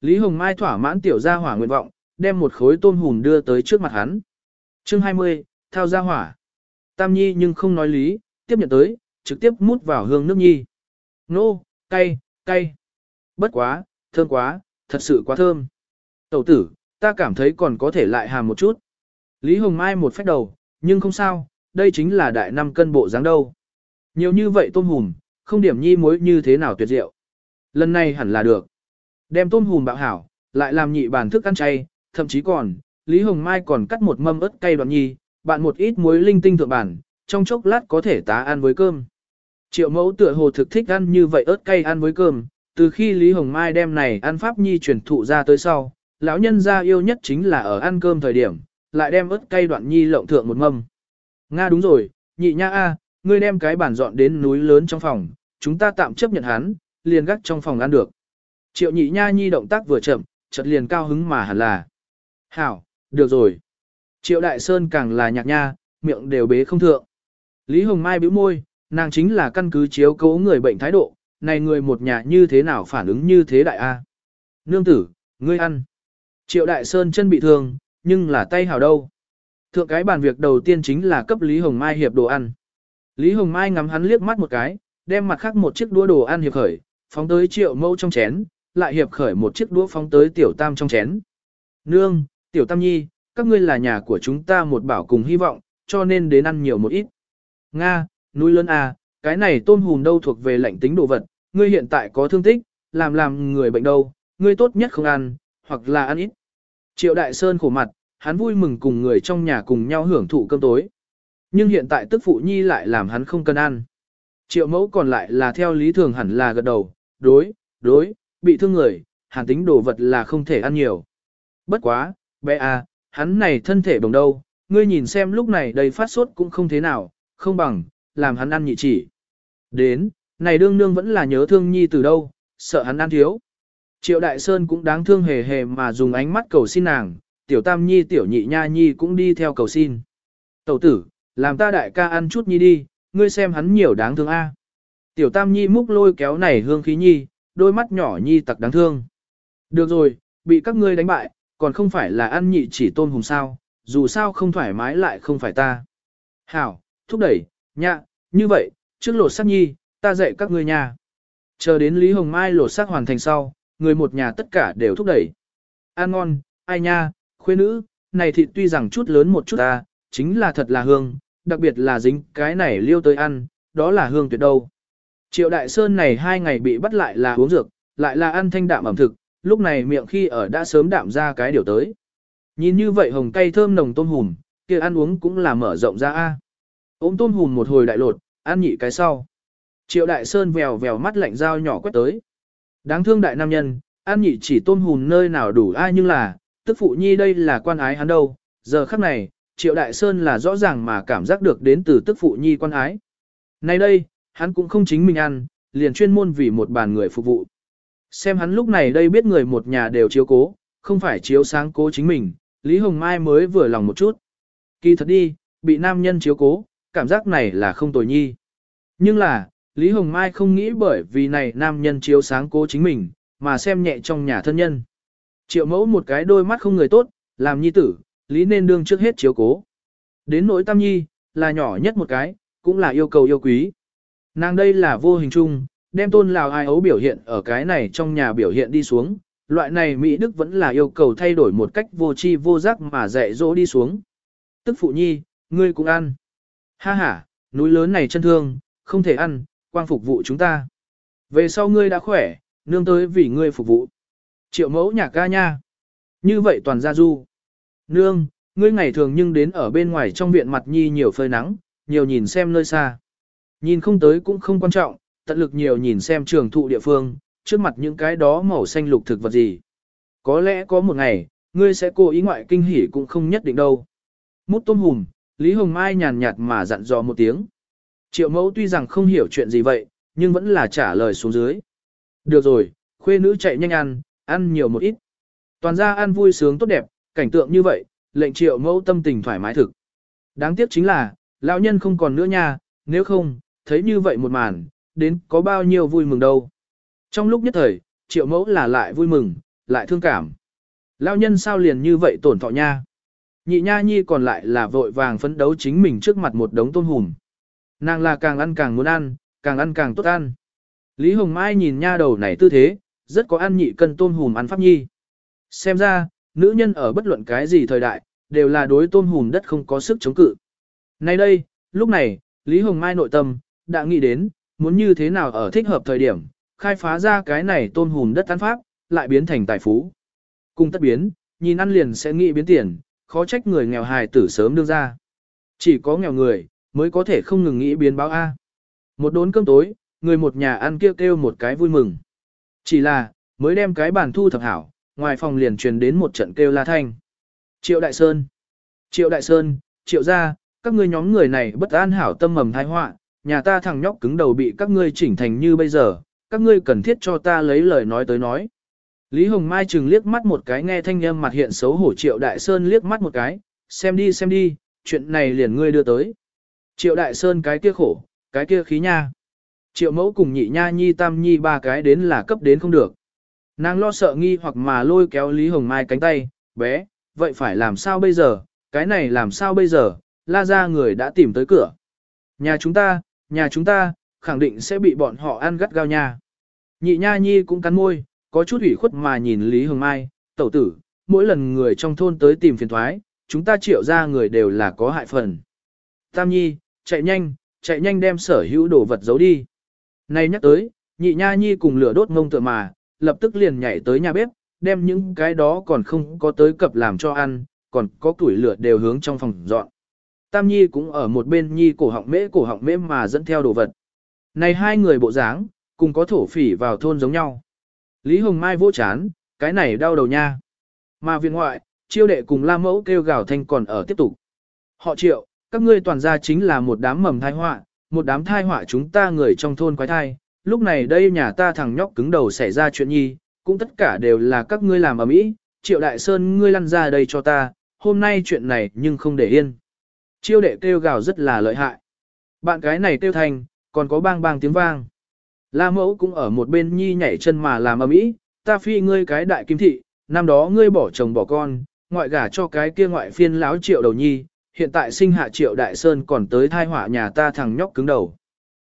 Lý Hồng Mai thỏa mãn tiểu gia hỏa nguyện vọng, đem một khối tôm hùm đưa tới trước mặt hắn. Chương 20, thao gia hỏa. Tam Nhi nhưng không nói lý, tiếp nhận tới, trực tiếp mút vào hương nước nhi. Nô, cay, cay. Bất quá, thơm quá, thật sự quá thơm. Tẩu tử, ta cảm thấy còn có thể lại hàm một chút. Lý Hồng Mai một phép đầu, nhưng không sao, đây chính là đại năm cân bộ dáng đâu. Nhiều như vậy tôm hùm, không điểm nhi muối như thế nào tuyệt diệu. Lần này hẳn là được. Đem tôm hùm bạo hảo, lại làm nhị bàn thức ăn chay, thậm chí còn, Lý Hồng Mai còn cắt một mâm ớt cay đoạn nhi, bạn một ít muối linh tinh thượng bản, trong chốc lát có thể tá ăn với cơm. Triệu mẫu tựa hồ thực thích ăn như vậy ớt cay ăn với cơm, từ khi Lý Hồng Mai đem này ăn pháp nhi truyền thụ ra tới sau, lão nhân gia yêu nhất chính là ở ăn cơm thời điểm, lại đem ớt cay đoạn nhi lộng thượng một mâm. Nga đúng rồi, nhị nha a, ngươi đem cái bản dọn đến núi lớn trong phòng, chúng ta tạm chấp nhận hắn, liền gác trong phòng ăn được. Triệu nhị nha nhi động tác vừa chậm, chợt liền cao hứng mà hẳn là. Hảo, được rồi. Triệu đại sơn càng là nhạc nha, miệng đều bế không thượng. Lý Hồng Mai bĩu môi, nàng chính là căn cứ chiếu cố người bệnh thái độ, này người một nhà như thế nào phản ứng như thế đại a? Nương tử, ngươi ăn. Triệu đại sơn chân bị thương, nhưng là tay hào đâu. Thượng cái bàn việc đầu tiên chính là cấp Lý Hồng Mai hiệp đồ ăn. Lý Hồng Mai ngắm hắn liếc mắt một cái, đem mặt khác một chiếc đũa đồ ăn hiệp khởi, phóng tới triệu mẫu trong chén, lại hiệp khởi một chiếc đũa phóng tới tiểu tam trong chén. Nương, tiểu tam nhi, các ngươi là nhà của chúng ta một bảo cùng hy vọng, cho nên đến ăn nhiều một ít. Nga, núi lớn à, cái này tôm hùm đâu thuộc về lạnh tính đồ vật, ngươi hiện tại có thương tích, làm làm người bệnh đâu, ngươi tốt nhất không ăn, hoặc là ăn ít. Triệu Đại Sơn khổ mặt, hắn vui mừng cùng người trong nhà cùng nhau hưởng thụ cơm tối. Nhưng hiện tại tức phụ nhi lại làm hắn không cần ăn. Triệu mẫu còn lại là theo lý thường hẳn là gật đầu, đối, đối, bị thương người, hàn tính đồ vật là không thể ăn nhiều. Bất quá, bé à, hắn này thân thể đồng đâu, ngươi nhìn xem lúc này đầy phát sốt cũng không thế nào, không bằng, làm hắn ăn nhị chỉ. Đến, này đương nương vẫn là nhớ thương nhi từ đâu, sợ hắn ăn thiếu. Triệu Đại Sơn cũng đáng thương hề hề mà dùng ánh mắt cầu xin nàng, tiểu tam nhi tiểu nhị nha nhi cũng đi theo cầu xin. Tẩu tử, làm ta đại ca ăn chút nhi đi, ngươi xem hắn nhiều đáng thương a. Tiểu tam nhi múc lôi kéo này hương khí nhi, đôi mắt nhỏ nhi tặc đáng thương. Được rồi, bị các ngươi đánh bại, còn không phải là ăn nhị chỉ tôn hùng sao, dù sao không thoải mái lại không phải ta. Hảo, thúc đẩy, nhạ, như vậy, trước lột xác nhi, ta dạy các ngươi nha. Chờ đến Lý Hồng Mai lột xác hoàn thành sau, người một nhà tất cả đều thúc đẩy. An ngon, ai nha, khuê nữ, này thịt tuy rằng chút lớn một chút ta, chính là thật là hương, đặc biệt là dính cái này liêu tới ăn, đó là hương tuyệt đâu. Triệu Đại Sơn này hai ngày bị bắt lại là uống dược, lại là ăn thanh đạm ẩm thực, lúc này miệng khi ở đã sớm đạm ra cái điều tới. Nhìn như vậy hồng cay thơm nồng tôm hùm, kia ăn uống cũng là mở rộng ra a. Ôm tôm hùm một hồi đại lột, ăn nhị cái sau. Triệu Đại Sơn vèo vèo mắt lạnh dao nhỏ quét tới. Đáng thương đại nam nhân, ăn nhị chỉ tôm hùm nơi nào đủ ai nhưng là, tức phụ nhi đây là quan ái hắn đâu, giờ khắc này, Triệu Đại Sơn là rõ ràng mà cảm giác được đến từ tức phụ nhi quan ái. Nay đây, hắn cũng không chính mình ăn, liền chuyên môn vì một bàn người phục vụ. Xem hắn lúc này đây biết người một nhà đều chiếu cố, không phải chiếu sáng cố chính mình, Lý Hồng Mai mới vừa lòng một chút. Kỳ thật đi, bị nam nhân chiếu cố, cảm giác này là không tồi nhi. Nhưng là, Lý Hồng Mai không nghĩ bởi vì này nam nhân chiếu sáng cố chính mình, mà xem nhẹ trong nhà thân nhân. Triệu mẫu một cái đôi mắt không người tốt, làm nhi tử, Lý nên đương trước hết chiếu cố. Đến nỗi tam nhi, là nhỏ nhất một cái, cũng là yêu cầu yêu quý. Nàng đây là vô hình chung, đem tôn lào ai ấu biểu hiện ở cái này trong nhà biểu hiện đi xuống, loại này Mỹ Đức vẫn là yêu cầu thay đổi một cách vô tri vô giác mà dạy dỗ đi xuống. Tức phụ nhi, ngươi cũng ăn. Ha ha, núi lớn này chân thương, không thể ăn, quang phục vụ chúng ta. Về sau ngươi đã khỏe, nương tới vì ngươi phục vụ. Triệu mẫu nhà ca nha. Như vậy toàn gia du. Nương, ngươi ngày thường nhưng đến ở bên ngoài trong viện mặt nhi nhiều phơi nắng, nhiều nhìn xem nơi xa. Nhìn không tới cũng không quan trọng, tận lực nhiều nhìn xem trường thụ địa phương, trước mặt những cái đó màu xanh lục thực vật gì. Có lẽ có một ngày, ngươi sẽ cố ý ngoại kinh hỉ cũng không nhất định đâu. Mút tôm hùm, Lý Hồng Mai nhàn nhạt mà dặn dò một tiếng. Triệu mẫu tuy rằng không hiểu chuyện gì vậy, nhưng vẫn là trả lời xuống dưới. Được rồi, khuê nữ chạy nhanh ăn, ăn nhiều một ít. Toàn ra ăn vui sướng tốt đẹp, cảnh tượng như vậy, lệnh triệu mẫu tâm tình thoải mái thực. Đáng tiếc chính là, lão nhân không còn nữa nha, nếu không, thấy như vậy một màn, đến có bao nhiêu vui mừng đâu. Trong lúc nhất thời, triệu mẫu là lại vui mừng, lại thương cảm. Lao nhân sao liền như vậy tổn thọ nha. Nhị nha nhi còn lại là vội vàng phấn đấu chính mình trước mặt một đống tôm hùm. Nàng là càng ăn càng muốn ăn, càng ăn càng tốt ăn. Lý Hồng Mai nhìn nha đầu này tư thế, rất có ăn nhị cân tôm hùm ăn pháp nhi. Xem ra, nữ nhân ở bất luận cái gì thời đại, đều là đối tôm hùm đất không có sức chống cự. Nay đây, lúc này, Lý Hồng Mai nội tâm, đã nghĩ đến, muốn như thế nào ở thích hợp thời điểm, khai phá ra cái này tôm hùm đất tán pháp, lại biến thành tài phú. Cùng tất biến, nhìn ăn liền sẽ nghĩ biến tiền, khó trách người nghèo hài tử sớm đưa ra. Chỉ có nghèo người, mới có thể không ngừng nghĩ biến báo A. Một đốn cơm tối, người một nhà ăn kêu kêu một cái vui mừng. Chỉ là, mới đem cái bàn thu thập hảo, ngoài phòng liền truyền đến một trận kêu la thanh. Triệu Đại Sơn, Triệu Đại Sơn, Triệu gia, các ngươi nhóm người này bất an hảo tâm mầm tai họa, nhà ta thằng nhóc cứng đầu bị các ngươi chỉnh thành như bây giờ, các ngươi cần thiết cho ta lấy lời nói tới nói. Lý Hồng Mai chừng liếc mắt một cái nghe thanh âm mặt hiện xấu hổ Triệu Đại Sơn liếc mắt một cái, xem đi xem đi, chuyện này liền ngươi đưa tới. Triệu Đại Sơn cái kia khổ, cái kia khí nha. Triệu mẫu cùng nhị nha nhi tam nhi ba cái đến là cấp đến không được. Nàng lo sợ nghi hoặc mà lôi kéo Lý Hồng Mai cánh tay, bé, vậy phải làm sao bây giờ, cái này làm sao bây giờ, la ra người đã tìm tới cửa. Nhà chúng ta, nhà chúng ta, khẳng định sẽ bị bọn họ ăn gắt gao nha. Nhị nha nhi cũng cắn môi, có chút ủy khuất mà nhìn Lý Hồng Mai, tẩu tử, mỗi lần người trong thôn tới tìm phiền thoái, chúng ta triệu ra người đều là có hại phần. Tam nhi, chạy nhanh, chạy nhanh đem sở hữu đồ vật giấu đi. Này nhắc tới, nhị nha nhi cùng lửa đốt ngông tựa mà, lập tức liền nhảy tới nhà bếp, đem những cái đó còn không có tới cập làm cho ăn, còn có củi lửa đều hướng trong phòng dọn. Tam nhi cũng ở một bên nhi cổ họng mễ cổ họng mễ mà dẫn theo đồ vật. Này hai người bộ dáng, cùng có thổ phỉ vào thôn giống nhau. Lý Hồng Mai vỗ chán, cái này đau đầu nha. Mà viện ngoại, chiêu đệ cùng la mẫu kêu gào thanh còn ở tiếp tục. Họ triệu, các ngươi toàn ra chính là một đám mầm thai họa, một đám thai họa chúng ta người trong thôn quái thai. Lúc này đây nhà ta thằng nhóc cứng đầu xảy ra chuyện nhi, cũng tất cả đều là các ngươi làm ở mỹ. Triệu Đại Sơn ngươi lăn ra đây cho ta, hôm nay chuyện này nhưng không để yên. Chiêu đệ kêu gào rất là lợi hại. Bạn cái này kêu thành, còn có bang bang tiếng vang. La mẫu cũng ở một bên nhi nhảy chân mà làm ầm mỹ, ta phi ngươi cái đại kim thị, năm đó ngươi bỏ chồng bỏ con, ngoại gả cho cái kia ngoại phiên láo triệu đầu nhi, hiện tại sinh hạ triệu đại sơn còn tới thai họa nhà ta thằng nhóc cứng đầu.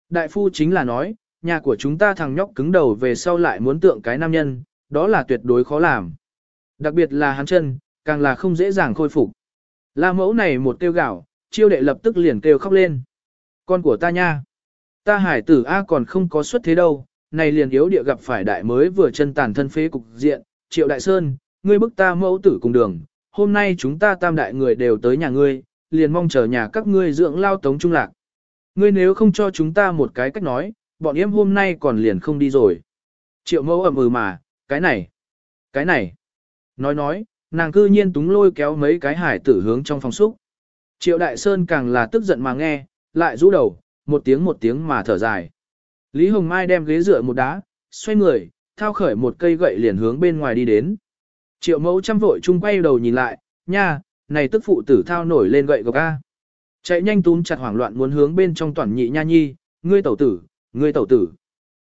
Đại phu chính là nói, nhà của chúng ta thằng nhóc cứng đầu về sau lại muốn tượng cái nam nhân, đó là tuyệt đối khó làm. Đặc biệt là hắn chân, càng là không dễ dàng khôi phục. La mẫu này một kêu gạo, chiêu đệ lập tức liền kêu khóc lên. Con của ta nha. Ta hải tử A còn không có xuất thế đâu, này liền yếu địa gặp phải đại mới vừa chân tàn thân phế cục diện, triệu đại sơn, ngươi bức ta mẫu tử cùng đường, hôm nay chúng ta tam đại người đều tới nhà ngươi, liền mong chờ nhà các ngươi dưỡng lao tống trung lạc. Ngươi nếu không cho chúng ta một cái cách nói, bọn em hôm nay còn liền không đi rồi. Triệu mẫu ẩm ừ mà, cái này, cái này. Nói nói, nàng cư nhiên túng lôi kéo mấy cái hải tử hướng trong phòng xúc. Triệu Đại Sơn càng là tức giận mà nghe, lại rũ đầu, một tiếng một tiếng mà thở dài. Lý Hồng Mai đem ghế dựa một đá, xoay người, thao khởi một cây gậy liền hướng bên ngoài đi đến. Triệu mẫu chăm vội chung quay đầu nhìn lại, nha, này tức phụ tử thao nổi lên gậy gộc A. Chạy nhanh túm chặt hoảng loạn muốn hướng bên trong toàn nhị nha nhi, ngươi tẩu tử, ngươi tẩu tử.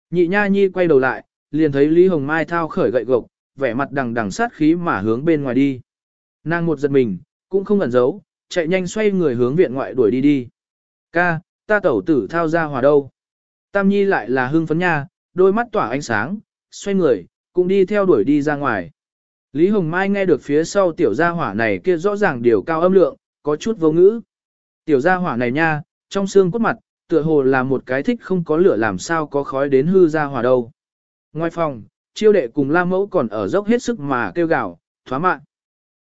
Nhị nha nhi quay đầu lại, liền thấy Lý Hồng Mai thao khởi gậy gộc, vẻ mặt đằng đằng sát khí mà hướng bên ngoài đi. Nàng một giật mình, cũng không ẩn giấu, chạy nhanh xoay người hướng viện ngoại đuổi đi đi. Ca, ta tẩu tử thao ra hòa đâu. Tam Nhi lại là hương phấn nha, đôi mắt tỏa ánh sáng, xoay người, cũng đi theo đuổi đi ra ngoài. Lý Hồng Mai nghe được phía sau tiểu gia hỏa này kia rõ ràng điều cao âm lượng, có chút vô ngữ. Tiểu gia hỏa này nha, trong xương cốt mặt, tựa hồ là một cái thích không có lửa làm sao có khói đến hư gia hỏa đâu. Ngoài phòng, chiêu đệ cùng la mẫu còn ở dốc hết sức mà kêu gào, thoá mạn.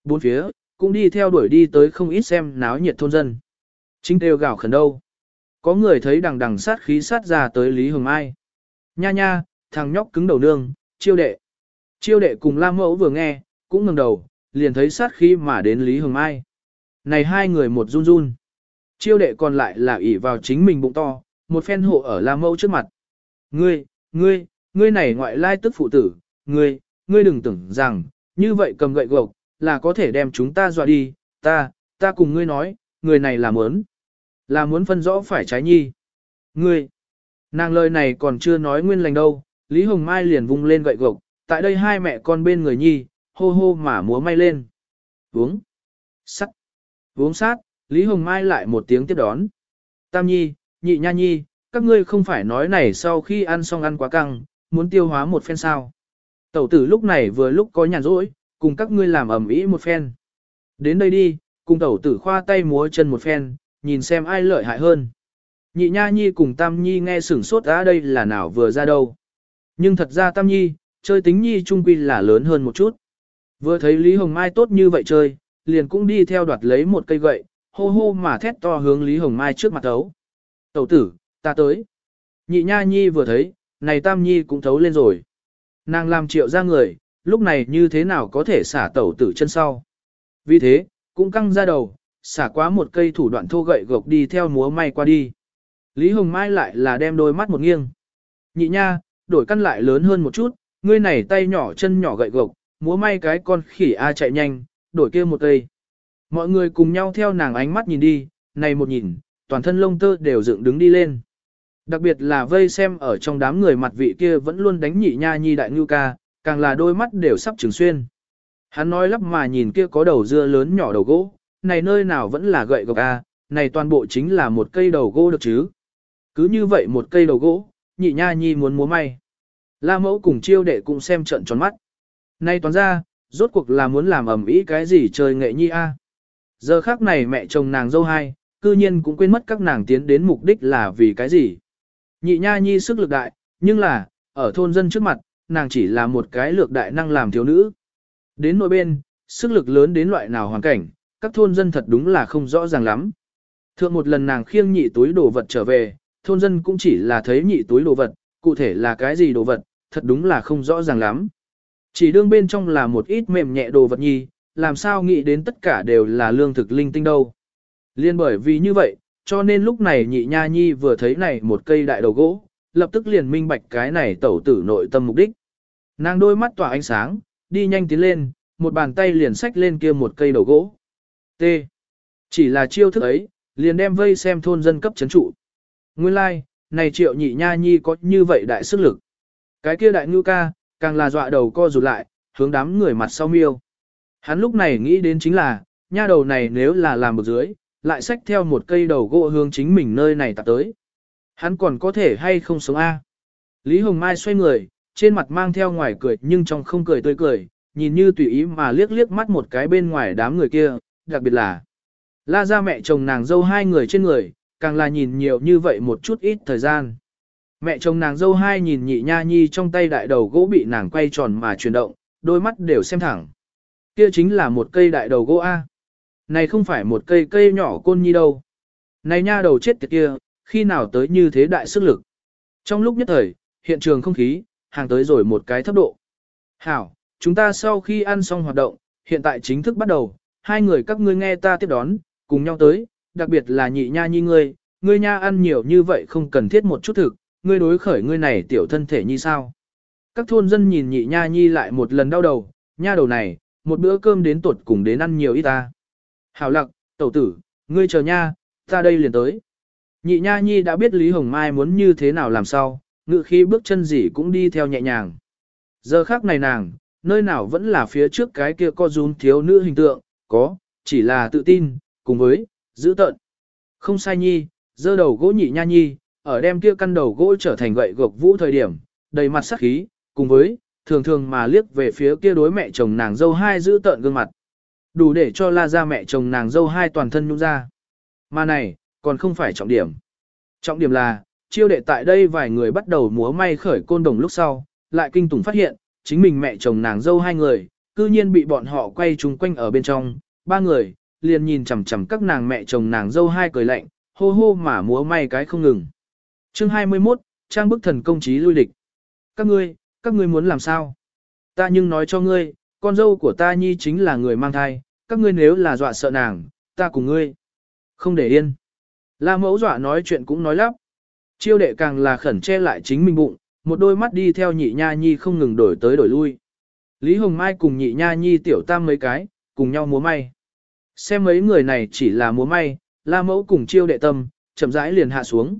Bốn phía, cũng đi theo đuổi đi tới không ít xem náo nhiệt thôn dân. Chính đều gào khẩn đâu. Có người thấy đằng đằng sát khí sát ra tới Lý Hồng Mai. Nha nha, thằng nhóc cứng đầu nương, chiêu đệ. Chiêu đệ cùng Lam Mẫu vừa nghe, cũng ngẩng đầu, liền thấy sát khí mà đến Lý Hồng Mai. Này hai người một run run. Chiêu đệ còn lại là ỷ vào chính mình bụng to, một phen hộ ở Lam Mẫu trước mặt. Ngươi, ngươi, ngươi này ngoại lai tức phụ tử, ngươi, ngươi đừng tưởng rằng, như vậy cầm gậy gộc, là có thể đem chúng ta dọa đi, ta, ta cùng ngươi nói, người này là muốn, là muốn phân rõ phải trái nhi. Ngươi, nàng lời này còn chưa nói nguyên lành đâu, Lý Hồng Mai liền vung lên gậy gộc, tại đây hai mẹ con bên người nhi, hô hô mà múa may lên. Uống. sắt, Uống sát, Lý Hồng Mai lại một tiếng tiếp đón. Tam Nhi, Nhị Nha Nhi, các ngươi không phải nói này sau khi ăn xong ăn quá căng, muốn tiêu hóa một phen sao. Tẩu tử lúc này vừa lúc có nhàn rỗi, cùng các ngươi làm ẩm ĩ một phen. Đến đây đi, cùng tẩu tử khoa tay múa chân một phen, nhìn xem ai lợi hại hơn. Nhị Nha Nhi cùng Tam Nhi nghe sửng sốt á đây là nào vừa ra đâu. Nhưng thật ra Tam Nhi, chơi tính Nhi trung quy là lớn hơn một chút. Vừa thấy Lý Hồng Mai tốt như vậy chơi, liền cũng đi theo đoạt lấy một cây gậy, hô hô mà thét to hướng Lý Hồng Mai trước mặt thấu. Tẩu tử, ta tới. Nhị Nha Nhi vừa thấy, này Tam Nhi cũng thấu lên rồi. Nàng làm triệu ra người, lúc này như thế nào có thể xả tẩu tử chân sau. Vì thế, cũng căng ra đầu, xả quá một cây thủ đoạn thô gậy gộc đi theo múa may qua đi. Lý Hồng Mai lại là đem đôi mắt một nghiêng. Nhị nha, đổi căn lại lớn hơn một chút, ngươi này tay nhỏ chân nhỏ gậy gộc, múa may cái con khỉ A chạy nhanh, đổi kia một cây. Mọi người cùng nhau theo nàng ánh mắt nhìn đi, này một nhìn, toàn thân lông tơ đều dựng đứng đi lên. Đặc biệt là vây xem ở trong đám người mặt vị kia vẫn luôn đánh nhị nha nhi đại ngưu ca, càng là đôi mắt đều sắp trừng xuyên. Hắn nói lắp mà nhìn kia có đầu dưa lớn nhỏ đầu gỗ, này nơi nào vẫn là gậy gộc a, này toàn bộ chính là một cây đầu gỗ được chứ. Cứ như vậy một cây đầu gỗ, nhị nha nhi muốn múa may. La mẫu cùng chiêu đệ cũng xem trận tròn mắt. Nay toán ra, rốt cuộc là muốn làm ẩm ý cái gì chơi nghệ nhi a. Giờ khác này mẹ chồng nàng dâu hai, cư nhiên cũng quên mất các nàng tiến đến mục đích là vì cái gì. Nhị nha nhi sức lực đại, nhưng là, ở thôn dân trước mặt, nàng chỉ là một cái lược đại năng làm thiếu nữ. Đến nội bên, sức lực lớn đến loại nào hoàn cảnh, các thôn dân thật đúng là không rõ ràng lắm. Thượng một lần nàng khiêng nhị túi đồ vật trở về, thôn dân cũng chỉ là thấy nhị túi đồ vật, cụ thể là cái gì đồ vật, thật đúng là không rõ ràng lắm. Chỉ đương bên trong là một ít mềm nhẹ đồ vật nhi, làm sao nghĩ đến tất cả đều là lương thực linh tinh đâu. Liên bởi vì như vậy, cho nên lúc này nhị nha nhi vừa thấy này một cây đại đầu gỗ, lập tức liền minh bạch cái này tẩu tử nội tâm mục đích. Nàng đôi mắt tỏa ánh sáng, đi nhanh tiến lên, một bàn tay liền xách lên kia một cây đầu gỗ. T. Chỉ là chiêu thức ấy, liền đem vây xem thôn dân cấp chấn trụ. Nguyên lai, like, này triệu nhị nha nhi có như vậy đại sức lực. Cái kia đại ngưu ca, càng là dọa đầu co rụt lại, hướng đám người mặt sau miêu. Hắn lúc này nghĩ đến chính là, nha đầu này nếu là làm bực dưới, lại xách theo một cây đầu gỗ hướng chính mình nơi này tạp tới. Hắn còn có thể hay không sống A. Lý Hồng Mai xoay người, trên mặt mang theo ngoài cười nhưng trong không cười tươi cười, nhìn như tùy ý mà liếc liếc mắt một cái bên ngoài đám người kia, đặc biệt là la ra mẹ chồng nàng dâu hai người trên người, càng là nhìn nhiều như vậy một chút ít thời gian. Mẹ chồng nàng dâu hai nhìn nhị nha nhi trong tay đại đầu gỗ bị nàng quay tròn mà chuyển động, đôi mắt đều xem thẳng. Kia chính là một cây đại đầu gỗ A. Này không phải một cây cây nhỏ côn nhi đâu. Này nha đầu chết tiệt kia, khi nào tới như thế đại sức lực. Trong lúc nhất thời, hiện trường không khí, hàng tới rồi một cái thấp độ. Hảo, chúng ta sau khi ăn xong hoạt động, hiện tại chính thức bắt đầu, hai người các ngươi nghe ta tiếp đón, cùng nhau tới, đặc biệt là nhị nha nhi ngươi, ngươi nha ăn nhiều như vậy không cần thiết một chút thực, ngươi đối khởi ngươi này tiểu thân thể như sao. Các thôn dân nhìn nhị nha nhi lại một lần đau đầu, nha đầu này, một bữa cơm đến tuột cùng đến ăn nhiều ít ta. Hảo lặc, tẩu tử, ngươi chờ nha, ta đây liền tới. Nhị nha nhi đã biết Lý Hồng Mai muốn như thế nào làm sao, ngự khi bước chân gì cũng đi theo nhẹ nhàng. Giờ khác này nàng, nơi nào vẫn là phía trước cái kia co rún thiếu nữ hình tượng, có, chỉ là tự tin, cùng với, giữ tợn. Không sai nhi, dơ đầu gỗ nhị nha nhi, ở đem kia căn đầu gỗ trở thành gậy gộc vũ thời điểm, đầy mặt sắc khí, cùng với, thường thường mà liếc về phía kia đối mẹ chồng nàng dâu hai giữ tợn gương mặt. Đủ để cho la ra mẹ chồng nàng dâu hai toàn thân nhung ra. Mà này, còn không phải trọng điểm. Trọng điểm là, chiêu đệ tại đây vài người bắt đầu múa may khởi côn đồng lúc sau, lại kinh tủng phát hiện, chính mình mẹ chồng nàng dâu hai người, cư nhiên bị bọn họ quay chung quanh ở bên trong, ba người, liền nhìn chằm chằm các nàng mẹ chồng nàng dâu hai cười lạnh, hô hô mà múa may cái không ngừng. Chương 21, trang bức thần công trí lui địch. Các ngươi, các ngươi muốn làm sao? Ta nhưng nói cho ngươi, con dâu của ta nhi chính là người mang thai, các ngươi nếu là dọa sợ nàng, ta cùng ngươi. Không để yên. La mẫu dọa nói chuyện cũng nói lắp. Chiêu đệ càng là khẩn che lại chính mình bụng, một đôi mắt đi theo nhị nha nhi không ngừng đổi tới đổi lui. Lý Hồng Mai cùng nhị nha nhi tiểu tam mấy cái, cùng nhau múa may. Xem mấy người này chỉ là múa may, la mẫu cùng chiêu đệ tâm, chậm rãi liền hạ xuống.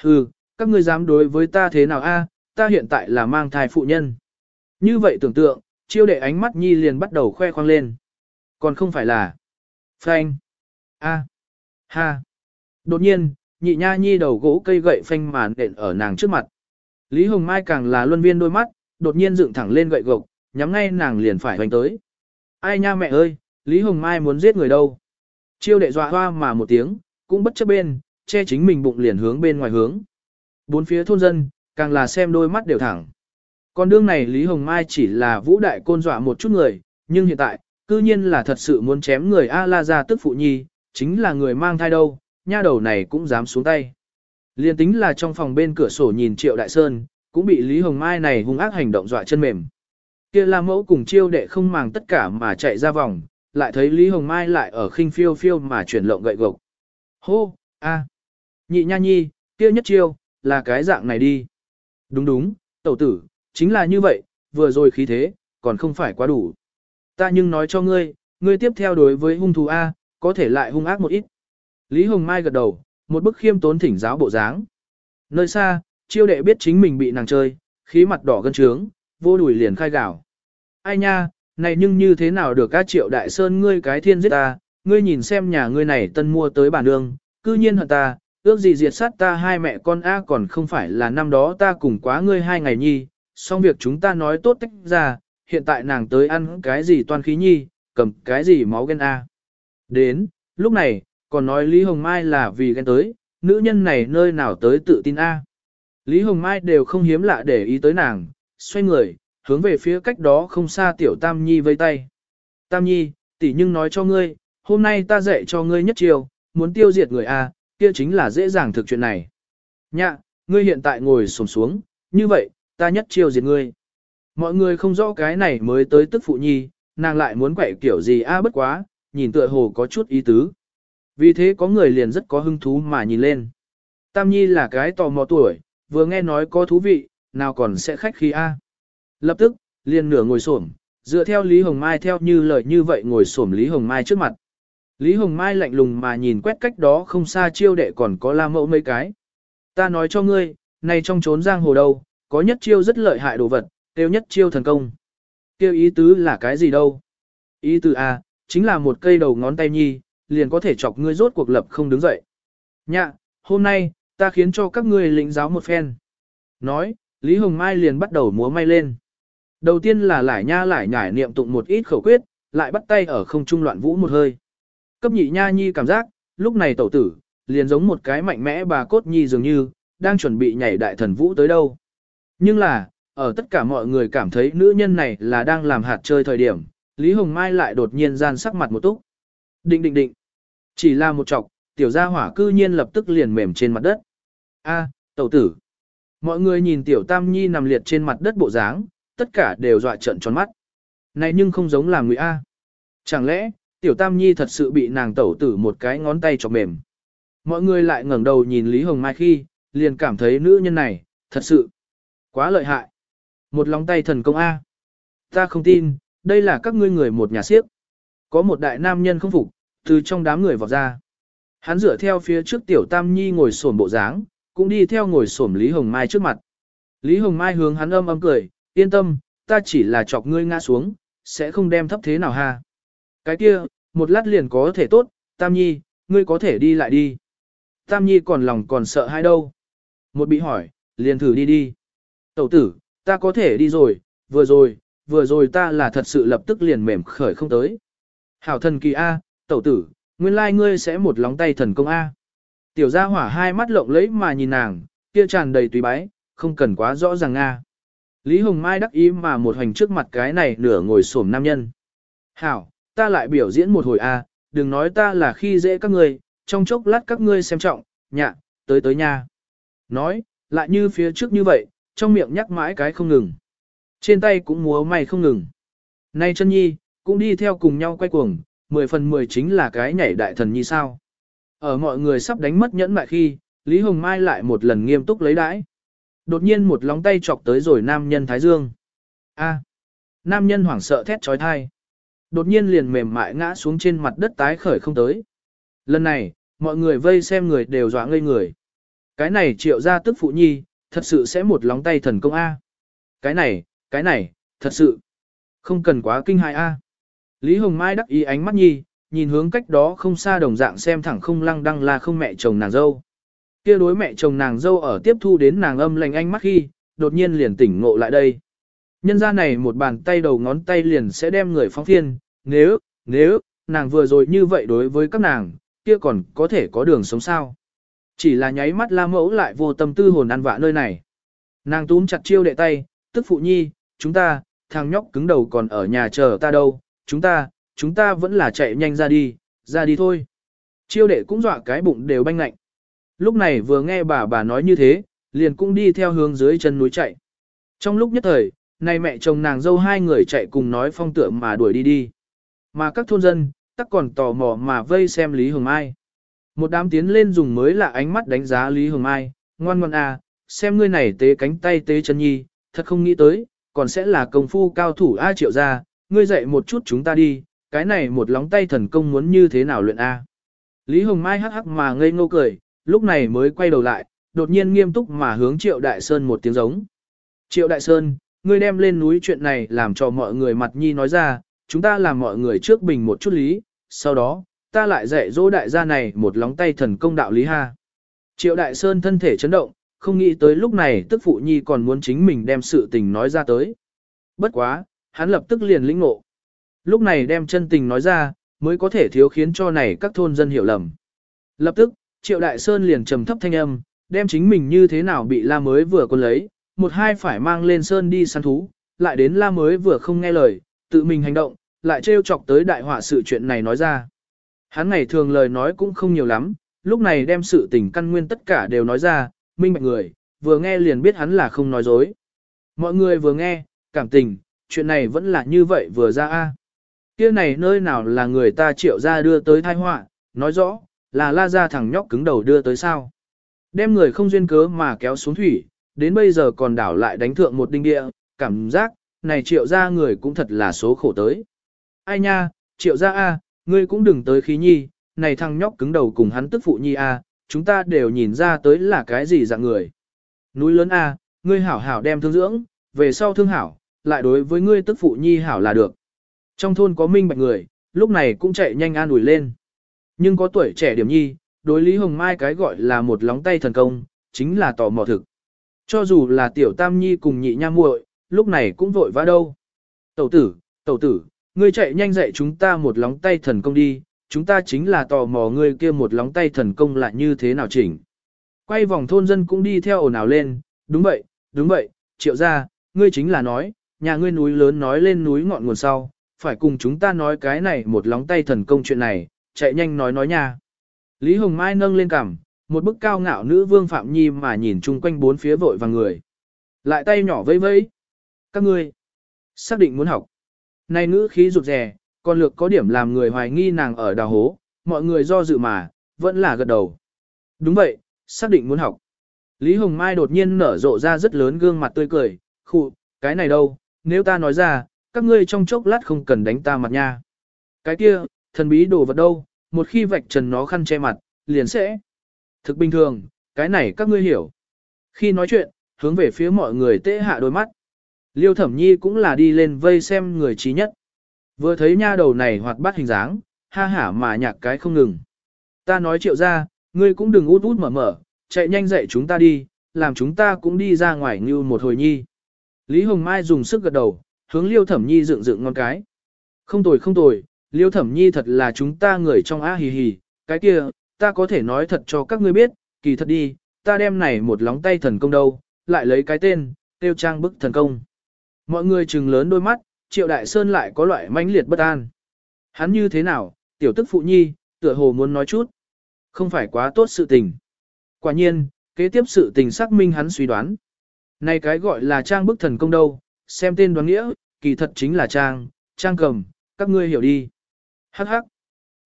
Hừ, các ngươi dám đối với ta thế nào a? ta hiện tại là mang thai phụ nhân. Như vậy tưởng tượng, chiêu đệ ánh mắt nhi liền bắt đầu khoe khoang lên. Còn không phải là phanh, a, ha. Đột nhiên, nhị nha nhi đầu gỗ cây gậy phanh màn đện ở nàng trước mặt. Lý Hồng Mai càng là luân viên đôi mắt, đột nhiên dựng thẳng lên gậy gộc, nhắm ngay nàng liền phải hoành tới. Ai nha mẹ ơi, Lý Hồng Mai muốn giết người đâu. Chiêu đệ dọa hoa mà một tiếng, cũng bất chấp bên, che chính mình bụng liền hướng bên ngoài hướng. Bốn phía thôn dân, càng là xem đôi mắt đều thẳng. Còn đương này Lý Hồng Mai chỉ là vũ đại côn dọa một chút người, nhưng hiện tại, cư nhiên là thật sự muốn chém người A-la ra tức phụ nhi, chính là người mang thai đâu, nha đầu này cũng dám xuống tay. Liên tính là trong phòng bên cửa sổ nhìn Triệu Đại Sơn, cũng bị Lý Hồng Mai này hung ác hành động dọa chân mềm. Kia La Mẫu cùng chiêu đệ không màng tất cả mà chạy ra vòng, lại thấy Lý Hồng Mai lại ở khinh phiêu phiêu mà chuyển lộng gậy gộc. Hô, a, nhị nha nhi, kia nhất chiêu, là cái dạng này đi. Đúng đúng, tẩu tử, chính là như vậy, vừa rồi khí thế, còn không phải quá đủ. Ta nhưng nói cho ngươi, ngươi tiếp theo đối với hung thú A, có thể lại hung ác một ít. Lý Hồng Mai gật đầu, một bức khiêm tốn thỉnh giáo bộ dáng. Nơi xa, chiêu đệ biết chính mình bị nàng chơi, khí mặt đỏ gân trướng, vô đùi liền khai gạo. Ai nha, này nhưng như thế nào được các triệu đại sơn ngươi cái thiên giết ta, ngươi nhìn xem nhà ngươi này tân mua tới bản đường, cư nhiên hận ta, ước gì diệt sát ta hai mẹ con A còn không phải là năm đó ta cùng quá ngươi hai ngày nhi, xong việc chúng ta nói tốt tách ra, hiện tại nàng tới ăn cái gì toan khí nhi, cầm cái gì máu ghen A. Đến, lúc này, còn nói Lý Hồng Mai là vì ghen tới, nữ nhân này nơi nào tới tự tin A. Lý Hồng Mai đều không hiếm lạ để ý tới nàng, xoay người, hướng về phía cách đó không xa tiểu Tam Nhi vây tay. Tam Nhi, tỷ nhưng nói cho ngươi, hôm nay ta dạy cho ngươi nhất chiều, muốn tiêu diệt người A, kia chính là dễ dàng thực chuyện này. Nhạ, ngươi hiện tại ngồi xổm xuống, như vậy, ta nhất chiều diệt ngươi. Mọi người không rõ cái này mới tới tức phụ nhi, nàng lại muốn quậy kiểu gì a bất quá, nhìn tựa hồ có chút ý tứ. Vì thế có người liền rất có hứng thú mà nhìn lên. Tam Nhi là cái tò mò tuổi, vừa nghe nói có thú vị, nào còn sẽ khách khí a. Lập tức, liền nửa ngồi xổm, dựa theo Lý Hồng Mai theo như lời như vậy ngồi xổm Lý Hồng Mai trước mặt. Lý Hồng Mai lạnh lùng mà nhìn quét cách đó không xa chiêu đệ còn có la mẫu mấy cái. Ta nói cho ngươi, này trong trốn giang hồ đâu, có nhất chiêu rất lợi hại đồ vật, tiêu nhất chiêu thần công. Kêu ý tứ là cái gì đâu? Ý tứ A, chính là một cây đầu ngón tay nhi, liền có thể chọc ngươi rốt cuộc lập không đứng dậy. Nhạ, hôm nay, ta khiến cho các ngươi lĩnh giáo một phen. Nói, Lý Hồng Mai liền bắt đầu múa may lên. Đầu tiên là lải nha lải nhải niệm tụng một ít khẩu quyết, lại bắt tay ở không trung loạn vũ một hơi. Cấp nhị nha nhi cảm giác, lúc này tẩu tử, liền giống một cái mạnh mẽ bà cốt nhi dường như, đang chuẩn bị nhảy đại thần vũ tới đâu. Nhưng là, ở tất cả mọi người cảm thấy nữ nhân này là đang làm hạt chơi thời điểm, Lý Hồng Mai lại đột nhiên gian sắc mặt một túc. Định định định. Chỉ là một chọc, tiểu gia hỏa cư nhiên lập tức liền mềm trên mặt đất. A, tẩu tử. Mọi người nhìn tiểu tam nhi nằm liệt trên mặt đất bộ dáng, tất cả đều dọa trợn tròn mắt. Này nhưng không giống là người A. Chẳng lẽ, tiểu tam nhi thật sự bị nàng tẩu tử một cái ngón tay cho mềm. Mọi người lại ngẩng đầu nhìn Lý Hồng Mai khi, liền cảm thấy nữ nhân này, thật sự, quá lợi hại. Một lòng tay thần công A. Ta không tin, đây là các ngươi người một nhà siếp. Có một đại nam nhân không phục, từ trong đám người vọt ra. Hắn dựa theo phía trước tiểu tam nhi ngồi xổm bộ dáng, cũng đi theo ngồi xổm Lý Hồng Mai trước mặt. Lý Hồng Mai hướng hắn âm âm cười, yên tâm, ta chỉ là chọc ngươi ngã xuống, sẽ không đem thấp thế nào ha. Cái kia, một lát liền có thể tốt, Tam Nhi, ngươi có thể đi lại đi. Tam Nhi còn lòng còn sợ hai đâu. Một bị hỏi, liền thử đi đi. Tẩu tử, ta có thể đi rồi, vừa rồi, vừa rồi ta là thật sự lập tức liền mềm khởi không tới. Hảo thần kỳ A, tẩu tử, nguyên lai ngươi sẽ một lóng tay thần công A. Tiểu gia hỏa hai mắt lộng lẫy mà nhìn nàng, kia tràn đầy tùy bái, không cần quá rõ ràng A. Lý Hồng Mai đắc ý mà một hành trước mặt cái này nửa ngồi xổm nam nhân. Hảo, ta lại biểu diễn một hồi A, đừng nói ta là khi dễ các ngươi, trong chốc lát các ngươi xem trọng, nhạ, tới tới nha. Nói, lại như phía trước như vậy, trong miệng nhắc mãi cái không ngừng. Trên tay cũng múa may không ngừng. Nay chân nhi, cũng đi theo cùng nhau quay cuồng, 10 phần 10 chính là cái nhảy đại thần như sao. Ở mọi người sắp đánh mất nhẫn mại khi, Lý Hồng Mai lại một lần nghiêm túc lấy đãi. Đột nhiên một lóng tay chọc tới rồi nam nhân Thái Dương. A. nam nhân hoảng sợ thét trói thai. Đột nhiên liền mềm mại ngã xuống trên mặt đất tái khởi không tới. Lần này, mọi người vây xem người đều dọa ngây người. Cái này triệu ra tức phụ nhi, thật sự sẽ một lóng tay thần công A. Cái này, cái này, thật sự. Không cần quá kinh hại a. Lý Hồng Mai đắc ý ánh mắt nhi, nhìn hướng cách đó không xa đồng dạng xem thẳng không lăng đăng là không mẹ chồng nàng dâu. Kia đối mẹ chồng nàng dâu ở tiếp thu đến nàng âm lành ánh mắt khi, đột nhiên liền tỉnh ngộ lại đây. Nhân ra này một bàn tay đầu ngón tay liền sẽ đem người phóng phiên, nếu, nếu, nàng vừa rồi như vậy đối với các nàng, kia còn có thể có đường sống sao. Chỉ là nháy mắt la mẫu lại vô tâm tư hồn ăn vạ nơi này. Nàng túm chặt chiêu đệ tay, tức phụ nhi, chúng ta, thằng nhóc cứng đầu còn ở nhà chờ ta đâu, chúng ta, chúng ta vẫn là chạy nhanh ra đi, ra đi thôi. Chiêu đệ cũng dọa cái bụng đều banh lạnh. Lúc này vừa nghe bà bà nói như thế, liền cũng đi theo hướng dưới chân núi chạy. Trong lúc nhất thời, nay mẹ chồng nàng dâu hai người chạy cùng nói phong tượng mà đuổi đi đi. Mà các thôn dân, tắc còn tò mò mà vây xem Lý Hồng Mai. Một đám tiến lên dùng mới là ánh mắt đánh giá Lý Hồng Mai, ngoan ngoan à, xem ngươi này tế cánh tay tế chân nhi, thật không nghĩ tới, còn sẽ là công phu cao thủ A triệu gia ngươi dạy một chút chúng ta đi, cái này một lóng tay thần công muốn như thế nào luyện A. Lý Hồng Mai hắc hắc mà ngây ngô cười, lúc này mới quay đầu lại, đột nhiên nghiêm túc mà hướng Triệu Đại Sơn một tiếng giống. Triệu Đại Sơn, ngươi đem lên núi chuyện này làm cho mọi người mặt nhi nói ra, chúng ta làm mọi người trước bình một chút lý, sau đó, ta lại dạy dỗ đại gia này một lóng tay thần công đạo lý ha. Triệu Đại Sơn thân thể chấn động, không nghĩ tới lúc này tức phụ nhi còn muốn chính mình đem sự tình nói ra tới. Bất quá, hắn lập tức liền lĩnh ngộ. Lúc này đem chân tình nói ra, mới có thể thiếu khiến cho này các thôn dân hiểu lầm. Lập tức, Triệu Đại Sơn liền trầm thấp thanh âm, đem chính mình như thế nào bị la mới vừa còn lấy, một hai phải mang lên Sơn đi săn thú, lại đến la mới vừa không nghe lời, tự mình hành động, lại trêu chọc tới đại họa sự chuyện này nói ra. Hắn ngày thường lời nói cũng không nhiều lắm, lúc này đem sự tình căn nguyên tất cả đều nói ra, minh bạch người, vừa nghe liền biết hắn là không nói dối. Mọi người vừa nghe, cảm tình, chuyện này vẫn là như vậy vừa ra a. Kia này nơi nào là người ta triệu ra đưa tới thai họa, nói rõ, là la ra thằng nhóc cứng đầu đưa tới sao. Đem người không duyên cớ mà kéo xuống thủy, đến bây giờ còn đảo lại đánh thượng một đinh địa, cảm giác, này triệu ra người cũng thật là số khổ tới. Ai nha, triệu ra a, ngươi cũng đừng tới khí nhi, này thằng nhóc cứng đầu cùng hắn tức phụ nhi a, chúng ta đều nhìn ra tới là cái gì dạng người. Núi lớn a, ngươi hảo hảo đem thương dưỡng, về sau thương hảo, lại đối với ngươi tức phụ nhi hảo là được. Trong thôn có minh bạch người, lúc này cũng chạy nhanh an ủi lên. Nhưng có tuổi trẻ điểm nhi, đối Lý Hồng Mai cái gọi là một lóng tay thần công, chính là tò mò thực. Cho dù là tiểu tam nhi cùng nhị nha muội, lúc này cũng vội vã đâu. Tẩu tử, tẩu tử, ngươi chạy nhanh dạy chúng ta một lóng tay thần công đi, chúng ta chính là tò mò ngươi kia một lóng tay thần công là như thế nào chỉnh. Quay vòng thôn dân cũng đi theo ồn ào lên, đúng vậy, đúng vậy, triệu ra, ngươi chính là nói, nhà ngươi núi lớn nói lên núi ngọn nguồn sau, phải cùng chúng ta nói cái này một lóng tay thần công chuyện này, chạy nhanh nói nói nha. Lý Hồng Mai nâng lên cằm, một bức cao ngạo nữ vương Phạm Nhi mà nhìn chung quanh bốn phía vội và người. Lại tay nhỏ vẫy vẫy. Các ngươi, xác định muốn học. Này nữ khí rụt rè, còn lược có điểm làm người hoài nghi nàng ở đào hố, mọi người do dự mà, vẫn là gật đầu. Đúng vậy, xác định muốn học. Lý Hồng Mai đột nhiên nở rộ ra rất lớn gương mặt tươi cười, khụ, cái này đâu, nếu ta nói ra, các ngươi trong chốc lát không cần đánh ta mặt nha. Cái kia, thần bí đồ vật đâu, một khi vạch trần nó khăn che mặt, liền sẽ. Thực bình thường, cái này các ngươi hiểu. Khi nói chuyện, hướng về phía mọi người tê hạ đôi mắt. Liêu thẩm nhi cũng là đi lên vây xem người trí nhất. Vừa thấy nha đầu này hoạt bát hình dáng, ha hả mà nhạc cái không ngừng. Ta nói triệu ra, ngươi cũng đừng út út mở mở, chạy nhanh dậy chúng ta đi, làm chúng ta cũng đi ra ngoài như một hồi nhi. Lý Hồng Mai dùng sức gật đầu, hướng liêu thẩm nhi dựng dựng ngon cái. Không tồi không tồi, liêu thẩm nhi thật là chúng ta người trong á hì hì, cái kia, ta có thể nói thật cho các ngươi biết, kỳ thật đi, ta đem này một lóng tay thần công đâu, lại lấy cái tên, tiêu trang bức thần công. Mọi người trừng lớn đôi mắt, triệu đại sơn lại có loại mãnh liệt bất an. Hắn như thế nào, tiểu tức phụ nhi, tựa hồ muốn nói chút. Không phải quá tốt sự tình. Quả nhiên, kế tiếp sự tình xác minh hắn suy đoán. Này cái gọi là trang bức thần công đâu, xem tên đoán nghĩa, kỳ thật chính là trang, trang cầm, các ngươi hiểu đi. Hắc hắc.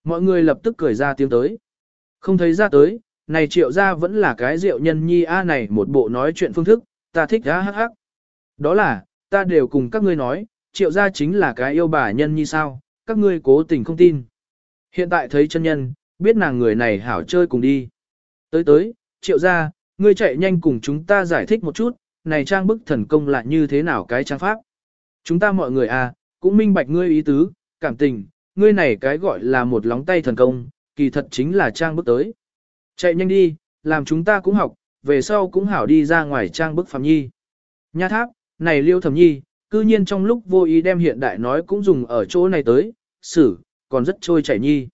Mọi người lập tức cười ra tiếng tới. Không thấy ra tới, này triệu ra vẫn là cái rượu nhân nhi a này một bộ nói chuyện phương thức, ta thích á hắc hắc. Đó là, ta đều cùng các ngươi nói, triệu ra chính là cái yêu bà nhân nhi sao, các ngươi cố tình không tin. Hiện tại thấy chân nhân, biết nàng người này hảo chơi cùng đi. Tới tới, triệu ra, ngươi chạy nhanh cùng chúng ta giải thích một chút, này trang bức thần công là như thế nào cái trang pháp. Chúng ta mọi người à, cũng minh bạch ngươi ý tứ, cảm tình, ngươi này cái gọi là một lóng tay thần công, kỳ thật chính là trang bức tới. Chạy nhanh đi, làm chúng ta cũng học, về sau cũng hảo đi ra ngoài trang bức phạm nhi. Nha tháp, này liêu thẩm nhi, cư nhiên trong lúc vô ý đem hiện đại nói cũng dùng ở chỗ này tới, xử, còn rất trôi chảy nhi.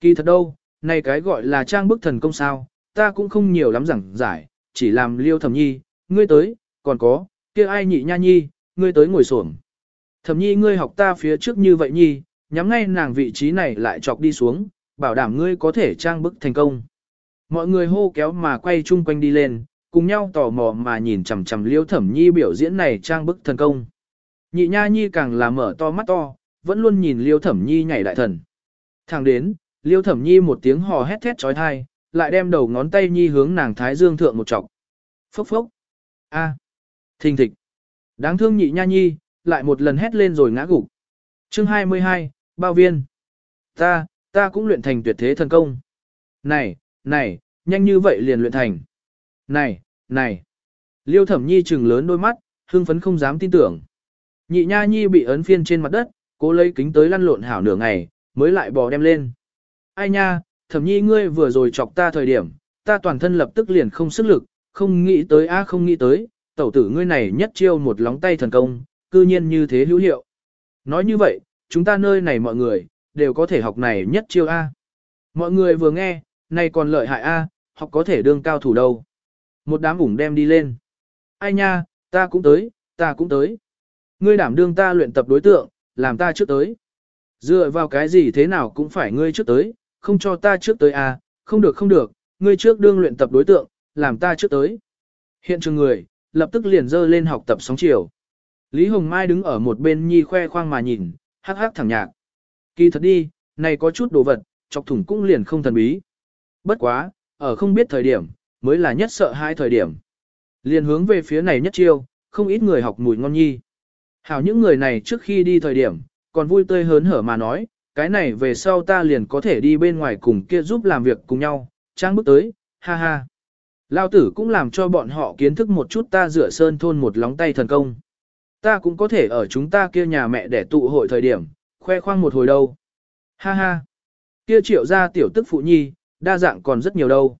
Kỳ thật đâu, này cái gọi là trang bức thần công sao, ta cũng không nhiều lắm rằng giải, chỉ làm liêu thẩm nhi, ngươi tới, còn có, kia ai nhị nha nhi, ngươi tới ngồi xổm. Thẩm nhi ngươi học ta phía trước như vậy nhi, nhắm ngay nàng vị trí này lại chọc đi xuống, bảo đảm ngươi có thể trang bức thành công. Mọi người hô kéo mà quay chung quanh đi lên, cùng nhau tò mò mà nhìn chằm chằm liêu thẩm nhi biểu diễn này trang bức thần công. Nhị nha nhi càng là mở to mắt to, vẫn luôn nhìn liêu thẩm nhi nhảy đại thần. Thẳng đến, liêu thẩm nhi một tiếng hò hét thét trói thai, lại đem đầu ngón tay nhi hướng nàng thái dương thượng một chọc. Phốc phốc. A. À. Thình thịch. Đáng thương nhị nha nhi, lại một lần hét lên rồi ngã gục. Chương 22, bao viên. Ta, ta cũng luyện thành tuyệt thế thần công. Này, này, nhanh như vậy liền luyện thành. Này, này. Liêu thẩm nhi trừng lớn đôi mắt, hưng phấn không dám tin tưởng. Nhị nha nhi bị ấn phiên trên mặt đất, cố lấy kính tới lăn lộn hảo nửa ngày, mới lại bò đem lên. Ai nha, thẩm nhi ngươi vừa rồi chọc ta thời điểm, ta toàn thân lập tức liền không sức lực, không nghĩ tới a không nghĩ tới, tẩu tử ngươi này nhất chiêu một lóng tay thần công, cư nhiên như thế hữu hiệu. Nói như vậy, chúng ta nơi này mọi người, đều có thể học này nhất chiêu A. Mọi người vừa nghe, này còn lợi hại A, học có thể đương cao thủ đâu. Một đám ủng đem đi lên. Ai nha, ta cũng tới, ta cũng tới. Ngươi đảm đương ta luyện tập đối tượng, làm ta trước tới. Dựa vào cái gì thế nào cũng phải ngươi trước tới, không cho ta trước tới A, không được không được, ngươi trước đương luyện tập đối tượng, làm ta trước tới. Hiện trường người, lập tức liền dơ lên học tập sóng chiều. Lý Hồng Mai đứng ở một bên nhi khoe khoang mà nhìn, hắc hắc thẳng nhạc. Kỳ thật đi, này có chút đồ vật, chọc thủng cũng liền không thần bí. Bất quá, ở không biết thời điểm, mới là nhất sợ hai thời điểm. Liền hướng về phía này nhất chiêu, không ít người học mùi ngon nhi. Hảo những người này trước khi đi thời điểm, còn vui tươi hớn hở mà nói, cái này về sau ta liền có thể đi bên ngoài cùng kia giúp làm việc cùng nhau, trang bước tới, ha ha. Lao tử cũng làm cho bọn họ kiến thức một chút ta rửa sơn thôn một lóng tay thần công. Ta cũng có thể ở chúng ta kia nhà mẹ để tụ hội thời điểm, khoe khoang một hồi đâu. Ha ha. Kia triệu ra tiểu tức phụ nhi, đa dạng còn rất nhiều đâu.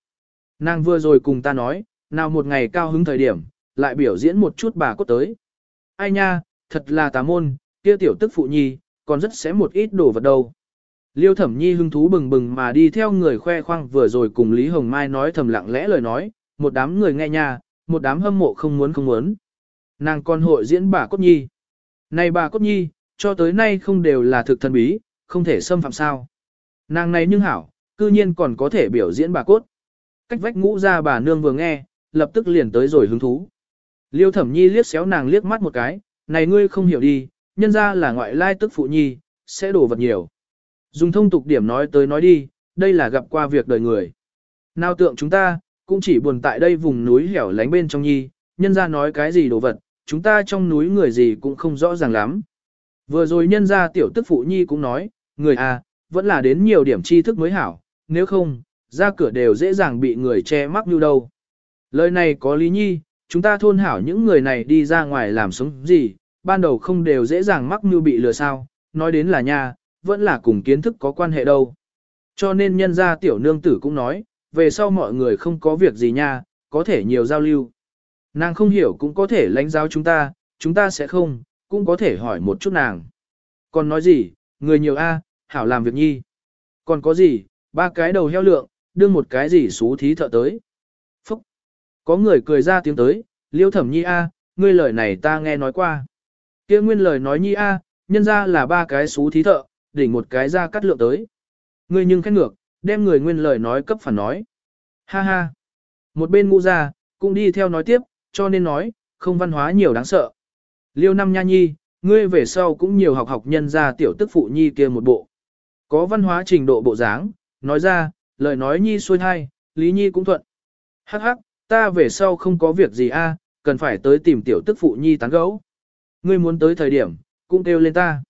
Nàng vừa rồi cùng ta nói, nào một ngày cao hứng thời điểm, lại biểu diễn một chút bà cốt tới. Ai nha, thật là tà môn, kia tiểu tức phụ nhi, còn rất sẽ một ít đồ vật đâu. Liêu thẩm nhi hứng thú bừng bừng mà đi theo người khoe khoang vừa rồi cùng Lý Hồng Mai nói thầm lặng lẽ lời nói, một đám người nghe nha, một đám hâm mộ không muốn không muốn. Nàng con hội diễn bà Cốt Nhi. Này bà Cốt Nhi, cho tới nay không đều là thực thần bí, không thể xâm phạm sao. Nàng này nhưng hảo, cư nhiên còn có thể biểu diễn bà Cốt. Cách vách ngũ ra bà nương vừa nghe, lập tức liền tới rồi hứng thú. Liêu thẩm nhi liếc xéo nàng liếc mắt một cái, này ngươi không hiểu đi, nhân ra là ngoại lai tức phụ nhi, sẽ đổ vật nhiều. Dùng thông tục điểm nói tới nói đi, đây là gặp qua việc đời người. Nào tượng chúng ta, cũng chỉ buồn tại đây vùng núi hẻo lánh bên trong nhi, nhân ra nói cái gì đồ vật, chúng ta trong núi người gì cũng không rõ ràng lắm. Vừa rồi nhân ra tiểu tức phụ nhi cũng nói, người à, vẫn là đến nhiều điểm tri thức mới hảo, nếu không, ra cửa đều dễ dàng bị người che mắc như đâu. Lời này có lý nhi, chúng ta thôn hảo những người này đi ra ngoài làm sống gì, ban đầu không đều dễ dàng mắc như bị lừa sao, nói đến là nha, vẫn là cùng kiến thức có quan hệ đâu. Cho nên nhân gia tiểu nương tử cũng nói, về sau mọi người không có việc gì nha, có thể nhiều giao lưu. Nàng không hiểu cũng có thể lãnh giáo chúng ta, chúng ta sẽ không, cũng có thể hỏi một chút nàng. Còn nói gì, người nhiều a, hảo làm việc nhi. Còn có gì, ba cái đầu heo lượng, đưa một cái gì xú thí thợ tới. Phúc! Có người cười ra tiếng tới, liêu thẩm nhi a, ngươi lời này ta nghe nói qua. kia nguyên lời nói nhi a, nhân ra là ba cái xú thí thợ, đỉnh một cái ra cắt lượng tới. Ngươi nhưng khét ngược, đem người nguyên lời nói cấp phản nói. Ha ha! Một bên ngũ ra, cũng đi theo nói tiếp, cho nên nói, không văn hóa nhiều đáng sợ. Liêu năm nha nhi, ngươi về sau cũng nhiều học học nhân ra tiểu tức phụ nhi kia một bộ. Có văn hóa trình độ bộ dáng, nói ra, lời nói nhi xuôi thai, lý nhi cũng thuận. Hắc hắc, ta về sau không có việc gì a, cần phải tới tìm tiểu tức phụ nhi tán gấu. Ngươi muốn tới thời điểm, cũng kêu lên ta.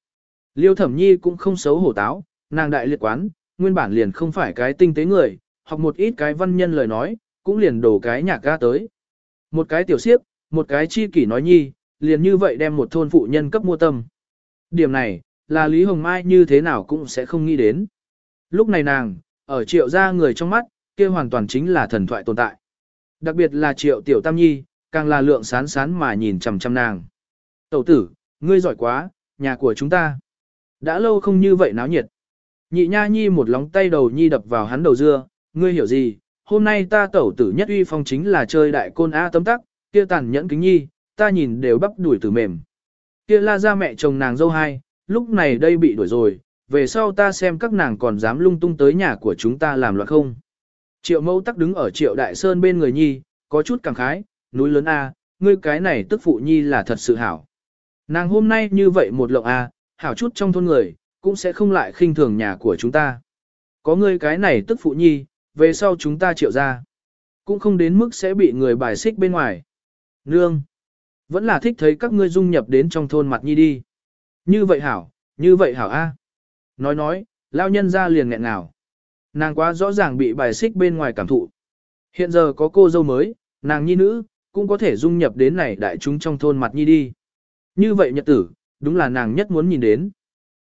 Liêu thẩm nhi cũng không xấu hổ táo, nàng đại liệt quán, nguyên bản liền không phải cái tinh tế người, học một ít cái văn nhân lời nói, cũng liền đổ cái nhạc ga tới. Một cái tiểu siếp, một cái chi kỷ nói nhi, liền như vậy đem một thôn phụ nhân cấp mua tâm. Điểm này, là Lý Hồng Mai như thế nào cũng sẽ không nghĩ đến. Lúc này nàng, ở triệu gia người trong mắt, kia hoàn toàn chính là thần thoại tồn tại. Đặc biệt là triệu tiểu tam nhi, càng là lượng sán sán mà nhìn chằm chằm nàng. Tẩu tử, ngươi giỏi quá, nhà của chúng ta. Đã lâu không như vậy náo nhiệt. Nhị nha nhi một lóng tay đầu nhi đập vào hắn đầu dưa, ngươi hiểu gì, hôm nay ta tẩu tử nhất uy phong chính là chơi đại côn A tấm tắc, kia tàn nhẫn kính nhi, ta nhìn đều bắp đuổi từ mềm. Kia la ra mẹ chồng nàng dâu hai, lúc này đây bị đuổi rồi, về sau ta xem các nàng còn dám lung tung tới nhà của chúng ta làm loạn không. Triệu mẫu tắc đứng ở triệu đại sơn bên người nhi, có chút cảm khái, núi lớn A, ngươi cái này tức phụ nhi là thật sự hảo. Nàng hôm nay như vậy một lộng A, hảo chút trong thôn người, cũng sẽ không lại khinh thường nhà của chúng ta. Có ngươi cái này tức phụ nhi, về sau chúng ta triệu ra. Cũng không đến mức sẽ bị người bài xích bên ngoài. Nương, vẫn là thích thấy các ngươi dung nhập đến trong thôn mặt nhi đi. Như vậy hảo, như vậy hảo A. Nói nói, lao nhân ra liền nghẹn nào. Nàng quá rõ ràng bị bài xích bên ngoài cảm thụ. Hiện giờ có cô dâu mới, nàng nhi nữ, cũng có thể dung nhập đến này đại chúng trong thôn mặt nhi đi. Như vậy nhật tử, đúng là nàng nhất muốn nhìn đến.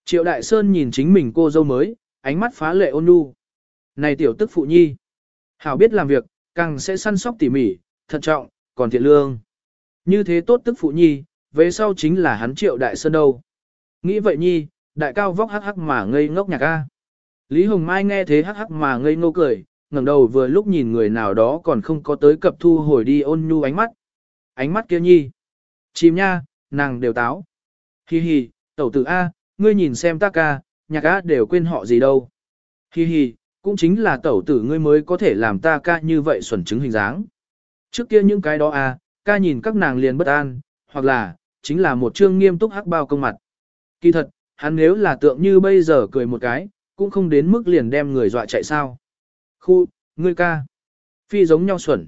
Triệu Đại Sơn nhìn chính mình cô dâu mới, ánh mắt phá lệ ôn nhu. Này tiểu tức phụ nhi, hảo biết làm việc, càng sẽ săn sóc tỉ mỉ, thận trọng, còn thiện lương. Như thế tốt tức phụ nhi, về sau chính là hắn Triệu Đại Sơn đâu. Nghĩ vậy nhi, đại cao vóc hắc hắc mà ngây ngốc nhạc a. Lý Hồng Mai nghe thế hắc hắc mà ngây ngô cười, ngẩng đầu vừa lúc nhìn người nào đó còn không có tới cập thu hồi đi ôn nhu ánh mắt. Ánh mắt kia nhi. Chìm nha, nàng đều táo. Hi hi, tẩu tử A, ngươi nhìn xem ta ca, nhạc A đều quên họ gì đâu. Hi hi, cũng chính là tẩu tử ngươi mới có thể làm ta ca như vậy xuẩn chứng hình dáng. Trước kia những cái đó A, ca nhìn các nàng liền bất an, hoặc là, chính là một chương nghiêm túc hắc bao công mặt. Kỳ thật, hắn nếu là tượng như bây giờ cười một cái, cũng không đến mức liền đem người dọa chạy sao. Khu, ngươi ca. Phi giống nhau xuẩn.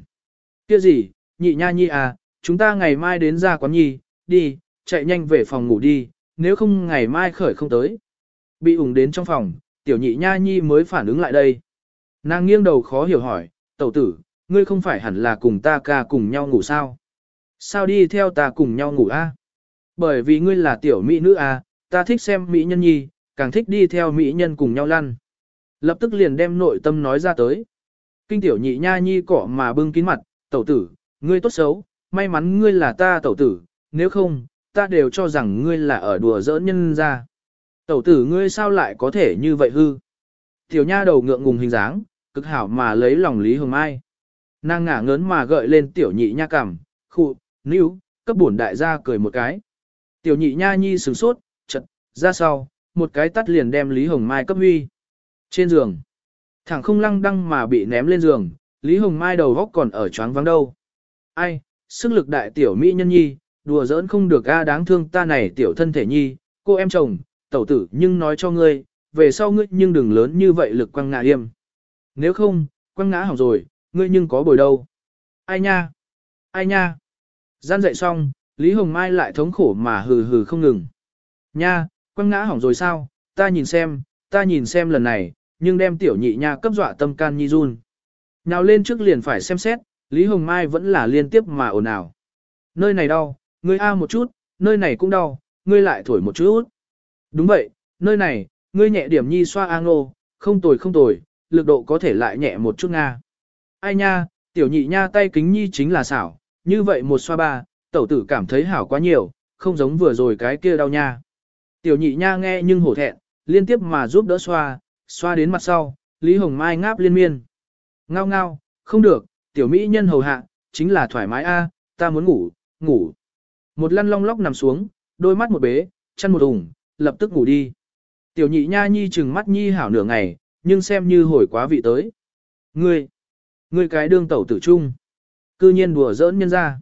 Kia gì, nhị nha nhi à, chúng ta ngày mai đến ra quán nhi, đi, chạy nhanh về phòng ngủ đi, nếu không ngày mai khởi không tới. Bị ủng đến trong phòng, tiểu nhị nha nhi mới phản ứng lại đây. Nàng nghiêng đầu khó hiểu hỏi, tẩu tử, ngươi không phải hẳn là cùng ta ca cùng nhau ngủ sao? Sao đi theo ta cùng nhau ngủ a? Bởi vì ngươi là tiểu mỹ nữ a, ta thích xem mỹ nhân nhi, càng thích đi theo mỹ nhân cùng nhau lăn. Lập tức liền đem nội tâm nói ra tới. Kinh tiểu nhị nha nhi cỏ mà bưng kín mặt, tẩu tử, ngươi tốt xấu, may mắn ngươi là ta tẩu tử, nếu không, ta đều cho rằng ngươi là ở đùa giỡn nhân ra. Tẩu tử ngươi sao lại có thể như vậy hư? Tiểu nha đầu ngượng ngùng hình dáng, cực hảo mà lấy lòng Lý Hồng Mai. Nàng ngả ngớn mà gợi lên tiểu nhị nha cằm, khụ, níu, cấp bổn đại gia cười một cái. Tiểu nhị nha nhi sửng sốt, chật, ra sau, một cái tắt liền đem Lý Hồng Mai cấp huy. Trên giường, thẳng không lăng đăng mà bị ném lên giường, Lý Hồng Mai đầu góc còn ở choáng vắng đâu. Ai, sức lực đại tiểu mỹ nhân nhi, đùa giỡn không được a đáng thương ta này tiểu thân thể nhi, cô em chồng, tẩu tử nhưng nói cho ngươi, về sau ngươi nhưng đừng lớn như vậy lực quăng ngã yêm. Nếu không, quăng ngã hỏng rồi, ngươi nhưng có bồi đâu. Ai nha? Ai nha? Gian dậy xong, Lý Hồng Mai lại thống khổ mà hừ hừ không ngừng. Nha, quăng ngã hỏng rồi sao, ta nhìn xem, ta nhìn xem lần này, nhưng đem tiểu nhị nha cấp dọa tâm can nhi run. Nào lên trước liền phải xem xét, Lý Hồng Mai vẫn là liên tiếp mà ồn ào. Nơi này đau, ngươi a một chút, nơi này cũng đau, ngươi lại thổi một chút. Đúng vậy, nơi này, ngươi nhẹ điểm nhi xoa a ngô, không tồi không tồi, lực độ có thể lại nhẹ một chút nga. Ai nha, tiểu nhị nha tay kính nhi chính là xảo, như vậy một xoa ba, tẩu tử cảm thấy hảo quá nhiều, không giống vừa rồi cái kia đau nha. Tiểu nhị nha nghe nhưng hổ thẹn, liên tiếp mà giúp đỡ xoa, xoa đến mặt sau, Lý Hồng Mai ngáp liên miên. Ngao ngao, không được, tiểu mỹ nhân hầu hạ, chính là thoải mái a, ta muốn ngủ, ngủ. Một lăn long lóc nằm xuống, đôi mắt một bế, chân một ủng, lập tức ngủ đi. Tiểu nhị nha nhi chừng mắt nhi hảo nửa ngày, nhưng xem như hồi quá vị tới. Ngươi, ngươi cái đương tẩu tử trung. Cư nhiên đùa giỡn nhân ra.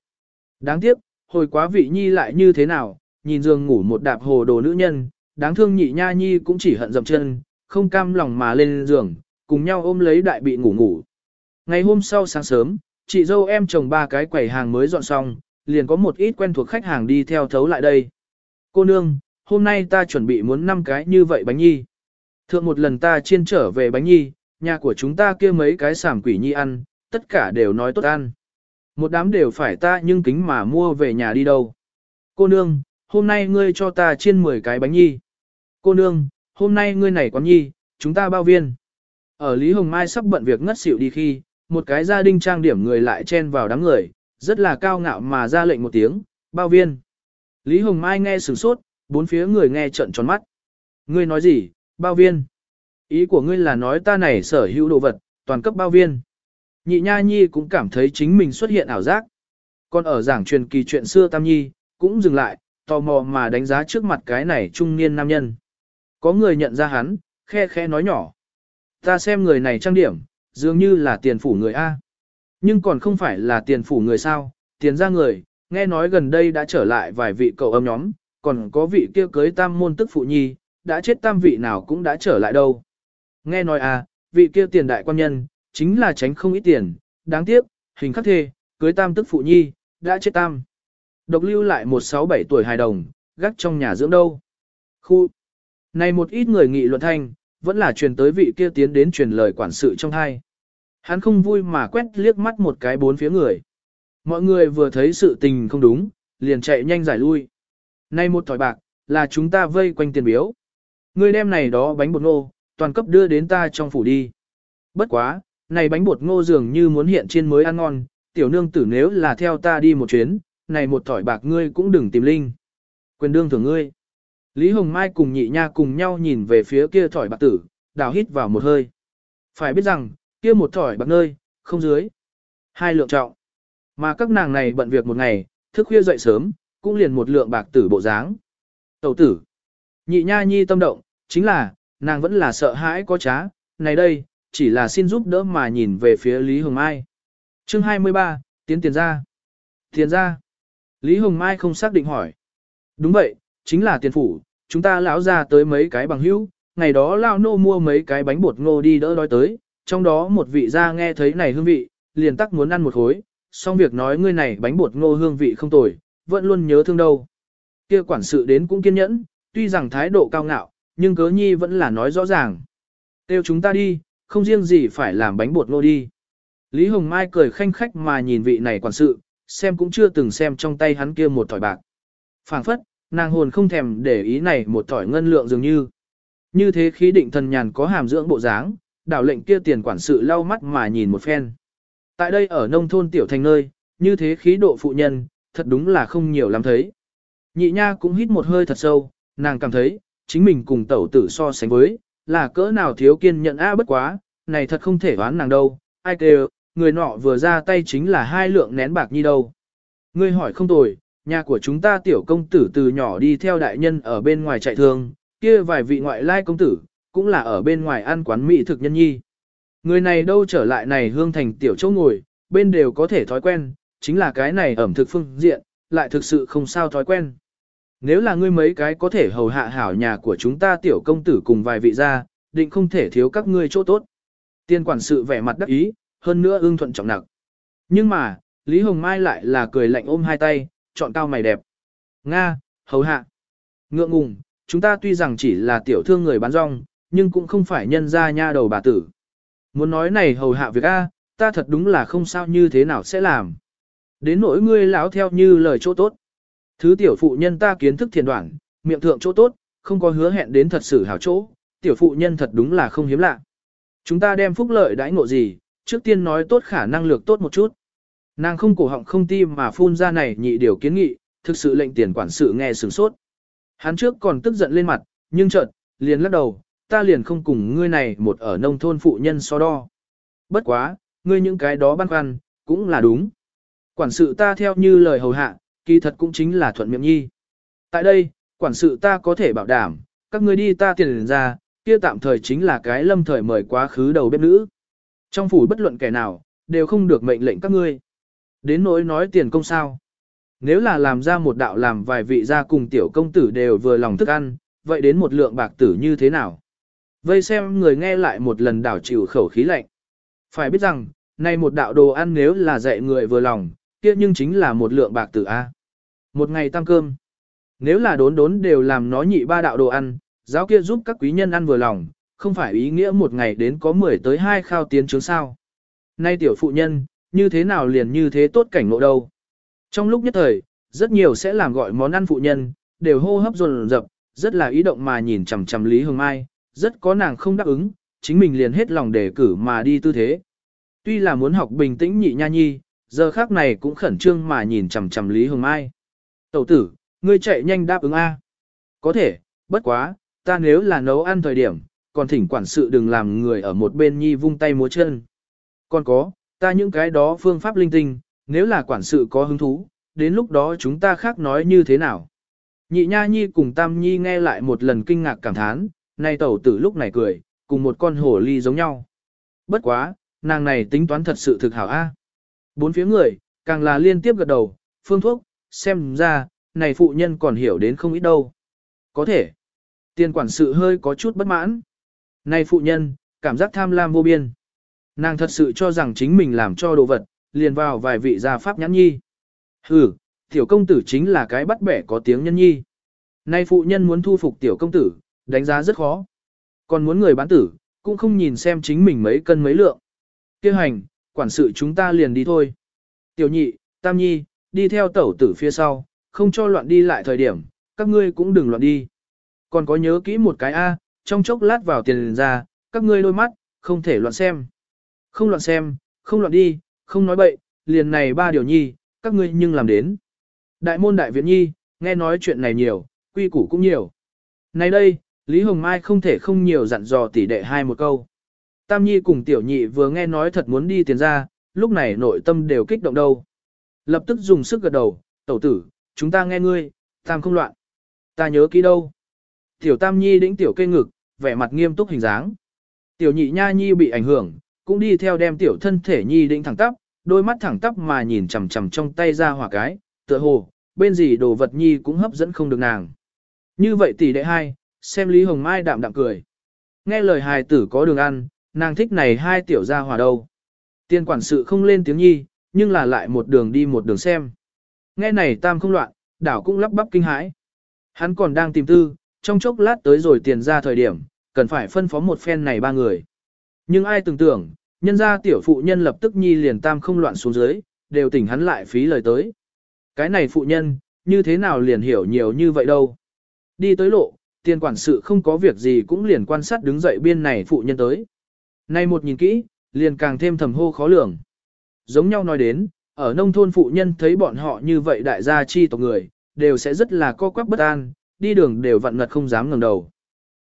Đáng tiếc, hồi quá vị nhi lại như thế nào, nhìn giường ngủ một đạp hồ đồ nữ nhân, đáng thương nhị nha nhi cũng chỉ hận dậm chân, không cam lòng mà lên giường, cùng nhau ôm lấy đại bị ngủ ngủ. Ngày hôm sau sáng sớm, chị dâu em chồng ba cái quầy hàng mới dọn xong, liền có một ít quen thuộc khách hàng đi theo thấu lại đây. Cô nương, hôm nay ta chuẩn bị muốn năm cái như vậy bánh nhi. Thượng một lần ta chiên trở về bánh nhi, nhà của chúng ta kia mấy cái sảm quỷ nhi ăn, tất cả đều nói tốt ăn. Một đám đều phải ta nhưng kính mà mua về nhà đi đâu. Cô nương, hôm nay ngươi cho ta chiên 10 cái bánh nhi. Cô nương, hôm nay ngươi này quán nhi, chúng ta bao viên. Ở Lý Hồng Mai sắp bận việc ngất xỉu đi khi, một cái gia đình trang điểm người lại chen vào đám người, rất là cao ngạo mà ra lệnh một tiếng, bao viên. Lý Hồng Mai nghe sửng sốt, bốn phía người nghe trợn tròn mắt. Ngươi nói gì, bao viên? Ý của ngươi là nói ta này sở hữu đồ vật, toàn cấp bao viên. Nhị Nha Nhi cũng cảm thấy chính mình xuất hiện ảo giác. Còn ở giảng truyền kỳ chuyện xưa Tam Nhi, cũng dừng lại, tò mò mà đánh giá trước mặt cái này trung niên nam nhân. Có người nhận ra hắn, khe khe nói nhỏ. Ta xem người này trang điểm, dường như là tiền phủ người A. Nhưng còn không phải là tiền phủ người sao, tiền ra người, nghe nói gần đây đã trở lại vài vị cậu âm nhóm, còn có vị kia cưới tam môn tức phụ nhi, đã chết tam vị nào cũng đã trở lại đâu. Nghe nói à, vị kia tiền đại quan nhân, chính là tránh không ít tiền, đáng tiếc, hình khắc thê, cưới tam tức phụ nhi, đã chết tam. Độc lưu lại một sáu bảy tuổi hài đồng, gác trong nhà dưỡng đâu. Khu. Này một ít người nghị luận thanh, vẫn là truyền tới vị kia tiến đến truyền lời quản sự trong hai. Hắn không vui mà quét liếc mắt một cái bốn phía người. Mọi người vừa thấy sự tình không đúng, liền chạy nhanh giải lui. nay một thỏi bạc, là chúng ta vây quanh tiền biếu. Người đem này đó bánh bột ngô, toàn cấp đưa đến ta trong phủ đi. Bất quá, này bánh bột ngô dường như muốn hiện trên mới ăn ngon, tiểu nương tử nếu là theo ta đi một chuyến, này một thỏi bạc ngươi cũng đừng tìm linh. Quyền đương thưởng ngươi. Lý Hồng Mai cùng nhị nha cùng nhau nhìn về phía kia thỏi bạc tử, đào hít vào một hơi. Phải biết rằng, kia một thỏi bạc nơi, không dưới. Hai lượng trọng. Mà các nàng này bận việc một ngày, thức khuya dậy sớm, cũng liền một lượng bạc tử bộ dáng. Tẩu tử. Nhị nha nhi tâm động, chính là, nàng vẫn là sợ hãi có trá, này đây, chỉ là xin giúp đỡ mà nhìn về phía Lý Hồng Mai. chương 23, tiến tiền ra. Tiền ra. Lý Hồng Mai không xác định hỏi. Đúng vậy, chính là tiền phủ, chúng ta lão ra tới mấy cái bằng hữu, ngày đó lão nô mua mấy cái bánh bột ngô đi đỡ đói tới, trong đó một vị ra nghe thấy này hương vị, liền tắc muốn ăn một khối, xong việc nói ngươi này bánh bột ngô hương vị không tồi, vẫn luôn nhớ thương đâu. Kia quản sự đến cũng kiên nhẫn, tuy rằng thái độ cao ngạo, nhưng cớ nhi vẫn là nói rõ ràng. Tiêu chúng ta đi, không riêng gì phải làm bánh bột ngô đi. Lý Hồng Mai cười khanh khách mà nhìn vị này quản sự, xem cũng chưa từng xem trong tay hắn kia một thỏi bạc. phảng phất, nàng hồn không thèm để ý này một thỏi ngân lượng dường như. Như thế khí định thần nhàn có hàm dưỡng bộ dáng, đảo lệnh kia tiền quản sự lau mắt mà nhìn một phen. Tại đây ở nông thôn tiểu thành nơi, như thế khí độ phụ nhân, thật đúng là không nhiều lắm thấy. Nhị nha cũng hít một hơi thật sâu, nàng cảm thấy, chính mình cùng tẩu tử so sánh với, là cỡ nào thiếu kiên nhận a bất quá, này thật không thể đoán nàng đâu, ai kêu, người nọ vừa ra tay chính là hai lượng nén bạc nhi đâu. Ngươi hỏi không tồi, nhà của chúng ta tiểu công tử từ nhỏ đi theo đại nhân ở bên ngoài chạy thương, kia vài vị ngoại lai công tử, cũng là ở bên ngoài ăn quán mỹ thực nhân nhi. Người này đâu trở lại này hương thành tiểu châu ngồi, bên đều có thể thói quen, chính là cái này ẩm thực phương diện, lại thực sự không sao thói quen. Nếu là ngươi mấy cái có thể hầu hạ hảo nhà của chúng ta tiểu công tử cùng vài vị gia, định không thể thiếu các ngươi chỗ tốt. Tiên quản sự vẻ mặt đắc ý, hơn nữa ương thuận trọng nặng. Nhưng mà, Lý Hồng Mai lại là cười lạnh ôm hai tay, chọn cao mày đẹp. Nga, hầu hạ. Ngượng ngùng, chúng ta tuy rằng chỉ là tiểu thương người bán rong, nhưng cũng không phải nhân ra nha đầu bà tử. Muốn nói này hầu hạ việc A, ta thật đúng là không sao như thế nào sẽ làm. Đến nỗi ngươi lão theo như lời chỗ tốt. Thứ tiểu phụ nhân ta kiến thức thiền đoạn, miệng thượng chỗ tốt, không có hứa hẹn đến thật sự hảo chỗ, tiểu phụ nhân thật đúng là không hiếm lạ. Chúng ta đem phúc lợi đãi ngộ gì, trước tiên nói tốt khả năng lược tốt một chút. Nàng không cổ họng không tim mà phun ra này nhị điều kiến nghị, thực sự lệnh tiền quản sự nghe sửng sốt. Hắn trước còn tức giận lên mặt, nhưng chợt liền lắc đầu, ta liền không cùng ngươi này một ở nông thôn phụ nhân so đo. Bất quá, ngươi những cái đó băn khoăn, cũng là đúng. Quản sự ta theo như lời hầu hạ, kỳ thật cũng chính là thuận miệng nhi. Tại đây, quản sự ta có thể bảo đảm, các ngươi đi ta tiền ra, kia tạm thời chính là cái lâm thời mời quá khứ đầu bếp nữ. Trong phủ bất luận kẻ nào, đều không được mệnh lệnh các ngươi. Đến nỗi nói tiền công sao. Nếu là làm ra một đạo làm vài vị gia cùng tiểu công tử đều vừa lòng thức ăn, vậy đến một lượng bạc tử như thế nào? Vây xem người nghe lại một lần đảo chịu khẩu khí lạnh. Phải biết rằng, nay một đạo đồ ăn nếu là dạy người vừa lòng, kia nhưng chính là một lượng bạc tử A. Một ngày tăng cơm. Nếu là đốn đốn đều làm nó nhị ba đạo đồ ăn, giáo kia giúp các quý nhân ăn vừa lòng, không phải ý nghĩa một ngày đến có 10 tới 2 khao tiến chứng sao. Nay tiểu phụ nhân, như thế nào liền như thế tốt cảnh ngộ đâu. Trong lúc nhất thời, rất nhiều sẽ làm gọi món ăn phụ nhân, đều hô hấp dồn dập, rất là ý động mà nhìn chằm chằm Lý hương Mai, rất có nàng không đáp ứng, chính mình liền hết lòng đề cử mà đi tư thế. Tuy là muốn học bình tĩnh nhị nha nhi, giờ khác này cũng khẩn trương mà nhìn chằm chằm Lý Hồng Mai. Tẩu tử, ngươi chạy nhanh đáp ứng A. Có thể, bất quá, ta nếu là nấu ăn thời điểm, còn thỉnh quản sự đừng làm người ở một bên nhi vung tay múa chân. Còn có, ta những cái đó phương pháp linh tinh, nếu là quản sự có hứng thú, đến lúc đó chúng ta khác nói như thế nào. Nhị nha nhi cùng tam nhi nghe lại một lần kinh ngạc cảm thán, nay tẩu tử lúc này cười, cùng một con hổ ly giống nhau. Bất quá, nàng này tính toán thật sự thực hảo a. Bốn phía người, càng là liên tiếp gật đầu, phương thuốc, xem ra, này phụ nhân còn hiểu đến không ít đâu. Có thể, tiền quản sự hơi có chút bất mãn. Này phụ nhân, cảm giác tham lam vô biên. Nàng thật sự cho rằng chính mình làm cho đồ vật, liền vào vài vị gia pháp nhãn nhi. Hừ, tiểu công tử chính là cái bắt bẻ có tiếng nhân nhi. Nay phụ nhân muốn thu phục tiểu công tử, đánh giá rất khó. Còn muốn người bán tử, cũng không nhìn xem chính mình mấy cân mấy lượng. Kêu hành, quản sự chúng ta liền đi thôi. Tiểu nhị, tam nhi, đi theo tẩu tử phía sau, không cho loạn đi lại thời điểm, các ngươi cũng đừng loạn đi. Còn có nhớ kỹ một cái A, trong chốc lát vào tiền ra, các ngươi đôi mắt, không thể loạn xem. Không loạn xem, không loạn đi, không nói bậy, liền này ba điều nhi, các ngươi nhưng làm đến. Đại môn đại viện nhi, nghe nói chuyện này nhiều, quy củ cũng nhiều. Này đây, Lý Hồng Mai không thể không nhiều dặn dò tỷ đệ hai một câu. Tam Nhi cùng tiểu nhị vừa nghe nói thật muốn đi tiền ra, lúc này nội tâm đều kích động đâu. Lập tức dùng sức gật đầu, tẩu tử, chúng ta nghe ngươi, tam không loạn. Ta nhớ kỹ đâu. Tiểu Tam Nhi đĩnh tiểu cây ngực, vẻ mặt nghiêm túc hình dáng. Tiểu nhị nha nhi bị ảnh hưởng, cũng đi theo đem tiểu thân thể nhi đĩnh thẳng tắp, đôi mắt thẳng tắp mà nhìn chằm chằm trong tay ra hỏa cái, tựa hồ, bên gì đồ vật nhi cũng hấp dẫn không được nàng. Như vậy tỷ đệ hai, xem Lý Hồng Mai đạm đạm cười. Nghe lời hài tử có đường ăn, nàng thích này hai tiểu gia hỏa đâu. Tiên quản sự không lên tiếng nhi, nhưng là lại một đường đi một đường xem. Nghe này tam không loạn, đảo cũng lắp bắp kinh hãi. Hắn còn đang tìm tư, trong chốc lát tới rồi tiền ra thời điểm, cần phải phân phó một phen này ba người. Nhưng ai tưởng tưởng, nhân ra tiểu phụ nhân lập tức nhi liền tam không loạn xuống dưới, đều tỉnh hắn lại phí lời tới. Cái này phụ nhân, như thế nào liền hiểu nhiều như vậy đâu. Đi tới lộ, tiền quản sự không có việc gì cũng liền quan sát đứng dậy biên này phụ nhân tới. Nay một nhìn kỹ, liền càng thêm thầm hô khó lường. Giống nhau nói đến, ở nông thôn phụ nhân thấy bọn họ như vậy đại gia chi tộc người, đều sẽ rất là co quắp bất an, đi đường đều vặn ngật không dám ngẩng đầu.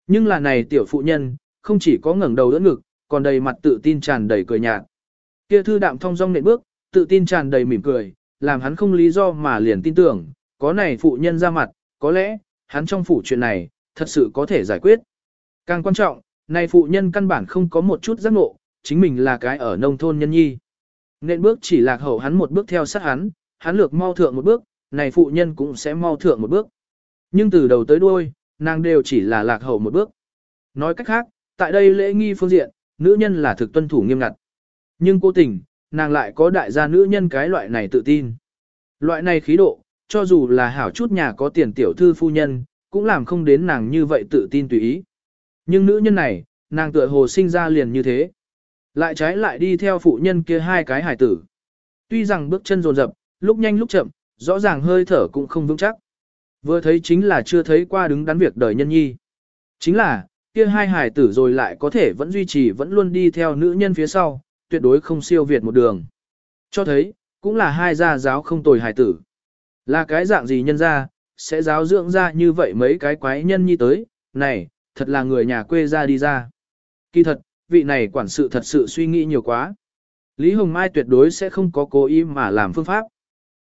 Nhưng là này tiểu phụ nhân, không chỉ có ngẩng đầu đỡ ngực, còn đầy mặt tự tin tràn đầy cười nhạt. Kia thư đạm thong dong nện bước, tự tin tràn đầy mỉm cười, làm hắn không lý do mà liền tin tưởng, có này phụ nhân ra mặt, có lẽ, hắn trong phủ chuyện này, thật sự có thể giải quyết. Càng quan trọng, này phụ nhân căn bản không có một chút giác ngộ, chính mình là cái ở nông thôn nhân nhi. Nên bước chỉ lạc hậu hắn một bước theo sát hắn, hắn lược mau thượng một bước, này phụ nhân cũng sẽ mau thượng một bước. Nhưng từ đầu tới đuôi, nàng đều chỉ là lạc hậu một bước. Nói cách khác, tại đây lễ nghi phương diện, nữ nhân là thực tuân thủ nghiêm ngặt. Nhưng cố tình, nàng lại có đại gia nữ nhân cái loại này tự tin. Loại này khí độ, cho dù là hảo chút nhà có tiền tiểu thư phu nhân, cũng làm không đến nàng như vậy tự tin tùy ý. Nhưng nữ nhân này, nàng tựa hồ sinh ra liền như thế. Lại trái lại đi theo phụ nhân kia hai cái hải tử. Tuy rằng bước chân rồn rập, lúc nhanh lúc chậm, rõ ràng hơi thở cũng không vững chắc. Vừa thấy chính là chưa thấy qua đứng đắn việc đời nhân nhi. Chính là, kia hai hải tử rồi lại có thể vẫn duy trì vẫn luôn đi theo nữ nhân phía sau, tuyệt đối không siêu việt một đường. Cho thấy, cũng là hai gia giáo không tồi hải tử. Là cái dạng gì nhân ra, sẽ giáo dưỡng ra như vậy mấy cái quái nhân nhi tới, này, thật là người nhà quê ra đi ra. Kỳ thật, vị này quản sự thật sự suy nghĩ nhiều quá. Lý Hồng Mai tuyệt đối sẽ không có cố ý mà làm phương pháp.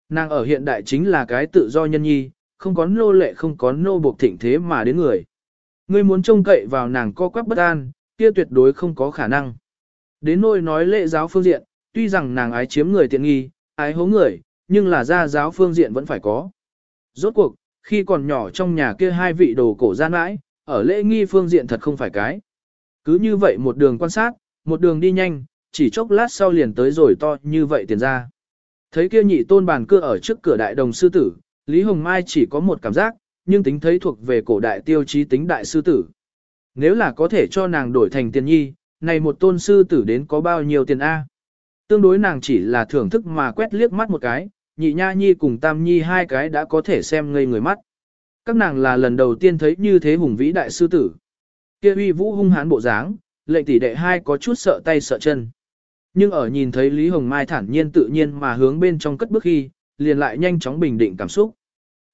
Nàng ở hiện đại chính là cái tự do nhân nhi, không có nô lệ không có nô buộc thịnh thế mà đến người. Ngươi muốn trông cậy vào nàng co quắp bất an, kia tuyệt đối không có khả năng. Đến nôi nói lệ giáo phương diện, tuy rằng nàng ái chiếm người tiện nghi, ái hố người, nhưng là gia giáo phương diện vẫn phải có. Rốt cuộc, khi còn nhỏ trong nhà kia hai vị đồ cổ gian mãi, ở lễ nghi phương diện thật không phải cái. Cứ như vậy một đường quan sát, một đường đi nhanh, chỉ chốc lát sau liền tới rồi to như vậy tiền ra. Thấy kia nhị tôn bàn cưa ở trước cửa đại đồng sư tử, Lý Hồng Mai chỉ có một cảm giác, nhưng tính thấy thuộc về cổ đại tiêu chí tính đại sư tử. Nếu là có thể cho nàng đổi thành tiền nhi, này một tôn sư tử đến có bao nhiêu tiền A. Tương đối nàng chỉ là thưởng thức mà quét liếc mắt một cái, nhị nha nhi cùng tam nhi hai cái đã có thể xem ngây người mắt. Các nàng là lần đầu tiên thấy như thế hùng vĩ đại sư tử. Kia uy vũ hung hãn bộ dáng, lệnh tỷ đệ hai có chút sợ tay sợ chân. Nhưng ở nhìn thấy Lý Hồng Mai thản nhiên tự nhiên mà hướng bên trong cất bước khi, liền lại nhanh chóng bình định cảm xúc.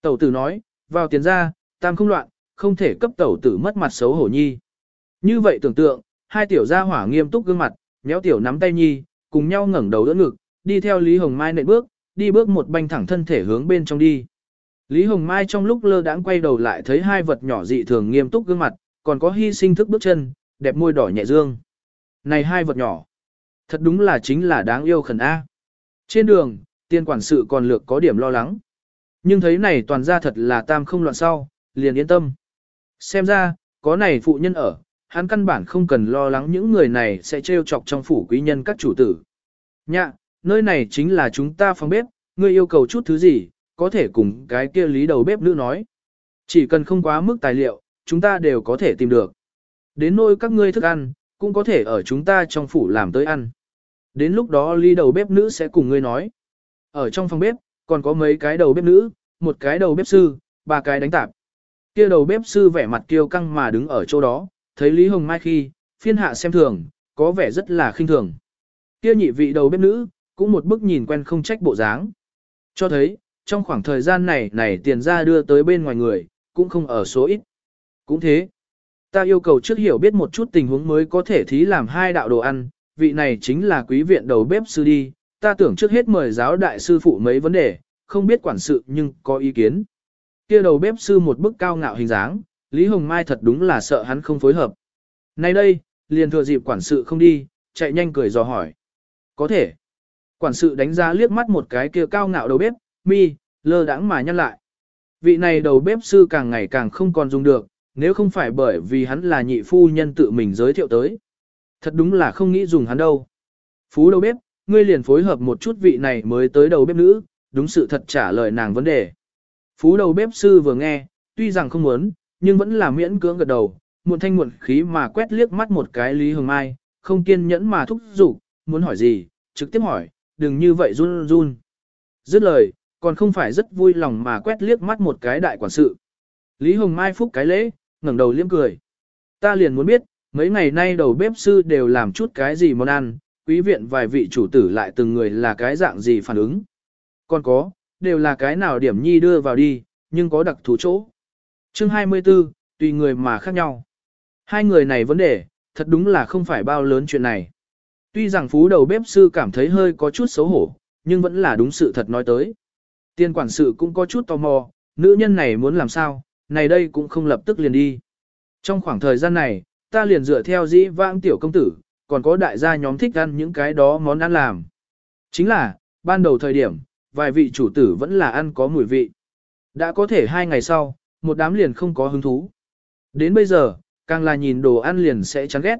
Tẩu tử nói, vào tiền ra, tam không loạn, không thể cấp tẩu tử mất mặt xấu hổ nhi. Như vậy tưởng tượng, hai tiểu gia hỏa nghiêm túc gương mặt, méo tiểu nắm tay nhi, cùng nhau ngẩng đầu đỡ ngực, đi theo Lý Hồng Mai nện bước, đi bước một banh thẳng thân thể hướng bên trong đi. Lý Hồng Mai trong lúc lơ đãng quay đầu lại thấy hai vật nhỏ dị thường nghiêm túc gương mặt, còn có hy sinh thức bước chân, đẹp môi đỏ nhẹ dương. Này hai vật nhỏ, thật đúng là chính là đáng yêu khẩn A. Trên đường, tiên quản sự còn lược có điểm lo lắng. Nhưng thấy này toàn ra thật là tam không loạn sau, liền yên tâm. Xem ra, có này phụ nhân ở, hắn căn bản không cần lo lắng những người này sẽ trêu chọc trong phủ quý nhân các chủ tử. Nhạ, nơi này chính là chúng ta phòng bếp, ngươi yêu cầu chút thứ gì, có thể cùng cái kia lý đầu bếp nữ nói. Chỉ cần không quá mức tài liệu, chúng ta đều có thể tìm được. Đến nôi các ngươi thức ăn, cũng có thể ở chúng ta trong phủ làm tới ăn. Đến lúc đó lý đầu bếp nữ sẽ cùng ngươi nói. Ở trong phòng bếp, còn có mấy cái đầu bếp nữ, một cái đầu bếp sư, ba cái đánh tạp. Kia đầu bếp sư vẻ mặt kiêu căng mà đứng ở chỗ đó, thấy Lý Hồng Mai khi, phiên hạ xem thường, có vẻ rất là khinh thường. Kia nhị vị đầu bếp nữ, cũng một bức nhìn quen không trách bộ dáng. Cho thấy, trong khoảng thời gian này này tiền ra đưa tới bên ngoài người, cũng không ở số ít. Cũng thế, ta yêu cầu trước hiểu biết một chút tình huống mới có thể thí làm hai đạo đồ ăn, vị này chính là quý viện đầu bếp sư đi, ta tưởng trước hết mời giáo đại sư phụ mấy vấn đề, không biết quản sự nhưng có ý kiến. Kia đầu bếp sư một bức cao ngạo hình dáng, Lý Hồng Mai thật đúng là sợ hắn không phối hợp. Nay đây, liền thừa dịp quản sự không đi, chạy nhanh cười dò hỏi. Có thể. Quản sự đánh giá liếc mắt một cái kia cao ngạo đầu bếp, mi, lơ đãng mà nhăn lại. Vị này đầu bếp sư càng ngày càng không còn dùng được, nếu không phải bởi vì hắn là nhị phu nhân tự mình giới thiệu tới. Thật đúng là không nghĩ dùng hắn đâu. Phú đầu bếp, ngươi liền phối hợp một chút vị này mới tới đầu bếp nữ, đúng sự thật trả lời nàng vấn đề. Phú đầu bếp sư vừa nghe, tuy rằng không muốn, nhưng vẫn là miễn cưỡng gật đầu, muộn thanh muộn khí mà quét liếc mắt một cái Lý Hồng Mai, không kiên nhẫn mà thúc giục, muốn hỏi gì, trực tiếp hỏi, đừng như vậy run run. Dứt lời, còn không phải rất vui lòng mà quét liếc mắt một cái đại quản sự. Lý Hồng Mai phúc cái lễ, ngẩng đầu liếm cười. Ta liền muốn biết, mấy ngày nay đầu bếp sư đều làm chút cái gì món ăn, quý viện vài vị chủ tử lại từng người là cái dạng gì phản ứng. Còn có, đều là cái nào điểm nhi đưa vào đi, nhưng có đặc thù chỗ. Chương 24, tùy người mà khác nhau. Hai người này vấn đề, thật đúng là không phải bao lớn chuyện này. Tuy rằng phú đầu bếp sư cảm thấy hơi có chút xấu hổ, nhưng vẫn là đúng sự thật nói tới. Tiên quản sự cũng có chút tò mò, nữ nhân này muốn làm sao, này đây cũng không lập tức liền đi. Trong khoảng thời gian này, ta liền dựa theo dĩ vãng tiểu công tử, còn có đại gia nhóm thích ăn những cái đó món ăn làm. Chính là, ban đầu thời điểm, vài vị chủ tử vẫn là ăn có mùi vị. Đã có thể hai ngày sau, một đám liền không có hứng thú. Đến bây giờ, càng là nhìn đồ ăn liền sẽ chán ghét.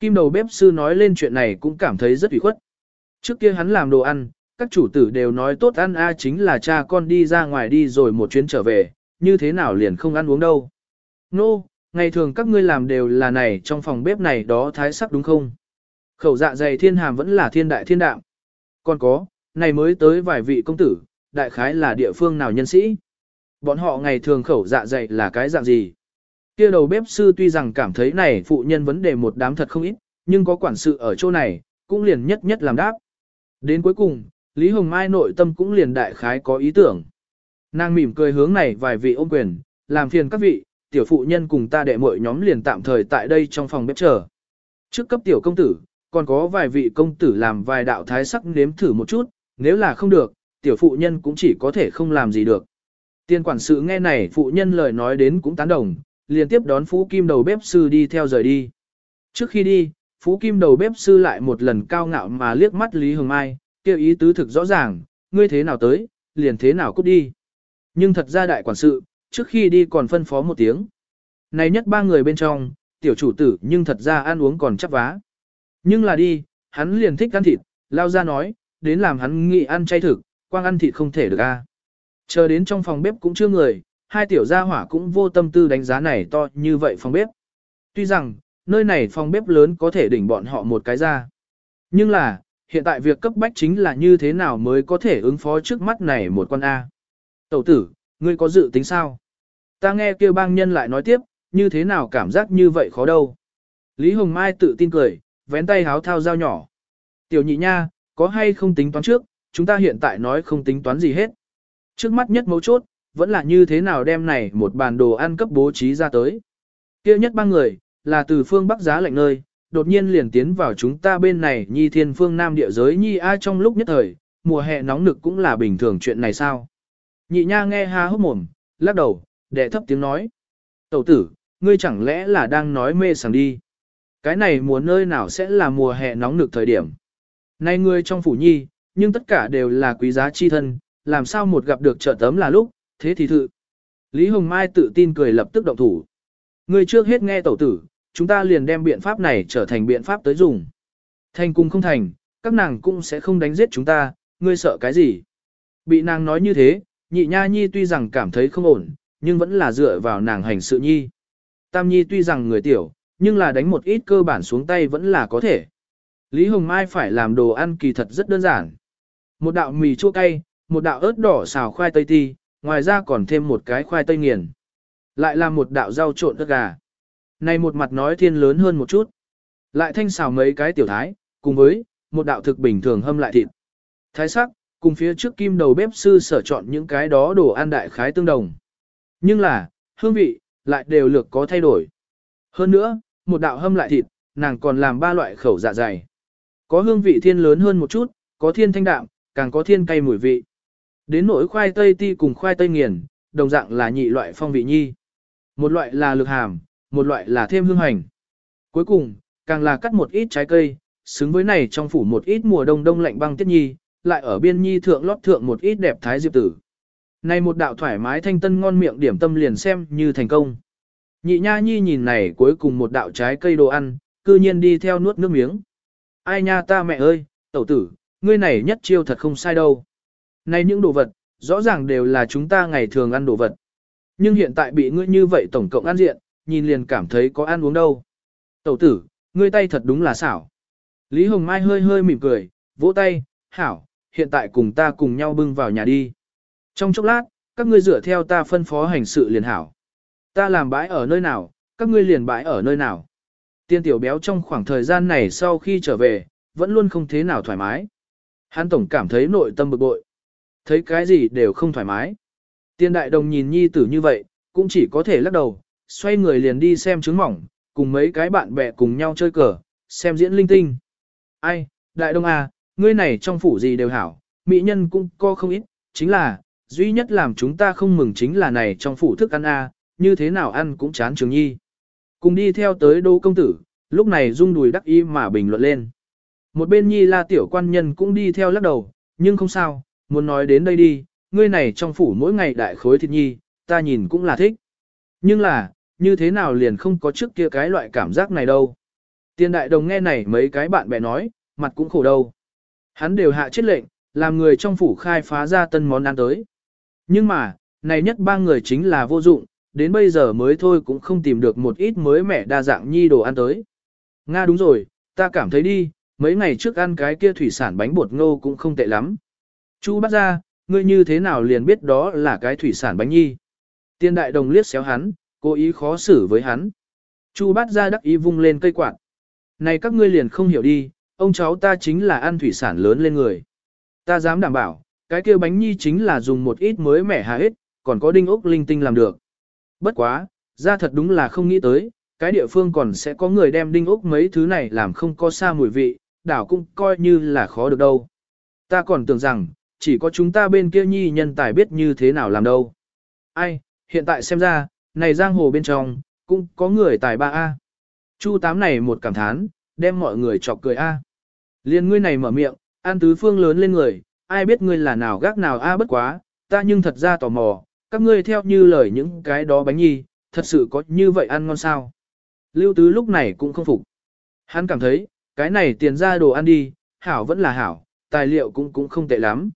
Kim đầu bếp sư nói lên chuyện này cũng cảm thấy rất ủy khuất. Trước kia hắn làm đồ ăn, các chủ tử đều nói tốt ăn a chính là cha con đi ra ngoài đi rồi một chuyến trở về, như thế nào liền không ăn uống đâu. Nô, no, ngày thường các ngươi làm đều là này trong phòng bếp này đó thái sắc đúng không? Khẩu dạ dày thiên hàm vẫn là thiên đại thiên đạm. Còn có, này mới tới vài vị công tử, đại khái là địa phương nào nhân sĩ. Bọn họ ngày thường khẩu dạ dày là cái dạng gì? Kia đầu bếp sư tuy rằng cảm thấy này phụ nhân vấn đề một đám thật không ít, nhưng có quản sự ở chỗ này, cũng liền nhất nhất làm đáp. Đến cuối cùng, Lý Hồng Mai nội tâm cũng liền đại khái có ý tưởng. Nàng mỉm cười hướng này vài vị ôm quyền, làm phiền các vị, tiểu phụ nhân cùng ta đệ mọi nhóm liền tạm thời tại đây trong phòng bếp chờ. Trước cấp tiểu công tử, còn có vài vị công tử làm vài đạo thái sắc nếm thử một chút, nếu là không được, tiểu phụ nhân cũng chỉ có thể không làm gì được. Tiên quản sự nghe này phụ nhân lời nói đến cũng tán đồng, liền tiếp đón Phú Kim đầu bếp sư đi theo rời đi. Trước khi đi, Phú Kim đầu bếp sư lại một lần cao ngạo mà liếc mắt Lý Hồng Mai, kêu ý tứ thực rõ ràng, ngươi thế nào tới, liền thế nào cút đi. Nhưng thật ra đại quản sự, trước khi đi còn phân phó một tiếng. Này nhất ba người bên trong, tiểu chủ tử nhưng thật ra ăn uống còn chắc vá. Nhưng là đi, hắn liền thích ăn thịt, lao ra nói, đến làm hắn nghĩ ăn chay thực, quang ăn thịt không thể được a. Chờ đến trong phòng bếp cũng chưa người, hai tiểu gia hỏa cũng vô tâm tư đánh giá này to như vậy phòng bếp. Tuy rằng, nơi này phòng bếp lớn có thể đỉnh bọn họ một cái ra. Nhưng là, hiện tại việc cấp bách chính là như thế nào mới có thể ứng phó trước mắt này một con A. Tẩu tử, ngươi có dự tính sao? Ta nghe kêu bang nhân lại nói tiếp, như thế nào cảm giác như vậy khó đâu. Lý Hồng Mai tự tin cười, vén tay háo thao dao nhỏ. Tiểu nhị nha, có hay không tính toán trước, chúng ta hiện tại nói không tính toán gì hết. Trước mắt nhất mấu chốt, vẫn là như thế nào đem này một bàn đồ ăn cấp bố trí ra tới. kia nhất ba người, là từ phương Bắc giá lạnh nơi, đột nhiên liền tiến vào chúng ta bên này nhi thiên phương Nam địa giới nhi ai trong lúc nhất thời, mùa hè nóng nực cũng là bình thường chuyện này sao. Nhị nha nghe ha hốc mồm, lắc đầu, đệ thấp tiếng nói. Tẩu tử, ngươi chẳng lẽ là đang nói mê sảng đi. Cái này mùa nơi nào sẽ là mùa hè nóng nực thời điểm. Này ngươi trong phủ nhi, nhưng tất cả đều là quý giá chi thân, làm sao một gặp được trợ tấm là lúc, thế thì thự. Lý Hồng Mai tự tin cười lập tức động thủ. người trước hết nghe tẩu tử, chúng ta liền đem biện pháp này trở thành biện pháp tới dùng. Thành cùng không thành, các nàng cũng sẽ không đánh giết chúng ta, ngươi sợ cái gì? Bị nàng nói như thế, nhị nha nhi tuy rằng cảm thấy không ổn, nhưng vẫn là dựa vào nàng hành sự nhi. Tam nhi tuy rằng người tiểu, nhưng là đánh một ít cơ bản xuống tay vẫn là có thể. Lý Hồng Mai phải làm đồ ăn kỳ thật rất đơn giản. Một đạo mì chua cay, một đạo ớt đỏ xào khoai tây ti, ngoài ra còn thêm một cái khoai tây nghiền. Lại là một đạo rau trộn ớt gà. Này một mặt nói thiên lớn hơn một chút. Lại thanh xào mấy cái tiểu thái, cùng với một đạo thực bình thường hâm lại thịt. Thái sắc, cùng phía trước kim đầu bếp sư sở chọn những cái đó đồ ăn đại khái tương đồng. Nhưng là, hương vị, lại đều lược có thay đổi. Hơn nữa, một đạo hâm lại thịt, nàng còn làm ba loại khẩu dạ dày. Có hương vị thiên lớn hơn một chút, có thiên thanh đạm, càng có thiên cay mùi vị. Đến nỗi khoai tây ti cùng khoai tây nghiền, đồng dạng là nhị loại phong vị nhi. Một loại là lực hàm, một loại là thêm hương hành. Cuối cùng, càng là cắt một ít trái cây, xứng với này trong phủ một ít mùa đông đông lạnh băng tiết nhi, lại ở biên nhi thượng lót thượng một ít đẹp thái diệp tử. Này một đạo thoải mái thanh tân ngon miệng điểm tâm liền xem như thành công. Nhị nha nhi nhìn này cuối cùng một đạo trái cây đồ ăn, cư nhiên đi theo nuốt nước miếng. Ai nha ta mẹ ơi, tẩu tử, ngươi này nhất chiêu thật không sai đâu. Này những đồ vật, rõ ràng đều là chúng ta ngày thường ăn đồ vật. Nhưng hiện tại bị ngươi như vậy tổng cộng ăn diện, nhìn liền cảm thấy có ăn uống đâu. Tẩu tử, ngươi tay thật đúng là xảo. Lý Hồng Mai hơi hơi mỉm cười, vỗ tay, hảo, hiện tại cùng ta cùng nhau bưng vào nhà đi. Trong chốc lát, các ngươi dựa theo ta phân phó hành sự liền hảo. Ta làm bãi ở nơi nào, các ngươi liền bãi ở nơi nào. Tiên tiểu béo trong khoảng thời gian này sau khi trở về, vẫn luôn không thế nào thoải mái. Hắn tổng cảm thấy nội tâm bực bội. Thấy cái gì đều không thoải mái. Tiên đại đồng nhìn nhi tử như vậy, cũng chỉ có thể lắc đầu, xoay người liền đi xem trứng mỏng, cùng mấy cái bạn bè cùng nhau chơi cờ, xem diễn linh tinh. Ai, đại đông à, ngươi này trong phủ gì đều hảo, mỹ nhân cũng có không ít, chính là, duy nhất làm chúng ta không mừng chính là này trong phủ thức ăn a, à, như thế nào ăn cũng chán trường nhi. Cùng đi theo tới đô công tử, lúc này rung đùi đắc ý mà bình luận lên. Một bên nhi la tiểu quan nhân cũng đi theo lắc đầu, nhưng không sao, muốn nói đến đây đi, ngươi này trong phủ mỗi ngày đại khối thịt nhi, ta nhìn cũng là thích. Nhưng là, như thế nào liền không có trước kia cái loại cảm giác này đâu. Tiên đại đồng nghe này mấy cái bạn bè nói, mặt cũng khổ đâu. Hắn đều hạ chết lệnh, làm người trong phủ khai phá ra tân món ăn tới. Nhưng mà, này nhất ba người chính là vô dụng, đến bây giờ mới thôi cũng không tìm được một ít mới mẻ đa dạng nhi đồ ăn tới. Nga đúng rồi, ta cảm thấy đi, mấy ngày trước ăn cái kia thủy sản bánh bột ngô cũng không tệ lắm. Chu bắt ra, ngươi như thế nào liền biết đó là cái thủy sản bánh nhi. Tiên đại đồng liếc xéo hắn, cố ý khó xử với hắn. Chu bắt ra đắc ý vung lên cây quạt. Này các ngươi liền không hiểu đi, ông cháu ta chính là ăn thủy sản lớn lên người. Ta dám đảm bảo, cái kia bánh nhi chính là dùng một ít mới mẻ hà hết, còn có đinh ốc linh tinh làm được. Bất quá, ra thật đúng là không nghĩ tới, cái địa phương còn sẽ có người đem đinh ốc mấy thứ này làm không có xa mùi vị, đảo cũng coi như là khó được đâu. Ta còn tưởng rằng, chỉ có chúng ta bên kia nhi nhân tài biết như thế nào làm đâu. Ai, hiện tại xem ra, này giang hồ bên trong, cũng có người tài ba A. Chu tám này một cảm thán, đem mọi người chọc cười A. Liên ngươi này mở miệng, an tứ phương lớn lên người, ai biết ngươi là nào gác nào A bất quá, ta nhưng thật ra tò mò, các ngươi theo như lời những cái đó bánh nhi, thật sự có như vậy ăn ngon sao. Lưu tứ lúc này cũng không phục. Hắn cảm thấy, cái này tiền ra đồ ăn đi, hảo vẫn là hảo, tài liệu cũng cũng không tệ lắm.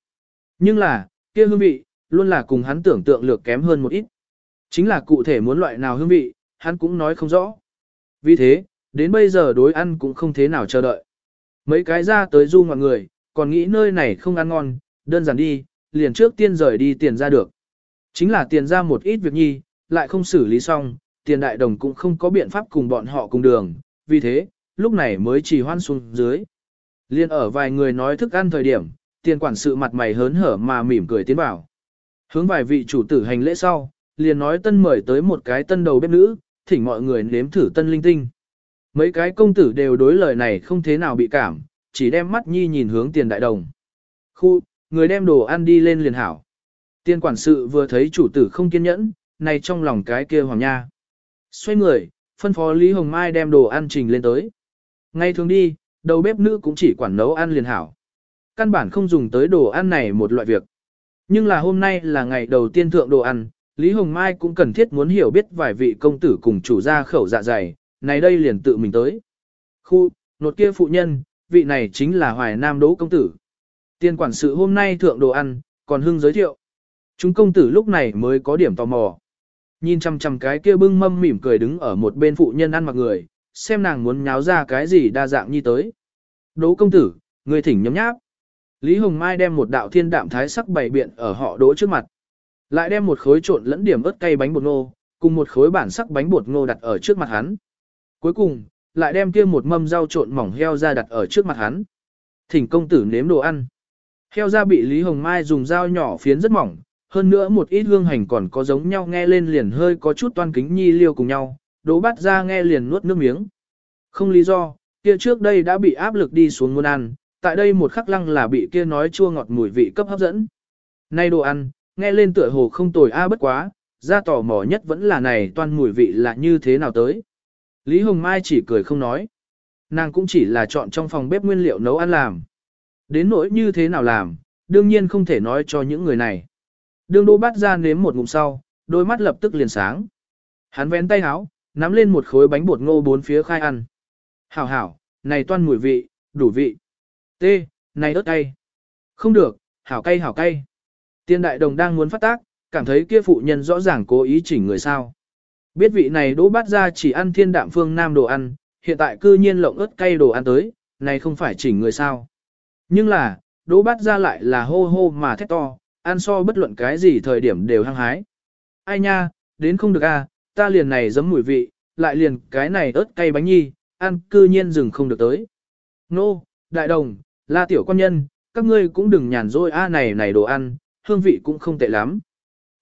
Nhưng là, kia hương vị, luôn là cùng hắn tưởng tượng lược kém hơn một ít. Chính là cụ thể muốn loại nào hương vị, hắn cũng nói không rõ. Vì thế, đến bây giờ đối ăn cũng không thế nào chờ đợi. Mấy cái ra tới du mọi người, còn nghĩ nơi này không ăn ngon, đơn giản đi, liền trước tiên rời đi tiền ra được. Chính là tiền ra một ít việc nhi, lại không xử lý xong, tiền đại đồng cũng không có biện pháp cùng bọn họ cùng đường, vì thế, lúc này mới chỉ hoan xuống dưới. Liên ở vài người nói thức ăn thời điểm, tiền quản sự mặt mày hớn hở mà mỉm cười tiến vào. Hướng vài vị chủ tử hành lễ sau, liền nói tân mời tới một cái tân đầu bếp nữ, thỉnh mọi người nếm thử tân linh tinh. Mấy cái công tử đều đối lời này không thế nào bị cảm, chỉ đem mắt nhi nhìn hướng tiền đại đồng. Khu, người đem đồ ăn đi lên liền hảo. Tiền quản sự vừa thấy chủ tử không kiên nhẫn, này trong lòng cái kia hoàng nha. Xoay người, phân phó Lý Hồng Mai đem đồ ăn trình lên tới. Ngay thường đi, đầu bếp nữ cũng chỉ quản nấu ăn liền hảo. Căn bản không dùng tới đồ ăn này một loại việc. Nhưng là hôm nay là ngày đầu tiên thượng đồ ăn, Lý Hồng Mai cũng cần thiết muốn hiểu biết vài vị công tử cùng chủ gia khẩu dạ dày, này đây liền tự mình tới. Khu, nột kia phụ nhân, vị này chính là Hoài Nam Đỗ công tử. Tiên quản sự hôm nay thượng đồ ăn, còn hưng giới thiệu. Chúng công tử lúc này mới có điểm tò mò. Nhìn chăm chăm cái kia bưng mâm mỉm cười đứng ở một bên phụ nhân ăn mặc người, xem nàng muốn nháo ra cái gì đa dạng như tới. Đỗ công tử, người thỉnh nhấm nháp. Lý Hồng Mai đem một đạo thiên đạm thái sắc bày biện ở họ đỗ trước mặt. Lại đem một khối trộn lẫn điểm ớt cay bánh bột ngô, cùng một khối bản sắc bánh bột ngô đặt ở trước mặt hắn. Cuối cùng, lại đem kia một mâm rau trộn mỏng heo ra đặt ở trước mặt hắn. Thỉnh công tử nếm đồ ăn. Heo ra bị Lý Hồng Mai dùng dao nhỏ phiến rất mỏng, hơn nữa một ít hương hành còn có giống nhau nghe lên liền hơi có chút toan kính nhi liêu cùng nhau, đố bắt ra nghe liền nuốt nước miếng. Không lý do, kia trước đây đã bị áp lực đi xuống muốn ăn, tại đây một khắc lăng là bị kia nói chua ngọt mùi vị cấp hấp dẫn. Nay đồ ăn, nghe lên tựa hồ không tồi a bất quá, ra tò mò nhất vẫn là này toan mùi vị là như thế nào tới. Lý Hồng Mai chỉ cười không nói. Nàng cũng chỉ là chọn trong phòng bếp nguyên liệu nấu ăn làm. Đến nỗi như thế nào làm, đương nhiên không thể nói cho những người này. Đương đô bát ra nếm một ngụm sau, đôi mắt lập tức liền sáng. Hắn vén tay háo, nắm lên một khối bánh bột ngô bốn phía khai ăn. Hảo hảo, này toan mùi vị, đủ vị. Tê, này ớt cay. Không được, hảo cay hảo cay. Tiên đại đồng đang muốn phát tác, cảm thấy kia phụ nhân rõ ràng cố ý chỉnh người sao. Biết vị này đỗ bát ra chỉ ăn thiên đạm phương nam đồ ăn, hiện tại cư nhiên lộng ớt cay đồ ăn tới, này không phải chỉnh người sao. Nhưng là, đỗ bát ra lại là hô hô mà thét to, ăn so bất luận cái gì thời điểm đều hăng hái. Ai nha, đến không được a, à, ta liền này giấm mùi vị, lại liền cái này ớt cay bánh nhi, ăn cư nhiên dừng không được tới. Nô, đại đồng, la tiểu quan nhân, các ngươi cũng đừng nhàn rỗi a này này đồ ăn, hương vị cũng không tệ lắm.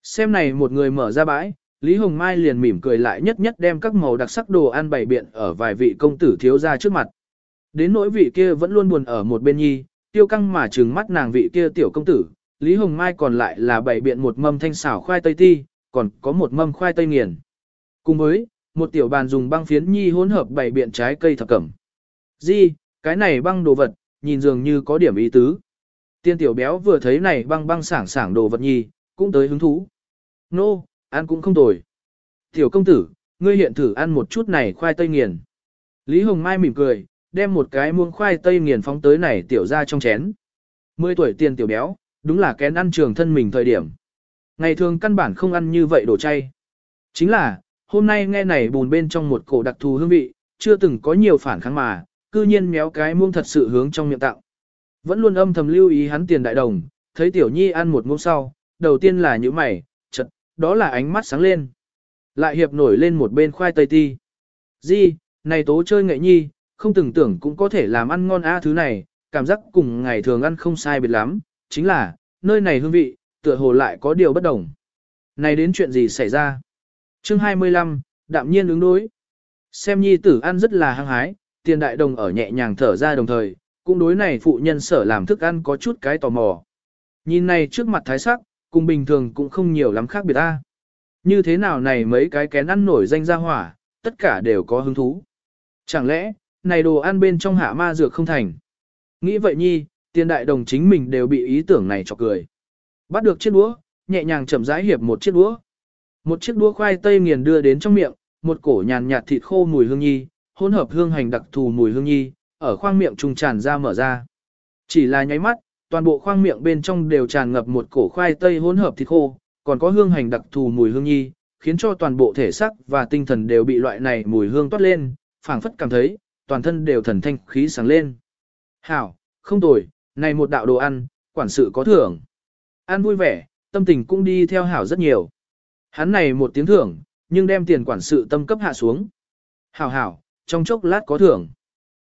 Xem này một người mở ra bãi, Lý Hồng Mai liền mỉm cười lại nhất nhất đem các màu đặc sắc đồ ăn bày biện ở vài vị công tử thiếu gia trước mặt. Đến nỗi vị kia vẫn luôn buồn ở một bên nhi, tiêu căng mà trừng mắt nàng vị kia tiểu công tử, Lý Hồng Mai còn lại là bày biện một mâm thanh xảo khoai tây ti, còn có một mâm khoai tây nghiền. Cùng với, một tiểu bàn dùng băng phiến nhi hỗn hợp bày biện trái cây thập cẩm. Di, cái này băng đồ vật, nhìn dường như có điểm ý tứ. Tiên tiểu béo vừa thấy này băng băng sảng sảng đồ vật nhi, cũng tới hứng thú. Nô, no, ăn cũng không tồi. Tiểu công tử, ngươi hiện thử ăn một chút này khoai tây nghiền. Lý Hồng Mai mỉm cười, đem một cái muông khoai tây nghiền phóng tới này tiểu ra trong chén. Mười tuổi tiền tiểu béo, đúng là kén ăn trường thân mình thời điểm. Ngày thường căn bản không ăn như vậy đồ chay. Chính là, hôm nay nghe này bùn bên trong một cổ đặc thù hương vị, chưa từng có nhiều phản kháng mà, cư nhiên méo cái muông thật sự hướng trong miệng tạo. Vẫn luôn âm thầm lưu ý hắn tiền đại đồng, thấy tiểu nhi ăn một muông sau, đầu tiên là những mày, chật, đó là ánh mắt sáng lên. Lại hiệp nổi lên một bên khoai tây ti. Di, này tố chơi nghệ nhi, không từng tưởng cũng có thể làm ăn ngon a thứ này, cảm giác cùng ngày thường ăn không sai biệt lắm, chính là, nơi này hương vị, tựa hồ lại có điều bất đồng. Này đến chuyện gì xảy ra? Chương 25, đạm nhiên ứng đối. Xem nhi tử ăn rất là hăng hái, tiền đại đồng ở nhẹ nhàng thở ra đồng thời, cũng đối này phụ nhân sở làm thức ăn có chút cái tò mò. Nhìn này trước mặt thái sắc, cùng bình thường cũng không nhiều lắm khác biệt ta. Như thế nào này mấy cái kén ăn nổi danh ra hỏa, tất cả đều có hứng thú. Chẳng lẽ, này đồ ăn bên trong hạ ma dược không thành? Nghĩ vậy nhi, tiền đại đồng chính mình đều bị ý tưởng này cho cười. Bắt được chiếc đũa, nhẹ nhàng chậm rãi hiệp một chiếc đũa. Một chiếc đũa khoai tây nghiền đưa đến trong miệng, một cổ nhàn nhạt thịt khô mùi hương nhi, hỗn hợp hương hành đặc thù mùi hương nhi, ở khoang miệng trùng tràn ra mở ra. Chỉ là nháy mắt, toàn bộ khoang miệng bên trong đều tràn ngập một cổ khoai tây hỗn hợp thịt khô, còn có hương hành đặc thù mùi hương nhi, khiến cho toàn bộ thể xác và tinh thần đều bị loại này mùi hương toát lên, phảng phất cảm thấy, toàn thân đều thần thanh khí sáng lên. Hảo, không tồi, này một đạo đồ ăn, quản sự có thưởng. Ăn vui vẻ, tâm tình cũng đi theo hảo rất nhiều. Hắn này một tiếng thưởng, nhưng đem tiền quản sự tâm cấp hạ xuống. Hảo hảo, trong chốc lát có thưởng.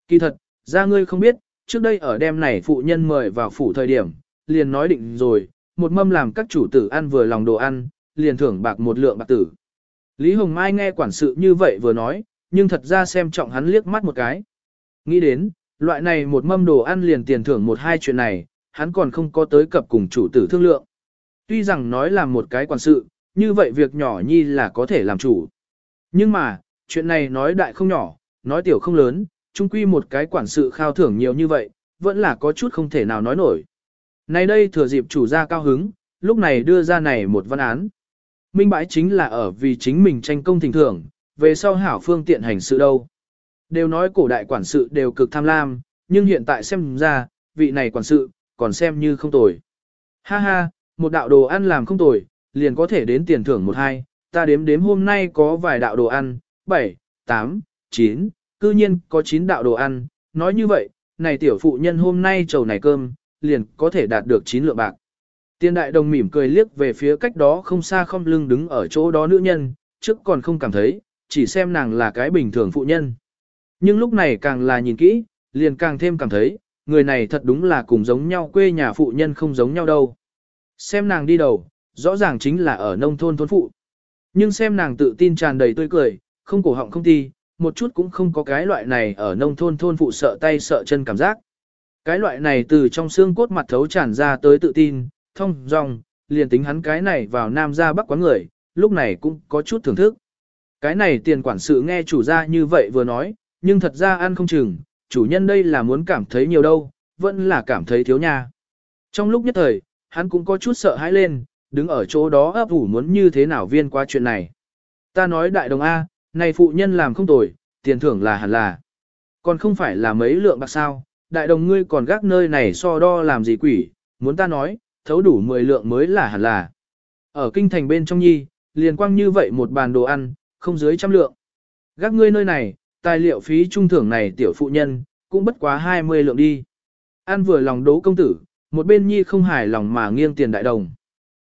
Kỳ thật, ra ngươi không biết, trước đây ở đêm này phụ nhân mời vào phủ thời điểm, liền nói định rồi, một mâm làm các chủ tử ăn vừa lòng đồ ăn, liền thưởng bạc một lượng bạc tử. Lý Hồng Mai nghe quản sự như vậy vừa nói, nhưng thật ra xem trọng hắn liếc mắt một cái. Nghĩ đến, loại này một mâm đồ ăn liền tiền thưởng một hai chuyện này, hắn còn không có tới cập cùng chủ tử thương lượng. Tuy rằng nói là một cái quản sự, như vậy việc nhỏ nhi là có thể làm chủ. Nhưng mà, chuyện này nói đại không nhỏ, nói tiểu không lớn, chung quy một cái quản sự khao thưởng nhiều như vậy, vẫn là có chút không thể nào nói nổi. Nay đây thừa dịp chủ gia cao hứng, lúc này đưa ra này một văn án. Minh bãi chính là ở vì chính mình tranh công thỉnh thưởng, về sau hảo phương tiện hành sự đâu. Đều nói cổ đại quản sự đều cực tham lam, nhưng hiện tại xem ra, vị này quản sự, còn xem như không tồi. Ha ha, một đạo đồ ăn làm không tồi, liền có thể đến tiền thưởng một hai, ta đếm đếm hôm nay có vài đạo đồ ăn, 7, 8, 9, cư nhiên có 9 đạo đồ ăn, nói như vậy, này tiểu phụ nhân hôm nay trầu này cơm, liền có thể đạt được 9 lượng bạc. Tiên đại đồng mỉm cười liếc về phía cách đó không xa không lưng đứng ở chỗ đó nữ nhân, trước còn không cảm thấy, chỉ xem nàng là cái bình thường phụ nhân. Nhưng lúc này càng là nhìn kỹ, liền càng thêm cảm thấy, người này thật đúng là cùng giống nhau quê nhà phụ nhân không giống nhau đâu. Xem nàng đi đầu, rõ ràng chính là ở nông thôn thôn phụ. Nhưng xem nàng tự tin tràn đầy tươi cười, không cổ họng không ti, một chút cũng không có cái loại này ở nông thôn thôn phụ sợ tay sợ chân cảm giác. Cái loại này từ trong xương cốt mặt thấu tràn ra tới tự tin, thông dong, liền tính hắn cái này vào nam ra bắc quán người, lúc này cũng có chút thưởng thức. Cái này tiền quản sự nghe chủ gia như vậy vừa nói, nhưng thật ra ăn không chừng, chủ nhân đây là muốn cảm thấy nhiều đâu, vẫn là cảm thấy thiếu nha. Trong lúc nhất thời, hắn cũng có chút sợ hãi lên, đứng ở chỗ đó ấp ủ muốn như thế nào viên qua chuyện này. Ta nói đại đồng A, này phụ nhân làm không tồi, tiền thưởng là hẳn là. Còn không phải là mấy lượng bạc sao, đại đồng ngươi còn gác nơi này so đo làm gì quỷ, muốn ta nói, thấu đủ 10 lượng mới là hẳn là. Ở kinh thành bên trong nhi, liền quang như vậy một bàn đồ ăn, không dưới trăm lượng. Gác ngươi nơi này, tài liệu phí trung thưởng này tiểu phụ nhân, cũng bất quá 20 lượng đi. Ăn vừa lòng đố công tử, một bên nhi không hài lòng mà nghiêng tiền đại đồng.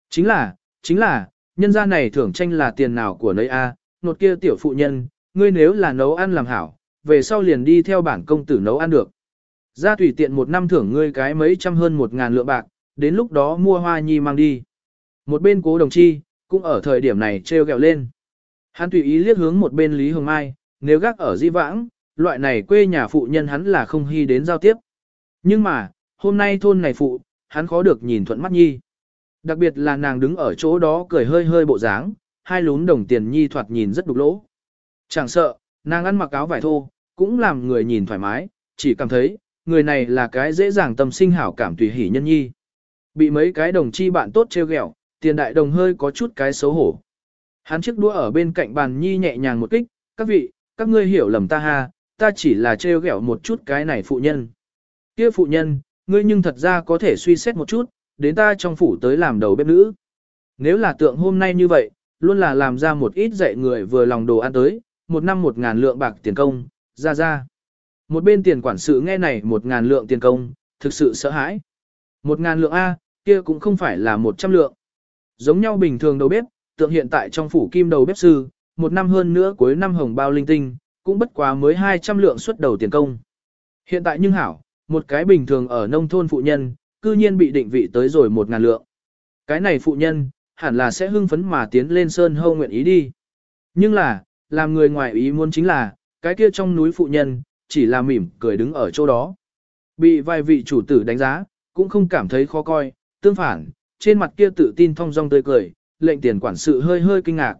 Chính là, chính là, nhân gia này thưởng tranh là tiền nào của nơi A, nột kia tiểu phụ nhân, ngươi nếu là nấu ăn làm hảo, về sau liền đi theo bản công tử nấu ăn được. Ra tùy tiện một năm thưởng ngươi cái mấy trăm hơn một ngàn lượng bạc, đến lúc đó mua hoa nhi mang đi. Một bên cố đồng chi, cũng ở thời điểm này treo gẹo lên. Hắn tùy ý liếc hướng một bên Lý Hồng Mai, nếu gác ở di vãng, loại này quê nhà phụ nhân hắn là không hy đến giao tiếp. Nhưng mà, hôm nay thôn này phụ, hắn khó được nhìn thuận mắt nhi. Đặc biệt là nàng đứng ở chỗ đó cười hơi hơi bộ dáng, hai lún đồng tiền nhi thoạt nhìn rất đục lỗ. Chẳng sợ, nàng ăn mặc áo vải thô, cũng làm người nhìn thoải mái, chỉ cảm thấy, người này là cái dễ dàng tâm sinh hảo cảm tùy hỷ nhân nhi. Bị mấy cái đồng chi bạn tốt treo ghẹo, tiền đại đồng hơi có chút cái xấu hổ. Hắn chiếc đũa ở bên cạnh bàn nhi nhẹ nhàng một kích, các vị, các ngươi hiểu lầm ta ha, ta chỉ là treo ghẹo một chút cái này phụ nhân. Kia phụ nhân, ngươi nhưng thật ra có thể suy xét một chút, đến ta trong phủ tới làm đầu bếp nữ. Nếu là tượng hôm nay như vậy, luôn là làm ra một ít dạy người vừa lòng đồ ăn tới, một năm một ngàn lượng bạc tiền công, ra ra. Một bên tiền quản sự nghe này một ngàn lượng tiền công, thực sự sợ hãi. Một ngàn lượng A, kia cũng không phải là một trăm lượng. Giống nhau bình thường đầu bếp, tượng hiện tại trong phủ kim đầu bếp sư, một năm hơn nữa cuối năm hồng bao linh tinh, cũng bất quá mới 200 lượng xuất đầu tiền công. Hiện tại nhưng hảo, một cái bình thường ở nông thôn phụ nhân, cư nhiên bị định vị tới rồi một ngàn lượng. Cái này phụ nhân, hẳn là sẽ hưng phấn mà tiến lên sơn hâu nguyện ý đi. Nhưng là, làm người ngoài ý muốn chính là, cái kia trong núi phụ nhân, chỉ là mỉm cười đứng ở chỗ đó. Bị vài vị chủ tử đánh giá, cũng không cảm thấy khó coi, tương phản, trên mặt kia tự tin thong dong tươi cười, lệnh tiền quản sự hơi hơi kinh ngạc.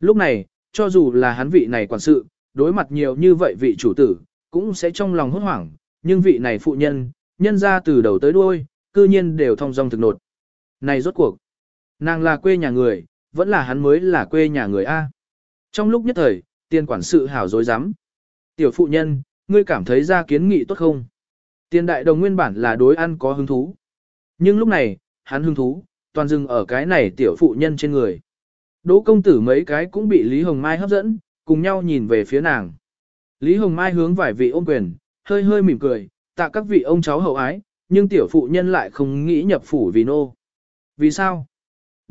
Lúc này, cho dù là hắn vị này quản sự, đối mặt nhiều như vậy vị chủ tử, cũng sẽ trong lòng hốt hoảng, nhưng vị này phụ nhân, nhân ra từ đầu tới đuôi, cư nhiên đều thong dong thực nột. Này rốt cuộc, nàng là quê nhà người, vẫn là hắn mới là quê nhà người A. Trong lúc nhất thời, tiền quản sự hảo dối rắm Tiểu phụ nhân, ngươi cảm thấy ra kiến nghị tốt không? Tiền đại đồng nguyên bản là đối ăn có hứng thú. Nhưng lúc này, hắn hứng thú, toàn dừng ở cái này tiểu phụ nhân trên người. Đỗ công tử mấy cái cũng bị Lý Hồng Mai hấp dẫn, cùng nhau nhìn về phía nàng. Lý Hồng Mai hướng vài vị ôm quyền, hơi hơi mỉm cười, tạ các vị ông cháu hậu ái, nhưng tiểu phụ nhân lại không nghĩ nhập phủ vì nô. Vì sao?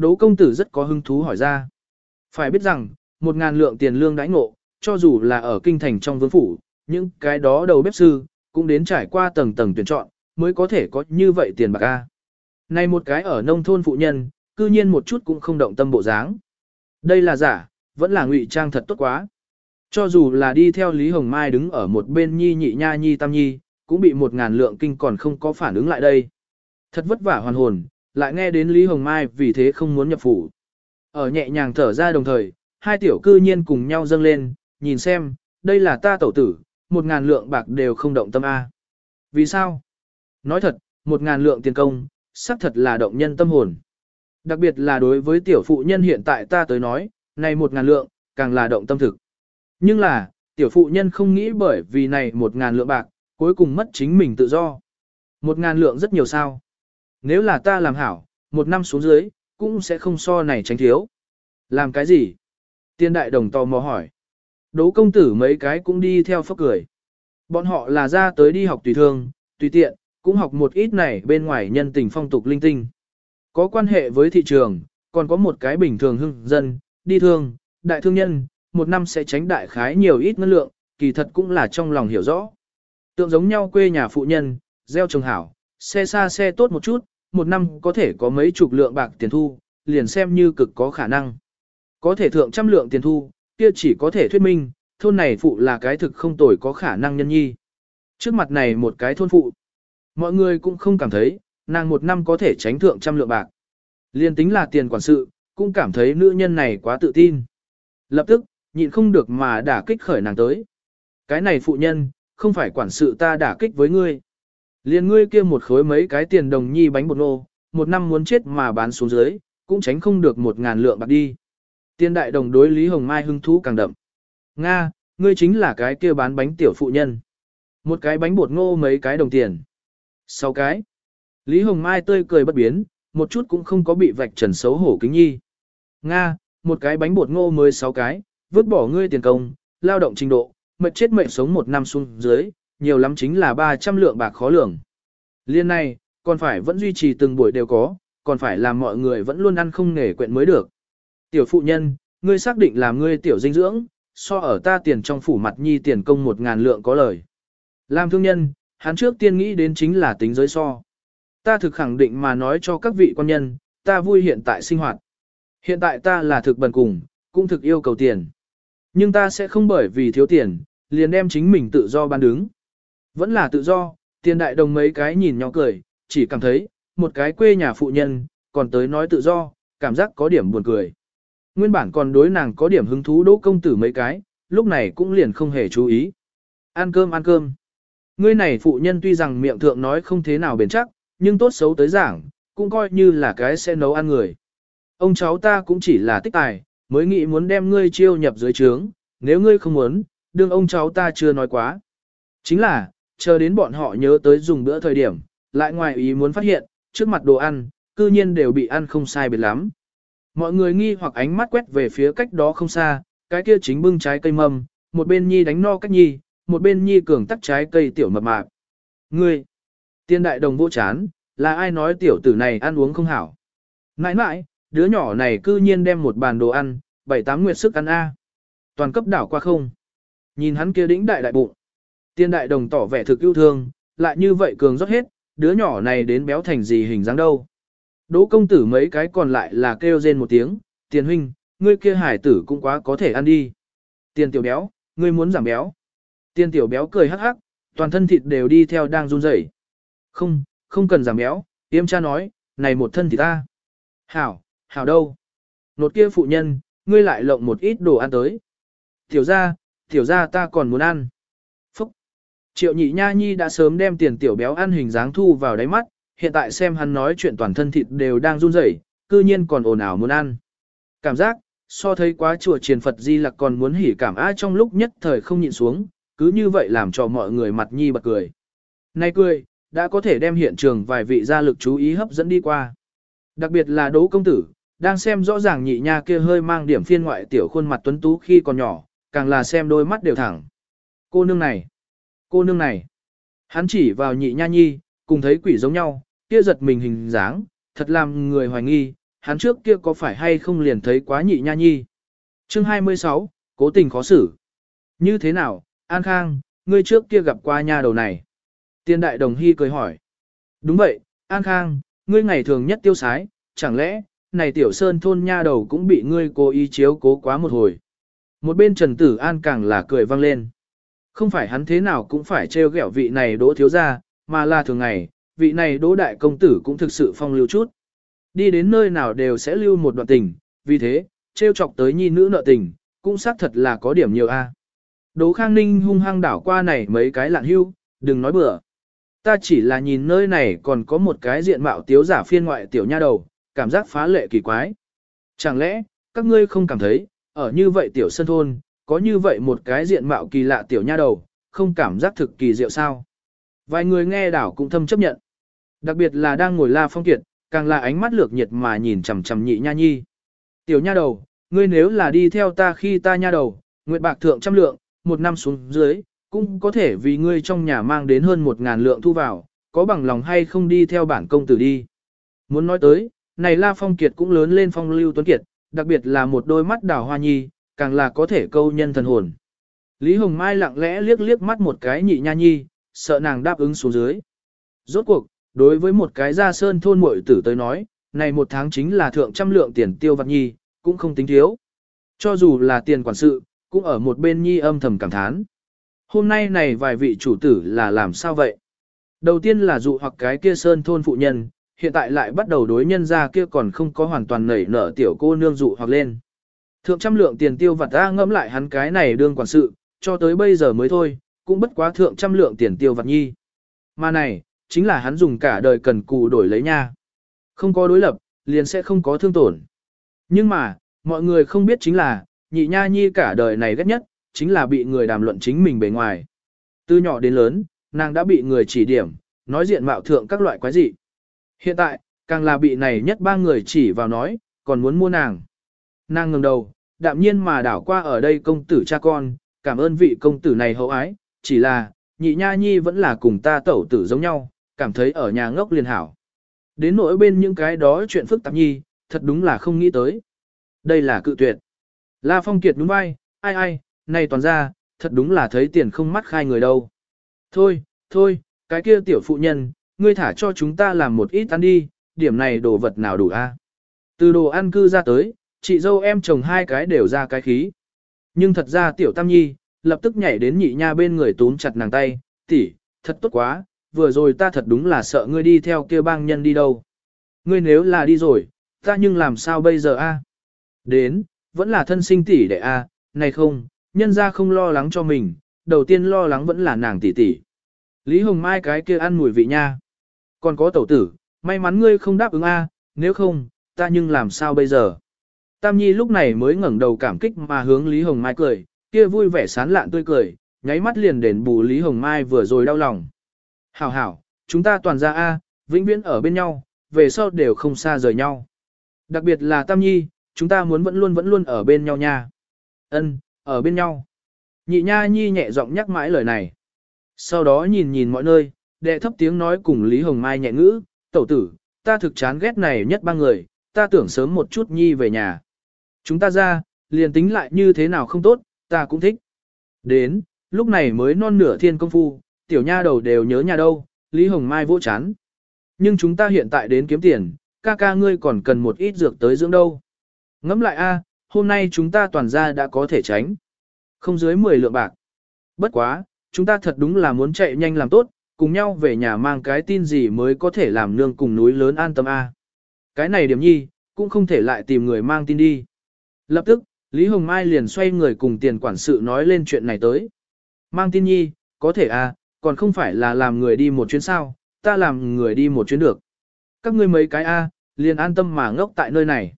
Đỗ công tử rất có hứng thú hỏi ra. Phải biết rằng, một ngàn lượng tiền lương đãi ngộ, cho dù là ở kinh thành trong vương phủ, những cái đó đầu bếp sư, cũng đến trải qua tầng tầng tuyển chọn, mới có thể có như vậy tiền bạc a. Này một cái ở nông thôn phụ nhân, cư nhiên một chút cũng không động tâm bộ dáng. Đây là giả, vẫn là ngụy trang thật tốt quá. Cho dù là đi theo Lý Hồng Mai đứng ở một bên nhi nhị nha nhi tam nhi, cũng bị một ngàn lượng kinh còn không có phản ứng lại đây. Thật vất vả hoàn hồn, lại nghe đến Lý Hồng Mai vì thế không muốn nhập phủ. Ở nhẹ nhàng thở ra đồng thời, hai tiểu cư nhiên cùng nhau dâng lên, nhìn xem, đây là ta tẩu tử, một ngàn lượng bạc đều không động tâm A. Vì sao? Nói thật, một ngàn lượng tiền công, xác thật là động nhân tâm hồn. Đặc biệt là đối với tiểu phụ nhân hiện tại ta tới nói, này một ngàn lượng, càng là động tâm thực. Nhưng là, tiểu phụ nhân không nghĩ bởi vì này một ngàn lượng bạc, cuối cùng mất chính mình tự do. Một ngàn lượng rất nhiều sao. Nếu là ta làm hảo, một năm xuống dưới, cũng sẽ không so này tránh thiếu. Làm cái gì? Tiên đại đồng tò mò hỏi. Đỗ công tử mấy cái cũng đi theo phốc cười. Bọn họ là ra tới đi học tùy thương, tùy tiện, cũng học một ít này bên ngoài nhân tình phong tục linh tinh. Có quan hệ với thị trường, còn có một cái bình thường hưng dân, đi thương, đại thương nhân, một năm sẽ tránh đại khái nhiều ít ngân lượng, kỳ thật cũng là trong lòng hiểu rõ. Tượng giống nhau quê nhà phụ nhân, gieo trồng hảo, xe xa xe tốt một chút, một năm có thể có mấy chục lượng bạc tiền thu, liền xem như cực có khả năng. Có thể thượng trăm lượng tiền thu, kia chỉ có thể thuyết minh, thôn này phụ là cái thực không tồi có khả năng nhân nhi. Trước mặt này một cái thôn phụ, mọi người cũng không cảm thấy, nàng một năm có thể tránh thượng trăm lượng bạc. Liên tính là tiền quản sự, cũng cảm thấy nữ nhân này quá tự tin. Lập tức, nhịn không được mà đả kích khởi nàng tới. Cái này phụ nhân, không phải quản sự ta đả kích với ngươi. Liên ngươi kia một khối mấy cái tiền đồng nhi bánh bột nô, một năm muốn chết mà bán xuống dưới, cũng tránh không được một ngàn lượng bạc đi. Tiên đại đồng đối Lý Hồng Mai hưng thú càng đậm. Nga, ngươi chính là cái kia bán bánh tiểu phụ nhân. Một cái bánh bột ngô mấy cái đồng tiền. Sáu cái. Lý Hồng Mai tươi cười bất biến, một chút cũng không có bị vạch trần xấu hổ kính nhi. Nga, một cái bánh bột ngô mới sáu cái, vứt bỏ ngươi tiền công, lao động trình độ, mệt chết mệt sống một năm xuống dưới, nhiều lắm chính là 300 lượng bạc khó lường. Liên này, còn phải vẫn duy trì từng buổi đều có, còn phải làm mọi người vẫn luôn ăn không nghề quyện mới được. Tiểu phụ nhân, ngươi xác định làm ngươi tiểu dinh dưỡng, so ở ta tiền trong phủ mặt nhi tiền công một ngàn lượng có lời. Làm thương nhân, hắn trước tiên nghĩ đến chính là tính giới so. Ta thực khẳng định mà nói cho các vị quan nhân, ta vui hiện tại sinh hoạt. Hiện tại ta là thực bần cùng, cũng thực yêu cầu tiền. Nhưng ta sẽ không bởi vì thiếu tiền, liền đem chính mình tự do ban đứng. Vẫn là tự do, tiền đại đồng mấy cái nhìn nhau cười, chỉ cảm thấy, một cái quê nhà phụ nhân, còn tới nói tự do, cảm giác có điểm buồn cười. Nguyên bản còn đối nàng có điểm hứng thú đỗ công tử mấy cái, lúc này cũng liền không hề chú ý. Ăn cơm ăn cơm. Ngươi này phụ nhân tuy rằng miệng thượng nói không thế nào bền chắc, nhưng tốt xấu tới giảng, cũng coi như là cái sẽ nấu ăn người. Ông cháu ta cũng chỉ là tích tài, mới nghĩ muốn đem ngươi chiêu nhập dưới trướng, nếu ngươi không muốn, đương ông cháu ta chưa nói quá. Chính là, chờ đến bọn họ nhớ tới dùng bữa thời điểm, lại ngoài ý muốn phát hiện, trước mặt đồ ăn, cư nhiên đều bị ăn không sai biệt lắm. Mọi người nghi hoặc ánh mắt quét về phía cách đó không xa, cái kia chính bưng trái cây mầm, một bên nhi đánh no cách nhi, một bên nhi cường tắc trái cây tiểu mập mạp. Ngươi, tiên đại đồng vô chán, là ai nói tiểu tử này ăn uống không hảo. Nãi nãi, đứa nhỏ này cư nhiên đem một bàn đồ ăn, bảy tám nguyệt sức ăn A. Toàn cấp đảo qua không. Nhìn hắn kia đĩnh đại đại bụng. Tiên đại đồng tỏ vẻ thực yêu thương, lại như vậy cường rót hết, đứa nhỏ này đến béo thành gì hình dáng đâu. Đỗ công tử mấy cái còn lại là kêu rên một tiếng, tiền huynh, ngươi kia hải tử cũng quá có thể ăn đi. Tiền tiểu béo, ngươi muốn giảm béo. Tiền tiểu béo cười hắc hắc, toàn thân thịt đều đi theo đang run rẩy. Không, không cần giảm béo, tiêm cha nói, này một thân thì ta. Hảo, hảo đâu. Nột kia phụ nhân, ngươi lại lộng một ít đồ ăn tới. Tiểu ra, tiểu ra ta còn muốn ăn. Triệu nhị nha nhi đã sớm đem tiền tiểu béo ăn hình dáng thu vào đáy mắt, hiện tại xem hắn nói chuyện toàn thân thịt đều đang run rẩy, cư nhiên còn ồn ào muốn ăn. Cảm giác, so thấy quá chùa triền Phật Di Lặc còn muốn hỉ cảm ai trong lúc nhất thời không nhịn xuống, cứ như vậy làm cho mọi người mặt nhi bật cười. Này cười, đã có thể đem hiện trường vài vị gia lực chú ý hấp dẫn đi qua. Đặc biệt là Đỗ công tử, đang xem rõ ràng nhị nha kia hơi mang điểm phiên ngoại tiểu khuôn mặt tuấn tú khi còn nhỏ, càng là xem đôi mắt đều thẳng. Cô nương này, cô nương này. Hắn chỉ vào nhị nha nhi, cùng thấy quỷ giống nhau, kia giật mình hình dáng, thật làm người hoài nghi, hắn trước kia có phải hay không liền thấy quá nhị nha nhi. Chương 26, cố tình khó xử. Như thế nào, An Khang, ngươi trước kia gặp qua nha đầu này. Tiên đại đồng hy cười hỏi. Đúng vậy, An Khang, ngươi ngày thường nhất tiêu sái, chẳng lẽ, này tiểu sơn thôn nha đầu cũng bị ngươi cố ý chiếu cố quá một hồi. Một bên Trần Tử An càng là cười vang lên. Không phải hắn thế nào cũng phải trêu ghẹo vị này đỗ thiếu ra, mà là thường ngày, vị này đỗ đại công tử cũng thực sự phong lưu chút. Đi đến nơi nào đều sẽ lưu một đoạn tình, vì thế, trêu chọc tới nhi nữ nợ tình, cũng xác thật là có điểm nhiều a. Đỗ Khang Ninh hung hăng đảo qua này mấy cái lạn hưu, đừng nói bừa. Ta chỉ là nhìn nơi này còn có một cái diện mạo tiếu giả phiên ngoại tiểu nha đầu, cảm giác phá lệ kỳ quái. Chẳng lẽ, các ngươi không cảm thấy, ở như vậy tiểu sân thôn, có như vậy một cái diện mạo kỳ lạ tiểu nha đầu, không cảm giác thực kỳ diệu sao? Vài người nghe đảo cũng thâm chấp nhận. Đặc biệt là đang ngồi la phong kiệt, càng là ánh mắt lược nhiệt mà nhìn chằm chằm nhị nha nhi. Tiểu nha đầu, ngươi nếu là đi theo ta khi ta nha đầu, nguyện bạc thượng trăm lượng, một năm xuống dưới, cũng có thể vì ngươi trong nhà mang đến hơn một ngàn lượng thu vào, có bằng lòng hay không đi theo bản công tử đi. Muốn nói tới, này La Phong Kiệt cũng lớn lên phong lưu tuấn kiệt, đặc biệt là một đôi mắt đào hoa nhi, càng là có thể câu nhân thần hồn. Lý Hồng Mai lặng lẽ liếc liếc mắt một cái nhị nha nhi, sợ nàng đáp ứng xuống dưới. Rốt cuộc, đối với một cái gia sơn thôn muội tử tới nói, này một tháng chính là thượng trăm lượng tiền tiêu vặt nhi, cũng không tính thiếu. Cho dù là tiền quản sự, cũng ở một bên nhi âm thầm cảm thán. Hôm nay này vài vị chủ tử là làm sao vậy? Đầu tiên là dụ hoặc cái kia sơn thôn phụ nhân, hiện tại lại bắt đầu đối nhân ra kia còn không có hoàn toàn nảy nở tiểu cô nương dụ hoặc lên. Thượng trăm lượng tiền tiêu vặt ra ngẫm lại hắn cái này đương quản sự, cho tới bây giờ mới thôi, cũng bất quá thượng trăm lượng tiền tiêu vặt nhi. Mà này, chính là hắn dùng cả đời cần cù đổi lấy nha. Không có đối lập, liền sẽ không có thương tổn. Nhưng mà, mọi người không biết chính là, nhị nha nhi cả đời này ghét nhất, chính là bị người đàm luận chính mình bề ngoài. Từ nhỏ đến lớn, nàng đã bị người chỉ điểm, nói diện mạo thượng các loại quái dị. Hiện tại, càng là bị này nhất ba người chỉ vào nói, còn muốn mua nàng. Nàng ngừng đầu, đạm nhiên mà đảo qua ở đây công tử cha con, cảm ơn vị công tử này hậu ái, chỉ là, nhị nha nhi vẫn là cùng ta tẩu tử giống nhau, cảm thấy ở nhà ngốc liền hảo. Đến nỗi bên những cái đó chuyện phức tạp nhi, thật đúng là không nghĩ tới. Đây là cự tuyệt. La Phong Kiệt đúng vai, ai ai, này toàn ra, thật đúng là thấy tiền không mắt khai người đâu. Thôi, thôi, cái kia tiểu phụ nhân, ngươi thả cho chúng ta làm một ít ăn đi, điểm này đồ vật nào đủ a? Từ đồ ăn cư ra tới, chị dâu em chồng hai cái đều ra cái khí. Nhưng thật ra tiểu tam nhi, lập tức nhảy đến nhị nha bên người túm chặt nàng tay, tỷ, thật tốt quá, vừa rồi ta thật đúng là sợ ngươi đi theo kia bang nhân đi đâu. Ngươi nếu là đi rồi, ta nhưng làm sao bây giờ a? Đến, vẫn là thân sinh tỷ đệ a, này không, nhân ra không lo lắng cho mình, đầu tiên lo lắng vẫn là nàng tỷ tỷ. Lý Hồng Mai cái kia ăn mùi vị nha. Còn có tẩu tử, may mắn ngươi không đáp ứng a, nếu không, ta nhưng làm sao bây giờ? Tam Nhi lúc này mới ngẩng đầu cảm kích mà hướng Lý Hồng Mai cười, kia vui vẻ sán lạn tươi cười, nháy mắt liền đền bù Lý Hồng Mai vừa rồi đau lòng. Hảo hảo, chúng ta toàn ra A, vĩnh viễn ở bên nhau, về sau đều không xa rời nhau. Đặc biệt là Tam Nhi, chúng ta muốn vẫn luôn vẫn luôn ở bên nhau nha. Ân, ở bên nhau. Nhị Nha Nhi nhẹ giọng nhắc mãi lời này. Sau đó nhìn nhìn mọi nơi, đệ thấp tiếng nói cùng Lý Hồng Mai nhẹ ngữ, tẩu tử, ta thực chán ghét này nhất ba người, ta tưởng sớm một chút Nhi về nhà. Chúng ta ra, liền tính lại như thế nào không tốt, ta cũng thích. Đến, lúc này mới non nửa thiên công phu, tiểu nha đầu đều nhớ nhà đâu, Lý Hồng Mai vỗ chán. Nhưng chúng ta hiện tại đến kiếm tiền, ca ca ngươi còn cần một ít dược tới dưỡng đâu. Ngẫm lại a, hôm nay chúng ta toàn ra đã có thể tránh. Không dưới 10 lượng bạc. Bất quá, chúng ta thật đúng là muốn chạy nhanh làm tốt, cùng nhau về nhà mang cái tin gì mới có thể làm nương cùng núi lớn an tâm a. Cái này điểm nhi, cũng không thể lại tìm người mang tin đi. Lập tức, Lý Hồng Mai liền xoay người cùng tiền quản sự nói lên chuyện này tới. Mang tin nhi, có thể à, còn không phải là làm người đi một chuyến sao, ta làm người đi một chuyến được. Các ngươi mấy cái a, liền an tâm mà ngốc tại nơi này.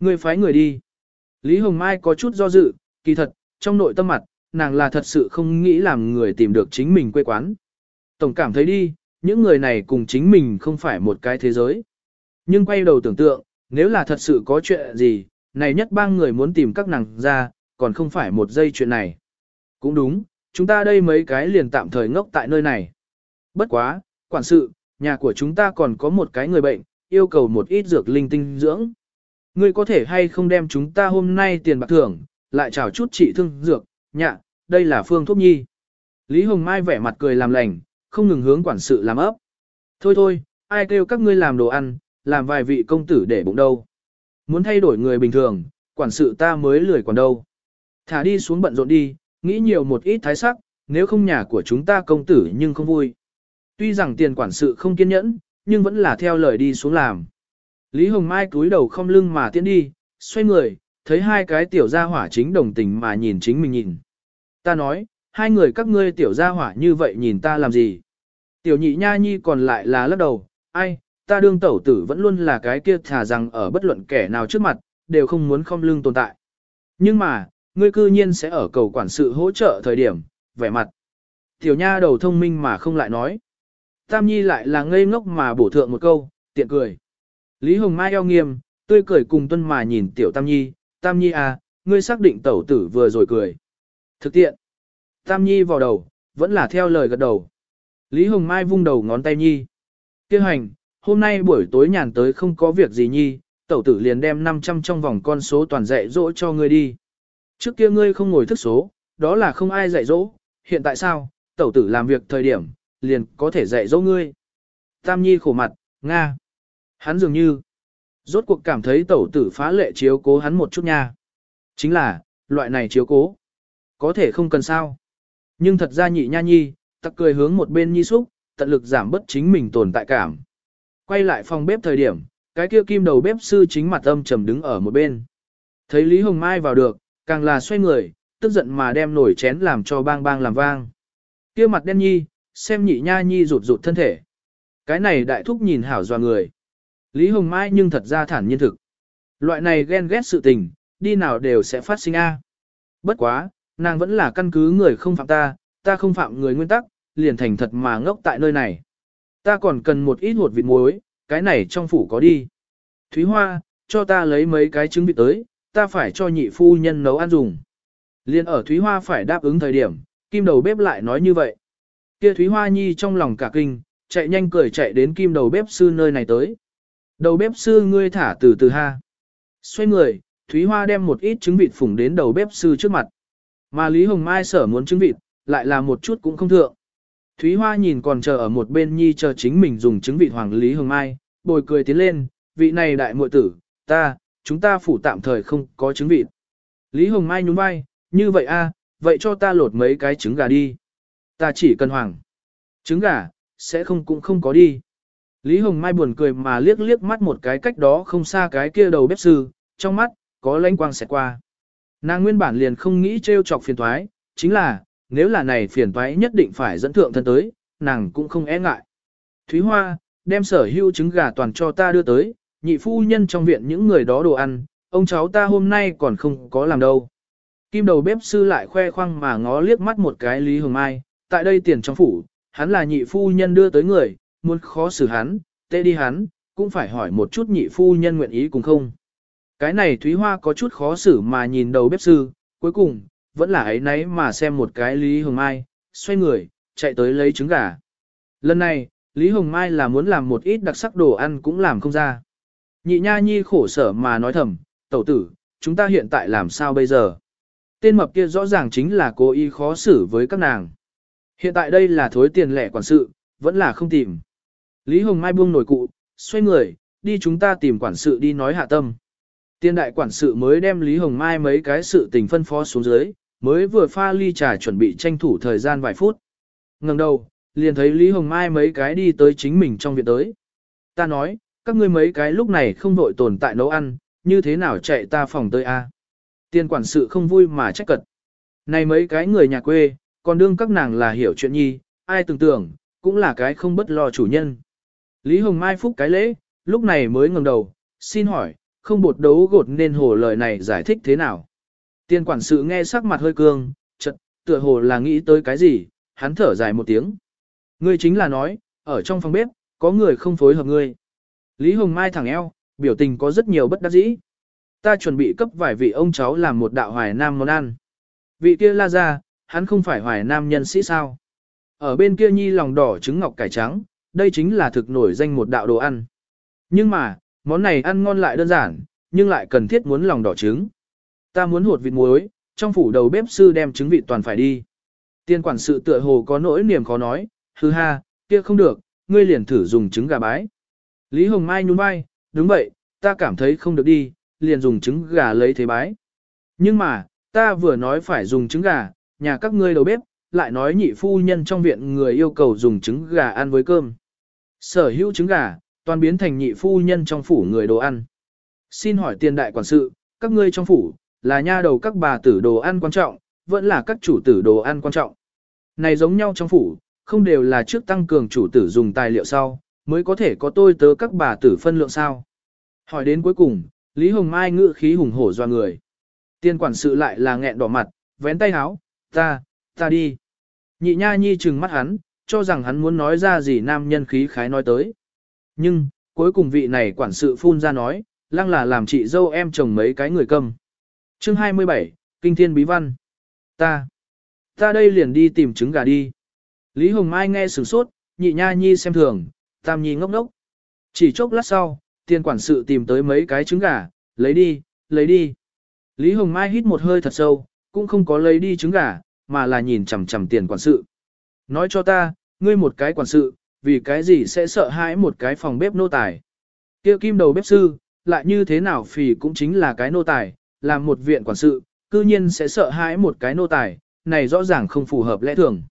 Ngươi phái người đi. Lý Hồng Mai có chút do dự, kỳ thật, trong nội tâm mặt, nàng là thật sự không nghĩ làm người tìm được chính mình quê quán. Tổng cảm thấy đi, những người này cùng chính mình không phải một cái thế giới. Nhưng quay đầu tưởng tượng, nếu là thật sự có chuyện gì, này nhất bang người muốn tìm các nàng ra, còn không phải một giây chuyện này. Cũng đúng, chúng ta đây mấy cái liền tạm thời ngốc tại nơi này. Bất quá, quản sự, nhà của chúng ta còn có một cái người bệnh, yêu cầu một ít dược linh tinh dưỡng. Ngươi có thể hay không đem chúng ta hôm nay tiền bạc thưởng, lại chào chút trị thương dược, nhạ, đây là phương thuốc nhi. Lý Hồng Mai vẻ mặt cười làm lành, không ngừng hướng quản sự làm ấp. Thôi thôi, ai kêu các ngươi làm đồ ăn, làm vài vị công tử để bụng đâu. Muốn thay đổi người bình thường, quản sự ta mới lười còn đâu. Thả đi xuống bận rộn đi, nghĩ nhiều một ít thái sắc, nếu không nhà của chúng ta công tử nhưng không vui. Tuy rằng tiền quản sự không kiên nhẫn, nhưng vẫn là theo lời đi xuống làm. Lý Hồng Mai cúi đầu không lưng mà tiến đi, xoay người, thấy hai cái tiểu gia hỏa chính đồng tình mà nhìn chính mình nhìn. Ta nói, hai người các ngươi tiểu gia hỏa như vậy nhìn ta làm gì? Tiểu nhị nha nhi còn lại là lắc đầu, ai, ta đương tẩu tử vẫn luôn là cái kia thà rằng ở bất luận kẻ nào trước mặt, đều không muốn không lưng tồn tại. Nhưng mà, ngươi cư nhiên sẽ ở cầu quản sự hỗ trợ thời điểm, vẻ mặt. Tiểu nha đầu thông minh mà không lại nói. Tam Nhi lại là ngây ngốc mà bổ thượng một câu, tiện cười. Lý Hồng Mai eo nghiêm, tươi cười cùng tuân mà nhìn Tiểu Tam Nhi, Tam Nhi à, ngươi xác định tẩu tử vừa rồi cười. Thực tiện. Tam Nhi vào đầu, vẫn là theo lời gật đầu. Lý Hồng Mai vung đầu ngón tay Nhi. Kêu hành, hôm nay buổi tối nhàn tới không có việc gì Nhi, tẩu tử liền đem 500 trong vòng con số toàn dạy dỗ cho ngươi đi. Trước kia ngươi không ngồi thức số, đó là không ai dạy dỗ, hiện tại sao, tẩu tử làm việc thời điểm, liền có thể dạy dỗ ngươi. Tam Nhi khổ mặt, Nga. Hắn dường như, rốt cuộc cảm thấy tẩu tử phá lệ chiếu cố hắn một chút nha. Chính là, loại này chiếu cố. Có thể không cần sao. Nhưng thật ra nhị nha nhi, tặc cười hướng một bên nhi xúc, tận lực giảm bớt chính mình tồn tại cảm. Quay lại phòng bếp thời điểm, cái kia kim đầu bếp sư chính mặt âm trầm đứng ở một bên. Thấy Lý Hồng Mai vào được, càng là xoay người, tức giận mà đem nổi chén làm cho bang bang làm vang. Kia mặt đen nhi, xem nhị nha nhi rụt rụt thân thể. Cái này đại thúc nhìn hảo dò người. Lý Hồng Mai nhưng thật ra thản nhiên thực. Loại này ghen ghét sự tình, đi nào đều sẽ phát sinh a. À. Bất quá, nàng vẫn là căn cứ người không phạm ta, ta không phạm người nguyên tắc, liền thành thật mà ngốc tại nơi này. Ta còn cần một ít hột vịt muối, cái này trong phủ có đi. Thúy Hoa, cho ta lấy mấy cái trứng vịt tới, ta phải cho nhị phu nhân nấu ăn dùng. Liên ở Thúy Hoa phải đáp ứng thời điểm, kim đầu bếp lại nói như vậy. Kia Thúy Hoa Nhi trong lòng cả kinh, chạy nhanh cười chạy đến kim đầu bếp sư nơi này tới. Đầu bếp sư ngươi thả từ từ ha. Xoay người, Thúy Hoa đem một ít trứng vịt phủng đến đầu bếp sư trước mặt. Mà Lý Hồng Mai sở muốn trứng vịt, lại là một chút cũng không thượng. Thúy Hoa nhìn còn chờ ở một bên nhi chờ chính mình dùng trứng vịt hoàng Lý Hồng Mai, bồi cười tiến lên, vị này đại muội tử, ta, chúng ta phủ tạm thời không có trứng vịt. Lý Hồng Mai nhún vai, như vậy a, vậy cho ta lột mấy cái trứng gà đi. Ta chỉ cần hoàng. Trứng gà, sẽ không cũng không có đi. Lý Hồng Mai buồn cười mà liếc liếc mắt một cái cách đó không xa cái kia đầu bếp sư, trong mắt, có lãnh quang xẹt qua. Nàng nguyên bản liền không nghĩ trêu chọc phiền toái, chính là, nếu là này phiền toái nhất định phải dẫn thượng thân tới, nàng cũng không e ngại. Thúy Hoa, đem sở hữu trứng gà toàn cho ta đưa tới, nhị phu nhân trong viện những người đó đồ ăn, ông cháu ta hôm nay còn không có làm đâu. Kim đầu bếp sư lại khoe khoang mà ngó liếc mắt một cái Lý Hồng Mai, tại đây tiền trong phủ, hắn là nhị phu nhân đưa tới người, muốn khó xử hắn, tê đi hắn, cũng phải hỏi một chút nhị phu nhân nguyện ý cùng không. Cái này Thúy Hoa có chút khó xử mà nhìn đầu bếp sư, cuối cùng, vẫn là ấy nấy mà xem một cái Lý Hồng Mai, xoay người, chạy tới lấy trứng gà. Lần này, Lý Hồng Mai là muốn làm một ít đặc sắc đồ ăn cũng làm không ra. Nhị nha nhi khổ sở mà nói thầm, tẩu tử, chúng ta hiện tại làm sao bây giờ? Tên mập kia rõ ràng chính là cố ý khó xử với các nàng. Hiện tại đây là thối tiền lẻ quản sự, vẫn là không tìm. Lý Hồng Mai buông nổi cụ, xoay người, đi chúng ta tìm quản sự đi nói hạ tâm. Tiên đại quản sự mới đem Lý Hồng Mai mấy cái sự tình phân phó xuống dưới, mới vừa pha ly trà chuẩn bị tranh thủ thời gian vài phút. ngẩng đầu, liền thấy Lý Hồng Mai mấy cái đi tới chính mình trong viện tới. Ta nói, các ngươi mấy cái lúc này không vội tồn tại nấu ăn, như thế nào chạy ta phòng tới a? Tiên quản sự không vui mà trách cật. Này mấy cái người nhà quê, còn đương các nàng là hiểu chuyện nhi, ai tưởng tưởng, cũng là cái không bất lo chủ nhân. Lý Hồng Mai phúc cái lễ, lúc này mới ngẩng đầu, xin hỏi, không bột đấu gột nên hồ lời này giải thích thế nào. Tiên quản sự nghe sắc mặt hơi cương, chật, tựa hồ là nghĩ tới cái gì, hắn thở dài một tiếng. Ngươi chính là nói, ở trong phòng bếp, có người không phối hợp ngươi. Lý Hồng Mai thẳng eo, biểu tình có rất nhiều bất đắc dĩ. Ta chuẩn bị cấp vài vị ông cháu làm một đạo hoài nam món ăn. Vị kia la ra, hắn không phải hoài nam nhân sĩ sao. Ở bên kia nhi lòng đỏ trứng ngọc cải trắng, đây chính là thực nổi danh một đạo đồ ăn. Nhưng mà, món này ăn ngon lại đơn giản, nhưng lại cần thiết muốn lòng đỏ trứng. Ta muốn hột vịt muối, trong phủ đầu bếp sư đem trứng vịt toàn phải đi. Tiên quản sự tựa hồ có nỗi niềm khó nói, hư ha, kia không được, ngươi liền thử dùng trứng gà bái. Lý Hồng Mai nhún vai, đúng vậy, ta cảm thấy không được đi, liền dùng trứng gà lấy thế bái. Nhưng mà, ta vừa nói phải dùng trứng gà, nhà các ngươi đầu bếp, lại nói nhị phu nhân trong viện người yêu cầu dùng trứng gà ăn với cơm. Sở hữu trứng gà, toàn biến thành nhị phu nhân trong phủ người đồ ăn. Xin hỏi tiền đại quản sự, các ngươi trong phủ, là nha đầu các bà tử đồ ăn quan trọng, vẫn là các chủ tử đồ ăn quan trọng. Này giống nhau trong phủ, không đều là trước tăng cường chủ tử dùng tài liệu sau, mới có thể có tôi tớ các bà tử phân lượng sao. Hỏi đến cuối cùng, Lý Hồng Mai ngự khí hùng hổ doa người. Tiên quản sự lại là nghẹn đỏ mặt, vén tay háo, ta, ta đi. Nhị nha nhi trừng mắt hắn, cho rằng hắn muốn nói ra gì nam nhân khí khái nói tới. Nhưng, cuối cùng vị này quản sự phun ra nói, lăng là làm chị dâu em chồng mấy cái người câm. Chương 27, Kinh Thiên Bí Văn. Ta, ta đây liền đi tìm trứng gà đi. Lý Hồng Mai nghe sửng sốt, nhị nha nhi xem thường, tam nhi ngốc ngốc. Chỉ chốc lát sau, tiền quản sự tìm tới mấy cái trứng gà, lấy đi, lấy đi. Lý Hồng Mai hít một hơi thật sâu, cũng không có lấy đi trứng gà, mà là nhìn chằm chằm tiền quản sự. Nói cho ta, ngươi một cái quản sự, vì cái gì sẽ sợ hãi một cái phòng bếp nô tài. Kia kim đầu bếp sư, lại như thế nào phì cũng chính là cái nô tài, làm một viện quản sự, cư nhiên sẽ sợ hãi một cái nô tài, này rõ ràng không phù hợp lẽ thường.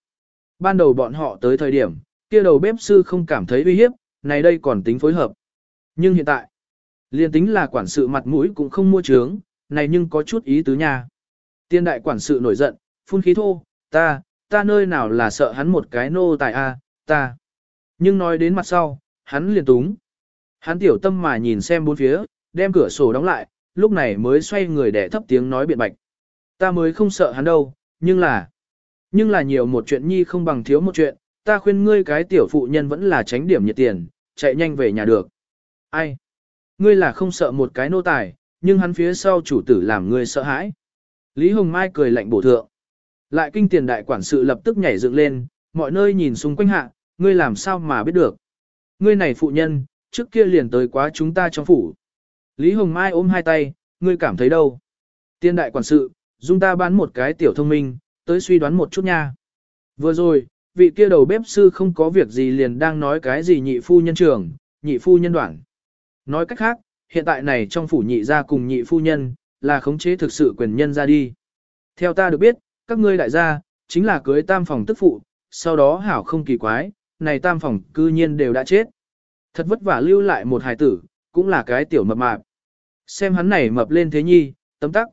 Ban đầu bọn họ tới thời điểm, kia đầu bếp sư không cảm thấy uy hiếp, này đây còn tính phối hợp. Nhưng hiện tại, liền tính là quản sự mặt mũi cũng không mua trướng, này nhưng có chút ý tứ nha. Tiên đại quản sự nổi giận, phun khí thô, ta, ta nơi nào là sợ hắn một cái nô tài a, ta. Nhưng nói đến mặt sau, hắn liền túng. Hắn tiểu tâm mà nhìn xem bốn phía, đem cửa sổ đóng lại, lúc này mới xoay người để thấp tiếng nói biện bạch. Ta mới không sợ hắn đâu, nhưng là, nhưng là nhiều một chuyện nhi không bằng thiếu một chuyện, ta khuyên ngươi cái tiểu phụ nhân vẫn là tránh điểm nhiệt tiền, chạy nhanh về nhà được. Ai? Ngươi là không sợ một cái nô tài, nhưng hắn phía sau chủ tử làm ngươi sợ hãi. Lý Hồng Mai cười lạnh bổ thượng. Lại kinh tiền đại quản sự lập tức nhảy dựng lên, mọi nơi nhìn xung quanh hạ, ngươi làm sao mà biết được. Ngươi này phụ nhân, trước kia liền tới quá chúng ta trong phủ. Lý Hồng Mai ôm hai tay, ngươi cảm thấy đâu? Tiên đại quản sự, dung ta bán một cái tiểu thông minh, tới suy đoán một chút nha. Vừa rồi, vị kia đầu bếp sư không có việc gì liền đang nói cái gì nhị phu nhân trưởng, nhị phu nhân đoạn. Nói cách khác, hiện tại này trong phủ nhị gia cùng nhị phu nhân, là khống chế thực sự quyền nhân ra đi. Theo ta được biết, các ngươi đại gia, chính là cưới tam phòng tức phụ, sau đó hảo không kỳ quái, này tam phòng cư nhiên đều đã chết. Thật vất vả lưu lại một hài tử, cũng là cái tiểu mập mạp. Xem hắn này mập lên thế nhi, tấm tắc.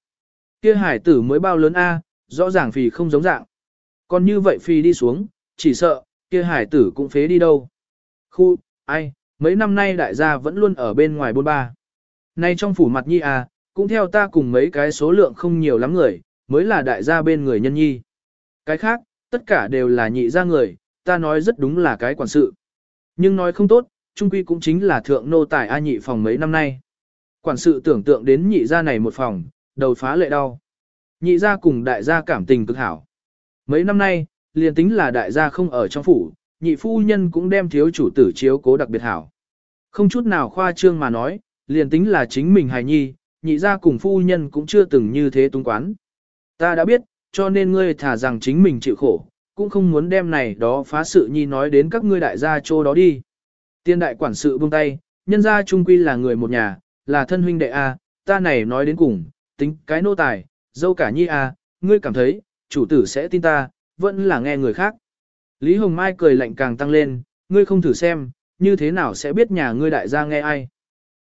Kia hải tử mới bao lớn a, rõ ràng phì không giống dạng. Còn như vậy phì đi xuống, chỉ sợ, kia hải tử cũng phế đi đâu. Khu, ai, mấy năm nay đại gia vẫn luôn ở bên ngoài bôn ba. Nay trong phủ mặt nhi à, cũng theo ta cùng mấy cái số lượng không nhiều lắm người, mới là đại gia bên người nhân nhi. Cái khác, tất cả đều là nhị gia người, ta nói rất đúng là cái quản sự. Nhưng nói không tốt, trung quy cũng chính là thượng nô tài A nhị phòng mấy năm nay. Quản sự tưởng tượng đến nhị gia này một phòng, đầu phá lệ đau. Nhị gia cùng đại gia cảm tình cực hảo. Mấy năm nay, liền tính là đại gia không ở trong phủ, nhị phu nhân cũng đem thiếu chủ tử chiếu cố đặc biệt hảo. Không chút nào khoa trương mà nói, liền tính là chính mình hài nhi, nhị gia cùng phu nhân cũng chưa từng như thế tung quán. Ta đã biết, cho nên ngươi thả rằng chính mình chịu khổ, cũng không muốn đem này đó phá sự nhi nói đến các ngươi đại gia chỗ đó đi. Tiên đại quản sự buông tay, nhân gia trung quy là người một nhà, là thân huynh đệ A, ta này nói đến cùng, tính cái nô tài, dâu cả nhi A, ngươi cảm thấy, chủ tử sẽ tin ta, vẫn là nghe người khác. Lý Hồng Mai cười lạnh càng tăng lên, ngươi không thử xem, như thế nào sẽ biết nhà ngươi đại gia nghe ai.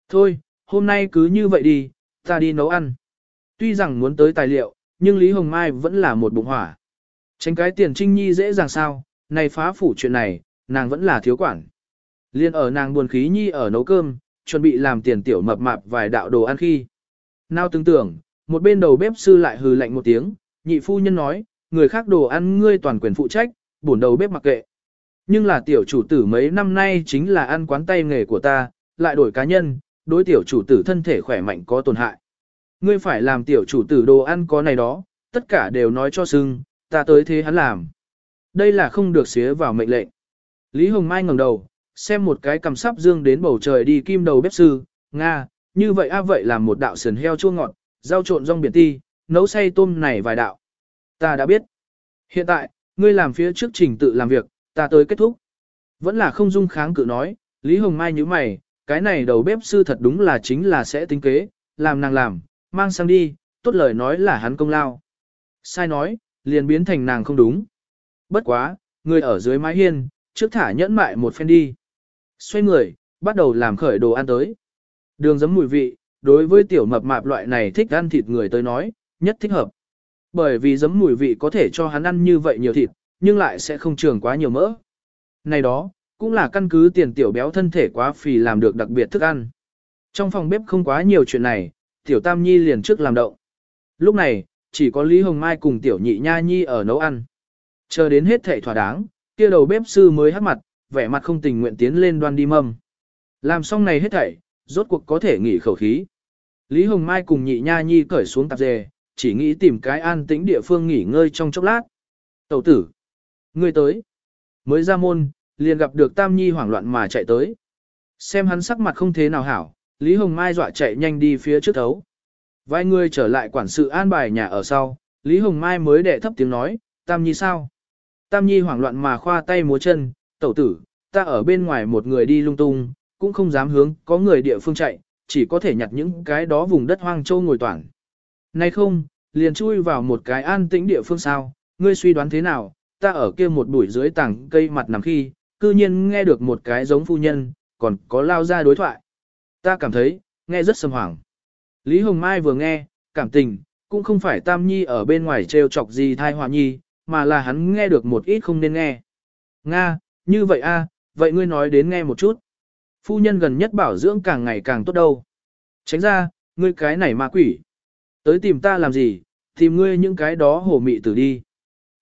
Thôi, hôm nay cứ như vậy đi, ta đi nấu ăn. Tuy rằng muốn tới tài liệu, nhưng Lý Hồng Mai vẫn là một bụng hỏa. Tránh cái tiền trinh nhi dễ dàng sao, này phá phủ chuyện này, nàng vẫn là thiếu quản. Liên ở nàng buồn khí nhi ở nấu cơm, chuẩn bị làm tiền tiểu mập mạp vài đạo đồ ăn khi. Nào tưởng tưởng, một bên đầu bếp sư lại hừ lạnh một tiếng, nhị phu nhân nói, người khác đồ ăn ngươi toàn quyền phụ trách, bổn đầu bếp mặc kệ. Nhưng là tiểu chủ tử mấy năm nay chính là ăn quán tay nghề của ta, lại đổi cá nhân, đối tiểu chủ tử thân thể khỏe mạnh có tổn hại. Ngươi phải làm tiểu chủ tử đồ ăn có này đó, tất cả đều nói cho sưng, ta tới thế hắn làm. Đây là không được xía vào mệnh lệnh. Lý Hồng Mai ngẩng đầu, xem một cái cầm sắp dương đến bầu trời đi kim đầu bếp sư, Nga, như vậy a vậy là một đạo sườn heo chua ngọt, rau trộn rong biển ti, nấu say tôm này vài đạo. Ta đã biết. Hiện tại, ngươi làm phía trước trình tự làm việc, ta tới kết thúc. Vẫn là không dung kháng cự nói, Lý Hồng Mai như mày, cái này đầu bếp sư thật đúng là chính là sẽ tính kế, làm nàng làm, mang sang đi, tốt lời nói là hắn công lao. Sai nói, liền biến thành nàng không đúng. Bất quá, người ở dưới mái hiên, trước thả nhẫn mại một phen đi. Xoay người, bắt đầu làm khởi đồ ăn tới. Đường giấm mùi vị, đối với tiểu mập mạp loại này thích ăn thịt người tới nói, nhất thích hợp. Bởi vì giấm mùi vị có thể cho hắn ăn như vậy nhiều thịt, nhưng lại sẽ không trường quá nhiều mỡ. Này đó, cũng là căn cứ tiền tiểu béo thân thể quá phì làm được đặc biệt thức ăn. Trong phòng bếp không quá nhiều chuyện này, tiểu tam nhi liền trước làm động. Lúc này, chỉ có Lý Hồng Mai cùng tiểu nhị nha nhi ở nấu ăn. Chờ đến hết thể thỏa đáng, kia đầu bếp sư mới hắt mặt, vẻ mặt không tình nguyện tiến lên đoan đi mâm. Làm xong này hết thảy, rốt cuộc có thể nghỉ khẩu khí. Lý Hồng Mai cùng nhị nha nhi cởi xuống tạp dề, chỉ nghĩ tìm cái an tĩnh địa phương nghỉ ngơi trong chốc lát. Tẩu tử, ngươi tới. Mới ra môn, liền gặp được Tam Nhi hoảng loạn mà chạy tới. Xem hắn sắc mặt không thế nào hảo, Lý Hồng Mai dọa chạy nhanh đi phía trước thấu. Vài người trở lại quản sự an bài nhà ở sau, Lý Hồng Mai mới đệ thấp tiếng nói, Tam Nhi sao? Tam Nhi hoảng loạn mà khoa tay múa chân, tẩu tử, ta ở bên ngoài một người đi lung tung, cũng không dám hướng, có người địa phương chạy, chỉ có thể nhặt những cái đó vùng đất hoang châu ngồi toàn. Nay không, liền chui vào một cái an tĩnh địa phương sao, ngươi suy đoán thế nào, ta ở kia một bụi dưới tảng cây mặt nằm khi, cư nhiên nghe được một cái giống phu nhân, còn có lao ra đối thoại. Ta cảm thấy, nghe rất sầm hoảng. Lý Hồng Mai vừa nghe, cảm tình, cũng không phải Tam Nhi ở bên ngoài trêu chọc gì thai hòa nhi, mà là hắn nghe được một ít không nên nghe. Nga, như vậy a, vậy ngươi nói đến nghe một chút. Phu nhân gần nhất bảo dưỡng càng ngày càng tốt đâu. Tránh ra, ngươi cái này ma quỷ. Tới tìm ta làm gì, tìm ngươi những cái đó hổ mị tử đi.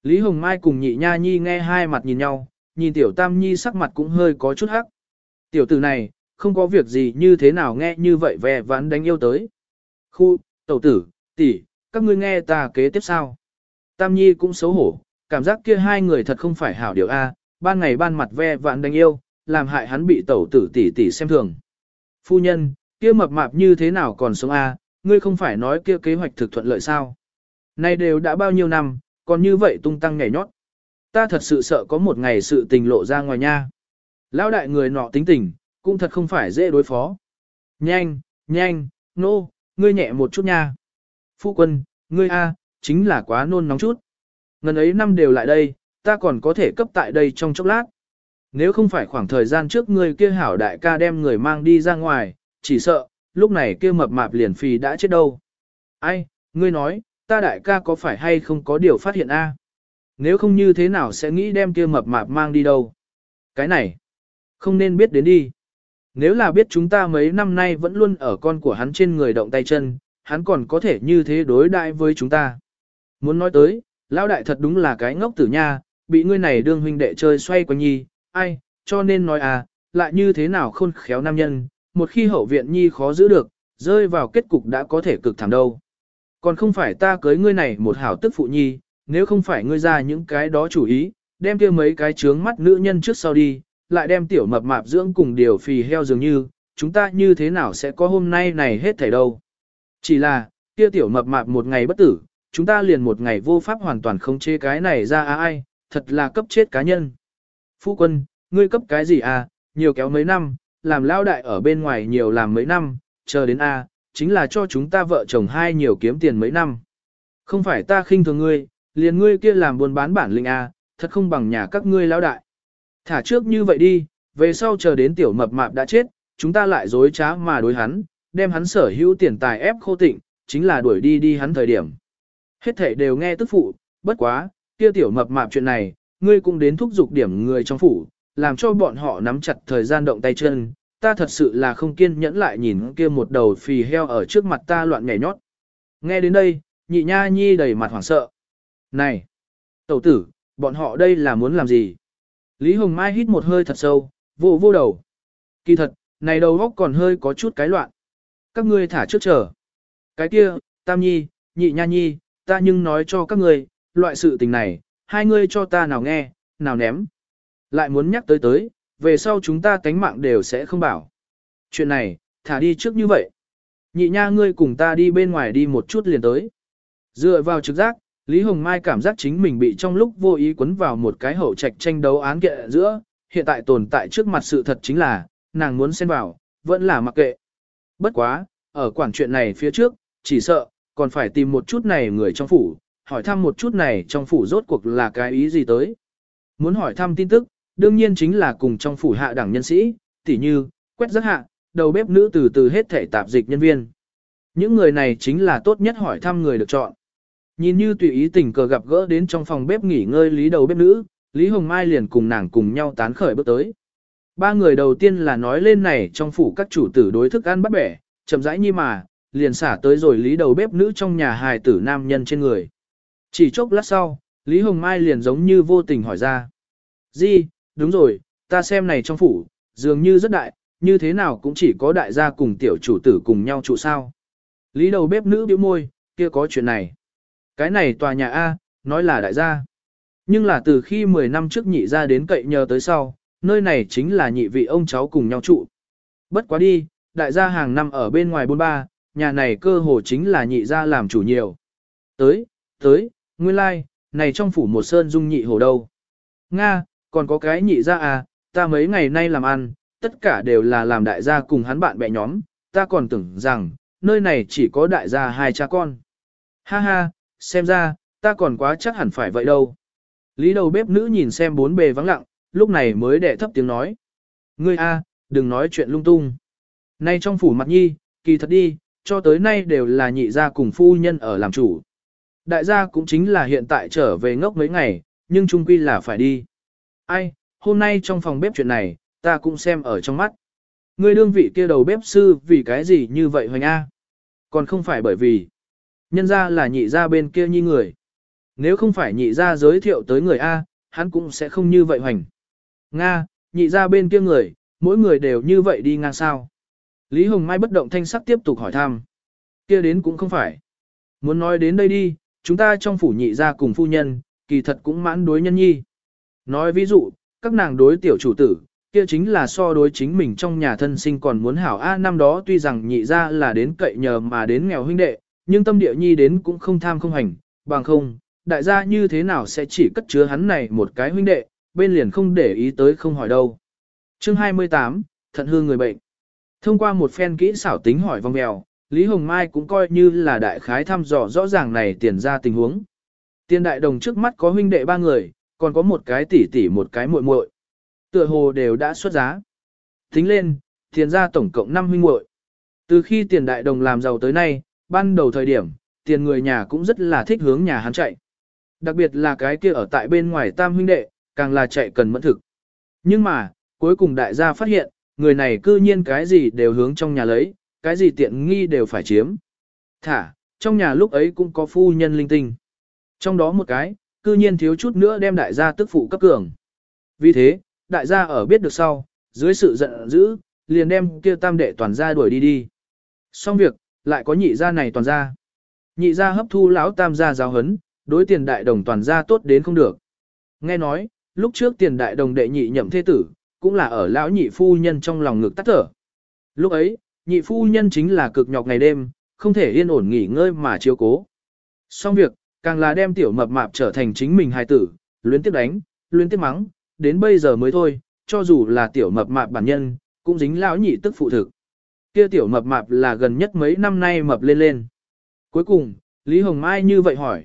Lý Hồng Mai cùng nhị nha nhi nghe hai mặt nhìn nhau, nhìn tiểu tam nhi sắc mặt cũng hơi có chút hắc. Tiểu tử này, không có việc gì như thế nào nghe như vậy vẻ vãn đánh yêu tới. Khu, tẩu tử, tỷ, các ngươi nghe ta kế tiếp sao. Tam nhi cũng xấu hổ, cảm giác kia hai người thật không phải hảo điều A, ban ngày ban mặt ve vạn đánh yêu, làm hại hắn bị tẩu tử tỷ tỷ xem thường. Phu nhân, kia mập mạp như thế nào còn sống A, ngươi không phải nói kia kế hoạch thực thuận lợi sao. Nay đều đã bao nhiêu năm, còn như vậy tung tăng nhảy nhót. Ta thật sự sợ có một ngày sự tình lộ ra ngoài nha. Lão đại người nọ tính tình, cũng thật không phải dễ đối phó. Nhanh, nhanh, nô, no, ngươi nhẹ một chút nha. Phu quân, ngươi A, chính là quá nôn nóng chút. Ngần ấy năm đều lại đây, ta còn có thể cấp tại đây trong chốc lát. Nếu không phải khoảng thời gian trước ngươi kia hảo đại ca đem người mang đi ra ngoài, chỉ sợ, lúc này kia mập mạp liền phì đã chết đâu. Ai, ngươi nói, ta đại ca có phải hay không có điều phát hiện a? Nếu không như thế nào sẽ nghĩ đem kia mập mạp mang đi đâu? Cái này, không nên biết đến đi. Nếu là biết chúng ta mấy năm nay vẫn luôn ở con của hắn trên người động tay chân, hắn còn có thể như thế đối đại với chúng ta. Muốn nói tới, lão đại thật đúng là cái ngốc tử nha, bị ngươi này đương huynh đệ chơi xoay quanh nhi, ai, cho nên nói à, lại như thế nào khôn khéo nam nhân, một khi hậu viện nhi khó giữ được, rơi vào kết cục đã có thể cực thảm đâu. Còn không phải ta cưới ngươi này một hảo tức phụ nhi, nếu không phải ngươi ra những cái đó chủ ý, đem kia mấy cái trướng mắt nữ nhân trước sau đi, lại đem tiểu mập mạp dưỡng cùng điều phì heo dường như, chúng ta như thế nào sẽ có hôm nay này hết thảy đâu. Chỉ là, kia tiểu mập mạp một ngày bất tử, chúng ta liền một ngày vô pháp hoàn toàn không chế cái này ra à ai, thật là cấp chết cá nhân. Phu quân, ngươi cấp cái gì à, nhiều kéo mấy năm, làm lao đại ở bên ngoài nhiều làm mấy năm, chờ đến A, chính là cho chúng ta vợ chồng hai nhiều kiếm tiền mấy năm. Không phải ta khinh thường ngươi, liền ngươi kia làm buôn bán bản linh A, thật không bằng nhà các ngươi lao đại. Thả trước như vậy đi, về sau chờ đến tiểu mập mạp đã chết, chúng ta lại dối trá mà đối hắn, đem hắn sở hữu tiền tài ép khô tịnh, chính là đuổi đi đi hắn thời điểm. Hết thể đều nghe tức phụ, bất quá, kia tiểu mập mạp chuyện này, ngươi cũng đến thúc giục điểm người trong phủ, làm cho bọn họ nắm chặt thời gian động tay chân, ta thật sự là không kiên nhẫn lại nhìn kia một đầu phì heo ở trước mặt ta loạn nhảy nhót. Nghe đến đây, nhị nha nhi đầy mặt hoảng sợ. Này! Tẩu tử, bọn họ đây là muốn làm gì? Lý Hồng Mai hít một hơi thật sâu, vô vô đầu. Kỳ thật, này đầu góc còn hơi có chút cái loạn. Các ngươi thả trước chờ. Cái kia, Tam Nhi, Nhị Nha Nhi, ta nhưng nói cho các ngươi, loại sự tình này, hai ngươi cho ta nào nghe, nào ném. Lại muốn nhắc tới tới, về sau chúng ta tánh mạng đều sẽ không bảo. Chuyện này, thả đi trước như vậy. Nhị nha ngươi cùng ta đi bên ngoài đi một chút liền tới. Dựa vào trực giác, Lý Hồng Mai cảm giác chính mình bị trong lúc vô ý quấn vào một cái hậu trạch tranh đấu án kệ giữa, hiện tại tồn tại trước mặt sự thật chính là, nàng muốn xen vào, vẫn là mặc kệ. Bất quá, ở quản chuyện này phía trước, chỉ sợ, còn phải tìm một chút này người trong phủ, hỏi thăm một chút này trong phủ rốt cuộc là cái ý gì tới. Muốn hỏi thăm tin tức, đương nhiên chính là cùng trong phủ hạ đẳng nhân sĩ, tỉ như, quét rất hạ, đầu bếp nữ từ từ hết thể tạp dịch nhân viên. Những người này chính là tốt nhất hỏi thăm người được chọn. Nhìn như tùy ý tình cờ gặp gỡ đến trong phòng bếp nghỉ ngơi lý đầu bếp nữ, Lý Hồng Mai liền cùng nàng cùng nhau tán khởi bước tới. Ba người đầu tiên là nói lên này trong phủ các chủ tử đối thức ăn bắt bẻ, chậm rãi như mà, liền xả tới rồi lý đầu bếp nữ trong nhà hài tử nam nhân trên người. Chỉ chốc lát sau, Lý Hồng Mai liền giống như vô tình hỏi ra. Di, đúng rồi, ta xem này trong phủ, dường như rất đại, như thế nào cũng chỉ có đại gia cùng tiểu chủ tử cùng nhau trụ sao. Lý đầu bếp nữ biểu môi, kia có chuyện này. Cái này tòa nhà A, nói là đại gia. Nhưng là từ khi 10 năm trước nhị ra đến cậy nhờ tới sau, nơi này chính là nhị vị ông cháu cùng nhau trụ. Bất quá đi, đại gia hàng năm ở bên ngoài bôn ba, nhà này cơ hồ chính là nhị gia làm chủ nhiều. Tới, tới, nguyên lai, like, này trong phủ một sơn dung nhị hồ đâu. Nga, còn có cái nhị gia à, ta mấy ngày nay làm ăn, tất cả đều là làm đại gia cùng hắn bạn bè nhóm, ta còn tưởng rằng, nơi này chỉ có đại gia hai cha con. Ha ha, xem ra, ta còn quá chắc hẳn phải vậy đâu. Lý đầu bếp nữ nhìn xem bốn bề vắng lặng, lúc này mới đệ thấp tiếng nói. Ngươi a, đừng nói chuyện lung tung. Nay trong phủ mặt nhi, kỳ thật đi, cho tới nay đều là nhị gia cùng phu nhân ở làm chủ. Đại gia cũng chính là hiện tại trở về ngốc mấy ngày, nhưng chung quy là phải đi. Ai, hôm nay trong phòng bếp chuyện này, ta cũng xem ở trong mắt. Ngươi đương vị kia đầu bếp sư vì cái gì như vậy hoành A? Còn không phải bởi vì, nhân ra là nhị gia bên kia nhi người. Nếu không phải nhị gia giới thiệu tới người A, hắn cũng sẽ không như vậy hoành. Nga, nhị gia bên kia người, mỗi người đều như vậy đi ngang sao. Lý Hồng Mai bất động thanh sắc tiếp tục hỏi thăm. Kia đến cũng không phải. Muốn nói đến đây đi, chúng ta trong phủ nhị gia cùng phu nhân, kỳ thật cũng mãn đối nhân nhi. Nói ví dụ, các nàng đối tiểu chủ tử, kia chính là so đối chính mình trong nhà thân sinh còn muốn hảo A năm đó tuy rằng nhị gia là đến cậy nhờ mà đến nghèo huynh đệ, nhưng tâm địa nhi đến cũng không tham không hành, bằng không, đại gia như thế nào sẽ chỉ cất chứa hắn này một cái huynh đệ, bên liền không để ý tới không hỏi đâu. Chương 28, Thận hương người bệnh. Thông qua một phen kỹ xảo tính hỏi vòng mèo, Lý Hồng Mai cũng coi như là đại khái thăm dò rõ ràng này tiền ra tình huống. Tiền đại đồng trước mắt có huynh đệ ba người, còn có một cái tỷ tỷ một cái muội muội. Tựa hồ đều đã xuất giá. Tính lên, tiền ra tổng cộng 5 huynh muội. Từ khi tiền đại đồng làm giàu tới nay, ban đầu thời điểm, tiền người nhà cũng rất là thích hướng nhà hắn chạy. Đặc biệt là cái kia ở tại bên ngoài tam huynh đệ, càng là chạy cần mẫn thực. Nhưng mà, cuối cùng đại gia phát hiện, người này cư nhiên cái gì đều hướng trong nhà lấy, cái gì tiện nghi đều phải chiếm. Thả, trong nhà lúc ấy cũng có phu nhân linh tinh. Trong đó một cái, cư nhiên thiếu chút nữa đem đại gia tức phụ cấp cường. Vì thế, đại gia ở biết được sau, dưới sự giận dữ, liền đem kia tam đệ toàn gia đuổi đi đi. Xong việc, lại có nhị gia này toàn gia. Nhị gia hấp thu lão tam gia giáo hấn, đối tiền đại đồng toàn gia tốt đến không được. Nghe nói, lúc trước tiền đại đồng đệ nhị nhậm thế tử, cũng là ở lão nhị phu nhân trong lòng ngực tắt thở. Lúc ấy, nhị phu nhân chính là cực nhọc ngày đêm, không thể yên ổn nghỉ ngơi mà chiếu cố. Xong việc, càng là đem tiểu mập mạp trở thành chính mình hài tử, luyến tiếp đánh, luyến tiếp mắng, đến bây giờ mới thôi, cho dù là tiểu mập mạp bản nhân, cũng dính lão nhị tức phụ thực. Kia tiểu mập mạp là gần nhất mấy năm nay mập lên lên. Cuối cùng, Lý Hồng Mai như vậy hỏi.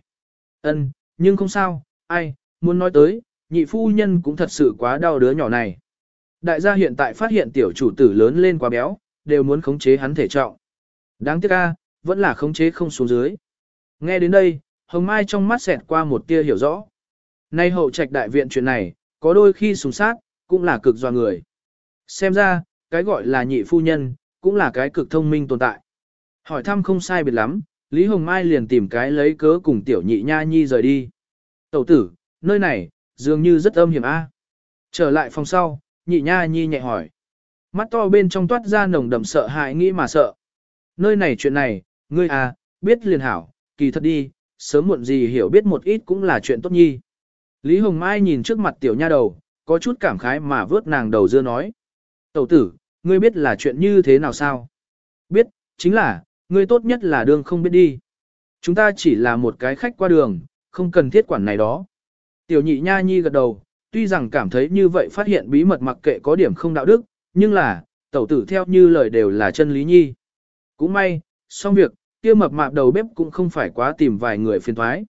ân nhưng không sao, ai, muốn nói tới, nhị phu nhân cũng thật sự quá đau đứa nhỏ này. Đại gia hiện tại phát hiện tiểu chủ tử lớn lên quá béo, đều muốn khống chế hắn thể trọng. Đáng tiếc a, vẫn là khống chế không xuống dưới. Nghe đến đây, Hồng Mai trong mắt xẹt qua một tia hiểu rõ. Nay hậu trạch đại viện chuyện này, có đôi khi sùng sát, cũng là cực doa người. Xem ra, cái gọi là nhị phu nhân, cũng là cái cực thông minh tồn tại. Hỏi thăm không sai biệt lắm, Lý Hồng Mai liền tìm cái lấy cớ cùng tiểu nhị nha nhi rời đi. Tẩu tử, nơi này, dường như rất âm hiểm a. Trở lại phòng sau, nhị nha nhi nhẹ hỏi. Mắt to bên trong toát ra nồng đậm sợ hãi nghĩ mà sợ. Nơi này chuyện này, ngươi à, biết liền hảo, kỳ thật đi, sớm muộn gì hiểu biết một ít cũng là chuyện tốt nhi. Lý Hồng Mai nhìn trước mặt tiểu nha đầu, có chút cảm khái mà vớt nàng đầu dưa nói. Tẩu tử, ngươi biết là chuyện như thế nào sao? Biết, chính là, ngươi tốt nhất là đương không biết đi. Chúng ta chỉ là một cái khách qua đường, không cần thiết quản này đó. Tiểu nhị nha nhi gật đầu, tuy rằng cảm thấy như vậy phát hiện bí mật mặc kệ có điểm không đạo đức, nhưng là, tẩu tử theo như lời đều là chân lý nhi. Cũng may, xong việc, kia mập mạp đầu bếp cũng không phải quá tìm vài người phiền thoái.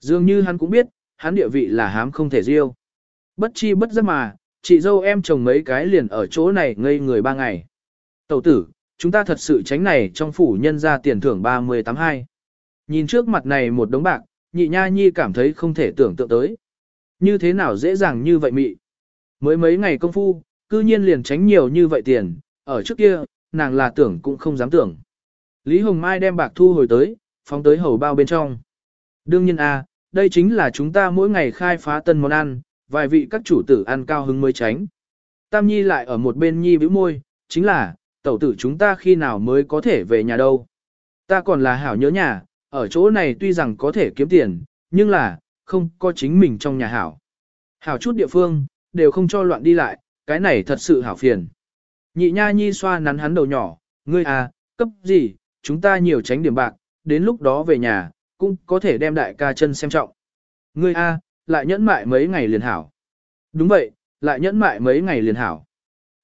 Dường như hắn cũng biết, hắn địa vị là hám không thể riêu. Bất chi bất giấc mà, chị dâu em chồng mấy cái liền ở chỗ này ngây người ba ngày. Tẩu tử, chúng ta thật sự tránh này trong phủ nhân ra tiền thưởng 382. Nhìn trước mặt này một đống bạc, nhị nha nhi cảm thấy không thể tưởng tượng tới. Như thế nào dễ dàng như vậy mị. Mới mấy ngày công phu, cư nhiên liền tránh nhiều như vậy tiền, ở trước kia, nàng là tưởng cũng không dám tưởng. Lý Hồng Mai đem bạc thu hồi tới, phóng tới hầu bao bên trong. Đương nhiên a, đây chính là chúng ta mỗi ngày khai phá tân món ăn, vài vị các chủ tử ăn cao hứng mới tránh. Tam Nhi lại ở một bên Nhi bĩu môi, chính là, tẩu tử chúng ta khi nào mới có thể về nhà đâu. Ta còn là hảo nhớ nhà, ở chỗ này tuy rằng có thể kiếm tiền, nhưng là, không có chính mình trong nhà hảo. Hảo chút địa phương, đều không cho loạn đi lại, cái này thật sự hảo phiền. Nhị nha nhi xoa nắn hắn đầu nhỏ, ngươi à, cấp gì, chúng ta nhiều tránh điểm bạc, đến lúc đó về nhà, cũng có thể đem đại ca chân xem trọng. Ngươi a, lại nhẫn mại mấy ngày liền hảo. Đúng vậy, lại nhẫn mại mấy ngày liền hảo.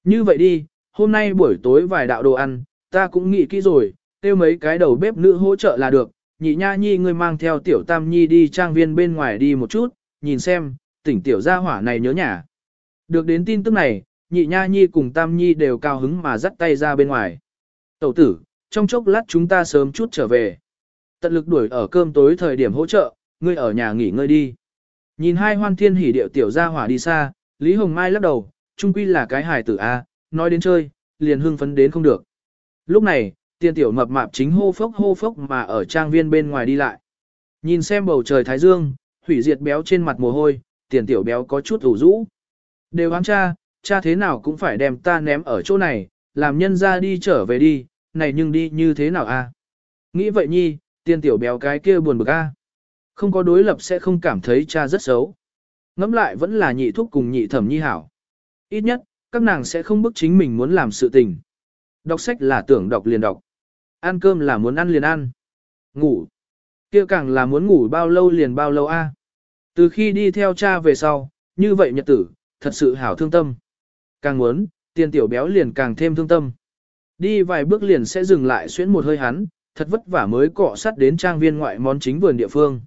Như vậy đi, hôm nay buổi tối vài đạo đồ ăn, ta cũng nghĩ kỹ rồi, tiêu mấy cái đầu bếp nữ hỗ trợ là được. Nhị nha nhi ngươi mang theo tiểu tam nhi đi trang viên bên ngoài đi một chút, nhìn xem, tỉnh tiểu gia hỏa này nhớ nhà. Được đến tin tức này, nhị nha nhi cùng tam nhi đều cao hứng mà dắt tay ra bên ngoài. Tẩu tử, trong chốc lát chúng ta sớm chút trở về. Tận lực đuổi ở cơm tối thời điểm hỗ trợ, ngươi ở nhà nghỉ ngơi đi. Nhìn hai hoan thiên hỉ điệu tiểu gia hỏa đi xa, Lý Hồng Mai lắc đầu, trung quy là cái hài tử A, nói đến chơi, liền hưng phấn đến không được. Lúc này, tiên tiểu mập mạp chính hô phốc hô phốc mà ở trang viên bên ngoài đi lại. Nhìn xem bầu trời thái dương, hủy diệt béo trên mặt mồ hôi, tiền tiểu béo có chút ủ rũ. Đều hắn cha, cha thế nào cũng phải đem ta ném ở chỗ này, làm nhân ra đi trở về đi, này nhưng đi như thế nào a? Nghĩ vậy nhi, tiên tiểu béo cái kia buồn bực a. Không có đối lập sẽ không cảm thấy cha rất xấu. Ngẫm lại vẫn là nhị thúc cùng nhị thẩm nhi hảo. Ít nhất, các nàng sẽ không bức chính mình muốn làm sự tình. Đọc sách là tưởng đọc liền đọc. Ăn cơm là muốn ăn liền ăn. Ngủ. kia càng là muốn ngủ bao lâu liền bao lâu a. Từ khi đi theo cha về sau, như vậy nhật tử, thật sự hảo thương tâm. Càng muốn, tiền tiểu béo liền càng thêm thương tâm. Đi vài bước liền sẽ dừng lại xuyến một hơi hắn, thật vất vả mới cọ sắt đến trang viên ngoại món chính vườn địa phương.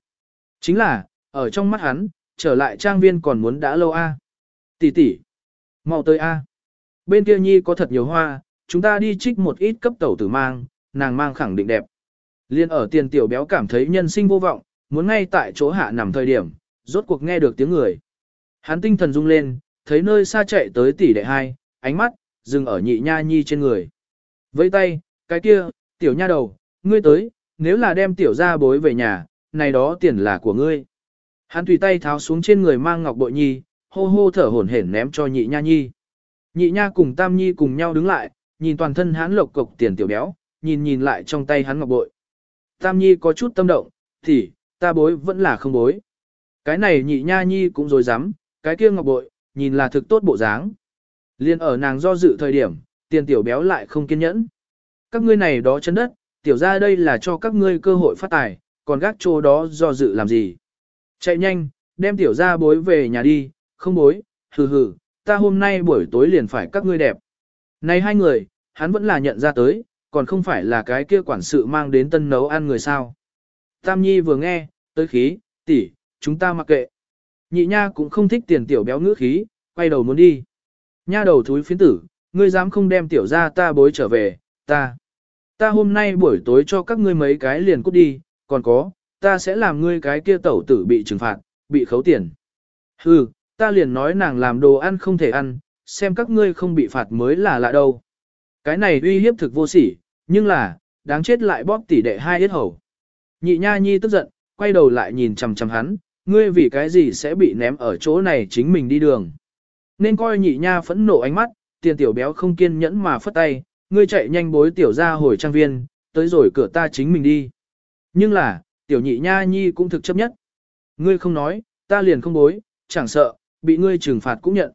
Chính là, ở trong mắt hắn, trở lại trang viên còn muốn đã lâu a. Tỷ tỷ, mau tới a. Bên kia nhi có thật nhiều hoa, chúng ta đi trích một ít cấp tẩu tử mang, nàng mang khẳng định đẹp. Liên ở tiền tiểu béo cảm thấy nhân sinh vô vọng, muốn ngay tại chỗ hạ nằm thời điểm, rốt cuộc nghe được tiếng người. Hắn tinh thần rung lên, thấy nơi xa chạy tới tỷ đệ hai, ánh mắt, dừng ở nhị nha nhi trên người. Với tay, cái kia, tiểu nha đầu, ngươi tới, nếu là đem tiểu ra bối về nhà, này đó tiền là của ngươi. Hắn tùy tay tháo xuống trên người mang ngọc bội nhi, hô hô thở hổn hển ném cho nhị nha nhi. Nhị nha cùng tam nhi cùng nhau đứng lại, nhìn toàn thân hắn lộc cộc tiền tiểu béo, nhìn nhìn lại trong tay hắn ngọc bội. Tam nhi có chút tâm động, thì, ta bối vẫn là không bối. Cái này nhị nha nhi cũng dối dám, cái kia ngọc bội, nhìn là thực tốt bộ dáng. Liên ở nàng do dự thời điểm, tiền tiểu béo lại không kiên nhẫn. Các ngươi này đó chân đất, tiểu ra đây là cho các ngươi cơ hội phát tài, còn gác chỗ đó do dự làm gì. Chạy nhanh, đem tiểu ra bối về nhà đi, không bối, hừ hừ, ta hôm nay buổi tối liền phải các ngươi đẹp. Này hai người, hắn vẫn là nhận ra tới, còn không phải là cái kia quản sự mang đến tân nấu ăn người sao. Tam Nhi vừa nghe, tới khí, tỷ, chúng ta mặc kệ. Nhị nha cũng không thích tiền tiểu béo ngữ khí, quay đầu muốn đi. Nha đầu thúi phiến tử, ngươi dám không đem tiểu ra ta bối trở về, ta. Ta hôm nay buổi tối cho các ngươi mấy cái liền cút đi, còn có, ta sẽ làm ngươi cái kia tẩu tử bị trừng phạt, bị khấu tiền. Hừ, ta liền nói nàng làm đồ ăn không thể ăn, xem các ngươi không bị phạt mới là lạ đâu. Cái này uy hiếp thực vô sỉ, nhưng là, đáng chết lại bóp tỉ đệ hai yết hầu. Nhị nha nhi tức giận, quay đầu lại nhìn chằm chằm hắn, ngươi vì cái gì sẽ bị ném ở chỗ này chính mình đi đường. Nên coi nhị nha phẫn nộ ánh mắt, tiền tiểu béo không kiên nhẫn mà phất tay, ngươi chạy nhanh bối tiểu ra hồi trang viên, tới rồi cửa ta chính mình đi. Nhưng là, tiểu nhị nha nhi cũng thực chấp nhất. Ngươi không nói, ta liền không bối, chẳng sợ, bị ngươi trừng phạt cũng nhận.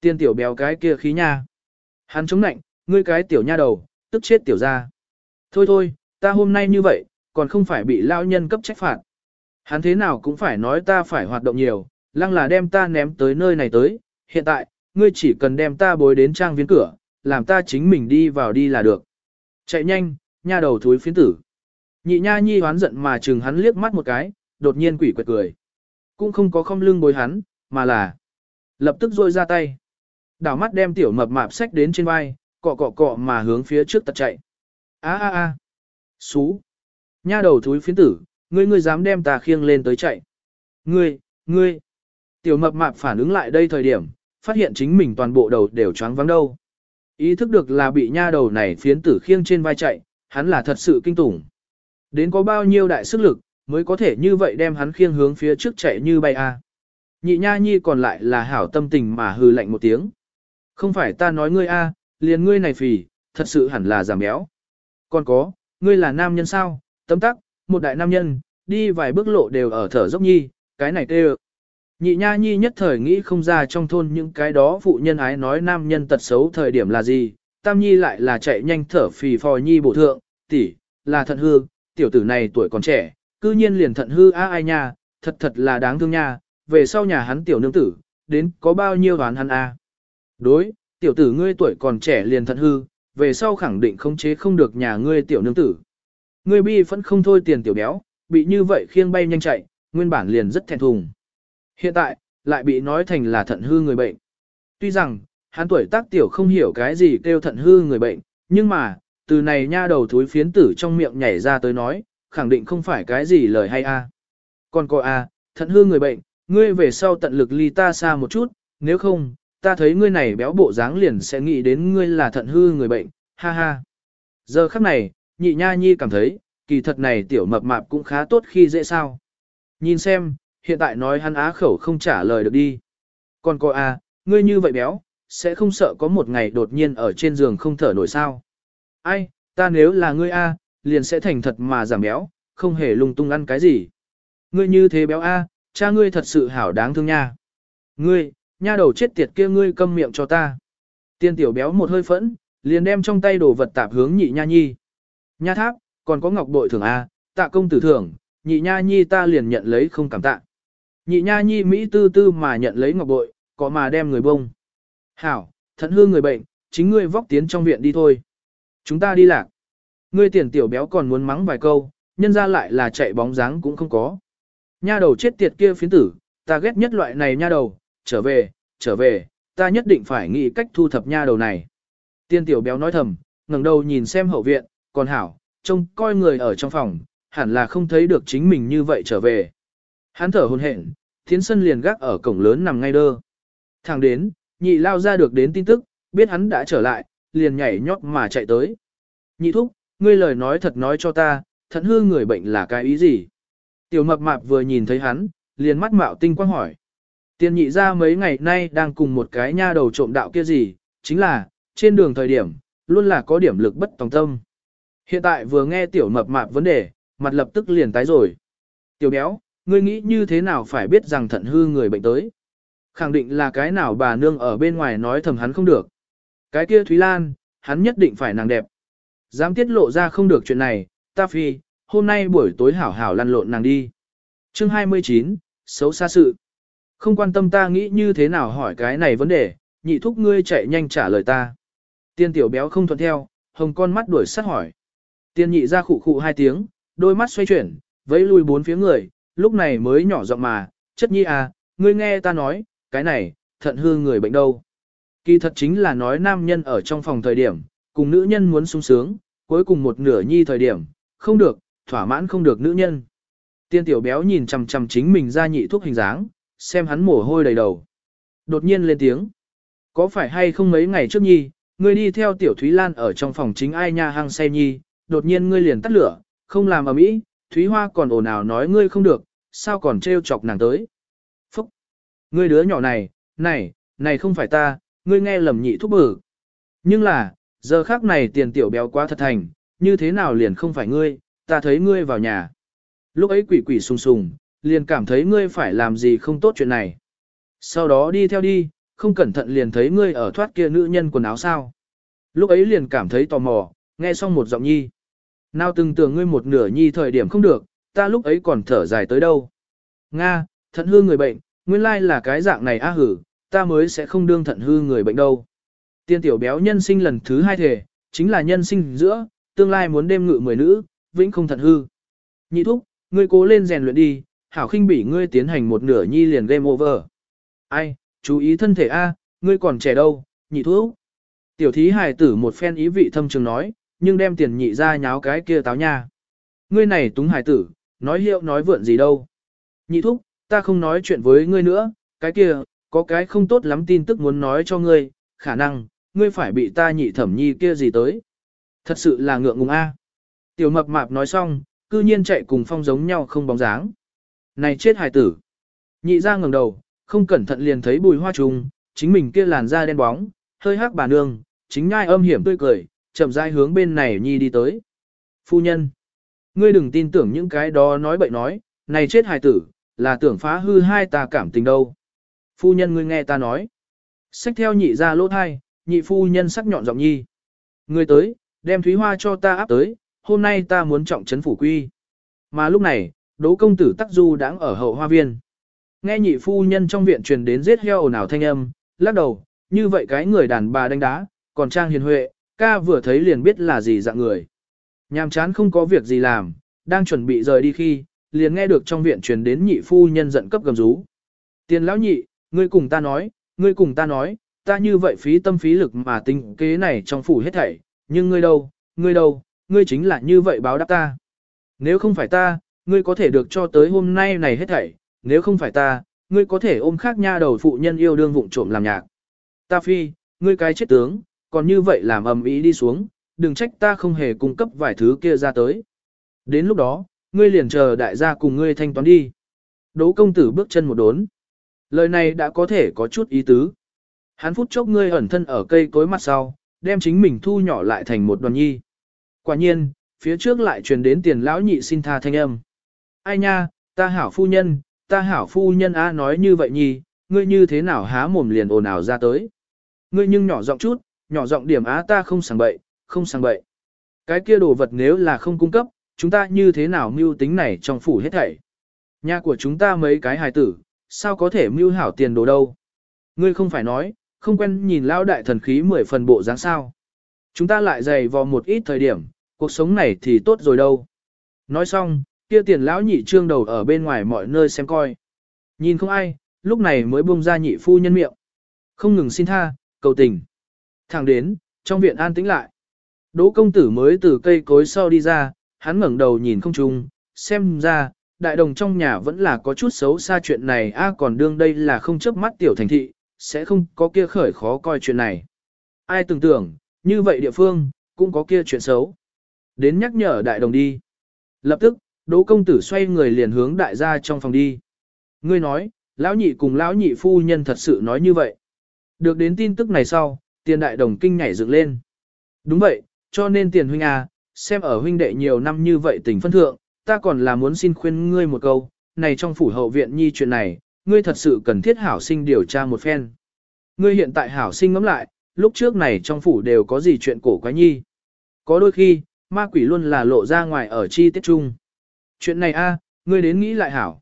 Tiên tiểu béo cái kia khí nha. Hắn chống nạnh, ngươi cái tiểu nha đầu, tức chết tiểu ra. Thôi thôi, ta hôm nay như vậy, còn không phải bị lao nhân cấp trách phạt. Hắn thế nào cũng phải nói ta phải hoạt động nhiều, lăng là đem ta ném tới nơi này tới, hiện tại, ngươi chỉ cần đem ta bối đến trang viên cửa, làm ta chính mình đi vào đi là được. Chạy nhanh, nha đầu thúi phiến tử. Nhị nha nhi hoán giận mà chừng hắn liếc mắt một cái, đột nhiên quỷ quệt cười. Cũng không có không lưng bối hắn, mà là lập tức rôi ra tay. Đảo mắt đem tiểu mập mạp sách đến trên vai, cọ cọ cọ mà hướng phía trước tật chạy. a a a Xú. Nha đầu thúi phiến tử, ngươi ngươi dám đem ta khiêng lên tới chạy. Ngươi, ngươi. Tiểu mập mạp phản ứng lại đây thời điểm, phát hiện chính mình toàn bộ đầu đều choáng vắng đâu. Ý thức được là bị nha đầu này phiến tử khiêng trên vai chạy, hắn là thật sự kinh tủng. Đến có bao nhiêu đại sức lực, mới có thể như vậy đem hắn khiêng hướng phía trước chạy như bay a. Nhị nha nhi còn lại là hảo tâm tình mà hừ lạnh một tiếng. Không phải ta nói ngươi a, liền ngươi này phì, thật sự hẳn là giảm béo. Còn có, ngươi là nam nhân sao, tấm tắc, một đại nam nhân, đi vài bước lộ đều ở thở dốc nhi, cái này tê Nhị nha nhi nhất thời nghĩ không ra trong thôn những cái đó phụ nhân ái nói nam nhân tật xấu thời điểm là gì, tam nhi lại là chạy nhanh thở phì phò nhi bổ thượng, tỷ, là thận hư, tiểu tử này tuổi còn trẻ, cư nhiên liền thận hư a ai nha, thật thật là đáng thương nha, về sau nhà hắn tiểu nương tử, đến có bao nhiêu đoán hắn a. Đối, tiểu tử ngươi tuổi còn trẻ liền thận hư, về sau khẳng định không chế không được nhà ngươi tiểu nương tử. Ngươi bi vẫn không thôi tiền tiểu béo, bị như vậy khiêng bay nhanh chạy, nguyên bản liền rất thẹn thùng. Hiện tại, lại bị nói thành là thận hư người bệnh. Tuy rằng, hắn tuổi tác tiểu không hiểu cái gì kêu thận hư người bệnh, nhưng mà, từ này nha đầu thúi phiến tử trong miệng nhảy ra tới nói, khẳng định không phải cái gì lời hay a. Còn cô a, thận hư người bệnh, ngươi về sau tận lực ly ta xa một chút, nếu không, ta thấy ngươi này béo bộ dáng liền sẽ nghĩ đến ngươi là thận hư người bệnh, ha ha. Giờ khắc này, nhị nha nhi cảm thấy, kỳ thật này tiểu mập mạp cũng khá tốt khi dễ sao. Nhìn xem, hiện tại nói hắn á khẩu không trả lời được đi. Còn cô a, à, ngươi như vậy béo, sẽ không sợ có một ngày đột nhiên ở trên giường không thở nổi sao. Ai, ta nếu là ngươi a, liền sẽ thành thật mà giảm béo, không hề lung tung ăn cái gì. Ngươi như thế béo a, cha ngươi thật sự hảo đáng thương nha. Ngươi, nha đầu chết tiệt kia ngươi câm miệng cho ta. Tiên tiểu béo một hơi phẫn, liền đem trong tay đồ vật tạp hướng nhị nha nhi. Nha tháp, còn có ngọc bội thưởng A, tạ công tử thưởng, nhị nha nhi ta liền nhận lấy không cảm tạ. Nhị nha nhi Mỹ tư tư mà nhận lấy ngọc bội, có mà đem người bông. Hảo, thận hương người bệnh, chính ngươi vóc tiến trong viện đi thôi. Chúng ta đi lạc. Ngươi tiền tiểu béo còn muốn mắng vài câu, nhân ra lại là chạy bóng dáng cũng không có. Nha đầu chết tiệt kia phiến tử, ta ghét nhất loại này nha đầu, trở về, trở về, ta nhất định phải nghĩ cách thu thập nha đầu này. Tiên tiểu béo nói thầm, ngẩng đầu nhìn xem hậu viện, còn hảo, trông coi người ở trong phòng, hẳn là không thấy được chính mình như vậy trở về. Hắn thở hồn hển, thiến sân liền gác ở cổng lớn nằm ngay đơ. thằng đến, nhị lao ra được đến tin tức, biết hắn đã trở lại, liền nhảy nhót mà chạy tới. Nhị thúc, ngươi lời nói thật nói cho ta, thận hư người bệnh là cái ý gì? Tiểu mập mạp vừa nhìn thấy hắn, liền mắt mạo tinh quang hỏi. Tiền nhị ra mấy ngày nay đang cùng một cái nha đầu trộm đạo kia gì, chính là, trên đường thời điểm, luôn là có điểm lực bất tòng tâm. Hiện tại vừa nghe tiểu mập mạp vấn đề, mặt lập tức liền tái rồi. Tiểu béo, ngươi nghĩ như thế nào phải biết rằng thận hư người bệnh tới. Khẳng định là cái nào bà nương ở bên ngoài nói thầm hắn không được. Cái kia Thúy Lan, hắn nhất định phải nàng đẹp. Dám tiết lộ ra không được chuyện này, ta phi, hôm nay buổi tối hảo hảo lăn lộn nàng đi. Chương 29, xấu xa sự. Không quan tâm ta nghĩ như thế nào hỏi cái này vấn đề, nhị thúc ngươi chạy nhanh trả lời ta. Tiên tiểu béo không thuận theo, hồng con mắt đuổi sát hỏi. Tiên nhị ra khụ khụ hai tiếng, đôi mắt xoay chuyển, vẫy lui bốn phía người, lúc này mới nhỏ giọng mà, chất nhi à, ngươi nghe ta nói, cái này, thận hư người bệnh đâu. Kỳ thật chính là nói nam nhân ở trong phòng thời điểm, cùng nữ nhân muốn sung sướng, cuối cùng một nửa nhi thời điểm, không được, thỏa mãn không được nữ nhân. Tiên tiểu béo nhìn chằm chằm chính mình ra nhị thuốc hình dáng, xem hắn mồ hôi đầy đầu. Đột nhiên lên tiếng. Có phải hay không mấy ngày trước nhi, ngươi đi theo tiểu Thúy Lan ở trong phòng chính ai nha hăng say nhi, đột nhiên ngươi liền tắt lửa, không làm ở mỹ, Thúy Hoa còn ồn ào nói ngươi không được, sao còn trêu chọc nàng tới. Phúc! Ngươi đứa nhỏ này, này, này không phải ta, ngươi nghe lầm nhị thúc bử. Nhưng là, giờ khác này tiền tiểu béo quá thật thành, như thế nào liền không phải ngươi, ta thấy ngươi vào nhà. Lúc ấy quỷ quỷ sùng sùng, liền cảm thấy ngươi phải làm gì không tốt chuyện này. Sau đó đi theo đi, không cẩn thận liền thấy ngươi ở thoát kia nữ nhân quần áo sao. Lúc ấy liền cảm thấy tò mò, nghe xong một giọng nhi. Nào từng tưởng ngươi một nửa nhi thời điểm không được, ta lúc ấy còn thở dài tới đâu. Nga, thận hư người bệnh, nguyên lai là cái dạng này a hử, ta mới sẽ không đương thận hư người bệnh đâu. Tiên tiểu béo nhân sinh lần thứ hai thể, chính là nhân sinh giữa, tương lai muốn đêm ngự mười nữ, vĩnh không thận hư. Nhị thúc, ngươi cố lên rèn luyện đi, hảo khinh bỉ ngươi tiến hành một nửa nhi liền game over. Ai, chú ý thân thể a, ngươi còn trẻ đâu, nhị thúc. Tiểu thí hài tử một phen ý vị thâm trường nói, nhưng đem tiền nhị ra nháo cái kia táo nha. Ngươi này túng hải tử, nói hiệu nói vượn gì đâu. Nhị thúc, ta không nói chuyện với ngươi nữa, cái kia, có cái không tốt lắm tin tức muốn nói cho ngươi, khả năng, ngươi phải bị ta nhị thẩm nhi kia gì tới. Thật sự là ngượng ngùng a. Tiểu mập mạp nói xong, cư nhiên chạy cùng phong giống nhau không bóng dáng. Này chết hài tử. Nhị ra ngẩng đầu, không cẩn thận liền thấy bùi hoa trùng, chính mình kia làn da đen bóng, hơi hắc bà nương, chính nhai âm hiểm tươi cười, chậm rãi hướng bên này nhi đi tới. Phu nhân, ngươi đừng tin tưởng những cái đó nói bậy nói, này chết hài tử, là tưởng phá hư hai ta cảm tình đâu. Phu nhân ngươi nghe ta nói. Xách theo nhị ra lỗ thai, nhị phu nhân sắc nhọn giọng nhi. Ngươi tới, đem thúy hoa cho ta áp tới, hôm nay ta muốn trọng trấn phủ quy. Mà lúc này, đỗ công tử tắc du đang ở hậu hoa viên. Nghe nhị phu nhân trong viện truyền đến giết heo ồn ào thanh âm, lắc đầu, như vậy cái người đàn bà đánh đá, còn trang hiền huệ, ca vừa thấy liền biết là gì dạng người. Nhàm chán không có việc gì làm, đang chuẩn bị rời đi khi, liền nghe được trong viện truyền đến nhị phu nhân giận cấp gầm rú. Tiền lão nhị, ngươi cùng ta nói, ngươi cùng ta nói, ta như vậy phí tâm phí lực mà tính kế này trong phủ hết thảy, nhưng ngươi đâu, ngươi đâu, ngươi chính là như vậy báo đáp ta. Nếu không phải ta, ngươi có thể được cho tới hôm nay này hết thảy, nếu không phải ta, ngươi có thể ôm khác nha đầu phụ nhân yêu đương vụng trộm làm nhạc. Ta phi, ngươi cái chết tướng, còn như vậy làm ầm ĩ đi xuống, đừng trách ta không hề cung cấp vài thứ kia ra tới. Đến lúc đó, ngươi liền chờ đại gia cùng ngươi thanh toán đi. Đỗ công tử bước chân một đốn. Lời này đã có thể có chút ý tứ. Hắn phút chốc ngươi ẩn thân ở cây cối mặt sau, đem chính mình thu nhỏ lại thành một đoàn nhi. Quả nhiên, phía trước lại truyền đến tiền lão nhị xin tha thanh âm. Ai nha, ta hảo phu nhân, ta hảo phu nhân a nói như vậy nhi, ngươi như thế nào há mồm liền ồn ào ra tới. Ngươi nhưng nhỏ giọng chút, nhỏ giọng điểm á ta không sang bậy, không sang bậy. Cái kia đồ vật nếu là không cung cấp, chúng ta như thế nào mưu tính này trong phủ hết thảy. Nhà của chúng ta mấy cái hài tử, sao có thể mưu hảo tiền đồ đâu. Ngươi không phải nói, không quen nhìn lão đại thần khí mười phần bộ dáng sao. Chúng ta lại dày vò một ít thời điểm, cuộc sống này thì tốt rồi đâu. Nói xong, kia tiền lão nhị trương đầu ở bên ngoài mọi nơi xem coi. Nhìn không ai, lúc này mới buông ra nhị phu nhân miệng. Không ngừng xin tha, cầu tình. Thẳng đến, trong viện an tĩnh lại. Đỗ công tử mới từ cây cối sau đi ra, hắn ngẩng đầu nhìn không trung, xem ra, đại đồng trong nhà vẫn là có chút xấu xa chuyện này a còn đương đây là không chớp mắt tiểu thành thị, sẽ không có kia khởi khó coi chuyện này. Ai tưởng tưởng, như vậy địa phương, cũng có kia chuyện xấu. Đến nhắc nhở đại đồng đi. Lập tức, đỗ công tử xoay người liền hướng đại gia trong phòng đi. Ngươi nói, lão nhị cùng lão nhị phu nhân thật sự nói như vậy. Được đến tin tức này sau, tiền đại đồng kinh nhảy dựng lên. Đúng vậy, cho nên tiền huynh à, xem ở huynh đệ nhiều năm như vậy tình phân thượng, ta còn là muốn xin khuyên ngươi một câu, này trong phủ hậu viện nhi chuyện này, ngươi thật sự cần thiết hảo sinh điều tra một phen. Ngươi hiện tại hảo sinh ngẫm lại, lúc trước này trong phủ đều có gì chuyện cổ quái nhi. Có đôi khi, ma quỷ luôn là lộ ra ngoài ở chi tiết chung. Chuyện này a, ngươi đến nghĩ lại hảo.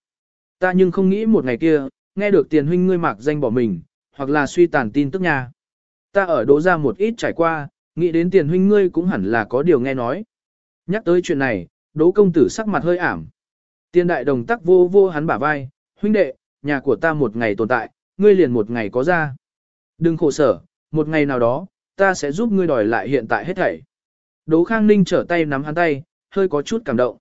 Ta nhưng không nghĩ một ngày kia, nghe được tiền huynh ngươi mặc danh bỏ mình, hoặc là suy tàn tin tức nha. Ta ở đố ra một ít trải qua, nghĩ đến tiền huynh ngươi cũng hẳn là có điều nghe nói. Nhắc tới chuyện này, đỗ công tử sắc mặt hơi ảm. Tiền đại đồng tắc vô vô hắn bả vai, huynh đệ, nhà của ta một ngày tồn tại, ngươi liền một ngày có ra. Đừng khổ sở, một ngày nào đó, ta sẽ giúp ngươi đòi lại hiện tại hết thảy. Đỗ Khang Ninh trở tay nắm hắn tay, hơi có chút cảm động.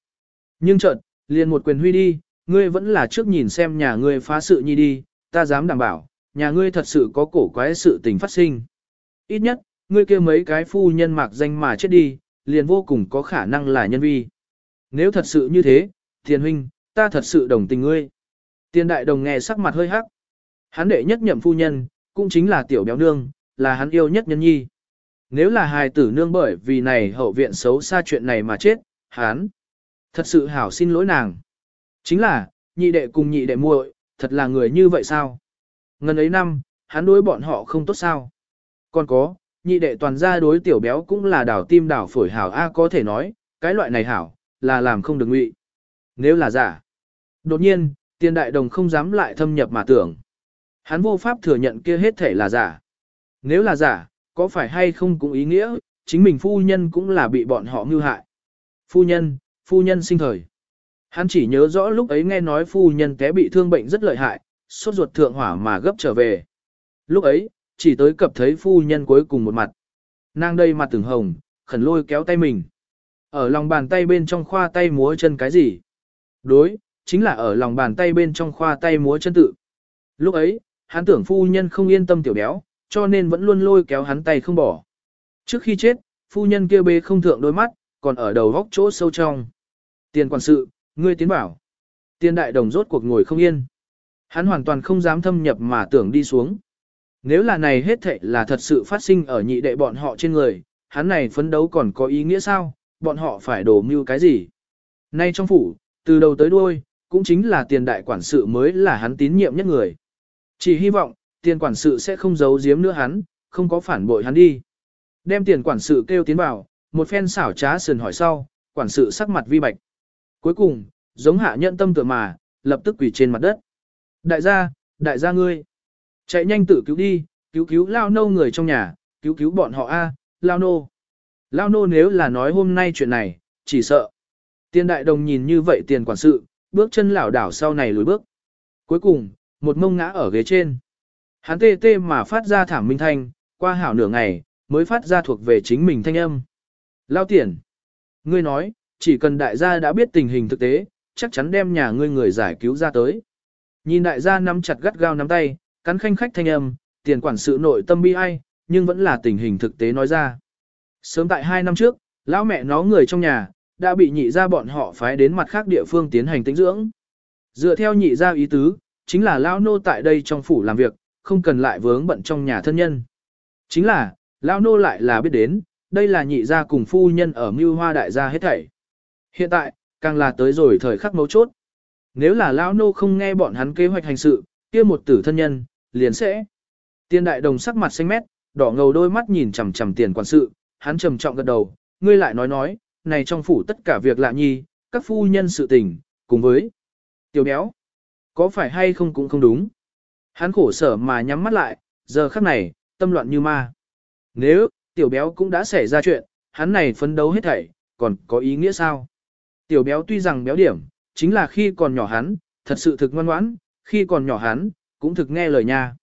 Nhưng chợt, liền một quyền huy đi, ngươi vẫn là trước nhìn xem nhà ngươi phá sự nhi đi, ta dám đảm bảo, nhà ngươi thật sự có cổ quái sự tình phát sinh. Ít nhất, ngươi kia mấy cái phu nhân mạc danh mà chết đi, liền vô cùng có khả năng là nhân vi. Nếu thật sự như thế, thiền huynh, ta thật sự đồng tình ngươi. Tiền đại đồng nghe sắc mặt hơi hắc. Hắn đệ nhất nhậm phu nhân, cũng chính là tiểu béo nương, là hắn yêu nhất nhân nhi. Nếu là hài tử nương bởi vì này hậu viện xấu xa chuyện này mà chết, hắn thật sự hảo xin lỗi nàng. Chính là, nhị đệ cùng nhị đệ muội, thật là người như vậy sao? Ngần ấy năm, hắn đối bọn họ không tốt sao? Còn có, nhị đệ toàn gia đối tiểu béo cũng là đảo tim đảo phổi hảo A có thể nói, cái loại này hảo, là làm không được ngụy. Nếu là giả. Đột nhiên, tiền đại đồng không dám lại thâm nhập mà tưởng. Hắn vô pháp thừa nhận kia hết thể là giả. Nếu là giả, có phải hay không cũng ý nghĩa, chính mình phu nhân cũng là bị bọn họ mưu hại. Phu nhân, phu nhân sinh thời. Hắn chỉ nhớ rõ lúc ấy nghe nói phu nhân té bị thương bệnh rất lợi hại, sốt ruột thượng hỏa mà gấp trở về. Lúc ấy, chỉ tới cập thấy phu nhân cuối cùng một mặt. Nàng đây mặt từng hồng, khẩn lôi kéo tay mình. Ở lòng bàn tay bên trong khoa tay múa chân cái gì? Đối, chính là ở lòng bàn tay bên trong khoa tay múa chân tự. Lúc ấy, hắn tưởng phu nhân không yên tâm tiểu béo, cho nên vẫn luôn lôi kéo hắn tay không bỏ. Trước khi chết, phu nhân kia bê không thượng đôi mắt, còn ở đầu góc chỗ sâu trong. Tiền quản sự, ngươi tiến bảo. Tiền đại đồng rốt cuộc ngồi không yên. Hắn hoàn toàn không dám thâm nhập mà tưởng đi xuống. Nếu là này hết thệ là thật sự phát sinh ở nhị đệ bọn họ trên người, hắn này phấn đấu còn có ý nghĩa sao, bọn họ phải đổ mưu cái gì. Nay trong phủ, từ đầu tới đuôi, cũng chính là tiền đại quản sự mới là hắn tín nhiệm nhất người. Chỉ hy vọng, tiền quản sự sẽ không giấu giếm nữa hắn, không có phản bội hắn đi. Đem tiền quản sự kêu tiến vào, một phen xảo trá sườn hỏi sau, quản sự sắc mặt vi bạch. Cuối cùng, giống hạ nhận tâm tựa mà, lập tức quỳ trên mặt đất. Đại gia, đại gia ngươi. Chạy nhanh tự cứu đi, cứu cứu lao nô người trong nhà, cứu cứu bọn họ a, lao nô. Lao nô nếu là nói hôm nay chuyện này, chỉ sợ. Tiền đại đồng nhìn như vậy tiền quản sự, bước chân lảo đảo sau này lùi bước. Cuối cùng, một mông ngã ở ghế trên. Hắn tê tê mà phát ra thảm minh thanh, qua hảo nửa ngày, mới phát ra thuộc về chính mình thanh âm. Lao tiền. Ngươi nói, chỉ cần đại gia đã biết tình hình thực tế, chắc chắn đem nhà ngươi người giải cứu ra tới. Nhìn đại gia nắm chặt gắt gao nắm tay, cắn khanh khách thanh âm, tiền quản sự nội tâm bi ai, nhưng vẫn là tình hình thực tế nói ra. Sớm tại hai năm trước, lão mẹ nó người trong nhà, đã bị nhị gia bọn họ phái đến mặt khác địa phương tiến hành tĩnh dưỡng. Dựa theo nhị gia ý tứ, chính là lão nô tại đây trong phủ làm việc, không cần lại vướng bận trong nhà thân nhân. Chính là, lão nô lại là biết đến, đây là nhị gia cùng phu nhân ở mưu hoa đại gia hết thảy. Hiện tại, càng là tới rồi thời khắc mấu chốt. Nếu là lão nô không nghe bọn hắn kế hoạch hành sự, kia một tử thân nhân, liền sẽ. Tiên đại đồng sắc mặt xanh mét, đỏ ngầu đôi mắt nhìn chằm chằm tiền quản sự, hắn trầm trọng gật đầu, ngươi lại nói nói, này trong phủ tất cả việc lạ nhi, các phu nhân sự tình, cùng với tiểu béo. Có phải hay không cũng không đúng. Hắn khổ sở mà nhắm mắt lại, giờ khắc này, tâm loạn như ma. Nếu, tiểu béo cũng đã xảy ra chuyện, hắn này phấn đấu hết thảy, còn có ý nghĩa sao? Tiểu béo tuy rằng béo điểm, chính là khi còn nhỏ hắn, thật sự thực ngoan ngoãn, khi còn nhỏ hắn, cũng thực nghe lời nha.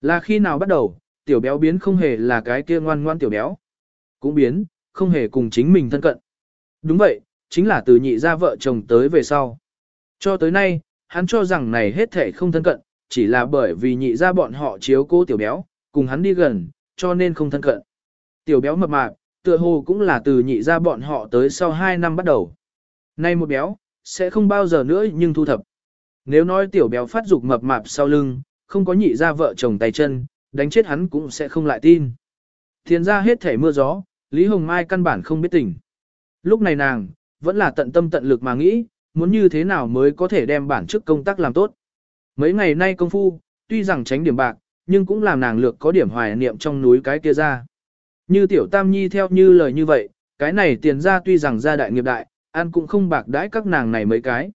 Là khi nào bắt đầu, tiểu béo biến không hề là cái kia ngoan ngoan tiểu béo. Cũng biến, không hề cùng chính mình thân cận. Đúng vậy, chính là từ nhị ra vợ chồng tới về sau. Cho tới nay, hắn cho rằng này hết thể không thân cận, chỉ là bởi vì nhị ra bọn họ chiếu cô tiểu béo, cùng hắn đi gần, cho nên không thân cận. Tiểu béo mập mạp, tựa hồ cũng là từ nhị ra bọn họ tới sau 2 năm bắt đầu. Nay một béo, sẽ không bao giờ nữa nhưng thu thập. Nếu nói tiểu béo phát dục mập mạp sau lưng, không có nhị ra vợ chồng tay chân, đánh chết hắn cũng sẽ không lại tin. Thiên ra hết thể mưa gió, Lý Hồng Mai căn bản không biết tỉnh Lúc này nàng, vẫn là tận tâm tận lực mà nghĩ, muốn như thế nào mới có thể đem bản chức công tác làm tốt. Mấy ngày nay công phu, tuy rằng tránh điểm bạc, nhưng cũng làm nàng lược có điểm hoài niệm trong núi cái kia ra. Như tiểu tam nhi theo như lời như vậy, cái này tiền ra tuy rằng gia đại nghiệp đại, ăn cũng không bạc đãi các nàng này mấy cái.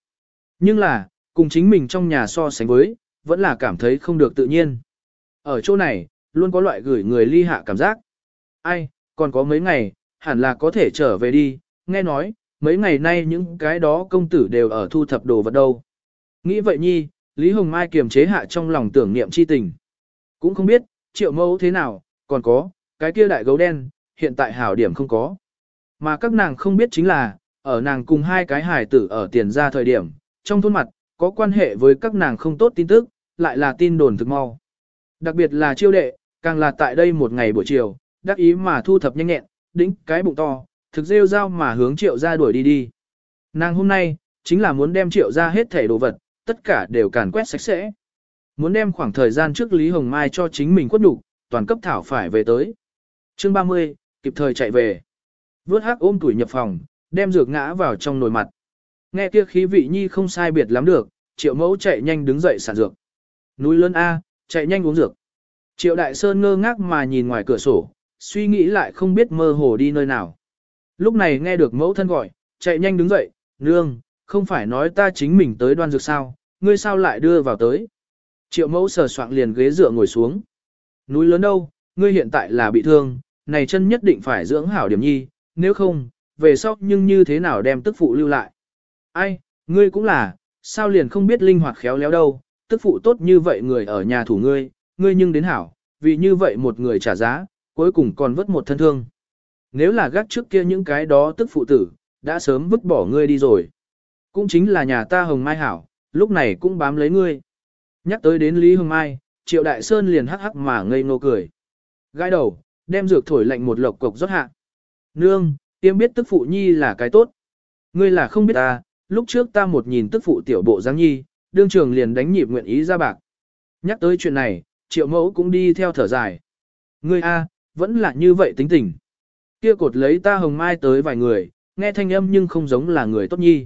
Nhưng là, cùng chính mình trong nhà so sánh với, vẫn là cảm thấy không được tự nhiên. Ở chỗ này, luôn có loại gửi người ly hạ cảm giác. Ai, còn có mấy ngày, hẳn là có thể trở về đi, nghe nói, mấy ngày nay những cái đó công tử đều ở thu thập đồ vật đâu. Nghĩ vậy nhi, Lý Hồng Mai kiềm chế hạ trong lòng tưởng niệm chi tình. Cũng không biết, triệu mẫu thế nào, còn có, cái kia đại gấu đen, hiện tại hảo điểm không có. Mà các nàng không biết chính là, ở nàng cùng hai cái hài tử ở tiền ra thời điểm, trong thôn mặt, có quan hệ với các nàng không tốt tin tức, lại là tin đồn thực mau. Đặc biệt là chiêu đệ, càng là tại đây một ngày buổi chiều, đắc ý mà thu thập nhanh nhẹn, đĩnh cái bụng to, thực rêu rao mà hướng triệu ra đuổi đi đi. Nàng hôm nay, chính là muốn đem triệu ra hết thể đồ vật, tất cả đều càn quét sạch sẽ. Muốn đem khoảng thời gian trước Lý Hồng Mai cho chính mình quất đủ, toàn cấp thảo phải về tới. Chương 30, kịp thời chạy về. Vớt hắc ôm tuổi nhập phòng, đem dược ngã vào trong nồi mặt. Nghe kia khí vị nhi không sai biệt lắm được, triệu mẫu chạy nhanh đứng dậy sản dược. Núi lớn A, chạy nhanh uống dược. Triệu Đại Sơn ngơ ngác mà nhìn ngoài cửa sổ, suy nghĩ lại không biết mơ hồ đi nơi nào. Lúc này nghe được mẫu thân gọi, chạy nhanh đứng dậy, nương, không phải nói ta chính mình tới đoan dược sao, ngươi sao lại đưa vào tới. Triệu mẫu sờ soạng liền ghế dựa ngồi xuống. Núi lớn đâu, ngươi hiện tại là bị thương, này chân nhất định phải dưỡng hảo điểm nhi, nếu không, về sau nhưng như thế nào đem tức phụ lưu lại. Ai, ngươi cũng là, sao liền không biết linh hoạt khéo léo đâu, tức phụ tốt như vậy người ở nhà thủ ngươi, ngươi nhưng đến hảo, vì như vậy một người trả giá, cuối cùng còn vất một thân thương. Nếu là gác trước kia những cái đó tức phụ tử, đã sớm vứt bỏ ngươi đi rồi. Cũng chính là nhà ta Hồng Mai hảo, lúc này cũng bám lấy ngươi. Nhắc tới đến Lý Hồng Mai, Triệu Đại Sơn liền hắc hắc mà ngây ngô cười. Gai đầu, đem dược thổi lạnh một lộc cục rót hạ. Nương, tiêm biết tức phụ nhi là cái tốt. Ngươi là không biết ta, lúc trước ta một nhìn tức phụ tiểu bộ giáng nhi, đương trường liền đánh nhịp nguyện ý ra bạc. Nhắc tới chuyện này, triệu mẫu cũng đi theo thở dài. Ngươi a, vẫn là như vậy tính tình. Kia cột lấy ta hồng mai tới vài người, nghe thanh âm nhưng không giống là người tốt nhi.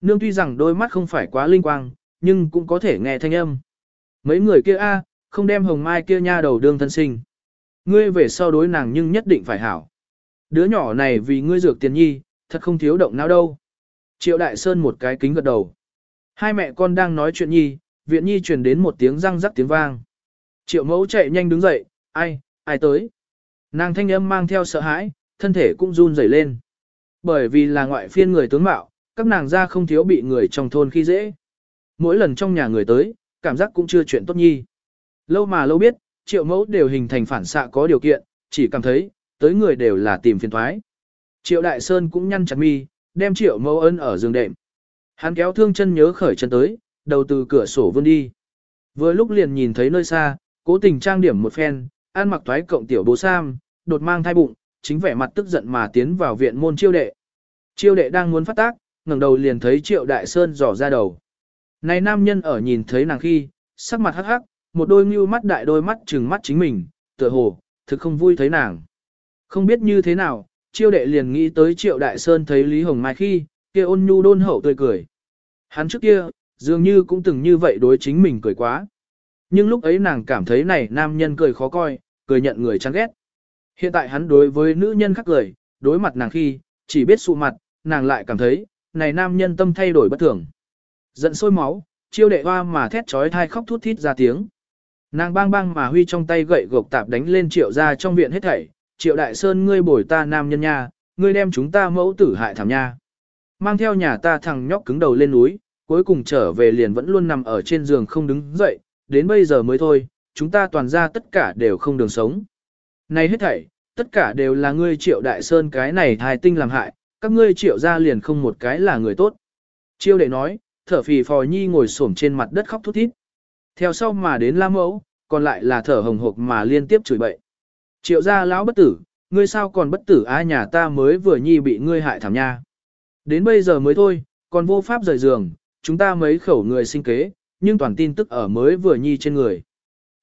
Nương tuy rằng đôi mắt không phải quá linh quang, nhưng cũng có thể nghe thanh âm. Mấy người kia a, không đem hồng mai kia nha đầu đương thân sinh. Ngươi về sau đối nàng nhưng nhất định phải hảo. Đứa nhỏ này vì ngươi dược tiền nhi, thật không thiếu động não đâu. Triệu Đại Sơn một cái kính gật đầu. Hai mẹ con đang nói chuyện nhi, viện nhi truyền đến một tiếng răng rắc tiếng vang. Triệu mẫu chạy nhanh đứng dậy, ai, ai tới. Nàng thanh âm mang theo sợ hãi, thân thể cũng run rẩy lên. Bởi vì là ngoại phiên người tướng mạo, các nàng ra không thiếu bị người trong thôn khi dễ. Mỗi lần trong nhà người tới, cảm giác cũng chưa chuyện tốt nhi. Lâu mà lâu biết, triệu mẫu đều hình thành phản xạ có điều kiện, chỉ cảm thấy, tới người đều là tìm phiền thoái. Triệu Đại Sơn cũng nhăn chặt mi, đem triệu mẫu ân ở giường đệm. Hắn kéo thương chân nhớ khởi chân tới, đầu từ cửa sổ vươn đi. Vừa lúc liền nhìn thấy nơi xa, cố tình trang điểm một phen, ăn mặc toái cộng tiểu bố sam, đột mang thai bụng, chính vẻ mặt tức giận mà tiến vào viện môn chiêu đệ. Chiêu đệ đang muốn phát tác, ngẩng đầu liền thấy triệu đại sơn dò ra đầu. Này nam nhân ở nhìn thấy nàng khi, sắc mặt hắc hắc, một đôi mưu mắt đại đôi mắt trừng mắt chính mình, tựa hồ, thực không vui thấy nàng. Không biết như thế nào, chiêu đệ liền nghĩ tới triệu đại sơn thấy Lý Hồng Mai khi, kia ôn nhu đôn hậu tươi cười. Hắn trước kia, dường như cũng từng như vậy đối chính mình cười quá. Nhưng lúc ấy nàng cảm thấy này nam nhân cười khó coi, cười nhận người chán ghét. Hiện tại hắn đối với nữ nhân khác cười, đối mặt nàng khi, chỉ biết sụ mặt, nàng lại cảm thấy, này nam nhân tâm thay đổi bất thường. Giận sôi máu, chiêu đệ hoa mà thét trói thai khóc thút thít ra tiếng. Nàng bang bang mà huy trong tay gậy gộc tạp đánh lên triệu ra trong viện hết thảy, triệu đại sơn ngươi bồi ta nam nhân nha, ngươi đem chúng ta mẫu tử hại thảm nha. Mang theo nhà ta thằng nhóc cứng đầu lên núi, cuối cùng trở về liền vẫn luôn nằm ở trên giường không đứng dậy, đến bây giờ mới thôi, chúng ta toàn ra tất cả đều không đường sống. Này hết thảy, tất cả đều là ngươi triệu đại sơn cái này thai tinh làm hại, các ngươi triệu ra liền không một cái là người tốt. Chiêu đệ nói, thở phì phò nhi ngồi xổm trên mặt đất khóc thút thít. Theo sau mà đến la mẫu, còn lại là thở hồng hộc mà liên tiếp chửi bậy. Triệu gia lão bất tử, ngươi sao còn bất tử á nhà ta mới vừa nhi bị ngươi hại thảm nha. Đến bây giờ mới thôi, còn vô pháp rời giường, chúng ta mấy khẩu người sinh kế, nhưng toàn tin tức ở mới vừa nhi trên người.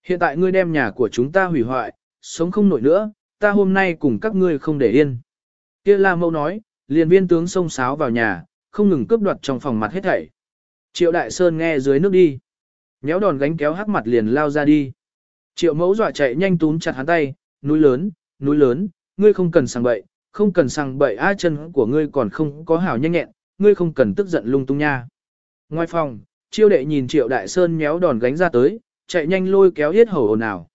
Hiện tại ngươi đem nhà của chúng ta hủy hoại, sống không nổi nữa, ta hôm nay cùng các ngươi không để yên. Kia La Mâu nói, liền viên tướng xông sáo vào nhà, không ngừng cướp đoạt trong phòng mặt hết thảy. Triệu Đại Sơn nghe dưới nước đi. Nhéo đòn gánh kéo hắc mặt liền lao ra đi. Triệu mẫu dọa chạy nhanh túm chặt hắn tay, núi lớn, núi lớn, ngươi không cần sang bậy, không cần sang bậy a chân của ngươi còn không có hảo nhanh nhẹn, ngươi không cần tức giận lung tung nha. Ngoài phòng, chiêu đệ nhìn triệu đại sơn méo đòn gánh ra tới, chạy nhanh lôi kéo hết hầu ồn ào.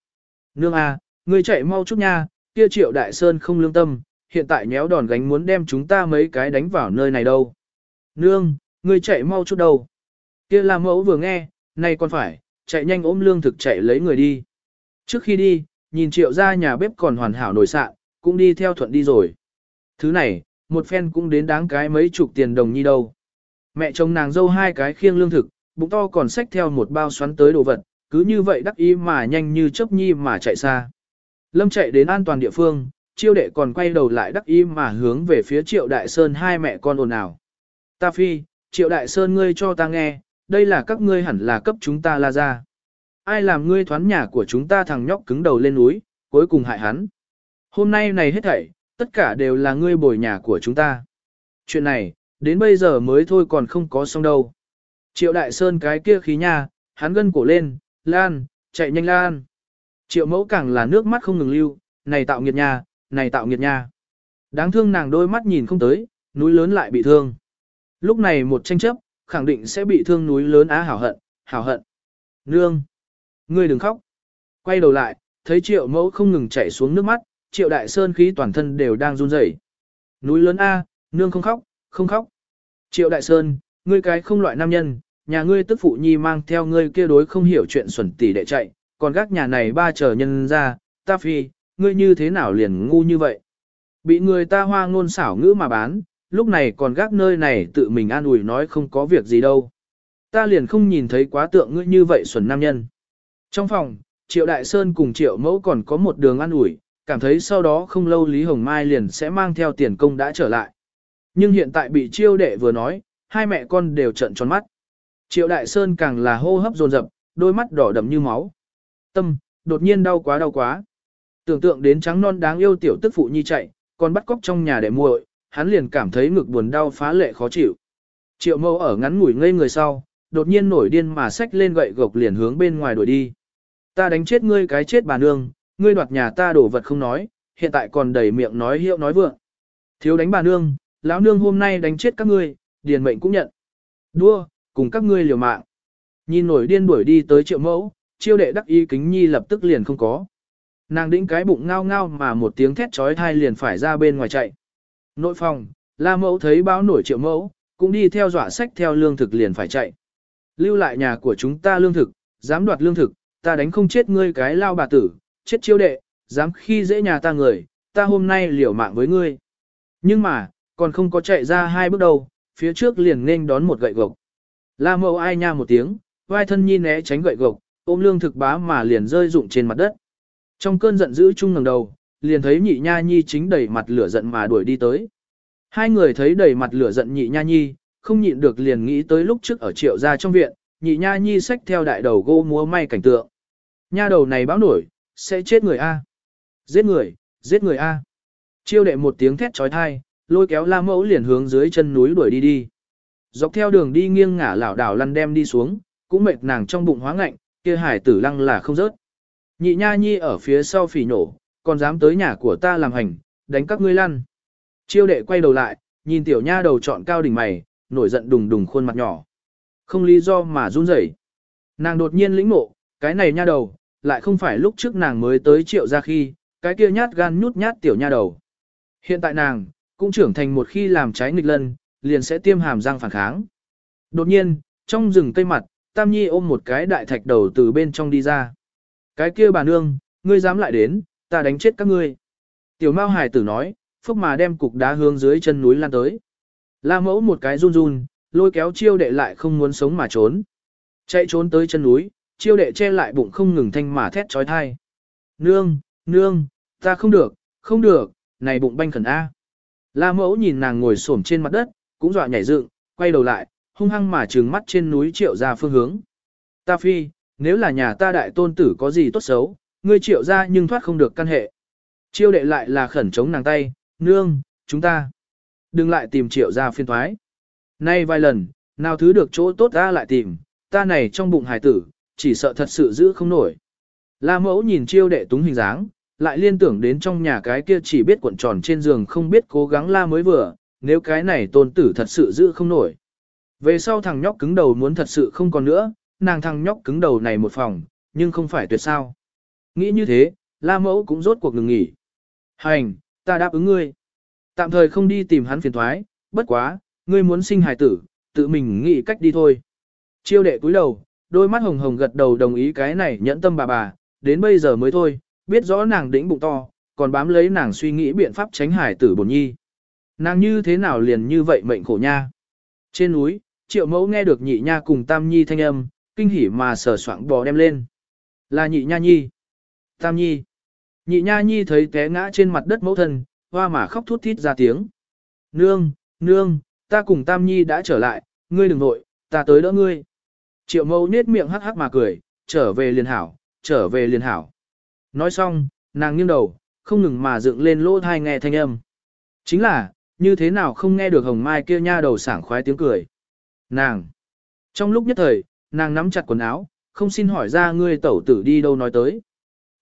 Nương a, ngươi chạy mau chút nha, kia triệu đại sơn không lương tâm, hiện tại méo đòn gánh muốn đem chúng ta mấy cái đánh vào nơi này đâu. Nương, ngươi chạy mau chút đâu. Kia làm mẫu vừa nghe, này còn phải, chạy nhanh ôm lương thực chạy lấy người đi. Trước khi đi, nhìn triệu ra nhà bếp còn hoàn hảo nổi sạn, cũng đi theo thuận đi rồi. Thứ này, một phen cũng đến đáng cái mấy chục tiền đồng nhi đâu. Mẹ chồng nàng dâu hai cái khiêng lương thực, bụng to còn xách theo một bao xoắn tới đồ vật, cứ như vậy đắc ý mà nhanh như chớp nhi mà chạy xa. Lâm chạy đến an toàn địa phương, chiêu đệ còn quay đầu lại đắc ý mà hướng về phía triệu đại sơn hai mẹ con ồn ào. Ta phi, triệu đại sơn ngươi cho ta nghe, đây là các ngươi hẳn là cấp chúng ta la ra. Ai làm ngươi thoán nhà của chúng ta thằng nhóc cứng đầu lên núi, cuối cùng hại hắn. Hôm nay này hết thảy, tất cả đều là ngươi bồi nhà của chúng ta. Chuyện này, đến bây giờ mới thôi còn không có xong đâu. Triệu Đại Sơn cái kia khí nha, hắn gân cổ lên, lan, chạy nhanh lan. Triệu mẫu càng là nước mắt không ngừng lưu, này tạo nghiệt nha, này tạo nghiệt nha. Đáng thương nàng đôi mắt nhìn không tới, núi lớn lại bị thương. Lúc này một tranh chấp, khẳng định sẽ bị thương núi lớn á hảo hận, hảo hận. Nương! Ngươi đừng khóc. Quay đầu lại, thấy triệu mẫu không ngừng chảy xuống nước mắt, triệu đại sơn khí toàn thân đều đang run rẩy. Núi lớn A, nương không khóc, không khóc. Triệu đại sơn, ngươi cái không loại nam nhân, nhà ngươi tức phụ nhi mang theo ngươi kia đối không hiểu chuyện xuẩn tỷ đệ chạy, còn gác nhà này ba chờ nhân ra, ta phi, ngươi như thế nào liền ngu như vậy. Bị người ta hoa ngôn xảo ngữ mà bán, lúc này còn gác nơi này tự mình an ủi nói không có việc gì đâu. Ta liền không nhìn thấy quá tượng ngươi như vậy xuẩn nam nhân. Trong phòng, Triệu Đại Sơn cùng Triệu Mẫu còn có một đường ăn ủi, cảm thấy sau đó không lâu Lý Hồng Mai liền sẽ mang theo tiền công đã trở lại. Nhưng hiện tại bị chiêu đệ vừa nói, hai mẹ con đều trận tròn mắt. Triệu Đại Sơn càng là hô hấp dồn dập, đôi mắt đỏ đậm như máu. Tâm, đột nhiên đau quá đau quá. Tưởng tượng đến trắng non đáng yêu tiểu tức phụ nhi chạy, còn bắt cóc trong nhà để muội, hắn liền cảm thấy ngực buồn đau phá lệ khó chịu. Triệu mâu ở ngắn ngủi ngây người sau, đột nhiên nổi điên mà xách lên gậy gộc liền hướng bên ngoài đuổi đi. Ta đánh chết ngươi cái chết bà nương, ngươi đoạt nhà ta đổ vật không nói, hiện tại còn đầy miệng nói hiệu nói vượng. Thiếu đánh bà nương, lão nương hôm nay đánh chết các ngươi, điền mệnh cũng nhận. Đua, cùng các ngươi liều mạng. Nhìn nổi điên đuổi đi tới triệu mẫu, chiêu đệ đắc ý kính nhi lập tức liền không có. Nàng đĩnh cái bụng ngao ngao mà một tiếng thét trói thai liền phải ra bên ngoài chạy. Nội phòng, la mẫu thấy báo nổi triệu mẫu, cũng đi theo dọa sách theo lương thực liền phải chạy. Lưu lại nhà của chúng ta lương thực, dám đoạt lương thực, ta đánh không chết ngươi cái lao bà tử, chết chiêu đệ, dám khi dễ nhà ta người, ta hôm nay liều mạng với ngươi. Nhưng mà, còn không có chạy ra hai bước đầu, phía trước liền nên đón một gậy gộc. La mẫu ai nha một tiếng, vai thân nhi né tránh gậy gộc, ôm lương thực bá mà liền rơi rụng trên mặt đất. Trong cơn giận dữ chung ngẩng đầu, liền thấy nhị nha nhi chính đầy mặt lửa giận mà đuổi đi tới. Hai người thấy đầy mặt lửa giận nhị nha nhi, không nhịn được liền nghĩ tới lúc trước ở triệu gia trong viện, nhị nha nhi xách theo đại đầu gỗ múa may cảnh tượng. Nha đầu này báo nổi, sẽ chết người A. Giết người, giết người A. Chiêu đệ một tiếng thét trói thai, lôi kéo la mẫu liền hướng dưới chân núi đuổi đi đi. Dọc theo đường đi nghiêng ngả lảo đảo lăn đem đi xuống, cũng mệt nàng trong bụng hóa ngạnh, kia hải tử lăng là không rớt. Nhị nha nhi ở phía sau phỉ nổ, còn dám tới nhà của ta làm hành, đánh các ngươi lăn. Chiêu đệ quay đầu lại, nhìn tiểu nha đầu trọn cao đỉnh mày, nổi giận đùng đùng khuôn mặt nhỏ. Không lý do mà run rẩy. Nàng đột nhiên lĩnh ngộ, cái này nha đầu, lại không phải lúc trước nàng mới tới triệu ra khi, cái kia nhát gan nhút nhát tiểu nha đầu. Hiện tại nàng, cũng trưởng thành một khi làm trái nghịch lân, liền sẽ tiêm hàm răng phản kháng. Đột nhiên, trong rừng cây mặt, Tam Nhi ôm một cái đại thạch đầu từ bên trong đi ra. Cái kia bà nương, ngươi dám lại đến, ta đánh chết các ngươi. Tiểu Mao Hải tử nói, phúc mà đem cục đá hướng dưới chân núi lan tới. La mẫu một cái run run, lôi kéo chiêu đệ lại không muốn sống mà trốn. Chạy trốn tới chân núi, chiêu đệ che lại bụng không ngừng thanh mà thét trói thai. Nương, nương, ta không được, không được, này bụng banh khẩn A. La mẫu nhìn nàng ngồi xổm trên mặt đất, cũng dọa nhảy dựng, quay đầu lại, hung hăng mà trừng mắt trên núi triệu ra phương hướng. Ta phi, nếu là nhà ta đại tôn tử có gì tốt xấu, ngươi triệu ra nhưng thoát không được căn hệ. Chiêu đệ lại là khẩn chống nàng tay, nương, chúng ta. Đừng lại tìm triệu ra phiên thoái. Nay vài lần, nào thứ được chỗ tốt ta lại tìm, ta này trong bụng hải tử, chỉ sợ thật sự giữ không nổi. La mẫu nhìn chiêu đệ túng hình dáng, lại liên tưởng đến trong nhà cái kia chỉ biết cuộn tròn trên giường không biết cố gắng la mới vừa, nếu cái này tôn tử thật sự giữ không nổi. Về sau thằng nhóc cứng đầu muốn thật sự không còn nữa, nàng thằng nhóc cứng đầu này một phòng, nhưng không phải tuyệt sao. Nghĩ như thế, la mẫu cũng rốt cuộc ngừng nghỉ. Hành, ta đáp ứng ngươi. Tạm thời không đi tìm hắn phiền thoái, bất quá, ngươi muốn sinh hài tử, tự mình nghĩ cách đi thôi. Chiêu đệ cúi đầu, đôi mắt hồng hồng gật đầu đồng ý cái này nhẫn tâm bà bà, đến bây giờ mới thôi, biết rõ nàng đĩnh bụng to, còn bám lấy nàng suy nghĩ biện pháp tránh hải tử bổn nhi. Nàng như thế nào liền như vậy mệnh khổ nha. Trên núi, triệu mẫu nghe được nhị nha cùng tam nhi thanh âm, kinh hỉ mà sờ soạng bò đem lên. Là nhị nha nhi. Tam nhi. Nhị nha nhi thấy té ngã trên mặt đất mẫu thân, hoa mà khóc thút thít ra tiếng. Nương, nương, ta cùng tam nhi đã trở lại, ngươi đừng nội, ta tới đỡ ngươi. Triệu Mâu nết miệng hắc hắc mà cười, trở về liền hảo, trở về liền hảo. Nói xong, nàng nghiêng đầu, không ngừng mà dựng lên lỗ thai nghe thanh âm. Chính là, như thế nào không nghe được hồng mai kia nha đầu sảng khoái tiếng cười. Nàng! Trong lúc nhất thời, nàng nắm chặt quần áo, không xin hỏi ra ngươi tẩu tử đi đâu nói tới.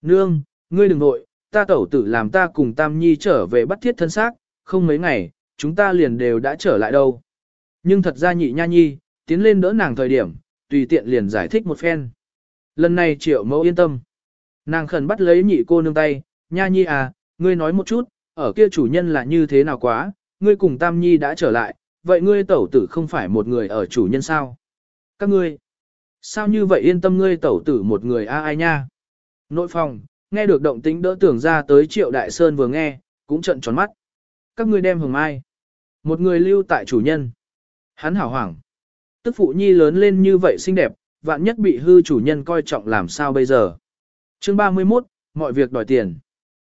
Nương, ngươi đừng nội, ta tẩu tử làm ta cùng Tam Nhi trở về bắt thiết thân xác, không mấy ngày, chúng ta liền đều đã trở lại đâu. Nhưng thật ra nhị nha nhi, tiến lên đỡ nàng thời điểm, tùy tiện liền giải thích một phen. Lần này triệu mẫu yên tâm. Nàng khẩn bắt lấy nhị cô nương tay, nha nhi à, ngươi nói một chút, ở kia chủ nhân là như thế nào quá, ngươi cùng tam nhi đã trở lại, vậy ngươi tẩu tử không phải một người ở chủ nhân sao? Các ngươi, sao như vậy yên tâm ngươi tẩu tử một người a ai nha? Nội phòng, nghe được động tĩnh đỡ tưởng ra tới triệu đại sơn vừa nghe, cũng trận tròn mắt. Các ngươi đem hồng ai? Một người lưu tại chủ nhân. Hắn hảo hoảng. Tức phụ nhi lớn lên như vậy xinh đẹp, vạn nhất bị hư chủ nhân coi trọng làm sao bây giờ. Chương 31, mọi việc đòi tiền.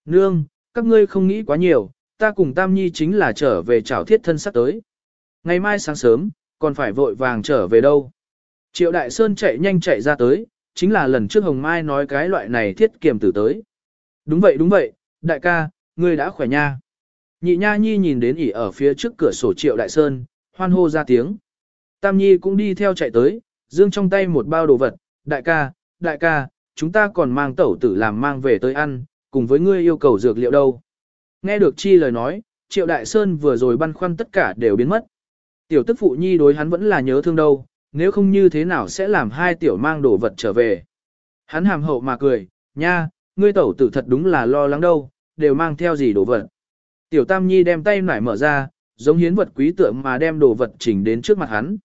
Nương, các ngươi không nghĩ quá nhiều, ta cùng Tam Nhi chính là trở về chào thiết thân sắp tới. Ngày mai sáng sớm, còn phải vội vàng trở về đâu. Triệu Đại Sơn chạy nhanh chạy ra tới, chính là lần trước Hồng Mai nói cái loại này thiết kiềm tử tới. Đúng vậy đúng vậy, đại ca, ngươi đã khỏe nha. Nhị Nha Nhi nhìn đến ỉ ở phía trước cửa sổ Triệu Đại Sơn, hoan hô ra tiếng. Tam Nhi cũng đi theo chạy tới, dương trong tay một bao đồ vật, đại ca, đại ca, chúng ta còn mang tẩu tử làm mang về tới ăn, cùng với ngươi yêu cầu dược liệu đâu. Nghe được chi lời nói, Triệu Đại Sơn vừa rồi băn khoăn tất cả đều biến mất. Tiểu tức phụ nhi đối hắn vẫn là nhớ thương đâu, nếu không như thế nào sẽ làm hai tiểu mang đồ vật trở về. Hắn hàm hậu mà cười, nha, ngươi tẩu tử thật đúng là lo lắng đâu, đều mang theo gì đồ vật. Tiểu Tam Nhi đem tay nải mở ra, giống hiến vật quý tượng mà đem đồ vật chỉnh đến trước mặt hắn.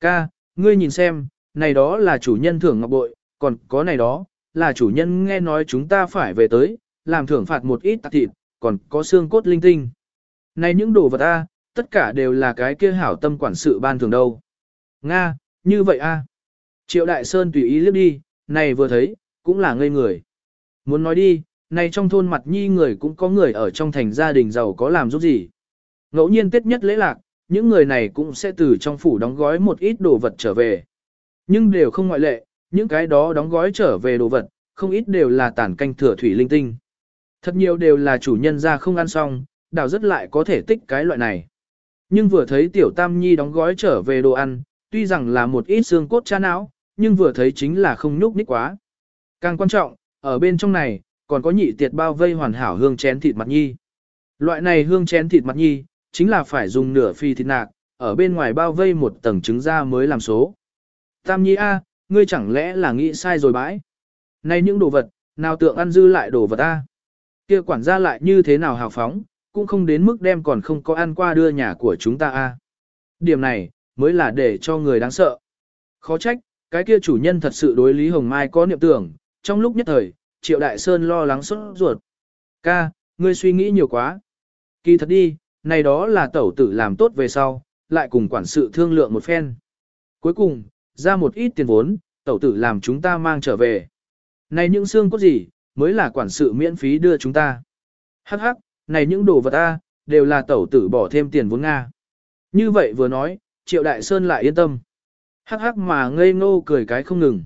Ca, ngươi nhìn xem, này đó là chủ nhân thưởng ngọc bội, còn có này đó, là chủ nhân nghe nói chúng ta phải về tới, làm thưởng phạt một ít tạc thịt, còn có xương cốt linh tinh. Này những đồ vật A, tất cả đều là cái kia hảo tâm quản sự ban thường đâu. Nga, như vậy A. Triệu Đại Sơn tùy ý liếc đi, này vừa thấy, cũng là ngây người. Muốn nói đi, này trong thôn mặt nhi người cũng có người ở trong thành gia đình giàu có làm giúp gì. Ngẫu nhiên tết nhất lễ lạc, những người này cũng sẽ từ trong phủ đóng gói một ít đồ vật trở về. Nhưng đều không ngoại lệ, những cái đó đóng gói trở về đồ vật, không ít đều là tản canh thừa thủy linh tinh. Thật nhiều đều là chủ nhân ra không ăn xong, đào rất lại có thể tích cái loại này. Nhưng vừa thấy tiểu tam nhi đóng gói trở về đồ ăn, tuy rằng là một ít xương cốt cha não, nhưng vừa thấy chính là không nhúc nhích quá. Càng quan trọng, ở bên trong này, còn có nhị tiệt bao vây hoàn hảo hương chén thịt mặt nhi. Loại này hương chén thịt mặt nhi, chính là phải dùng nửa phi thịt nạc, ở bên ngoài bao vây một tầng trứng da mới làm số. Tam nhi A, ngươi chẳng lẽ là nghĩ sai rồi bãi? Này những đồ vật, nào tượng ăn dư lại đồ vật A? kia quản gia lại như thế nào hào phóng, cũng không đến mức đem còn không có ăn qua đưa nhà của chúng ta A. Điểm này, mới là để cho người đáng sợ. Khó trách, cái kia chủ nhân thật sự đối Lý Hồng Mai có niệm tưởng, trong lúc nhất thời, Triệu Đại Sơn lo lắng sốt ruột. Ca, ngươi suy nghĩ nhiều quá. Kỳ thật đi, này đó là tẩu tử làm tốt về sau, lại cùng quản sự thương lượng một phen. Cuối cùng, ra một ít tiền vốn, tẩu tử làm chúng ta mang trở về. Này những xương cốt gì, mới là quản sự miễn phí đưa chúng ta. Hắc hắc, này những đồ vật ta, đều là tẩu tử bỏ thêm tiền vốn Nga. Như vậy vừa nói, Triệu Đại Sơn lại yên tâm. Hắc hắc mà ngây ngô cười cái không ngừng.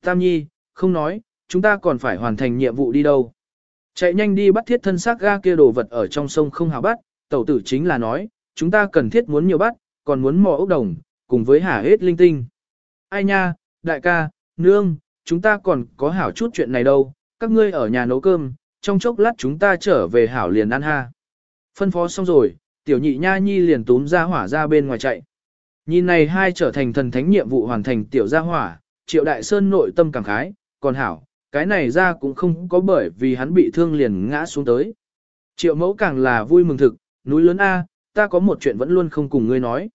Tam Nhi, không nói, chúng ta còn phải hoàn thành nhiệm vụ đi đâu. Chạy nhanh đi bắt thiết thân xác ga kia đồ vật ở trong sông không hào bắt, tẩu tử chính là nói, chúng ta cần thiết muốn nhiều bắt, còn muốn mò ốc đồng, cùng với hả hết linh tinh. Ai nha, đại ca, nương, chúng ta còn có hảo chút chuyện này đâu, các ngươi ở nhà nấu cơm, trong chốc lát chúng ta trở về hảo liền ăn ha. Phân phó xong rồi, tiểu nhị nha nhi liền túm ra hỏa ra bên ngoài chạy. Nhìn này hai trở thành thần thánh nhiệm vụ hoàn thành tiểu gia hỏa, triệu đại sơn nội tâm cảm khái, còn hảo, cái này ra cũng không có bởi vì hắn bị thương liền ngã xuống tới. Triệu mẫu càng là vui mừng thực, núi lớn A, ta có một chuyện vẫn luôn không cùng ngươi nói.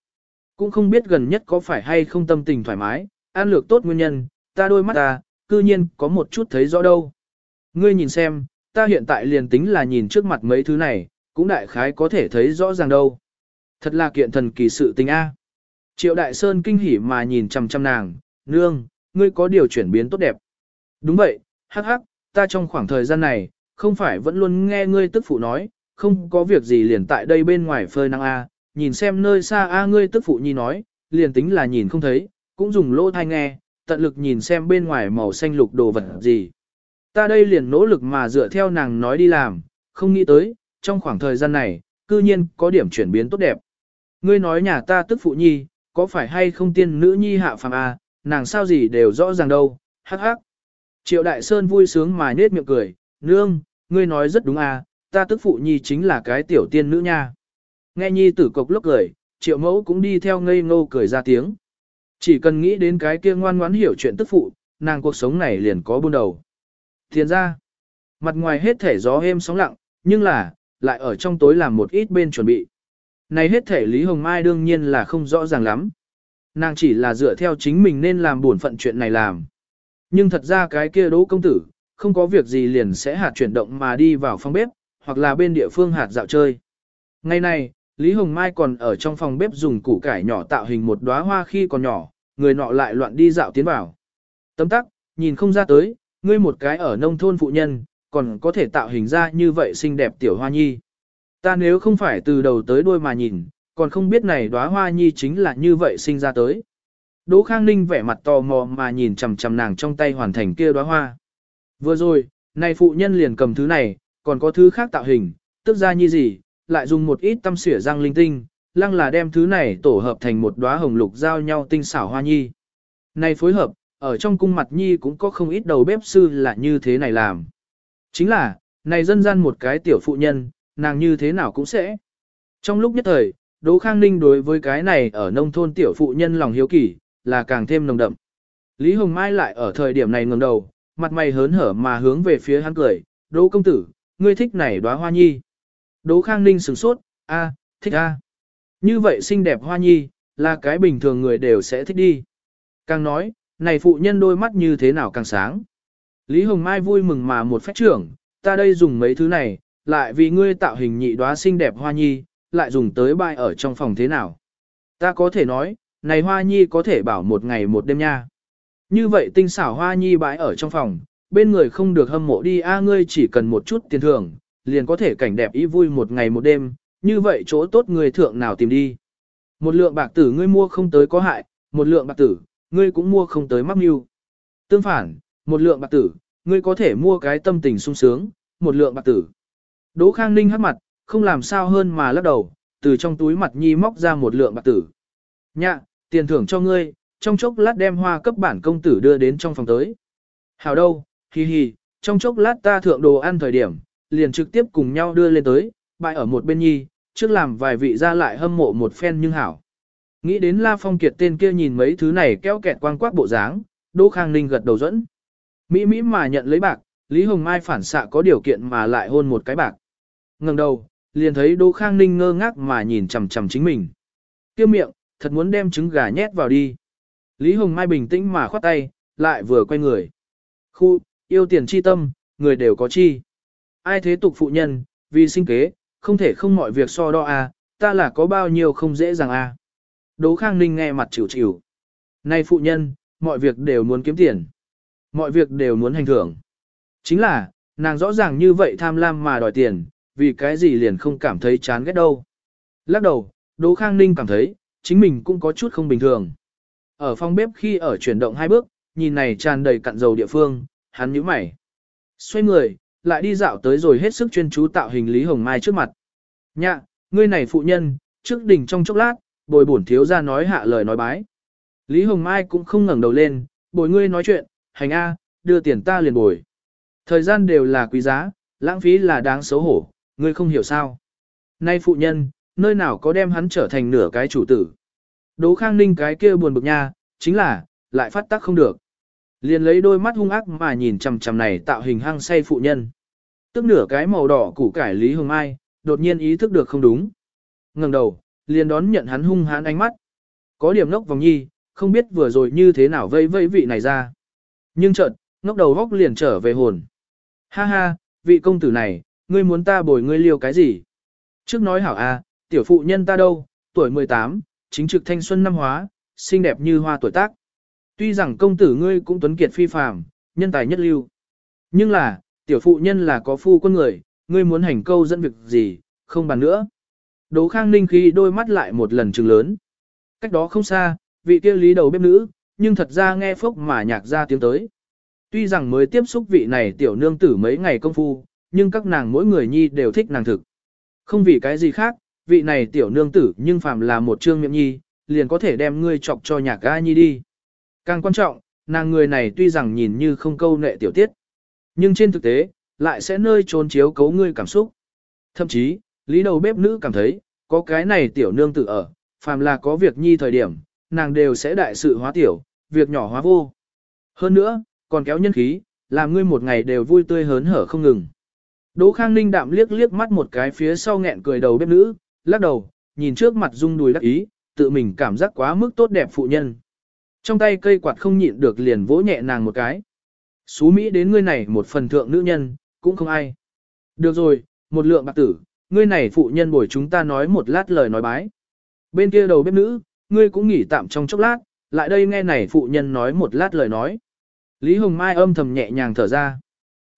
Cũng không biết gần nhất có phải hay không tâm tình thoải mái, an lược tốt nguyên nhân, ta đôi mắt ta, cư nhiên có một chút thấy rõ đâu. Ngươi nhìn xem, ta hiện tại liền tính là nhìn trước mặt mấy thứ này, cũng đại khái có thể thấy rõ ràng đâu. Thật là kiện thần kỳ sự tình A. Triệu Đại Sơn kinh hỉ mà nhìn chằm chằm nàng, nương, ngươi có điều chuyển biến tốt đẹp. Đúng vậy, hắc hắc, ta trong khoảng thời gian này, không phải vẫn luôn nghe ngươi tức phụ nói, không có việc gì liền tại đây bên ngoài phơi nắng A, nhìn xem nơi xa A ngươi tức phụ nhi nói, liền tính là nhìn không thấy, cũng dùng lỗ thai nghe, tận lực nhìn xem bên ngoài màu xanh lục đồ vật gì. Ta đây liền nỗ lực mà dựa theo nàng nói đi làm, không nghĩ tới, trong khoảng thời gian này, cư nhiên có điểm chuyển biến tốt đẹp. Ngươi nói nhà ta tức phụ nhi, có phải hay không tiên nữ nhi hạ phàm A, nàng sao gì đều rõ ràng đâu, hắc hắc. Triệu Đại Sơn vui sướng mà nết miệng cười, nương, ngươi nói rất đúng à, ta tức phụ nhi chính là cái tiểu tiên nữ nha. Nghe nhi tử cục lúc cười, triệu mẫu cũng đi theo ngây ngô cười ra tiếng. Chỉ cần nghĩ đến cái kia ngoan ngoãn hiểu chuyện tức phụ, nàng cuộc sống này liền có buôn đầu. Thiền ra, mặt ngoài hết thể gió êm sóng lặng, nhưng là, lại ở trong tối làm một ít bên chuẩn bị. Này hết thể Lý Hồng Mai đương nhiên là không rõ ràng lắm. Nàng chỉ là dựa theo chính mình nên làm buồn phận chuyện này làm. Nhưng thật ra cái kia đỗ công tử, không có việc gì liền sẽ hạt chuyển động mà đi vào phòng bếp, hoặc là bên địa phương hạt dạo chơi. Ngày này, Lý Hồng Mai còn ở trong phòng bếp dùng củ cải nhỏ tạo hình một đóa hoa khi còn nhỏ, người nọ lại loạn đi dạo tiến vào. Tấm tắc, nhìn không ra tới, ngươi một cái ở nông thôn phụ nhân, còn có thể tạo hình ra như vậy xinh đẹp tiểu hoa nhi. Ta nếu không phải từ đầu tới đuôi mà nhìn, còn không biết này đóa hoa nhi chính là như vậy sinh ra tới. Đỗ Khang Ninh vẻ mặt tò mò mà nhìn chằm chằm nàng trong tay hoàn thành kia đóa hoa. Vừa rồi, này phụ nhân liền cầm thứ này, còn có thứ khác tạo hình, tức ra như gì, lại dùng một ít tâm xỉa răng linh tinh, lăng là đem thứ này tổ hợp thành một đóa hồng lục giao nhau tinh xảo hoa nhi. Này phối hợp, ở trong cung mặt nhi cũng có không ít đầu bếp sư là như thế này làm. Chính là, này dân gian một cái tiểu phụ nhân, nàng như thế nào cũng sẽ. Trong lúc nhất thời, Đỗ Khang Ninh đối với cái này ở nông thôn tiểu phụ nhân lòng hiếu kỳ, là càng thêm nồng đậm. Lý Hồng Mai lại ở thời điểm này ngẩng đầu, mặt mày hớn hở mà hướng về phía hắn cười, Đỗ công tử, ngươi thích này đóa hoa nhi. Đỗ Khang Ninh sửng sốt, a, thích a. Như vậy xinh đẹp hoa nhi, là cái bình thường người đều sẽ thích đi. Càng nói, này phụ nhân đôi mắt như thế nào càng sáng. Lý Hồng Mai vui mừng mà một phép trưởng, ta đây dùng mấy thứ này, lại vì ngươi tạo hình nhị đóa xinh đẹp hoa nhi, lại dùng tới bài ở trong phòng thế nào. Ta có thể nói, này hoa nhi có thể bảo một ngày một đêm nha. Như vậy tinh xảo hoa nhi bãi ở trong phòng, bên người không được hâm mộ đi a ngươi chỉ cần một chút tiền thưởng, liền có thể cảnh đẹp ý vui một ngày một đêm, như vậy chỗ tốt người thượng nào tìm đi. Một lượng bạc tử ngươi mua không tới có hại, một lượng bạc tử, ngươi cũng mua không tới mắc mưu. Tương phản, một lượng bạc tử, ngươi có thể mua cái tâm tình sung sướng, một lượng bạc tử. Đỗ Khang Ninh hắc mặt, không làm sao hơn mà lắc đầu, từ trong túi mặt nhi móc ra một lượng bạc tử. Nhạ, tiền thưởng cho ngươi, trong chốc lát đem hoa cấp bản công tử đưa đến trong phòng tới. Hảo đâu, hi hi, trong chốc lát ta thượng đồ ăn thời điểm, liền trực tiếp cùng nhau đưa lên tới, bại ở một bên nhi, trước làm vài vị ra lại hâm mộ một phen nhưng hảo. Nghĩ đến La Phong Kiệt tên kia nhìn mấy thứ này kéo kẹt quang quát bộ dáng, Đỗ Khang Ninh gật đầu dẫn. Mỹ Mỹ mà nhận lấy bạc, Lý Hồng Mai phản xạ có điều kiện mà lại hôn một cái bạc. ngẩng đầu, liền thấy Đỗ Khang Ninh ngơ ngác mà nhìn chằm chằm chính mình. kia miệng, thật muốn đem trứng gà nhét vào đi. Lý Hồng Mai bình tĩnh mà khoát tay, lại vừa quay người. Khu, yêu tiền chi tâm, người đều có chi. Ai thế tục phụ nhân, vì sinh kế, không thể không mọi việc so đo à, ta là có bao nhiêu không dễ dàng à. Đỗ Khang Ninh nghe mặt chịu chịu. Này phụ nhân, mọi việc đều muốn kiếm tiền. Mọi việc đều muốn hành thưởng. Chính là, nàng rõ ràng như vậy tham lam mà đòi tiền, vì cái gì liền không cảm thấy chán ghét đâu. Lắc đầu, Đỗ Khang Ninh cảm thấy, chính mình cũng có chút không bình thường. Ở phòng bếp khi ở chuyển động hai bước, nhìn này tràn đầy cặn dầu địa phương, hắn nhíu mày. Xoay người, lại đi dạo tới rồi hết sức chuyên chú tạo hình Lý Hồng Mai trước mặt. Nhạ, ngươi này phụ nhân, trước đỉnh trong chốc lát, bồi bổn thiếu ra nói hạ lời nói bái. Lý Hồng Mai cũng không ngẩng đầu lên, bồi ngươi nói chuyện, hành A, đưa tiền ta liền bồi. Thời gian đều là quý giá, lãng phí là đáng xấu hổ, ngươi không hiểu sao. Nay phụ nhân, nơi nào có đem hắn trở thành nửa cái chủ tử. Đỗ Khang Ninh cái kia buồn bực nha, chính là, lại phát tác không được. Liền lấy đôi mắt hung ác mà nhìn chằm chằm này tạo hình hăng say phụ nhân. Tức nửa cái màu đỏ củ cải Lý Hồng Mai, đột nhiên ý thức được không đúng. ngẩng đầu, liền đón nhận hắn hung hãn ánh mắt. Có điểm nốc vòng nhi, không biết vừa rồi như thế nào vây vây vị này ra. Nhưng chợt, ngốc đầu góc liền trở về hồn. Ha ha, vị công tử này, ngươi muốn ta bồi ngươi liêu cái gì? Trước nói hảo a, tiểu phụ nhân ta đâu, tuổi 18, chính trực thanh xuân năm hóa, xinh đẹp như hoa tuổi tác. Tuy rằng công tử ngươi cũng tuấn kiệt phi phàm, nhân tài nhất lưu. Nhưng là, tiểu phụ nhân là có phu quân người, ngươi muốn hành câu dẫn việc gì, không bàn nữa. Đỗ Khang Ninh khi đôi mắt lại một lần trừng lớn. Cách đó không xa, vị kia lý đầu bếp nữ, nhưng thật ra nghe phốc mà nhạc ra tiếng tới. Tuy rằng mới tiếp xúc vị này tiểu nương tử mấy ngày công phu, nhưng các nàng mỗi người nhi đều thích nàng thực. Không vì cái gì khác, vị này tiểu nương tử nhưng phàm là một trương miệng nhi, liền có thể đem ngươi chọc cho nhạc ga nhi đi. Càng quan trọng, nàng người này tuy rằng nhìn như không câu nệ tiểu tiết, nhưng trên thực tế, lại sẽ nơi trốn chiếu cấu ngươi cảm xúc. Thậm chí, lý đầu bếp nữ cảm thấy, có cái này tiểu nương tự ở, phàm là có việc nhi thời điểm, nàng đều sẽ đại sự hóa tiểu, việc nhỏ hóa vô. Hơn nữa, còn kéo nhân khí, làm ngươi một ngày đều vui tươi hớn hở không ngừng. Đỗ Khang Ninh đạm liếc liếc mắt một cái phía sau nghẹn cười đầu bếp nữ, lắc đầu, nhìn trước mặt rung đùi đắc ý, tự mình cảm giác quá mức tốt đẹp phụ nhân. Trong tay cây quạt không nhịn được liền vỗ nhẹ nàng một cái. Xú Mỹ đến ngươi này một phần thượng nữ nhân, cũng không ai. Được rồi, một lượng bạc tử, ngươi này phụ nhân bồi chúng ta nói một lát lời nói bái. Bên kia đầu bếp nữ, ngươi cũng nghỉ tạm trong chốc lát, lại đây nghe này phụ nhân nói một lát lời nói. Lý Hồng Mai âm thầm nhẹ nhàng thở ra.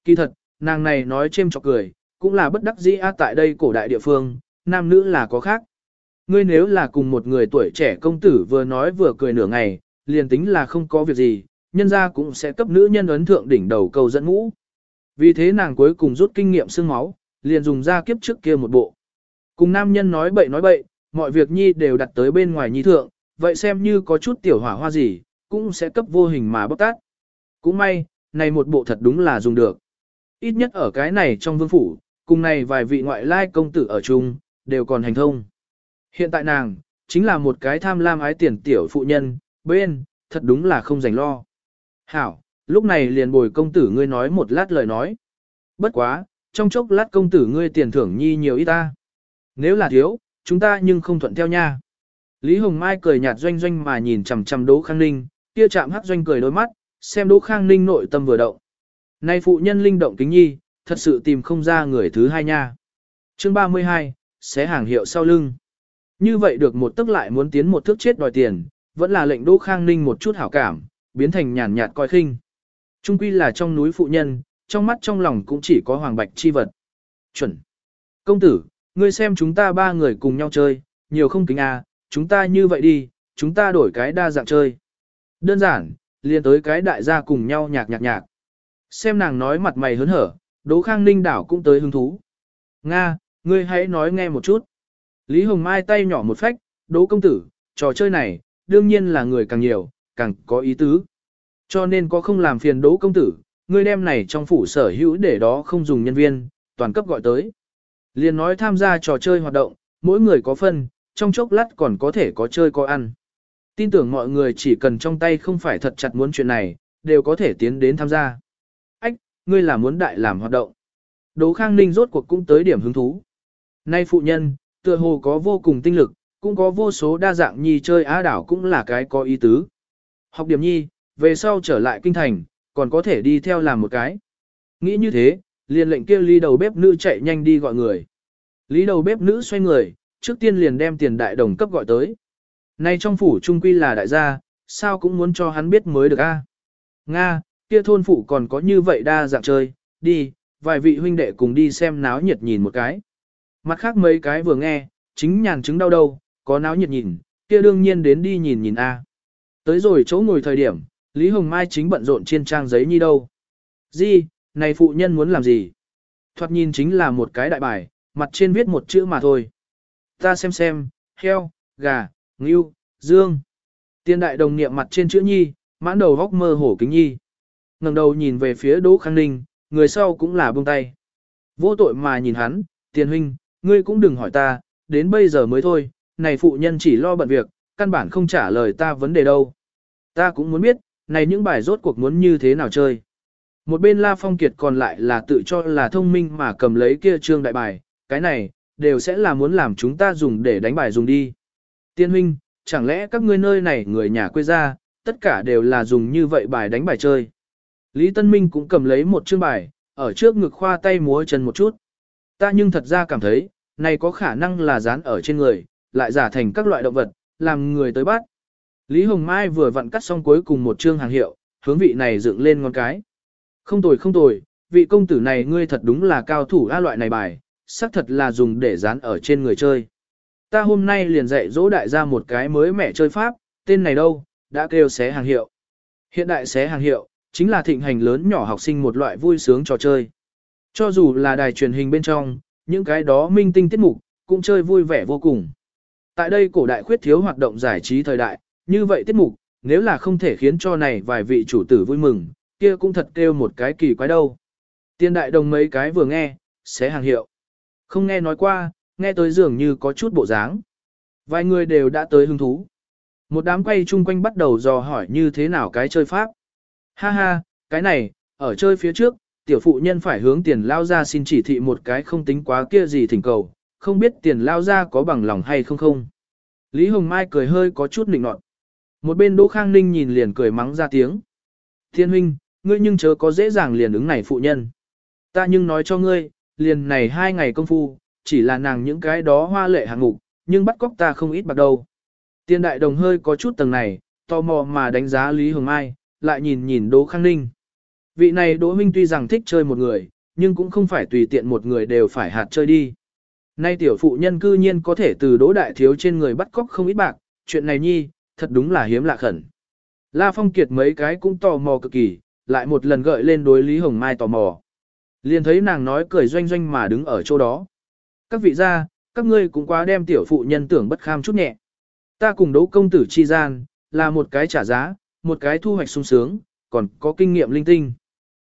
Kỳ thật, nàng này nói chêm chọc cười, cũng là bất đắc dĩ a tại đây cổ đại địa phương, nam nữ là có khác. Ngươi nếu là cùng một người tuổi trẻ công tử vừa nói vừa cười nửa ngày, liền tính là không có việc gì, nhân ra cũng sẽ cấp nữ nhân ấn thượng đỉnh đầu cầu dẫn ngũ. Vì thế nàng cuối cùng rút kinh nghiệm xương máu, liền dùng ra kiếp trước kia một bộ. Cùng nam nhân nói bậy nói bậy, mọi việc nhi đều đặt tới bên ngoài nhi thượng, vậy xem như có chút tiểu hỏa hoa gì, cũng sẽ cấp vô hình mà bóc tát. Cũng may, này một bộ thật đúng là dùng được. Ít nhất ở cái này trong vương phủ, cùng này vài vị ngoại lai công tử ở chung, đều còn hành thông. Hiện tại nàng, chính là một cái tham lam ái tiền tiểu phụ nhân, bên, thật đúng là không dành lo. Hảo, lúc này liền bồi công tử ngươi nói một lát lời nói. Bất quá, trong chốc lát công tử ngươi tiền thưởng nhi nhiều ít ta. Nếu là thiếu, chúng ta nhưng không thuận theo nha. Lý Hồng Mai cười nhạt doanh doanh mà nhìn chằm chằm Đỗ Khang Ninh, kia chạm hắc doanh cười đôi mắt, xem Đỗ Khang Ninh nội tâm vừa động. Nay phụ nhân linh động kính nhi, thật sự tìm không ra người thứ hai nha. Chương 32, xé hàng hiệu sau lưng. Như vậy được một tức lại muốn tiến một thước chết đòi tiền, vẫn là lệnh Đỗ Khang Ninh một chút hảo cảm, biến thành nhàn nhạt coi khinh. Trung quy là trong núi phụ nhân, trong mắt trong lòng cũng chỉ có hoàng bạch chi vật. Chuẩn. Công tử, ngươi xem chúng ta ba người cùng nhau chơi, nhiều không kính à, chúng ta như vậy đi, chúng ta đổi cái đa dạng chơi. Đơn giản, liền tới cái đại gia cùng nhau nhạc nhạc nhạc. Xem nàng nói mặt mày hớn hở, Đỗ Khang Ninh đảo cũng tới hứng thú. Nga, ngươi hãy nói nghe một chút. Lý Hồng Mai tay nhỏ một phách, Đỗ công tử, trò chơi này, đương nhiên là người càng nhiều, càng có ý tứ. Cho nên có không làm phiền Đỗ công tử, người đem này trong phủ sở hữu để đó không dùng nhân viên, toàn cấp gọi tới. Liền nói tham gia trò chơi hoạt động, mỗi người có phân, trong chốc lát còn có thể có chơi có ăn. Tin tưởng mọi người chỉ cần trong tay không phải thật chặt muốn chuyện này, đều có thể tiến đến tham gia. Ách, ngươi là muốn đại làm hoạt động. Đỗ Khang Ninh rốt cuộc cũng tới điểm hứng thú. Nay phụ nhân, tựa hồ có vô cùng tinh lực, cũng có vô số đa dạng nhi chơi á đảo cũng là cái có ý tứ. Học điểm nhi, về sau trở lại kinh thành, còn có thể đi theo làm một cái. Nghĩ như thế, liền lệnh kia ly đầu bếp nữ chạy nhanh đi gọi người. Lý đầu bếp nữ xoay người, trước tiên liền đem tiền đại đồng cấp gọi tới. Nay trong phủ trung quy là đại gia, sao cũng muốn cho hắn biết mới được a. Nga, kia thôn phủ còn có như vậy đa dạng chơi, đi, vài vị huynh đệ cùng đi xem náo nhiệt nhìn một cái. Mặt khác mấy cái vừa nghe, chính nhàn chứng đau đầu có náo nhiệt nhìn, kia đương nhiên đến đi nhìn nhìn a. Tới rồi chỗ ngồi thời điểm, Lý Hồng Mai chính bận rộn trên trang giấy nhi đâu. Di, này phụ nhân muốn làm gì? Thoạt nhìn chính là một cái đại bài, mặt trên viết một chữ mà thôi. Ta xem xem, heo, gà, ngưu, dương. Tiên đại đồng niệm mặt trên chữ nhi, mãn đầu góc mơ hổ kính nhi. ngẩng đầu nhìn về phía Đỗ Khang Ninh, người sau cũng là buông tay. Vô tội mà nhìn hắn, tiền huynh, ngươi cũng đừng hỏi ta, đến bây giờ mới thôi, này phụ nhân chỉ lo bận việc, căn bản không trả lời ta vấn đề đâu. Ta cũng muốn biết, này những bài rốt cuộc muốn như thế nào chơi. Một bên La Phong Kiệt còn lại là tự cho là thông minh mà cầm lấy kia trương đại bài, cái này, đều sẽ là muốn làm chúng ta dùng để đánh bài dùng đi. Tiên huynh, chẳng lẽ các ngươi nơi này người nhà quê ra, tất cả đều là dùng như vậy bài đánh bài chơi. Lý Tân Minh cũng cầm lấy một chương bài, ở trước ngực khoa tay múa chân một chút. Ta nhưng thật ra cảm thấy, này có khả năng là dán ở trên người, lại giả thành các loại động vật, làm người tới bắt. Lý Hồng Mai vừa vặn cắt xong cuối cùng một chương hàng hiệu, hướng vị này dựng lên ngón cái. Không tồi không tồi, vị công tử này ngươi thật đúng là cao thủ a loại này bài, xác thật là dùng để dán ở trên người chơi. Ta hôm nay liền dạy dỗ đại gia một cái mới mẻ chơi pháp, tên này đâu, đã kêu xé hàng hiệu. Hiện đại xé hàng hiệu, chính là thịnh hành lớn nhỏ học sinh một loại vui sướng trò chơi. Cho dù là đài truyền hình bên trong, những cái đó minh tinh tiết mục, cũng chơi vui vẻ vô cùng. Tại đây cổ đại khuyết thiếu hoạt động giải trí thời đại, như vậy tiết mục, nếu là không thể khiến cho này vài vị chủ tử vui mừng, kia cũng thật kêu một cái kỳ quái đâu. Tiên đại đồng mấy cái vừa nghe, sẽ hàng hiệu. Không nghe nói qua, nghe tới dường như có chút bộ dáng. Vài người đều đã tới hứng thú. Một đám quay chung quanh bắt đầu dò hỏi như thế nào cái chơi pháp. Ha ha, cái này, ở chơi phía trước, tiểu phụ nhân phải hướng tiền lao ra xin chỉ thị một cái không tính quá kia gì thỉnh cầu, không biết tiền lao ra có bằng lòng hay không không. Lý Hồng Mai cười hơi có chút nịnh nọt. Một bên Đỗ Khang Ninh nhìn liền cười mắng ra tiếng. Thiên huynh, ngươi nhưng chớ có dễ dàng liền ứng này phụ nhân. Ta nhưng nói cho ngươi, liền này hai ngày công phu, chỉ là nàng những cái đó hoa lệ hạng mục, nhưng bắt cóc ta không ít bạc đâu. Tiên đại đồng hơi có chút tầng này, tò mò mà đánh giá Lý Hồng Mai, lại nhìn nhìn Đỗ Khang Ninh. Vị này Đỗ Minh tuy rằng thích chơi một người, nhưng cũng không phải tùy tiện một người đều phải hạt chơi đi. Nay tiểu phụ nhân cư nhiên có thể từ Đỗ Đại Thiếu trên người bắt cóc không ít bạc, chuyện này nhi, thật đúng là hiếm lạ khẩn. La Phong Kiệt mấy cái cũng tò mò cực kỳ, lại một lần gợi lên đối Lý Hồng Mai tò mò. Liền thấy nàng nói cười doanh doanh mà đứng ở chỗ đó. Các vị gia, các ngươi cũng quá đem tiểu phụ nhân tưởng bất kham chút nhẹ. Ta cùng đấu công tử chi gian, là một cái trả giá, một cái thu hoạch sung sướng, còn có kinh nghiệm linh tinh.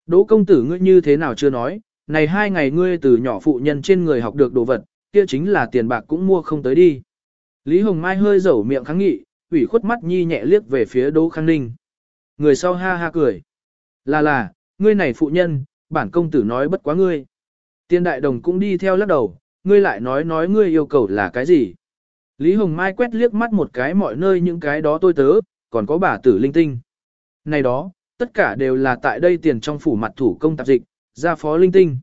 Đỗ công tử ngươi như thế nào chưa nói, này hai ngày ngươi từ nhỏ phụ nhân trên người học được đồ vật, kia chính là tiền bạc cũng mua không tới đi. Lý Hồng Mai hơi dẩu miệng kháng nghị, ủy khuất mắt nhi nhẹ liếc về phía Đỗ Khang Ninh. Người sau ha ha cười. Là là, ngươi này phụ nhân, bản công tử nói bất quá ngươi. Tiên đại đồng cũng đi theo lắc đầu, ngươi lại nói nói ngươi yêu cầu là cái gì. Lý Hồng Mai quét liếc mắt một cái mọi nơi những cái đó tôi tớ, còn có bà tử linh tinh. Này đó, tất cả đều là tại đây tiền trong phủ mặt thủ công tạp dịch, gia phó linh tinh.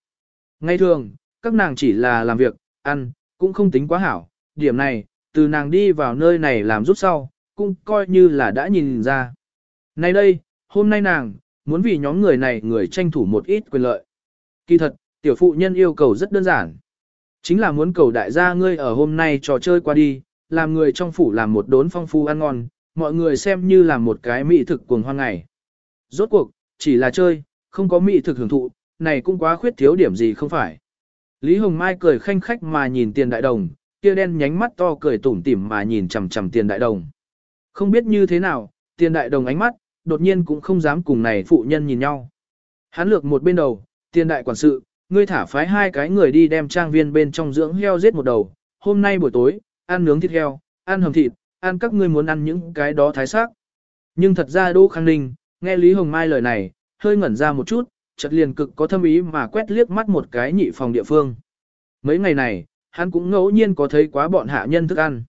Ngay thường, các nàng chỉ là làm việc, ăn, cũng không tính quá hảo. Điểm này, từ nàng đi vào nơi này làm rút sau, cũng coi như là đã nhìn ra. Nay đây, hôm nay nàng, muốn vì nhóm người này người tranh thủ một ít quyền lợi. Kỳ thật, tiểu phụ nhân yêu cầu rất đơn giản. Chính là muốn cầu đại gia ngươi ở hôm nay trò chơi qua đi, làm người trong phủ làm một đốn phong phu ăn ngon, mọi người xem như là một cái mỹ thực cuồng hoang ngày. Rốt cuộc, chỉ là chơi, không có mỹ thực hưởng thụ, này cũng quá khuyết thiếu điểm gì không phải. Lý Hồng Mai cười khanh khách mà nhìn tiền đại đồng, kia đen nhánh mắt to cười tủm tỉm mà nhìn chằm chằm tiền đại đồng. Không biết như thế nào, tiền đại đồng ánh mắt, đột nhiên cũng không dám cùng này phụ nhân nhìn nhau. Hắn lược một bên đầu, tiền đại quản sự, ngươi thả phái hai cái người đi đem trang viên bên trong dưỡng heo giết một đầu, hôm nay buổi tối, ăn nướng thịt heo, ăn hầm thịt, ăn các ngươi muốn ăn những cái đó thái xác. Nhưng thật ra Đỗ Khang Ninh, nghe Lý Hồng Mai lời này, hơi ngẩn ra một chút, chợt liền cực có thâm ý mà quét liếc mắt một cái nhị phòng địa phương. Mấy ngày này, hắn cũng ngẫu nhiên có thấy quá bọn hạ nhân thức ăn.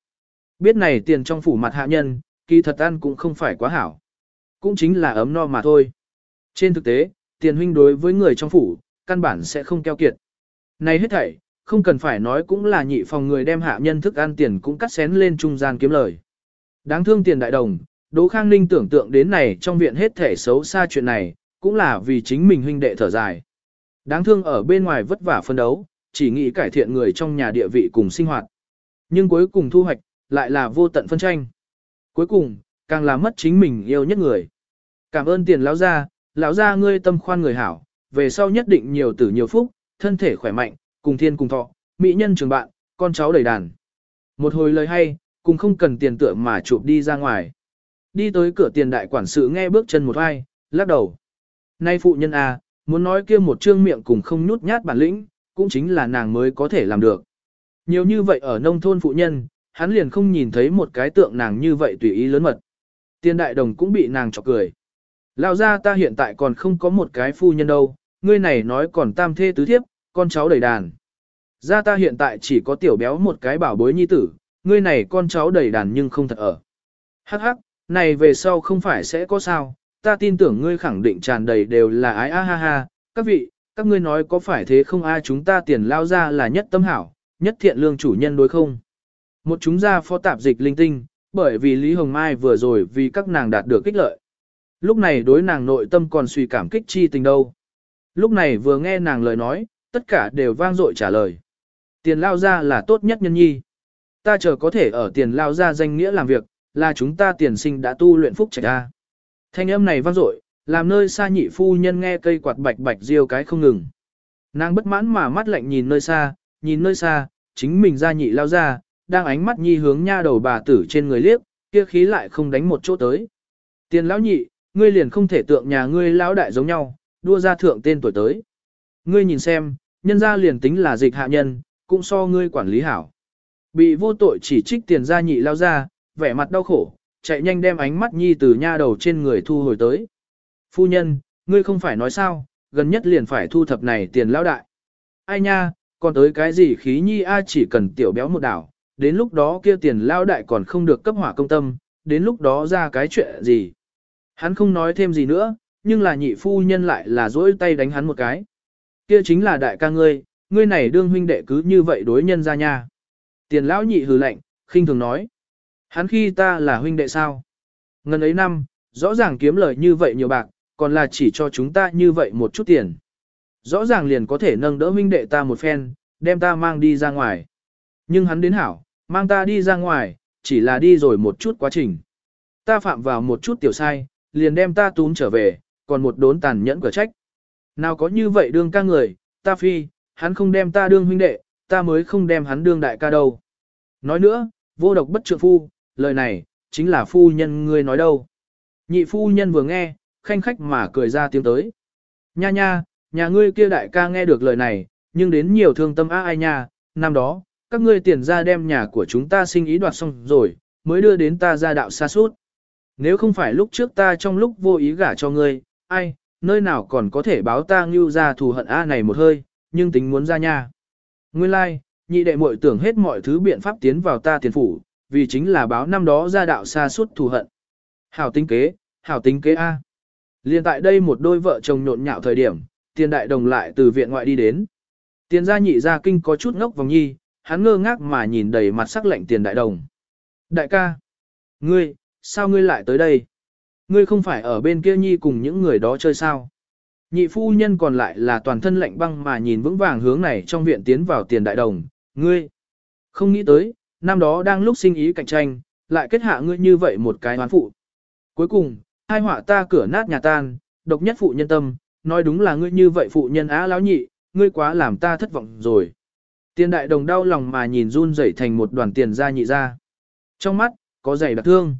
Biết này tiền trong phủ mặt hạ nhân, kỳ thật ăn cũng không phải quá hảo. Cũng chính là ấm no mà thôi. Trên thực tế, tiền huynh đối với người trong phủ, căn bản sẽ không keo kiệt. Này hết thảy, không cần phải nói cũng là nhị phòng người đem hạ nhân thức ăn tiền cũng cắt xén lên trung gian kiếm lời. Đáng thương tiền đại đồng, Đỗ Khang Ninh tưởng tượng đến này trong viện hết thể xấu xa chuyện này, cũng là vì chính mình huynh đệ thở dài. Đáng thương ở bên ngoài vất vả phân đấu, chỉ nghĩ cải thiện người trong nhà địa vị cùng sinh hoạt. Nhưng cuối cùng thu hoạch, lại là vô tận phân tranh. Cuối cùng, càng là mất chính mình yêu nhất người. Cảm ơn tiền lão gia, lão gia ngươi tâm khoan người hảo, về sau nhất định nhiều tử nhiều phúc, thân thể khỏe mạnh, cùng thiên cùng thọ, mỹ nhân trường bạn, con cháu đầy đàn. Một hồi lời hay, cùng không cần tiền tựa mà chụp đi ra ngoài. Đi tới cửa tiền đại quản sự nghe bước chân một ai, lắc đầu. Nay phụ nhân à, muốn nói kia một trương miệng cùng không nhút nhát bản lĩnh, cũng chính là nàng mới có thể làm được. Nhiều như vậy ở nông thôn phụ nhân, hắn liền không nhìn thấy một cái tượng nàng như vậy tùy ý lớn mật. tiên đại đồng cũng bị nàng chọc cười. lao ra ta hiện tại còn không có một cái phu nhân đâu, ngươi này nói còn tam thê tứ thiếp, con cháu đầy đàn. Ra ta hiện tại chỉ có tiểu béo một cái bảo bối nhi tử, ngươi này con cháu đầy đàn nhưng không thật ở. Hắc hắc, này về sau không phải sẽ có sao, ta tin tưởng ngươi khẳng định tràn đầy đều là ái a ha ha, các vị, các ngươi nói có phải thế không a chúng ta tiền lao ra là nhất tâm hảo, nhất thiện lương chủ nhân đối không? Một chúng gia phó tạp dịch linh tinh, bởi vì Lý Hồng Mai vừa rồi vì các nàng đạt được kích lợi. Lúc này đối nàng nội tâm còn suy cảm kích chi tình đâu. Lúc này vừa nghe nàng lời nói, tất cả đều vang dội trả lời. Tiền lao ra là tốt nhất nhân nhi. Ta chờ có thể ở tiền lao ra danh nghĩa làm việc, là chúng ta tiền sinh đã tu luyện phúc trạch ra. Thanh âm này vang dội, làm nơi xa nhị phu nhân nghe cây quạt bạch bạch riêu cái không ngừng. Nàng bất mãn mà mắt lạnh nhìn nơi xa, nhìn nơi xa, chính mình ra nhị lao ra, đang ánh mắt nhi hướng nha đầu bà tử trên người liếc, kia khí lại không đánh một chỗ tới. Tiền lão nhị, ngươi liền không thể tượng nhà ngươi lão đại giống nhau, đua ra thượng tên tuổi tới. Ngươi nhìn xem, nhân gia liền tính là dịch hạ nhân, cũng so ngươi quản lý hảo. Bị vô tội chỉ trích tiền gia nhị lao ra, vẻ mặt đau khổ, chạy nhanh đem ánh mắt nhi từ nha đầu trên người thu hồi tới. Phu nhân, ngươi không phải nói sao, gần nhất liền phải thu thập này tiền lão đại. Ai nha, còn tới cái gì khí nhi a chỉ cần tiểu béo một đảo, đến lúc đó kia tiền lão đại còn không được cấp hỏa công tâm, đến lúc đó ra cái chuyện gì. Hắn không nói thêm gì nữa, nhưng là nhị phu nhân lại là dỗi tay đánh hắn một cái. Kia chính là đại ca ngươi, ngươi này đương huynh đệ cứ như vậy đối nhân ra nha. Tiền lão nhị hừ lạnh, khinh thường nói. Hắn khi ta là huynh đệ sao? Ngân ấy năm, rõ ràng kiếm lời như vậy nhiều bạc, còn là chỉ cho chúng ta như vậy một chút tiền. Rõ ràng liền có thể nâng đỡ huynh đệ ta một phen, đem ta mang đi ra ngoài. Nhưng hắn đến hảo, mang ta đi ra ngoài, chỉ là đi rồi một chút quá trình. Ta phạm vào một chút tiểu sai, liền đem ta túm trở về, còn một đốn tàn nhẫn cửa trách. Nào có như vậy đương ca người, ta phi, hắn không đem ta đương huynh đệ, ta mới không đem hắn đương đại ca đâu. Nói nữa, vô độc bất trượng phu, lời này, chính là phu nhân ngươi nói đâu. Nhị phu nhân vừa nghe, khanh khách mà cười ra tiếng tới. Nha nha, nhà ngươi kia đại ca nghe được lời này, nhưng đến nhiều thương tâm á ai nha, năm đó, các ngươi tiền ra đem nhà của chúng ta sinh ý đoạt xong rồi, mới đưa đến ta ra đạo xa suốt. Nếu không phải lúc trước ta trong lúc vô ý gả cho ngươi, ai, nơi nào còn có thể báo ta ngưu ra thù hận A này một hơi, nhưng tính muốn ra nha. Nguyên lai, like, nhị đệ muội tưởng hết mọi thứ biện pháp tiến vào ta tiền phủ, vì chính là báo năm đó ra đạo xa suốt thù hận. Hảo tính kế, hảo tính kế A. Liên tại đây một đôi vợ chồng nhộn nhạo thời điểm, tiền đại đồng lại từ viện ngoại đi đến. Tiền gia nhị gia kinh có chút ngốc vòng nhi, hắn ngơ ngác mà nhìn đầy mặt sắc lạnh tiền đại đồng. Đại ca, ngươi, sao ngươi lại tới đây? Ngươi không phải ở bên kia nhi cùng những người đó chơi sao? Nhị phu nhân còn lại là toàn thân lạnh băng mà nhìn vững vàng hướng này trong viện tiến vào tiền đại đồng. Ngươi, không nghĩ tới, năm đó đang lúc sinh ý cạnh tranh, lại kết hạ ngươi như vậy một cái hoán phụ. Cuối cùng, hai họa ta cửa nát nhà tan, độc nhất phụ nhân tâm, nói đúng là ngươi như vậy phụ nhân á lão nhị, ngươi quá làm ta thất vọng rồi. Tiền đại đồng đau lòng mà nhìn run rẩy thành một đoàn tiền ra nhị ra. Trong mắt, có giày đặc thương.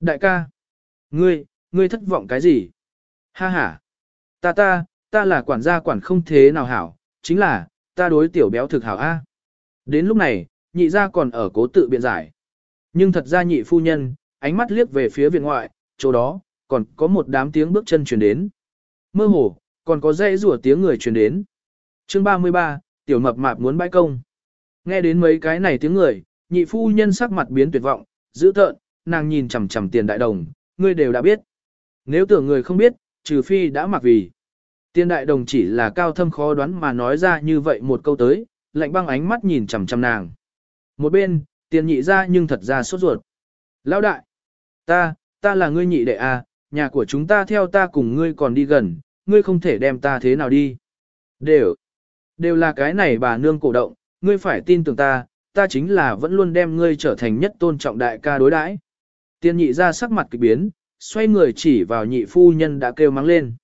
Đại ca, ngươi, ngươi thất vọng cái gì? Ha ha, ta ta, ta là quản gia quản không thế nào hảo, chính là, ta đối tiểu béo thực hảo a. Đến lúc này, nhị gia còn ở cố tự biện giải. Nhưng thật ra nhị phu nhân, ánh mắt liếc về phía viện ngoại, chỗ đó, còn có một đám tiếng bước chân truyền đến. Mơ hồ, còn có dãy rủa tiếng người truyền đến. Chương 33, tiểu mập mạp muốn bãi công. Nghe đến mấy cái này tiếng người, nhị phu nhân sắc mặt biến tuyệt vọng, dữ tợn, nàng nhìn chằm chằm tiền đại đồng, ngươi đều đã biết. Nếu tưởng người không biết, trừ phi đã mặc vì. Tiền đại đồng chỉ là cao thâm khó đoán mà nói ra như vậy một câu tới, lạnh băng ánh mắt nhìn chằm chằm nàng. Một bên, tiền nhị ra nhưng thật ra sốt ruột. Lão đại, ta, ta là ngươi nhị đệ à, nhà của chúng ta theo ta cùng ngươi còn đi gần, ngươi không thể đem ta thế nào đi. Đều, đều là cái này bà nương cổ động, ngươi phải tin tưởng ta, ta chính là vẫn luôn đem ngươi trở thành nhất tôn trọng đại ca đối đãi. tiền nhị ra sắc mặt kỳ biến, xoay người chỉ vào nhị phu nhân đã kêu mắng lên.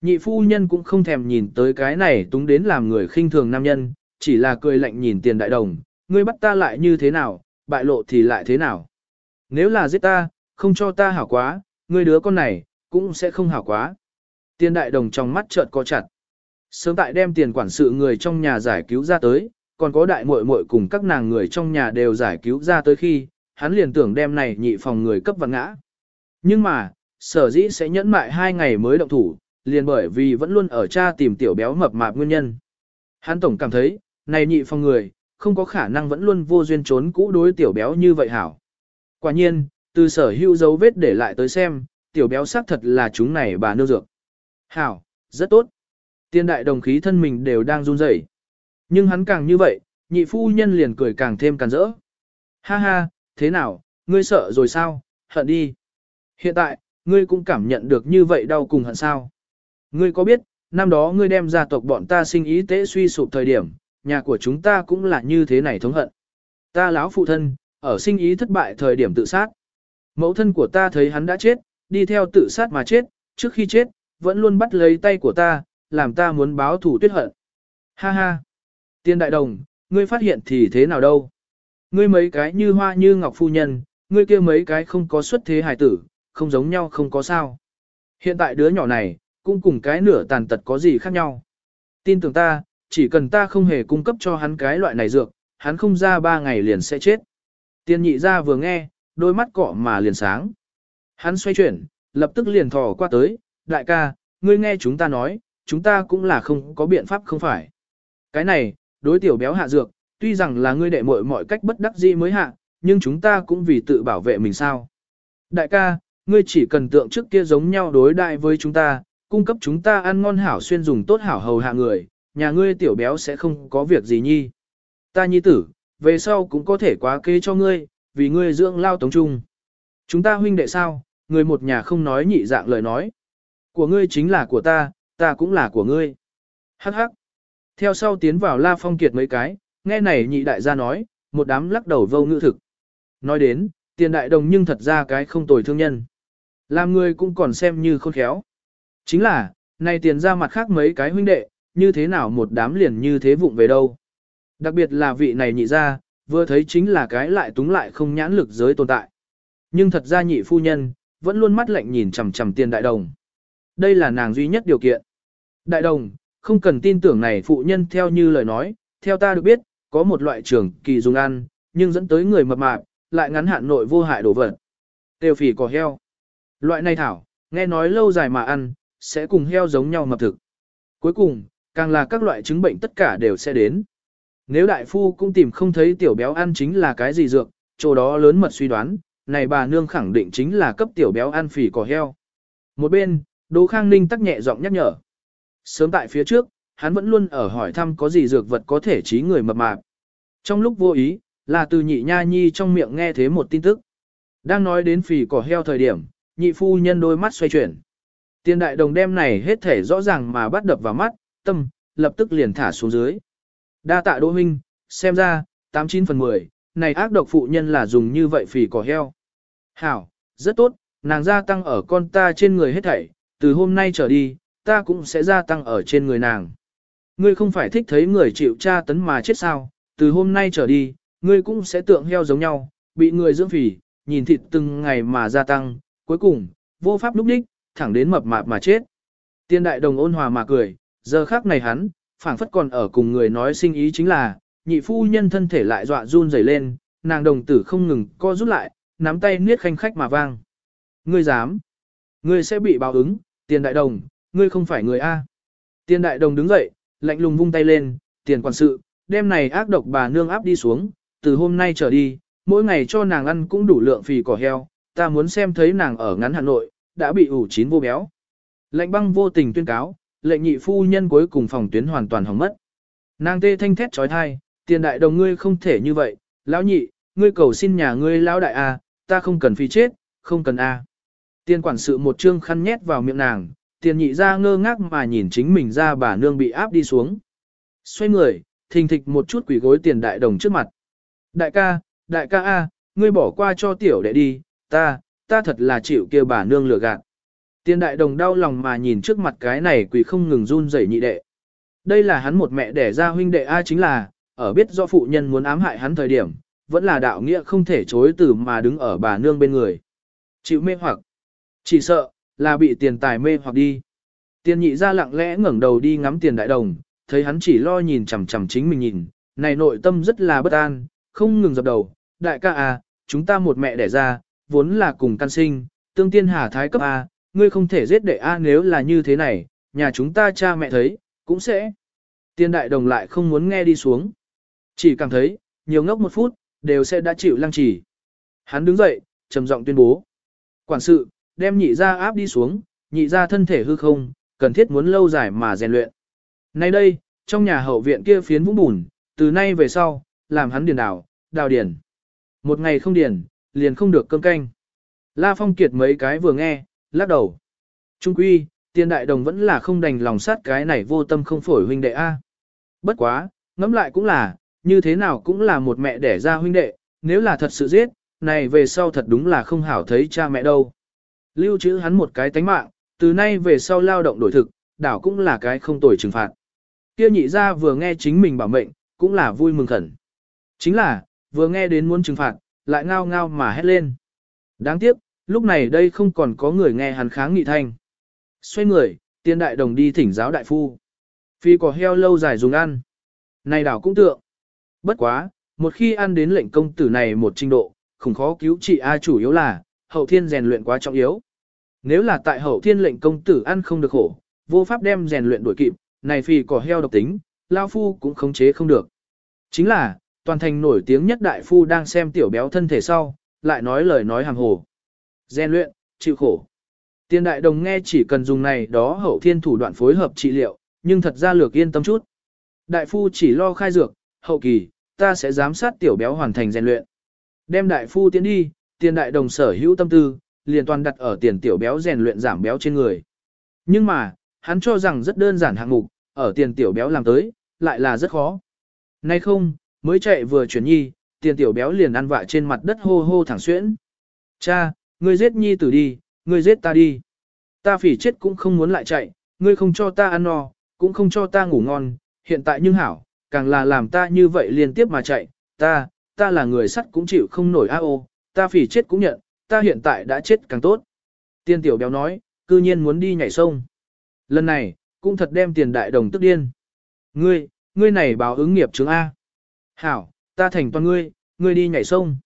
Nhị phu nhân cũng không thèm nhìn tới cái này túng đến làm người khinh thường nam nhân, chỉ là cười lạnh nhìn tiền đại đồng, ngươi bắt ta lại như thế nào, bại lộ thì lại thế nào. Nếu là giết ta, không cho ta hảo quá, ngươi đứa con này, cũng sẽ không hảo quá. Tiên đại đồng trong mắt chợt co chặt. Sớm tại đem tiền quản sự người trong nhà giải cứu ra tới, còn có đại muội muội cùng các nàng người trong nhà đều giải cứu ra tới khi, hắn liền tưởng đem này nhị phòng người cấp vặn ngã. Nhưng mà, sở dĩ sẽ nhẫn mại hai ngày mới động thủ, liền bởi vì vẫn luôn ở cha tìm tiểu béo mập mạp nguyên nhân. Hắn tổng cảm thấy, này nhị phòng người, không có khả năng vẫn luôn vô duyên trốn cũ đối tiểu béo như vậy hảo. Quả nhiên, từ sở hữu dấu vết để lại tới xem, tiểu béo xác thật là chúng này bà nương dược. Hảo, rất tốt. Tiên đại đồng khí thân mình đều đang run rẩy. Nhưng hắn càng như vậy, nhị phu nhân liền cười càng thêm càng rỡ. Ha ha, thế nào, ngươi sợ rồi sao, hận đi. Hiện tại, ngươi cũng cảm nhận được như vậy đau cùng hận sao. Ngươi có biết, năm đó ngươi đem gia tộc bọn ta sinh ý tế suy sụp thời điểm, nhà của chúng ta cũng là như thế này thống hận. Ta lão phụ thân, ở sinh ý thất bại thời điểm tự sát. Mẫu thân của ta thấy hắn đã chết, đi theo tự sát mà chết, trước khi chết, vẫn luôn bắt lấy tay của ta, làm ta muốn báo thủ tuyết hận. Ha ha! Tiên đại đồng, ngươi phát hiện thì thế nào đâu? Ngươi mấy cái như hoa như ngọc phu nhân, ngươi kia mấy cái không có xuất thế hài tử, không giống nhau không có sao. Hiện tại đứa nhỏ này, cũng cùng cái nửa tàn tật có gì khác nhau. Tin tưởng ta, chỉ cần ta không hề cung cấp cho hắn cái loại này dược, hắn không ra ba ngày liền sẽ chết. Tiên nhị ra vừa nghe, đôi mắt cọ mà liền sáng. Hắn xoay chuyển, lập tức liền thò qua tới, đại ca, ngươi nghe chúng ta nói, chúng ta cũng là không có biện pháp không phải. Cái này, đối tiểu béo hạ dược, tuy rằng là ngươi đệ muội mọi cách bất đắc dĩ mới hạ, nhưng chúng ta cũng vì tự bảo vệ mình sao. Đại ca, ngươi chỉ cần tượng trước kia giống nhau đối đại với chúng ta, cung cấp chúng ta ăn ngon hảo xuyên dùng tốt hảo hầu hạ người, nhà ngươi tiểu béo sẽ không có việc gì nhi. Ta nhi tử, về sau cũng có thể quá kế cho ngươi, vì ngươi dưỡng lao tống trung. Chúng ta huynh đệ sao, người một nhà không nói nhị dạng lời nói. Của ngươi chính là của ta, ta cũng là của ngươi. Hắc hắc. Theo sau tiến vào La Phong Kiệt mấy cái, nghe này nhị đại gia nói, một đám lắc đầu vô ngữ thực. Nói đến, tiền đại đồng nhưng thật ra cái không tồi thương nhân. Làm người cũng còn xem như khôn khéo. Chính là, này tiền ra mặt khác mấy cái huynh đệ, như thế nào một đám liền như thế vụng về đâu. Đặc biệt là vị này nhị ra, vừa thấy chính là cái lại túng lại không nhãn lực giới tồn tại. Nhưng thật ra nhị phu nhân, vẫn luôn mắt lạnh nhìn chằm chằm tiền đại đồng. Đây là nàng duy nhất điều kiện. Đại đồng, không cần tin tưởng này phụ nhân theo như lời nói, theo ta được biết, có một loại trường kỳ dùng ăn, nhưng dẫn tới người mập mạp, lại ngắn hạn nội vô hại đổ vật. Tiêu phỉ cỏ heo. Loại này thảo, nghe nói lâu dài mà ăn, sẽ cùng heo giống nhau mập thực. Cuối cùng, càng là các loại chứng bệnh tất cả đều sẽ đến. Nếu đại phu cũng tìm không thấy tiểu béo ăn chính là cái gì dược, chỗ đó lớn mật suy đoán, này bà nương khẳng định chính là cấp tiểu béo ăn phỉ cỏ heo. Một bên, Đỗ Khang Ninh tắc nhẹ giọng nhắc nhở. Sớm tại phía trước, hắn vẫn luôn ở hỏi thăm có gì dược vật có thể trí người mập mạp. Trong lúc vô ý, là từ nhị nha nhi trong miệng nghe thế một tin tức. Đang nói đến phì cỏ heo thời điểm, nhị phu nhân đôi mắt xoay chuyển. Tiên đại đồng đem này hết thể rõ ràng mà bắt đập vào mắt, tâm, lập tức liền thả xuống dưới. Đa tạ đỗ huynh, xem ra, 89 phần 10, này ác độc phụ nhân là dùng như vậy phì cỏ heo. Hảo, rất tốt, nàng gia tăng ở con ta trên người hết thảy, từ hôm nay trở đi, ta cũng sẽ gia tăng ở trên người nàng. Ngươi không phải thích thấy người chịu tra tấn mà chết sao, từ hôm nay trở đi, ngươi cũng sẽ tượng heo giống nhau, bị người dưỡng phì, nhìn thịt từng ngày mà gia tăng, cuối cùng, vô pháp lúc đích, thẳng đến mập mạp mà chết. Tiên đại đồng ôn hòa mà cười, giờ khác này hắn, phảng phất còn ở cùng người nói sinh ý chính là, nhị phu nhân thân thể lại dọa run rẩy lên, nàng đồng tử không ngừng co rút lại, nắm tay niết khanh khách mà vang. Ngươi dám, ngươi sẽ bị báo ứng, tiền đại đồng, ngươi không phải người A. Tiền đại đồng đứng dậy, lạnh lùng vung tay lên, tiền quản sự, đêm này ác độc bà nương áp đi xuống, từ hôm nay trở đi, mỗi ngày cho nàng ăn cũng đủ lượng phì cỏ heo, ta muốn xem thấy nàng ở ngắn Hà Nội, đã bị ủ chín vô béo. Lệnh băng vô tình tuyên cáo, lệnh nhị phu nhân cuối cùng phòng tuyến hoàn toàn hỏng mất. Nàng tê thanh thét trói thai, tiền đại đồng ngươi không thể như vậy, lão nhị, ngươi cầu xin nhà ngươi lão đại a, ta không cần phi chết, không cần a. Tiền quản sự một chương khăn nhét vào miệng nàng, tiền nhị ra ngơ ngác mà nhìn chính mình ra bà nương bị áp đi xuống. Xoay người, thình thịch một chút quỷ gối tiền đại đồng trước mặt. Đại ca, đại ca a, ngươi bỏ qua cho tiểu đệ đi, ta, ta thật là chịu kia bà nương lừa gạt. Tiền đại đồng đau lòng mà nhìn trước mặt cái này quỷ không ngừng run rẩy nhị đệ. Đây là hắn một mẹ đẻ ra huynh đệ A chính là, ở biết do phụ nhân muốn ám hại hắn thời điểm, vẫn là đạo nghĩa không thể chối từ mà đứng ở bà nương bên người. Chịu mê hoặc, chỉ sợ, là bị tiền tài mê hoặc đi. Tiền nhị ra lặng lẽ ngẩng đầu đi ngắm tiền đại đồng, thấy hắn chỉ lo nhìn chằm chằm chính mình nhìn, này nội tâm rất là bất an, không ngừng dập đầu, đại ca à, chúng ta một mẹ đẻ ra, vốn là cùng căn sinh, tương tiên hà thái cấp A, ngươi không thể giết đệ A nếu là như thế này, nhà chúng ta cha mẹ thấy, cũng sẽ. Tiên đại đồng lại không muốn nghe đi xuống. Chỉ cảm thấy, nhiều ngốc một phút, đều sẽ đã chịu lăng trì. Hắn đứng dậy, trầm giọng tuyên bố. Quản sự, đem nhị ra áp đi xuống, nhị ra thân thể hư không, cần thiết muốn lâu dài mà rèn luyện. Nay đây, trong nhà hậu viện kia phiến vũng bùn, từ nay về sau, làm hắn điền đảo, đào điền. Một ngày không điền, liền không được cơm canh. La Phong Kiệt mấy cái vừa nghe, lắc đầu. Trung quy, tiền đại đồng vẫn là không đành lòng sát cái này vô tâm không phổi huynh đệ A. Bất quá, ngẫm lại cũng là, như thế nào cũng là một mẹ đẻ ra huynh đệ, nếu là thật sự giết, này về sau thật đúng là không hảo thấy cha mẹ đâu. Lưu trữ hắn một cái tánh mạng, từ nay về sau lao động đổi thực, đảo cũng là cái không tồi trừng phạt. Kia nhị ra vừa nghe chính mình bảo mệnh, cũng là vui mừng khẩn. Chính là, vừa nghe đến muốn trừng phạt, lại ngao ngao mà hét lên. Đáng tiếc, lúc này đây không còn có người nghe hắn kháng nghị thanh. Xoay người, tiên đại đồng đi thỉnh giáo đại phu. Phi cỏ heo lâu dài dùng ăn. Này đảo cũng tượng. Bất quá, một khi ăn đến lệnh công tử này một trình độ, không khó cứu trị A chủ yếu là, hậu thiên rèn luyện quá trọng yếu. Nếu là tại hậu thiên lệnh công tử ăn không được khổ, vô pháp đem rèn luyện đuổi kịp, này phi cỏ heo độc tính, lao phu cũng khống chế không được. Chính là, toàn thành nổi tiếng nhất đại phu đang xem tiểu béo thân thể sau, lại nói lời nói hàng hồ gian luyện, chịu khổ. Tiên đại đồng nghe chỉ cần dùng này đó hậu thiên thủ đoạn phối hợp trị liệu, nhưng thật ra lược yên tâm chút. Đại phu chỉ lo khai dược, hậu kỳ, ta sẽ giám sát tiểu béo hoàn thành rèn luyện. Đem đại phu tiến đi, tiền đại đồng sở hữu tâm tư, liền toàn đặt ở tiền tiểu béo rèn luyện giảm béo trên người. Nhưng mà, hắn cho rằng rất đơn giản hạng mục, ở tiền tiểu béo làm tới, lại là rất khó. Nay không, mới chạy vừa chuyển nhi, tiền tiểu béo liền ăn vạ trên mặt đất hô hô thẳng xuyễn. Cha, ngươi giết nhi tử đi, ngươi giết ta đi. Ta phỉ chết cũng không muốn lại chạy, ngươi không cho ta ăn no, cũng không cho ta ngủ ngon, hiện tại nhưng hảo, càng là làm ta như vậy liên tiếp mà chạy, ta, ta là người sắt cũng chịu không nổi a ô, ta phỉ chết cũng nhận, ta hiện tại đã chết càng tốt. Tiên tiểu béo nói, cư nhiên muốn đi nhảy sông. Lần này, cũng thật đem tiền đại đồng tức điên. Ngươi, ngươi này báo ứng nghiệp chứng A. Hảo, ta thành toàn ngươi, ngươi đi nhảy sông.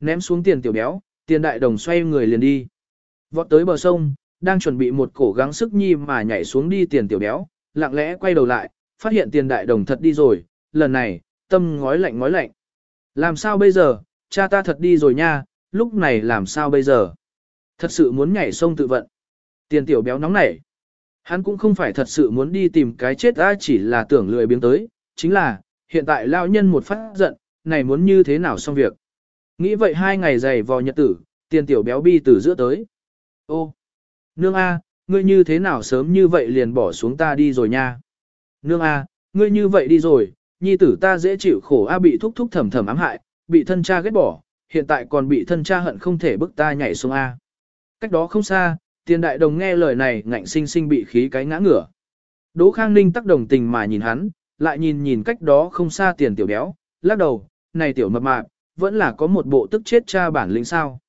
Ném xuống tiền tiểu béo, tiền đại đồng xoay người liền đi. Vọt tới bờ sông, đang chuẩn bị một cổ gắng sức nhi mà nhảy xuống đi tiền tiểu béo, lặng lẽ quay đầu lại, phát hiện tiền đại đồng thật đi rồi, lần này, tâm ngói lạnh ngói lạnh. Làm sao bây giờ, cha ta thật đi rồi nha, lúc này làm sao bây giờ? Thật sự muốn nhảy sông tự vận. Tiền tiểu béo nóng nảy. Hắn cũng không phải thật sự muốn đi tìm cái chết ai chỉ là tưởng lười biếng tới, chính là, hiện tại lao nhân một phát giận, này muốn như thế nào xong việc. Nghĩ vậy hai ngày dày vò nhật tử, tiền tiểu béo bi từ giữa tới. Ô, nương A, ngươi như thế nào sớm như vậy liền bỏ xuống ta đi rồi nha. Nương A, ngươi như vậy đi rồi, nhi tử ta dễ chịu khổ A bị thúc thúc thầm thầm ám hại, bị thân cha ghét bỏ, hiện tại còn bị thân cha hận không thể bức ta nhảy xuống A. Cách đó không xa, tiền đại đồng nghe lời này ngạnh sinh sinh bị khí cái ngã ngửa. Đỗ Khang Ninh tác đồng tình mà nhìn hắn, lại nhìn nhìn cách đó không xa tiền tiểu béo, lắc đầu, này tiểu mập mạp, vẫn là có một bộ tức chết cha bản lĩnh sao.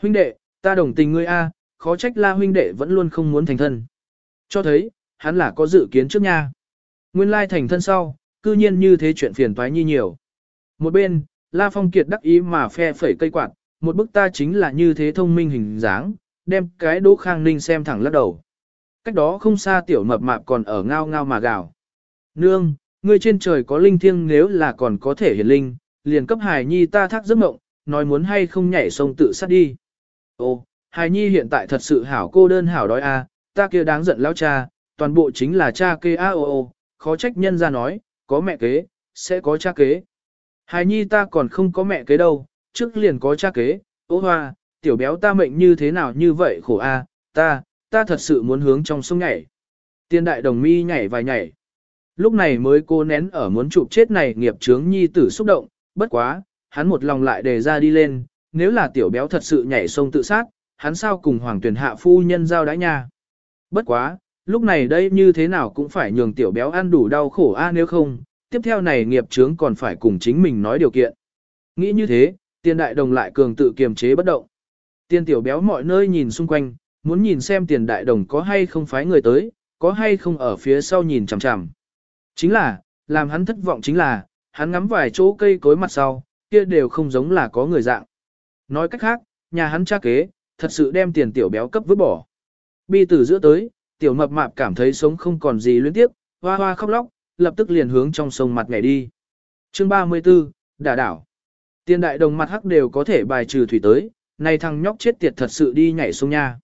Huynh đệ, ta đồng tình ngươi a, khó trách la huynh đệ vẫn luôn không muốn thành thân. Cho thấy, hắn là có dự kiến trước nha. Nguyên lai thành thân sau, cư nhiên như thế chuyện phiền toái nhi nhiều. Một bên, La Phong Kiệt đắc ý mà phe phẩy cây quạt, một bức ta chính là như thế thông minh hình dáng, đem cái Đỗ Khang Ninh xem thẳng lắc đầu. Cách đó không xa tiểu mập mạp còn ở ngao ngao mà gào. Nương, ngươi trên trời có linh thiêng nếu là còn có thể hiển linh, liền cấp Hải nhi ta thác giấc mộng, nói muốn hay không nhảy sông tự sát đi. Ô, Hải nhi hiện tại thật sự hảo cô đơn hảo đói a, ta kia đáng giận lão cha, toàn bộ chính là cha kê a ô ô, khó trách nhân ra nói, có mẹ kế, sẽ có cha kế. Hải nhi ta còn không có mẹ kế đâu, trước liền có cha kế, ô hoa, tiểu béo ta mệnh như thế nào như vậy khổ a, ta, ta thật sự muốn hướng trong sông nhảy. Tiên đại đồng mi nhảy vài nhảy. Lúc này mới cô nén ở muốn chụp chết này nghiệp chướng nhi tử xúc động, bất quá, hắn một lòng lại đề ra đi lên, nếu là tiểu béo thật sự nhảy sông tự sát, hắn sao cùng hoàng tuyển hạ phu nhân giao đãi nha. Bất quá, lúc này đây như thế nào cũng phải nhường tiểu béo ăn đủ đau khổ a nếu không, tiếp theo này nghiệp chướng còn phải cùng chính mình nói điều kiện. Nghĩ như thế, tiền đại đồng lại cường tự kiềm chế bất động. Tiền tiểu béo mọi nơi nhìn xung quanh, muốn nhìn xem tiền đại đồng có hay không phái người tới, có hay không ở phía sau nhìn chằm chằm. Chính là, làm hắn thất vọng chính là, hắn ngắm vài chỗ cây cối mặt sau, kia đều không giống là có người dạng. Nói cách khác, nhà hắn cha kế, thật sự đem tiền tiểu béo cấp vứt bỏ. Bi từ giữa tới, tiểu mập mạp cảm thấy sống không còn gì luyến tiếp, hoa hoa khóc lóc, lập tức liền hướng trong sông mặt nhảy đi. Chương 34, đả đảo. Tiền đại đồng mặt hắc đều có thể bài trừ thủy tới, này thằng nhóc chết tiệt thật sự đi nhảy sông nha.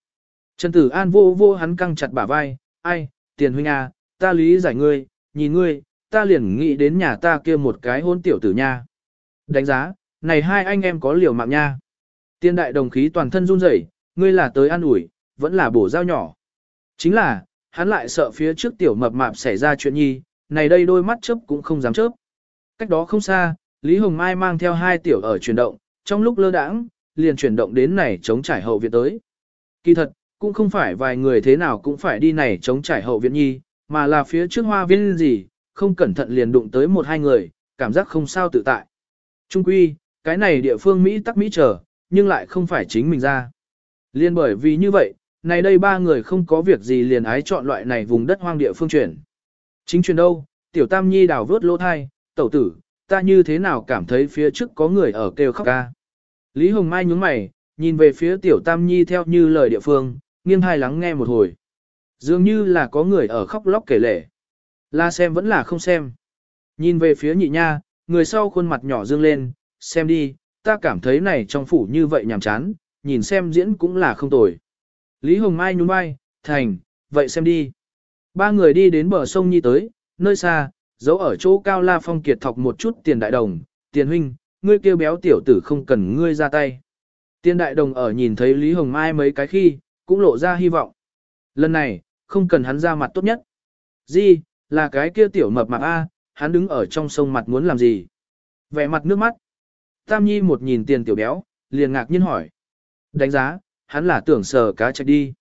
Trần Tử An vô vô hắn căng chặt bả vai, ai, tiền huynh à, ta lý giải ngươi, nhìn ngươi, ta liền nghĩ đến nhà ta kia một cái hôn tiểu tử nha. Đánh giá, này hai anh em có liều mạng nha. Tiên đại đồng khí toàn thân run rẩy, ngươi là tới ăn ủi, vẫn là bổ dao nhỏ. Chính là, hắn lại sợ phía trước tiểu mập mạp xảy ra chuyện nhi, này đây đôi mắt chớp cũng không dám chớp. Cách đó không xa, Lý Hồng Mai mang theo hai tiểu ở chuyển động, trong lúc lơ đãng, liền chuyển động đến này chống trải hậu viện tới. Kỳ thật, cũng không phải vài người thế nào cũng phải đi này chống trải hậu viện nhi, mà là phía trước hoa viên gì, không cẩn thận liền đụng tới một hai người, cảm giác không sao tự tại. Trung quy, cái này địa phương Mỹ tắc Mỹ chờ, nhưng lại không phải chính mình ra. Liên bởi vì như vậy, này đây ba người không có việc gì liền ái chọn loại này vùng đất hoang địa phương chuyển. Chính truyền đâu, tiểu tam nhi đào vớt lỗ thai, tẩu tử, ta như thế nào cảm thấy phía trước có người ở kêu khóc ca. Lý Hồng Mai nhúng mày, nhìn về phía tiểu tam nhi theo như lời địa phương, nghiêng hai lắng nghe một hồi. Dường như là có người ở khóc lóc kể lể. La xem vẫn là không xem. Nhìn về phía nhị nha, người sau khuôn mặt nhỏ dương lên, xem đi, ta cảm thấy này trong phủ như vậy nhàm chán, nhìn xem diễn cũng là không tồi. Lý Hồng Mai nhún vai, thành, vậy xem đi. Ba người đi đến bờ sông Nhi tới, nơi xa, giấu ở chỗ cao La Phong Kiệt thọc một chút tiền đại đồng, tiền huynh, ngươi kêu béo tiểu tử không cần ngươi ra tay. Tiền đại đồng ở nhìn thấy Lý Hồng Mai mấy cái khi, cũng lộ ra hy vọng. Lần này, không cần hắn ra mặt tốt nhất. Gì, là cái kia tiểu mập mạp A, hắn đứng ở trong sông mặt muốn làm gì? Vẻ mặt nước mắt. Tam Nhi một nhìn tiền tiểu béo, liền ngạc nhiên hỏi. Đánh giá, hắn là tưởng sờ cá trạch đi.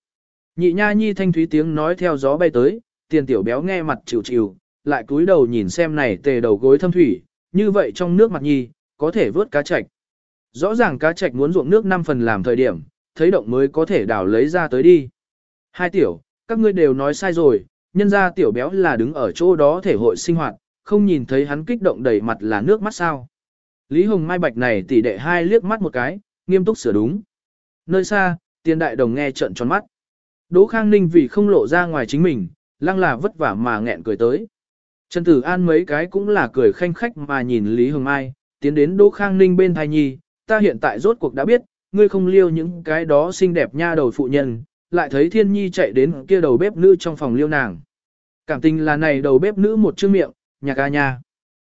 Nhị nha nhi thanh thúy tiếng nói theo gió bay tới, tiền tiểu béo nghe mặt chịu chịu, lại cúi đầu nhìn xem này tề đầu gối thâm thủy, như vậy trong nước mặt nhi, có thể vớt cá chạch. Rõ ràng cá chạch muốn ruộng nước 5 phần làm thời điểm, thấy động mới có thể đào lấy ra tới đi. Hai tiểu, các ngươi đều nói sai rồi, nhân ra tiểu béo là đứng ở chỗ đó thể hội sinh hoạt, không nhìn thấy hắn kích động đầy mặt là nước mắt sao. Lý Hồng Mai Bạch này tỷ đệ hai liếc mắt một cái, nghiêm túc sửa đúng. Nơi xa, tiền đại đồng nghe trận tròn mắt. Đỗ Khang Ninh vì không lộ ra ngoài chính mình, lăng là vất vả mà nghẹn cười tới. Trần Tử An mấy cái cũng là cười khanh khách mà nhìn Lý Hồng Mai, tiến đến Đỗ Khang Ninh bên thai nhi, ta hiện tại rốt cuộc đã biết, ngươi không liêu những cái đó xinh đẹp nha đầu phụ nhân, lại thấy Thiên Nhi chạy đến kia đầu bếp nữ trong phòng liêu nàng. Cảm tình là này đầu bếp nữ một chữ miệng, nhà ca nha.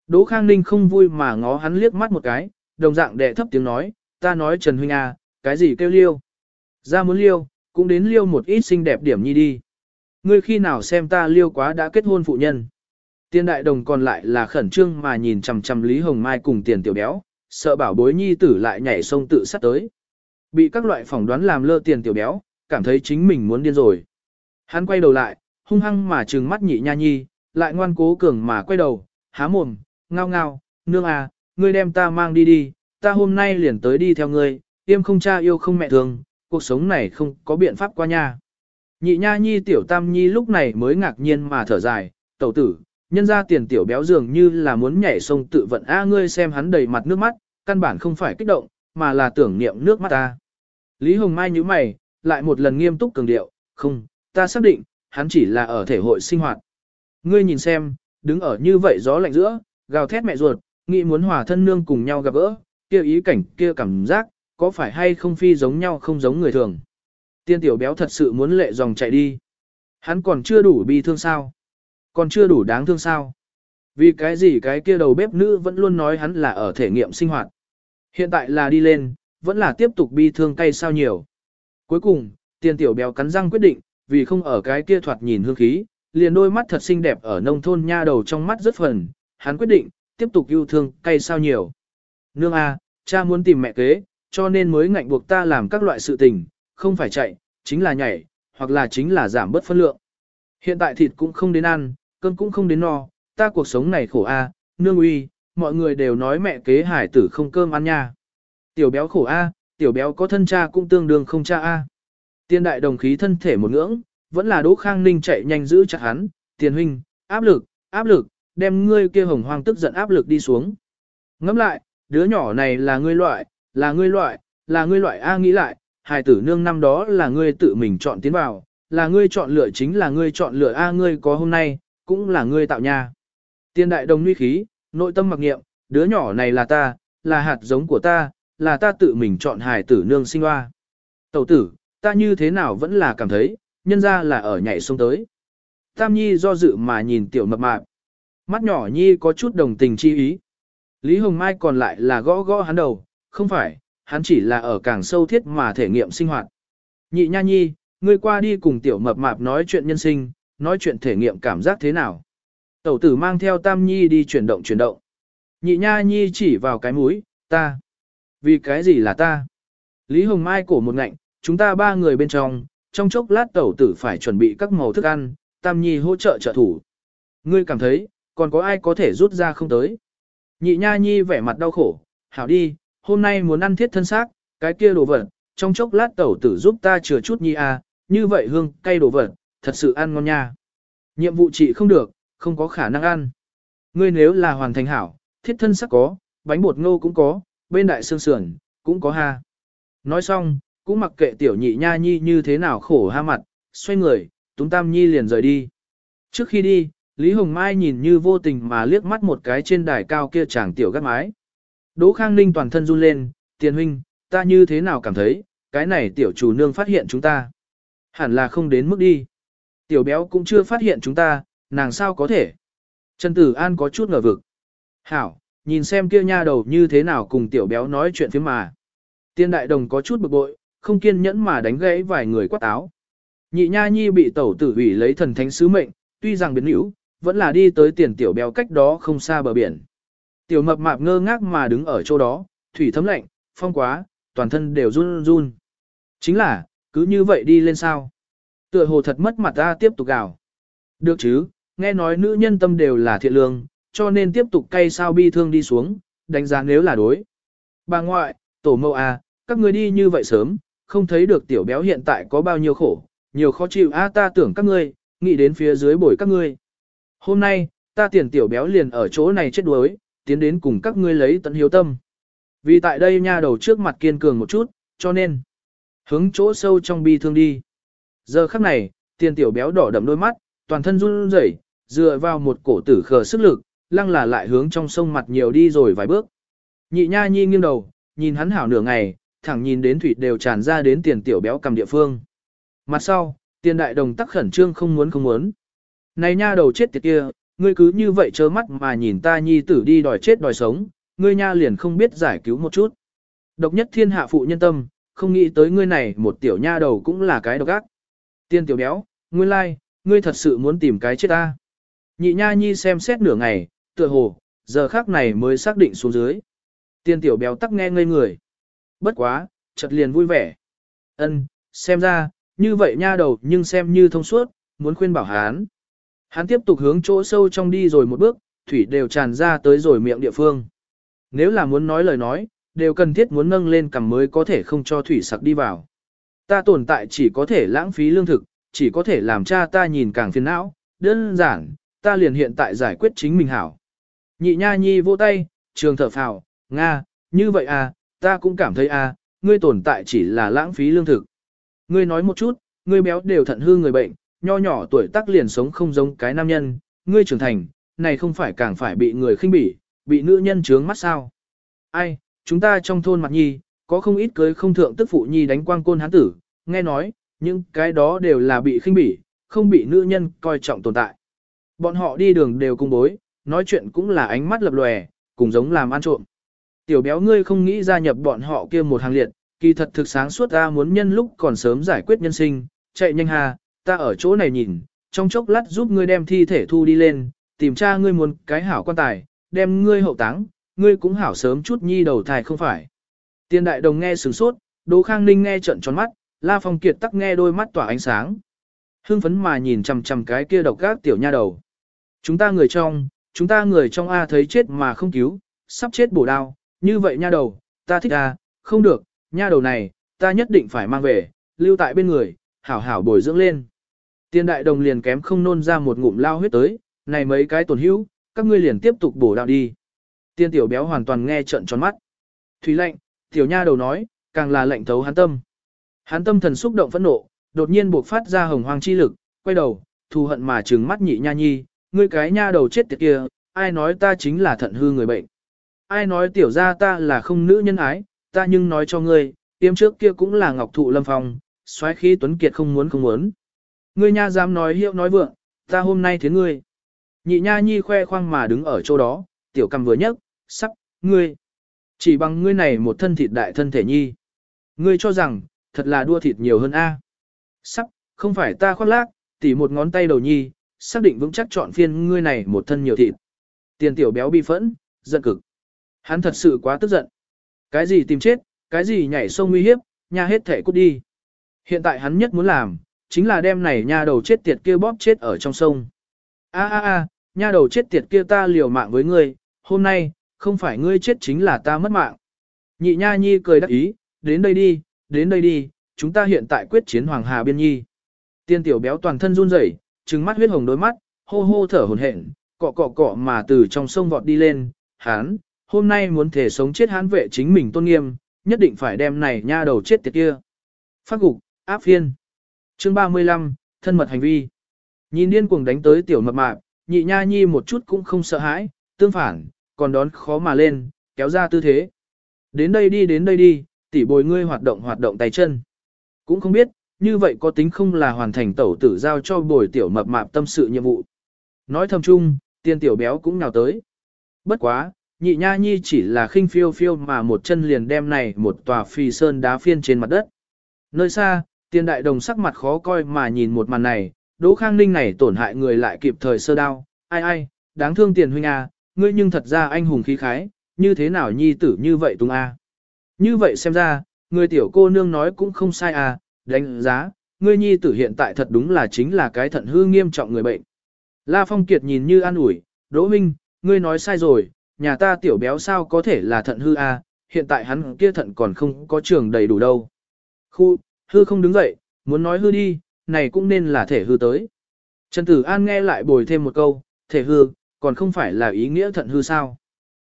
Đỗ Khang Ninh không vui mà ngó hắn liếc mắt một cái, đồng dạng đệ thấp tiếng nói, ta nói Trần Huynh à, cái gì kêu liêu? Ra muốn liêu, cũng đến liêu một ít xinh đẹp điểm nhi đi. Ngươi khi nào xem ta liêu quá đã kết hôn phụ nhân. Tiên đại đồng còn lại là khẩn trương mà nhìn chằm chằm Lý Hồng Mai cùng tiền tiểu béo, sợ bảo bối nhi tử lại nhảy sông tự sát tới. Bị các loại phỏng đoán làm lơ tiền tiểu béo, cảm thấy chính mình muốn điên rồi. Hắn quay đầu lại, hung hăng mà trừng mắt nhị nha nhi, lại ngoan cố cường mà quay đầu, há mồm, ngao ngao, nương à, ngươi đem ta mang đi đi, ta hôm nay liền tới đi theo ngươi, Tiêm không cha yêu không mẹ thương, cuộc sống này không có biện pháp qua nha. Nhị nha nhi tiểu tam nhi lúc này mới ngạc nhiên mà thở dài, tẩu tử, nhân ra tiền tiểu béo dường như là muốn nhảy sông tự vận a ngươi xem hắn đầy mặt nước mắt, căn bản không phải kích động, mà là tưởng niệm nước mắt ta. Lý Hồng Mai như mày, lại một lần nghiêm túc cường điệu, không, ta xác định, hắn chỉ là ở thể hội sinh hoạt. Ngươi nhìn xem, đứng ở như vậy gió lạnh giữa, gào thét mẹ ruột, nghĩ muốn hòa thân nương cùng nhau gặp gỡ, kia ý cảnh kia cảm giác, có phải hay không phi giống nhau không giống người thường. Tiên tiểu béo thật sự muốn lệ dòng chạy đi. Hắn còn chưa đủ bi thương sao? Còn chưa đủ đáng thương sao? Vì cái gì cái kia đầu bếp nữ vẫn luôn nói hắn là ở thể nghiệm sinh hoạt. Hiện tại là đi lên, vẫn là tiếp tục bi thương cay sao nhiều. Cuối cùng, tiền tiểu béo cắn răng quyết định, vì không ở cái kia thoạt nhìn hương khí, liền đôi mắt thật xinh đẹp ở nông thôn nha đầu trong mắt rất phần, hắn quyết định, tiếp tục yêu thương cay sao nhiều. Nương A, cha muốn tìm mẹ kế, cho nên mới ngạnh buộc ta làm các loại sự tình, không phải chạy, chính là nhảy, hoặc là chính là giảm bớt phân lượng. Hiện tại thịt cũng không đến ăn, cơm cũng không đến no, ta cuộc sống này khổ a, nương uy, mọi người đều nói mẹ kế hải tử không cơm ăn nha. Tiểu béo khổ a, tiểu béo có thân cha cũng tương đương không cha a. Tiên đại đồng khí thân thể một ngưỡng, vẫn là Đỗ Khang Ninh chạy nhanh giữ chặt hắn, tiền huynh, áp lực, áp lực, đem ngươi kia hồng hoang tức giận áp lực đi xuống. Ngẫm lại, đứa nhỏ này là ngươi loại, là ngươi loại, là ngươi loại A nghĩ lại, hài tử nương năm đó là ngươi tự mình chọn tiến vào, là ngươi chọn lựa chính là ngươi chọn lựa A ngươi có hôm nay, cũng là ngươi tạo nha. Tiên đại đồng nguy khí, nội tâm mặc nghiệm, đứa nhỏ này là ta, là hạt giống của ta, là ta tự mình chọn hài tử nương sinh hoa. Tẩu tử, ta như thế nào vẫn là cảm thấy, nhân ra là ở nhảy sông tới. Tam Nhi do dự mà nhìn tiểu mập mạp. Mắt nhỏ Nhi có chút đồng tình chi ý. Lý Hồng Mai còn lại là gõ gõ hắn đầu, không phải, hắn chỉ là ở càng sâu thiết mà thể nghiệm sinh hoạt. Nhị nha nhi, ngươi qua đi cùng tiểu mập mạp nói chuyện nhân sinh, nói chuyện thể nghiệm cảm giác thế nào. Tẩu tử mang theo tam nhi đi chuyển động chuyển động. Nhị nha nhi chỉ vào cái mũi, ta. Vì cái gì là ta? Lý Hồng Mai cổ một ngạnh, chúng ta ba người bên trong, trong chốc lát tẩu tử phải chuẩn bị các màu thức ăn, tam nhi hỗ trợ trợ thủ. Ngươi cảm thấy, còn có ai có thể rút ra không tới? Nhị nha nhi vẻ mặt đau khổ, hảo đi, hôm nay muốn ăn thiết thân xác, cái kia đồ vật, trong chốc lát tẩu tử giúp ta chừa chút nhi à, như vậy hương cay đồ vật, thật sự ăn ngon nha. Nhiệm vụ chị không được, không có khả năng ăn. Ngươi nếu là hoàn thành hảo, thiết thân sắc có, bánh bột ngô cũng có, bên đại xương sườn, cũng có ha. Nói xong, cũng mặc kệ tiểu nhị nha nhi như thế nào khổ ha mặt, xoay người, túng tam nhi liền rời đi. Trước khi đi, Lý Hồng Mai nhìn như vô tình mà liếc mắt một cái trên đài cao kia chàng tiểu gắt mái. Đỗ Khang Ninh toàn thân run lên, tiền huynh, ta như thế nào cảm thấy, cái này tiểu chủ nương phát hiện chúng ta. Hẳn là không đến mức đi. Tiểu béo cũng chưa phát hiện chúng ta, nàng sao có thể. Trần Tử An có chút ngờ vực. Hảo, nhìn xem kia nha đầu như thế nào cùng tiểu béo nói chuyện phía mà. Tiên đại đồng có chút bực bội, không kiên nhẫn mà đánh gãy vài người quát áo. Nhị nha nhi bị tẩu tử ủy lấy thần thánh sứ mệnh, tuy rằng biến hữu, vẫn là đi tới tiền tiểu béo cách đó không xa bờ biển. Tiểu mập mạp ngơ ngác mà đứng ở chỗ đó, thủy thấm lạnh, phong quá, toàn thân đều run run. Chính là, cứ như vậy đi lên sao. Tựa hồ thật mất mặt ta tiếp tục gào. Được chứ, nghe nói nữ nhân tâm đều là thiện lương, cho nên tiếp tục cay sao bi thương đi xuống, đánh giá nếu là đối. Bà ngoại, tổ mẫu à, các người đi như vậy sớm, không thấy được tiểu béo hiện tại có bao nhiêu khổ, nhiều khó chịu a ta tưởng các ngươi, nghĩ đến phía dưới bồi các ngươi. Hôm nay, ta tiền tiểu béo liền ở chỗ này chết đuối, tiến đến cùng các ngươi lấy tận hiếu tâm. Vì tại đây nha đầu trước mặt kiên cường một chút, cho nên, hướng chỗ sâu trong bi thương đi. Giờ khắc này, tiền tiểu béo đỏ đậm đôi mắt, toàn thân run rẩy, dựa vào một cổ tử khờ sức lực, lăng là lại hướng trong sông mặt nhiều đi rồi vài bước. Nhị nha nhi nghiêng đầu, nhìn hắn hảo nửa ngày, thẳng nhìn đến thủy đều tràn ra đến tiền tiểu béo cầm địa phương. Mặt sau, tiền đại đồng tắc khẩn trương không muốn không muốn. Này nha đầu chết tiệt kia, ngươi cứ như vậy trơ mắt mà nhìn ta nhi tử đi đòi chết đòi sống, ngươi nha liền không biết giải cứu một chút. Độc nhất thiên hạ phụ nhân tâm, không nghĩ tới ngươi này một tiểu nha đầu cũng là cái độc ác. Tiên tiểu béo, nguyên lai, like, ngươi thật sự muốn tìm cái chết ta. Nhị nha nhi xem xét nửa ngày, tựa hồ, giờ khác này mới xác định xuống dưới. Tiên tiểu béo tắc nghe ngây người. Bất quá, chợt liền vui vẻ. Ân, xem ra, như vậy nha đầu nhưng xem như thông suốt, muốn khuyên bảo hán. Hắn tiếp tục hướng chỗ sâu trong đi rồi một bước, thủy đều tràn ra tới rồi miệng địa phương. Nếu là muốn nói lời nói, đều cần thiết muốn nâng lên cằm mới có thể không cho thủy sặc đi vào. Ta tồn tại chỉ có thể lãng phí lương thực, chỉ có thể làm cha ta nhìn càng phiền não, đơn giản, ta liền hiện tại giải quyết chính mình hảo. Nhị nha nhi vô tay, trường thở phào, Nga, như vậy à, ta cũng cảm thấy à, ngươi tồn tại chỉ là lãng phí lương thực. Ngươi nói một chút, ngươi béo đều thận hư người bệnh, nho nhỏ tuổi tác liền sống không giống cái nam nhân, ngươi trưởng thành, này không phải càng phải bị người khinh bỉ, bị nữ nhân trướng mắt sao. Ai, chúng ta trong thôn mặt nhi, có không ít cưới không thượng tức phụ nhi đánh quang côn hán tử, nghe nói, những cái đó đều là bị khinh bỉ, không bị nữ nhân coi trọng tồn tại. Bọn họ đi đường đều cung bối, nói chuyện cũng là ánh mắt lập lòe, cùng giống làm ăn trộm. Tiểu béo ngươi không nghĩ gia nhập bọn họ kia một hàng liệt, kỳ thật thực sáng suốt ta muốn nhân lúc còn sớm giải quyết nhân sinh, chạy nhanh hà, ta ở chỗ này nhìn, trong chốc lát giúp ngươi đem thi thể thu đi lên, tìm cha ngươi muốn cái hảo quan tài, đem ngươi hậu táng, ngươi cũng hảo sớm chút nhi đầu thai không phải. Tiên đại đồng nghe sửng sốt, Đỗ Khang Ninh nghe trận tròn mắt, La Phong Kiệt tắc nghe đôi mắt tỏa ánh sáng. Hưng phấn mà nhìn chằm chằm cái kia độc gác tiểu nha đầu. Chúng ta người trong, chúng ta người trong A thấy chết mà không cứu, sắp chết bổ đao, như vậy nha đầu, ta thích à? không được, nha đầu này, ta nhất định phải mang về, lưu tại bên người, hảo hảo bồi dưỡng lên. Tiên đại đồng liền kém không nôn ra một ngụm lao huyết tới, này mấy cái tổn hữu, các ngươi liền tiếp tục bổ đạo đi. Tiên tiểu béo hoàn toàn nghe trận tròn mắt. Thủy lệnh, tiểu nha đầu nói, càng là lệnh thấu hắn tâm. Hắn tâm thần xúc động phẫn nộ, đột nhiên buộc phát ra hồng hoang chi lực, quay đầu, thù hận mà trừng mắt nhị nha nhi, ngươi cái nha đầu chết tiệt kia, ai nói ta chính là thận hư người bệnh. Ai nói tiểu gia ta là không nữ nhân ái, ta nhưng nói cho ngươi, tiêm trước kia cũng là ngọc thụ lâm phong, xoáy khí tuấn kiệt không muốn không muốn. Ngươi nha dám nói hiệu nói vượng, ta hôm nay thế ngươi. Nhị nha nhi khoe khoang mà đứng ở chỗ đó, tiểu cầm vừa nhấc, sắc, ngươi. Chỉ bằng ngươi này một thân thịt đại thân thể nhi. Ngươi cho rằng, thật là đua thịt nhiều hơn A. Sắc, không phải ta khoác lác, tỉ một ngón tay đầu nhi, xác định vững chắc chọn phiên ngươi này một thân nhiều thịt. Tiền tiểu béo bi phẫn, giận cực. Hắn thật sự quá tức giận. Cái gì tìm chết, cái gì nhảy sông nguy hiếp, nha hết thể cút đi. Hiện tại hắn nhất muốn làm, chính là đem này nha đầu chết tiệt kia bóp chết ở trong sông. A a a, nha đầu chết tiệt kia ta liều mạng với ngươi, hôm nay, không phải ngươi chết chính là ta mất mạng. Nhị nha nhi cười đắc ý, đến đây đi, đến đây đi, chúng ta hiện tại quyết chiến Hoàng Hà Biên Nhi. Tiên tiểu béo toàn thân run rẩy, trừng mắt huyết hồng đôi mắt, hô hô thở hổn hển, cọ cọ cọ mà từ trong sông vọt đi lên, hắn, hôm nay muốn thể sống chết hắn vệ chính mình tôn nghiêm, nhất định phải đem này nha đầu chết tiệt kia. Phát gục, áp phiên. Chương 35, thân mật hành vi. Nhìn điên cuồng đánh tới tiểu mập mạp, nhị nha nhi một chút cũng không sợ hãi, tương phản, còn đón khó mà lên, kéo ra tư thế. Đến đây đi đến đây đi, tỉ bồi ngươi hoạt động hoạt động tay chân. Cũng không biết, như vậy có tính không là hoàn thành tẩu tử giao cho bồi tiểu mập mạp tâm sự nhiệm vụ. Nói thầm chung, tiên tiểu béo cũng nào tới. Bất quá, nhị nha nhi chỉ là khinh phiêu phiêu mà một chân liền đem này một tòa phi sơn đá phiên trên mặt đất. Nơi xa, tiền đại đồng sắc mặt khó coi mà nhìn một màn này, Đỗ Khang Ninh này tổn hại người lại kịp thời sơ đao, ai ai, đáng thương tiền huynh à, ngươi nhưng thật ra anh hùng khí khái, như thế nào nhi tử như vậy tung a à. Như vậy xem ra, người tiểu cô nương nói cũng không sai à, đánh giá, ngươi nhi tử hiện tại thật đúng là chính là cái thận hư nghiêm trọng người bệnh. La Phong Kiệt nhìn như an ủi, Đỗ Minh, ngươi nói sai rồi, nhà ta tiểu béo sao có thể là thận hư à, hiện tại hắn kia thận còn không có trường đầy đủ đâu. Khu, hư không đứng dậy, muốn nói hư đi, này cũng nên là thể hư tới. Trần Tử An nghe lại bồi thêm một câu, thể hư, còn không phải là ý nghĩa thận hư sao.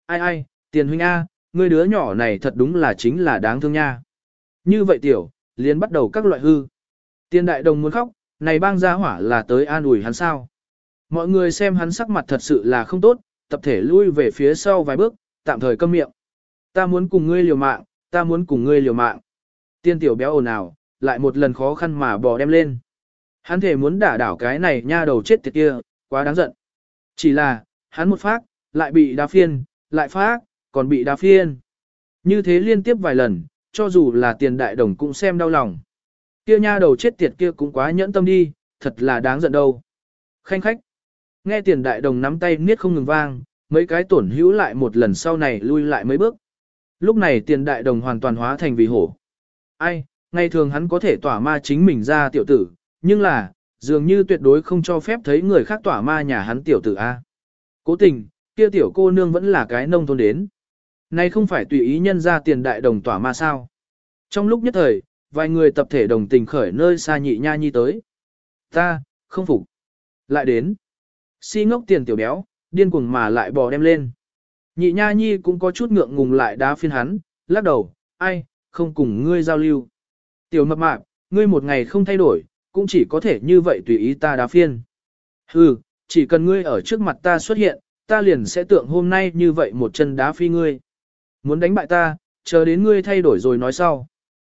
Ai ai, tiền huynh A, ngươi đứa nhỏ này thật đúng là chính là đáng thương nha. Như vậy tiểu, liền bắt đầu các loại hư. Tiền đại đồng muốn khóc, này bang gia hỏa là tới an ủi hắn sao. Mọi người xem hắn sắc mặt thật sự là không tốt, tập thể lui về phía sau vài bước, tạm thời câm miệng. Ta muốn cùng ngươi liều mạng, ta muốn cùng ngươi liều mạng. Tiên tiểu béo ồn ào, lại một lần khó khăn mà bò đem lên. Hắn thể muốn đả đảo cái này nha đầu chết tiệt kia, quá đáng giận. Chỉ là, hắn một phát, lại bị đá phiên, lại phát, còn bị đá phiên. Như thế liên tiếp vài lần, cho dù là tiền đại đồng cũng xem đau lòng. Kia nha đầu chết tiệt kia cũng quá nhẫn tâm đi, thật là đáng giận đâu. Khanh khách. Nghe tiền đại đồng nắm tay niết không ngừng vang, mấy cái tổn hữu lại một lần sau này lui lại mấy bước. Lúc này tiền đại đồng hoàn toàn hóa thành vì hổ. Ai, ngày thường hắn có thể tỏa ma chính mình ra tiểu tử, nhưng là, dường như tuyệt đối không cho phép thấy người khác tỏa ma nhà hắn tiểu tử A. Cố tình, kia tiểu cô nương vẫn là cái nông thôn đến. Này không phải tùy ý nhân ra tiền đại đồng tỏa ma sao. Trong lúc nhất thời, vài người tập thể đồng tình khởi nơi xa nhị nha nhi tới. Ta, không phục. Lại đến. Si ngốc tiền tiểu béo, điên cuồng mà lại bò đem lên. Nhị nha nhi cũng có chút ngượng ngùng lại đá phiên hắn, lắc đầu, ai, không cùng ngươi giao lưu. Tiểu mập mạp, ngươi một ngày không thay đổi, cũng chỉ có thể như vậy tùy ý ta đá phiên. Hừ, chỉ cần ngươi ở trước mặt ta xuất hiện, ta liền sẽ tượng hôm nay như vậy một chân đá phi ngươi. Muốn đánh bại ta, chờ đến ngươi thay đổi rồi nói sau.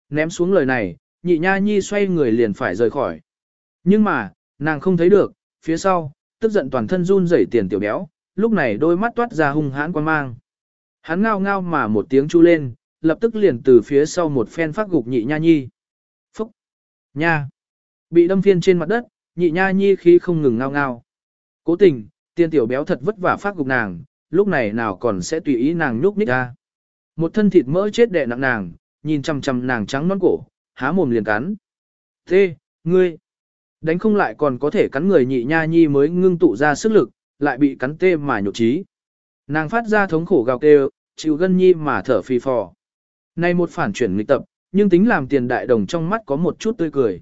Ném xuống lời này, nhị nha nhi xoay người liền phải rời khỏi. Nhưng mà, nàng không thấy được, phía sau, tức giận toàn thân run rẩy tiền tiểu béo, lúc này đôi mắt toát ra hung hãn quan mang. Hắn ngao ngao mà một tiếng chu lên, lập tức liền từ phía sau một phen phát gục nhị nha nhi. Phúc! Nha! Bị đâm phiên trên mặt đất, nhị nha nhi khí không ngừng ngao ngao. Cố tình, tiên tiểu béo thật vất vả phát gục nàng, lúc này nào còn sẽ tùy ý nàng nhúc nhích ra. Một thân thịt mỡ chết đè nặng nàng, nhìn chằm chằm nàng trắng non cổ, há mồm liền cắn. Thế, ngươi! Đánh không lại còn có thể cắn người nhị nha nhi mới ngưng tụ ra sức lực, lại bị cắn tê mà nhục trí. Nàng phát ra thống khổ gào kêu, chịu gân nhi mà thở phì phò. Nay một phản chuyển nghịch tập, nhưng tính làm tiền đại đồng trong mắt có một chút tươi cười.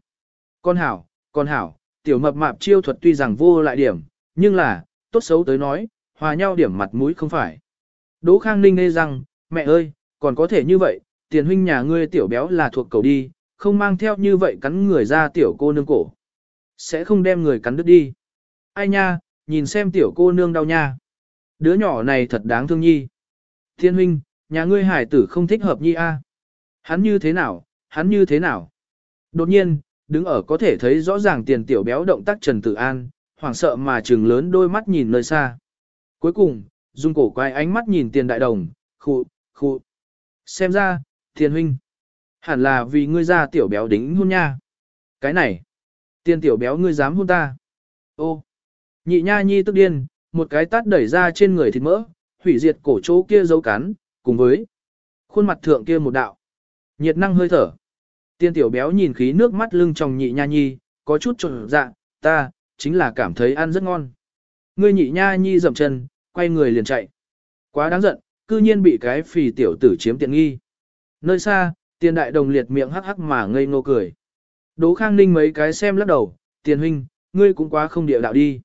Con hảo, con hảo, tiểu mập mạp chiêu thuật tuy rằng vô lại điểm, nhưng là, tốt xấu tới nói, hòa nhau điểm mặt mũi không phải. Đỗ Khang Ninh nghe rằng, mẹ ơi, còn có thể như vậy, tiền huynh nhà ngươi tiểu béo là thuộc cầu đi, không mang theo như vậy cắn người ra tiểu cô nương cổ. Sẽ không đem người cắn đứt đi. Ai nha, nhìn xem tiểu cô nương đau nha. Đứa nhỏ này thật đáng thương nhi. Thiên huynh, nhà ngươi hải tử không thích hợp nhi a. Hắn như thế nào, hắn như thế nào. Đột nhiên, đứng ở có thể thấy rõ ràng tiền tiểu béo động tác Trần Tử An, hoảng sợ mà trừng lớn đôi mắt nhìn nơi xa. Cuối cùng, dùng cổ quay ánh mắt nhìn tiền đại đồng, khụ, khụ. Xem ra, thiên huynh, hẳn là vì ngươi ra tiểu béo đính hôn nha. Cái này, Tiên tiểu béo ngươi dám hôn ta. Ô, nhị nha nhi tức điên, một cái tát đẩy ra trên người thịt mỡ, hủy diệt cổ chỗ kia dấu cắn, cùng với khuôn mặt thượng kia một đạo. Nhiệt năng hơi thở. Tiên tiểu béo nhìn khí nước mắt lưng trong nhị nha nhi, có chút trộn dạ, ta, chính là cảm thấy ăn rất ngon. Ngươi nhị nha nhi dậm chân, quay người liền chạy. Quá đáng giận, cư nhiên bị cái phì tiểu tử chiếm tiện nghi. Nơi xa, tiền đại đồng liệt miệng hắc hắc mà ngây ngô cười. Đỗ Khang Ninh mấy cái xem lắc đầu, tiền huynh, ngươi cũng quá không địa đạo đi.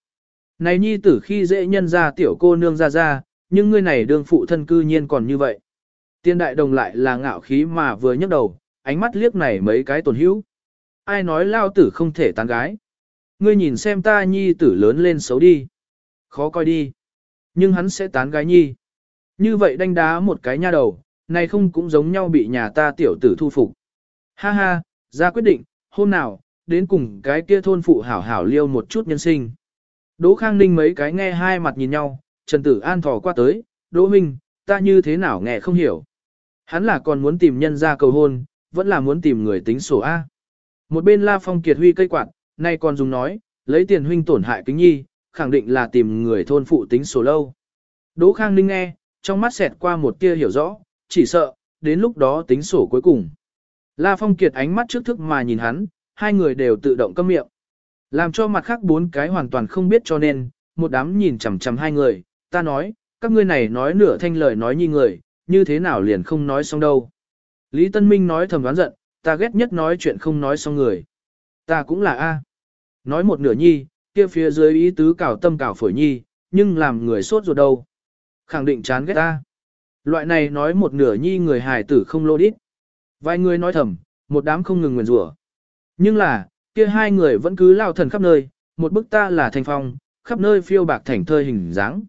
Này nhi tử khi dễ nhân ra tiểu cô nương ra ra, nhưng ngươi này đương phụ thân cư nhiên còn như vậy. Tiên đại đồng lại là ngạo khí mà vừa nhấc đầu, ánh mắt liếc này mấy cái tổn hữu. Ai nói lao tử không thể tán gái. Ngươi nhìn xem ta nhi tử lớn lên xấu đi. Khó coi đi. Nhưng hắn sẽ tán gái nhi. Như vậy đánh đá một cái nha đầu, này không cũng giống nhau bị nhà ta tiểu tử thu phục. Ha ha, ra quyết định, hôm nào, đến cùng cái kia thôn phụ hảo hảo liêu một chút nhân sinh. Đỗ Khang Ninh mấy cái nghe hai mặt nhìn nhau, Trần Tử An thò qua tới, Đỗ Minh, ta như thế nào nghe không hiểu. Hắn là còn muốn tìm nhân ra cầu hôn, vẫn là muốn tìm người tính sổ A. Một bên La Phong Kiệt huy cây quạt, nay còn dùng nói, lấy tiền huynh tổn hại kính nhi, khẳng định là tìm người thôn phụ tính sổ lâu. Đỗ Khang Ninh nghe, trong mắt xẹt qua một tia hiểu rõ, chỉ sợ, đến lúc đó tính sổ cuối cùng. La Phong Kiệt ánh mắt trước thức mà nhìn hắn, hai người đều tự động câm miệng. Làm cho mặt khác bốn cái hoàn toàn không biết cho nên, một đám nhìn chằm chằm hai người, ta nói, các ngươi này nói nửa thanh lời nói như người, như thế nào liền không nói xong đâu. Lý Tân Minh nói thầm đoán giận, ta ghét nhất nói chuyện không nói xong người. Ta cũng là A. Nói một nửa nhi, kia phía dưới ý tứ cảo tâm cảo phổi nhi, nhưng làm người sốt ruột đâu. Khẳng định chán ghét ta. Loại này nói một nửa nhi người hài tử không lô đít. Vài người nói thầm, một đám không ngừng nguyền rủa. Nhưng là, kia hai người vẫn cứ lao thần khắp nơi, một bức ta là thành phong, khắp nơi phiêu bạc thành thơi hình dáng.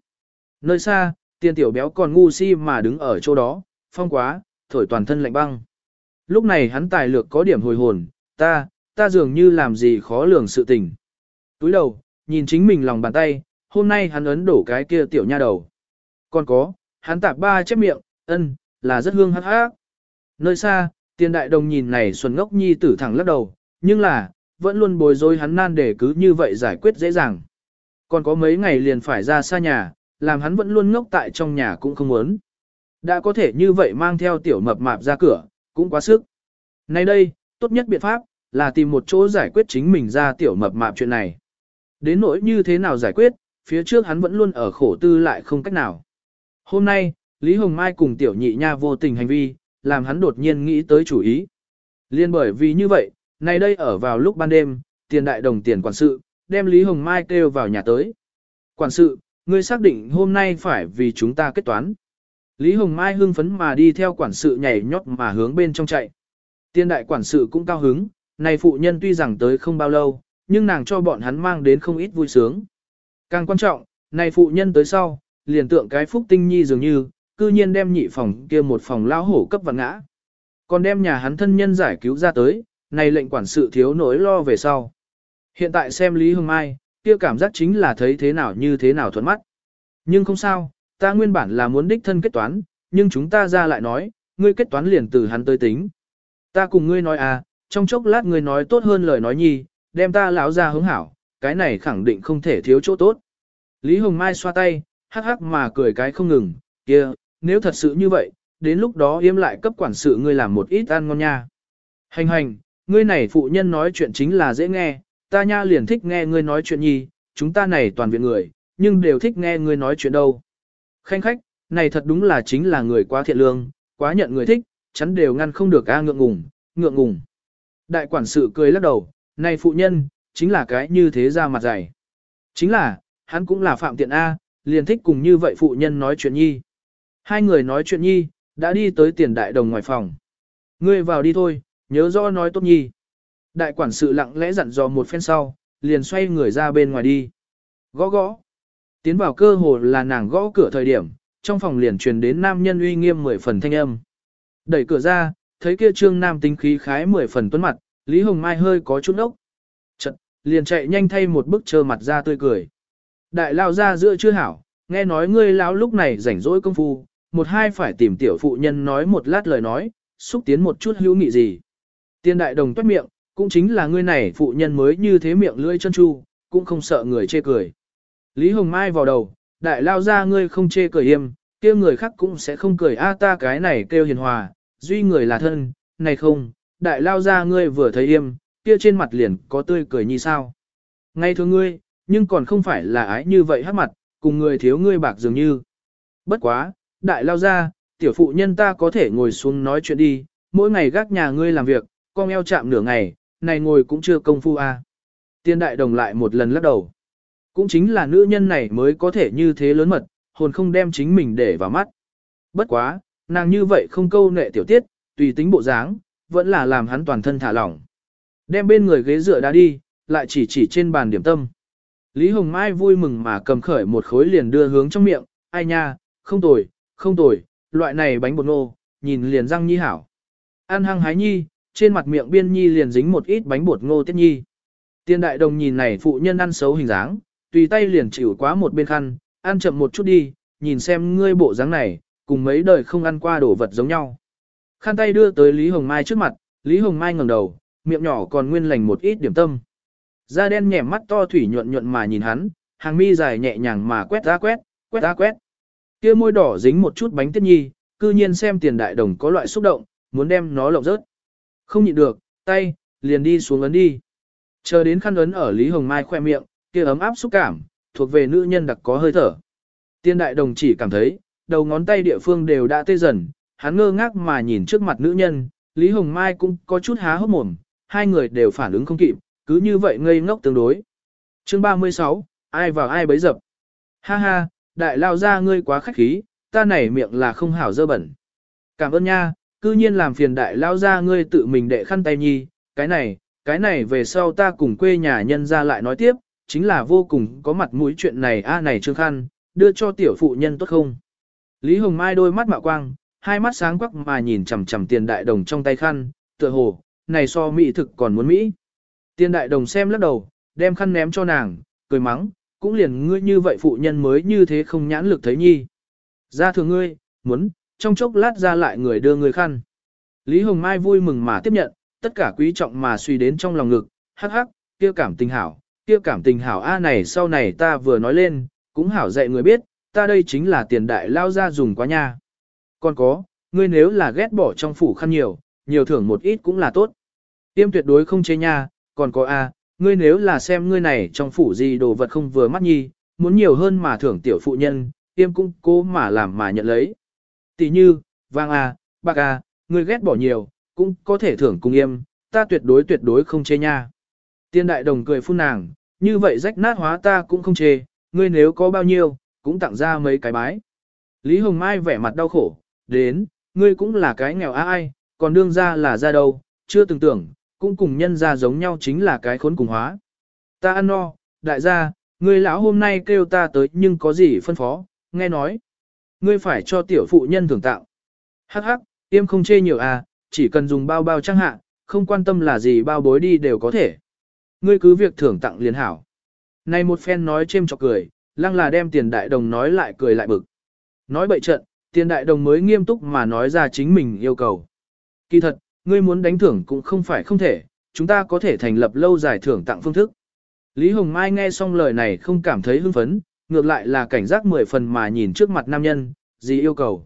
Nơi xa, tiên tiểu béo còn ngu si mà đứng ở chỗ đó, phong quá, thổi toàn thân lạnh băng. Lúc này hắn tài lược có điểm hồi hồn, ta, ta dường như làm gì khó lường sự tình. Túi đầu, nhìn chính mình lòng bàn tay, hôm nay hắn ấn đổ cái kia tiểu nha đầu. Còn có, hắn tạp ba chép miệng, ân, là rất hương hát hát. Nơi xa, tiền đại đồng nhìn này xuân ngốc nhi tử thẳng lắc đầu, nhưng là, vẫn luôn bồi rối hắn nan để cứ như vậy giải quyết dễ dàng. Còn có mấy ngày liền phải ra xa nhà, làm hắn vẫn luôn ngốc tại trong nhà cũng không muốn. Đã có thể như vậy mang theo tiểu mập mạp ra cửa, cũng quá sức. Nay đây, tốt nhất biện pháp, là tìm một chỗ giải quyết chính mình ra tiểu mập mạp chuyện này. Đến nỗi như thế nào giải quyết, phía trước hắn vẫn luôn ở khổ tư lại không cách nào. Hôm nay, Lý Hồng Mai cùng tiểu nhị nha vô tình hành vi, làm hắn đột nhiên nghĩ tới chủ ý. Liên bởi vì như vậy, nay đây ở vào lúc ban đêm, tiền đại đồng tiền quản sự, đem Lý Hồng Mai kêu vào nhà tới. Quản sự, ngươi xác định hôm nay phải vì chúng ta kết toán. Lý Hồng Mai hưng phấn mà đi theo quản sự nhảy nhót mà hướng bên trong chạy. Tiên đại quản sự cũng cao hứng, này phụ nhân tuy rằng tới không bao lâu, nhưng nàng cho bọn hắn mang đến không ít vui sướng. Càng quan trọng, này phụ nhân tới sau, liền tượng cái phúc tinh nhi dường như, cư nhiên đem nhị phòng kia một phòng lão hổ cấp vặn ngã. Còn đem nhà hắn thân nhân giải cứu ra tới, này lệnh quản sự thiếu nỗi lo về sau. Hiện tại xem Lý Hương Mai, kia cảm giác chính là thấy thế nào như thế nào thuận mắt. Nhưng không sao, ta nguyên bản là muốn đích thân kết toán, nhưng chúng ta ra lại nói, ngươi kết toán liền từ hắn tới tính. Ta cùng ngươi nói à, trong chốc lát ngươi nói tốt hơn lời nói nhi, đem ta lão ra hứng hảo, cái này khẳng định không thể thiếu chỗ tốt. Lý Hồng Mai xoa tay, hắc hắc mà cười cái không ngừng, kia, nếu thật sự như vậy, đến lúc đó yếm lại cấp quản sự ngươi làm một ít ăn ngon nha. Hành hành, ngươi này phụ nhân nói chuyện chính là dễ nghe, ta nha liền thích nghe ngươi nói chuyện nhi, chúng ta này toàn viện người, nhưng đều thích nghe ngươi nói chuyện đâu. Khanh khách, này thật đúng là chính là người quá thiện lương, quá nhận người thích, chắn đều ngăn không được a à, ngượng ngùng, ngượng ngùng. Đại quản sự cười lắc đầu, này phụ nhân, chính là cái như thế ra mặt dày. Chính là, hắn cũng là phạm tiện A, liền thích cùng như vậy phụ nhân nói chuyện nhi. Hai người nói chuyện nhi, đã đi tới tiền đại đồng ngoài phòng. Ngươi vào đi thôi, nhớ rõ nói tốt nhi. Đại quản sự lặng lẽ dặn dò một phen sau, liền xoay người ra bên ngoài đi. Gõ gõ. Tiến vào cơ hồ là nàng gõ cửa thời điểm, trong phòng liền truyền đến nam nhân uy nghiêm mười phần thanh âm. Đẩy cửa ra, thấy kia trương nam tính khí khái mười phần tuấn mặt, Lý Hồng Mai hơi có chút ốc. Chật, liền chạy nhanh thay một bức trơ mặt ra tươi cười. Đại lao ra giữa chưa hảo, nghe nói ngươi lão lúc này rảnh rỗi công phu, một hai phải tìm tiểu phụ nhân nói một lát lời nói, xúc tiến một chút hữu nghị gì. Tiên đại đồng toát miệng, cũng chính là ngươi này phụ nhân mới như thế miệng lưỡi chân chu, cũng không sợ người chê cười. Lý Hồng Mai vào đầu, đại lao ra ngươi không chê cười im, kia người khác cũng sẽ không cười a ta cái này kêu hiền hòa, duy người là thân, này không, đại lao ra ngươi vừa thấy im, kia trên mặt liền có tươi cười như sao. Ngay thưa ngươi, nhưng còn không phải là ái như vậy hát mặt, cùng người thiếu ngươi bạc dường như. Bất quá, đại lao ra, tiểu phụ nhân ta có thể ngồi xuống nói chuyện đi, mỗi ngày gác nhà ngươi làm việc, con eo chạm nửa ngày, này ngồi cũng chưa công phu à? Tiên đại đồng lại một lần lắc đầu. cũng chính là nữ nhân này mới có thể như thế lớn mật, hồn không đem chính mình để vào mắt. Bất quá, nàng như vậy không câu nệ tiểu tiết, tùy tính bộ dáng, vẫn là làm hắn toàn thân thả lỏng. Đem bên người ghế dựa đã đi, lại chỉ chỉ trên bàn điểm tâm. Lý Hồng Mai vui mừng mà cầm khởi một khối liền đưa hướng trong miệng, ai nha, không tồi, không tồi, loại này bánh bột ngô, nhìn liền răng nhi hảo. Ăn hăng hái nhi, trên mặt miệng biên nhi liền dính một ít bánh bột ngô tiết nhi. Tiên đại đồng nhìn này phụ nhân ăn xấu hình dáng, tùy tay liền chịu quá một bên khăn, ăn chậm một chút đi, nhìn xem ngươi bộ dáng này, cùng mấy đời không ăn qua đồ vật giống nhau. Khăn tay đưa tới Lý Hồng Mai trước mặt, Lý Hồng Mai ngẩng đầu, miệng nhỏ còn nguyên lành một ít điểm tâm. Da đen nhẻm mắt to thủy nhuận nhuận mà nhìn hắn, hàng mi dài nhẹ nhàng mà quét ra quét, quét ra quét. Kia môi đỏ dính một chút bánh tiết nhi, cư nhiên xem tiền đại đồng có loại xúc động, muốn đem nó lộng rớt. Không nhịn được, tay, liền đi xuống ấn đi. Chờ đến khăn ấn ở Lý Hồng Mai khoe miệng, kia ấm áp xúc cảm, thuộc về nữ nhân đặc có hơi thở. Tiên đại đồng chỉ cảm thấy, đầu ngón tay địa phương đều đã tê dần, hắn ngơ ngác mà nhìn trước mặt nữ nhân, Lý Hồng Mai cũng có chút há hốc mồm, hai người đều phản ứng không kịp, cứ như vậy ngây ngốc tương đối. Chương 36, ai vào ai bấy dập. Ha ha, đại lao ra ngươi quá khách khí, ta này miệng là không hảo dơ bẩn. Cảm ơn nha, cư nhiên làm phiền đại lao ra ngươi tự mình đệ khăn tay nhi, cái này, cái này về sau ta cùng quê nhà nhân ra lại nói tiếp, chính là vô cùng có mặt mũi chuyện này a này trương khăn, đưa cho tiểu phụ nhân tốt không. Lý Hồng Mai đôi mắt mạo quang, hai mắt sáng quắc mà nhìn chằm chằm tiền đại đồng trong tay khăn, tựa hồ, này so mỹ thực còn muốn mỹ. Tiền đại đồng xem lắc đầu, đem khăn ném cho nàng, cười mắng, cũng liền ngươi như vậy phụ nhân mới như thế không nhãn lực thấy nhi. Ra thường ngươi, muốn, trong chốc lát ra lại người đưa người khăn. Lý Hồng Mai vui mừng mà tiếp nhận, tất cả quý trọng mà suy đến trong lòng ngực, hắc hắc, kia cảm tình hảo, kia cảm tình hảo a này sau này ta vừa nói lên, cũng hảo dạy người biết, ta đây chính là tiền đại lao ra dùng quá nha. Còn có, ngươi nếu là ghét bỏ trong phủ khăn nhiều, nhiều thưởng một ít cũng là tốt. Tiêm tuyệt đối không chê nha, còn có a, ngươi nếu là xem ngươi này trong phủ gì đồ vật không vừa mắt nhi, muốn nhiều hơn mà thưởng tiểu phụ nhân, tiêm cũng cố mà làm mà nhận lấy. Tỷ như, vang a, bạc a, ngươi ghét bỏ nhiều, cũng có thể thưởng cùng yêm, ta tuyệt đối tuyệt đối không chê nha. Tiên đại đồng cười phun nàng, như vậy rách nát hóa ta cũng không chê, ngươi nếu có bao nhiêu, cũng tặng ra mấy cái bái. Lý Hồng Mai vẻ mặt đau khổ, đến, ngươi cũng là cái nghèo ai, còn đương ra là ra đâu, chưa từng tưởng, cũng cùng nhân ra giống nhau chính là cái khốn cùng hóa. Ta ăn no, đại gia, người lão hôm nay kêu ta tới nhưng có gì phân phó, nghe nói. Ngươi phải cho tiểu phụ nhân thưởng tạo. Hắc hắc, tiêm không chê nhiều à, chỉ cần dùng bao bao trang hạ, không quan tâm là gì bao bối đi đều có thể. Ngươi cứ việc thưởng tặng liền hảo. Này một phen nói chêm chọc cười, lăng là đem tiền đại đồng nói lại cười lại bực. Nói bậy trận, tiền đại đồng mới nghiêm túc mà nói ra chính mình yêu cầu. Kỳ thật, ngươi muốn đánh thưởng cũng không phải không thể, chúng ta có thể thành lập lâu dài thưởng tặng phương thức. Lý Hồng Mai nghe xong lời này không cảm thấy hưng phấn, ngược lại là cảnh giác mười phần mà nhìn trước mặt nam nhân, gì yêu cầu.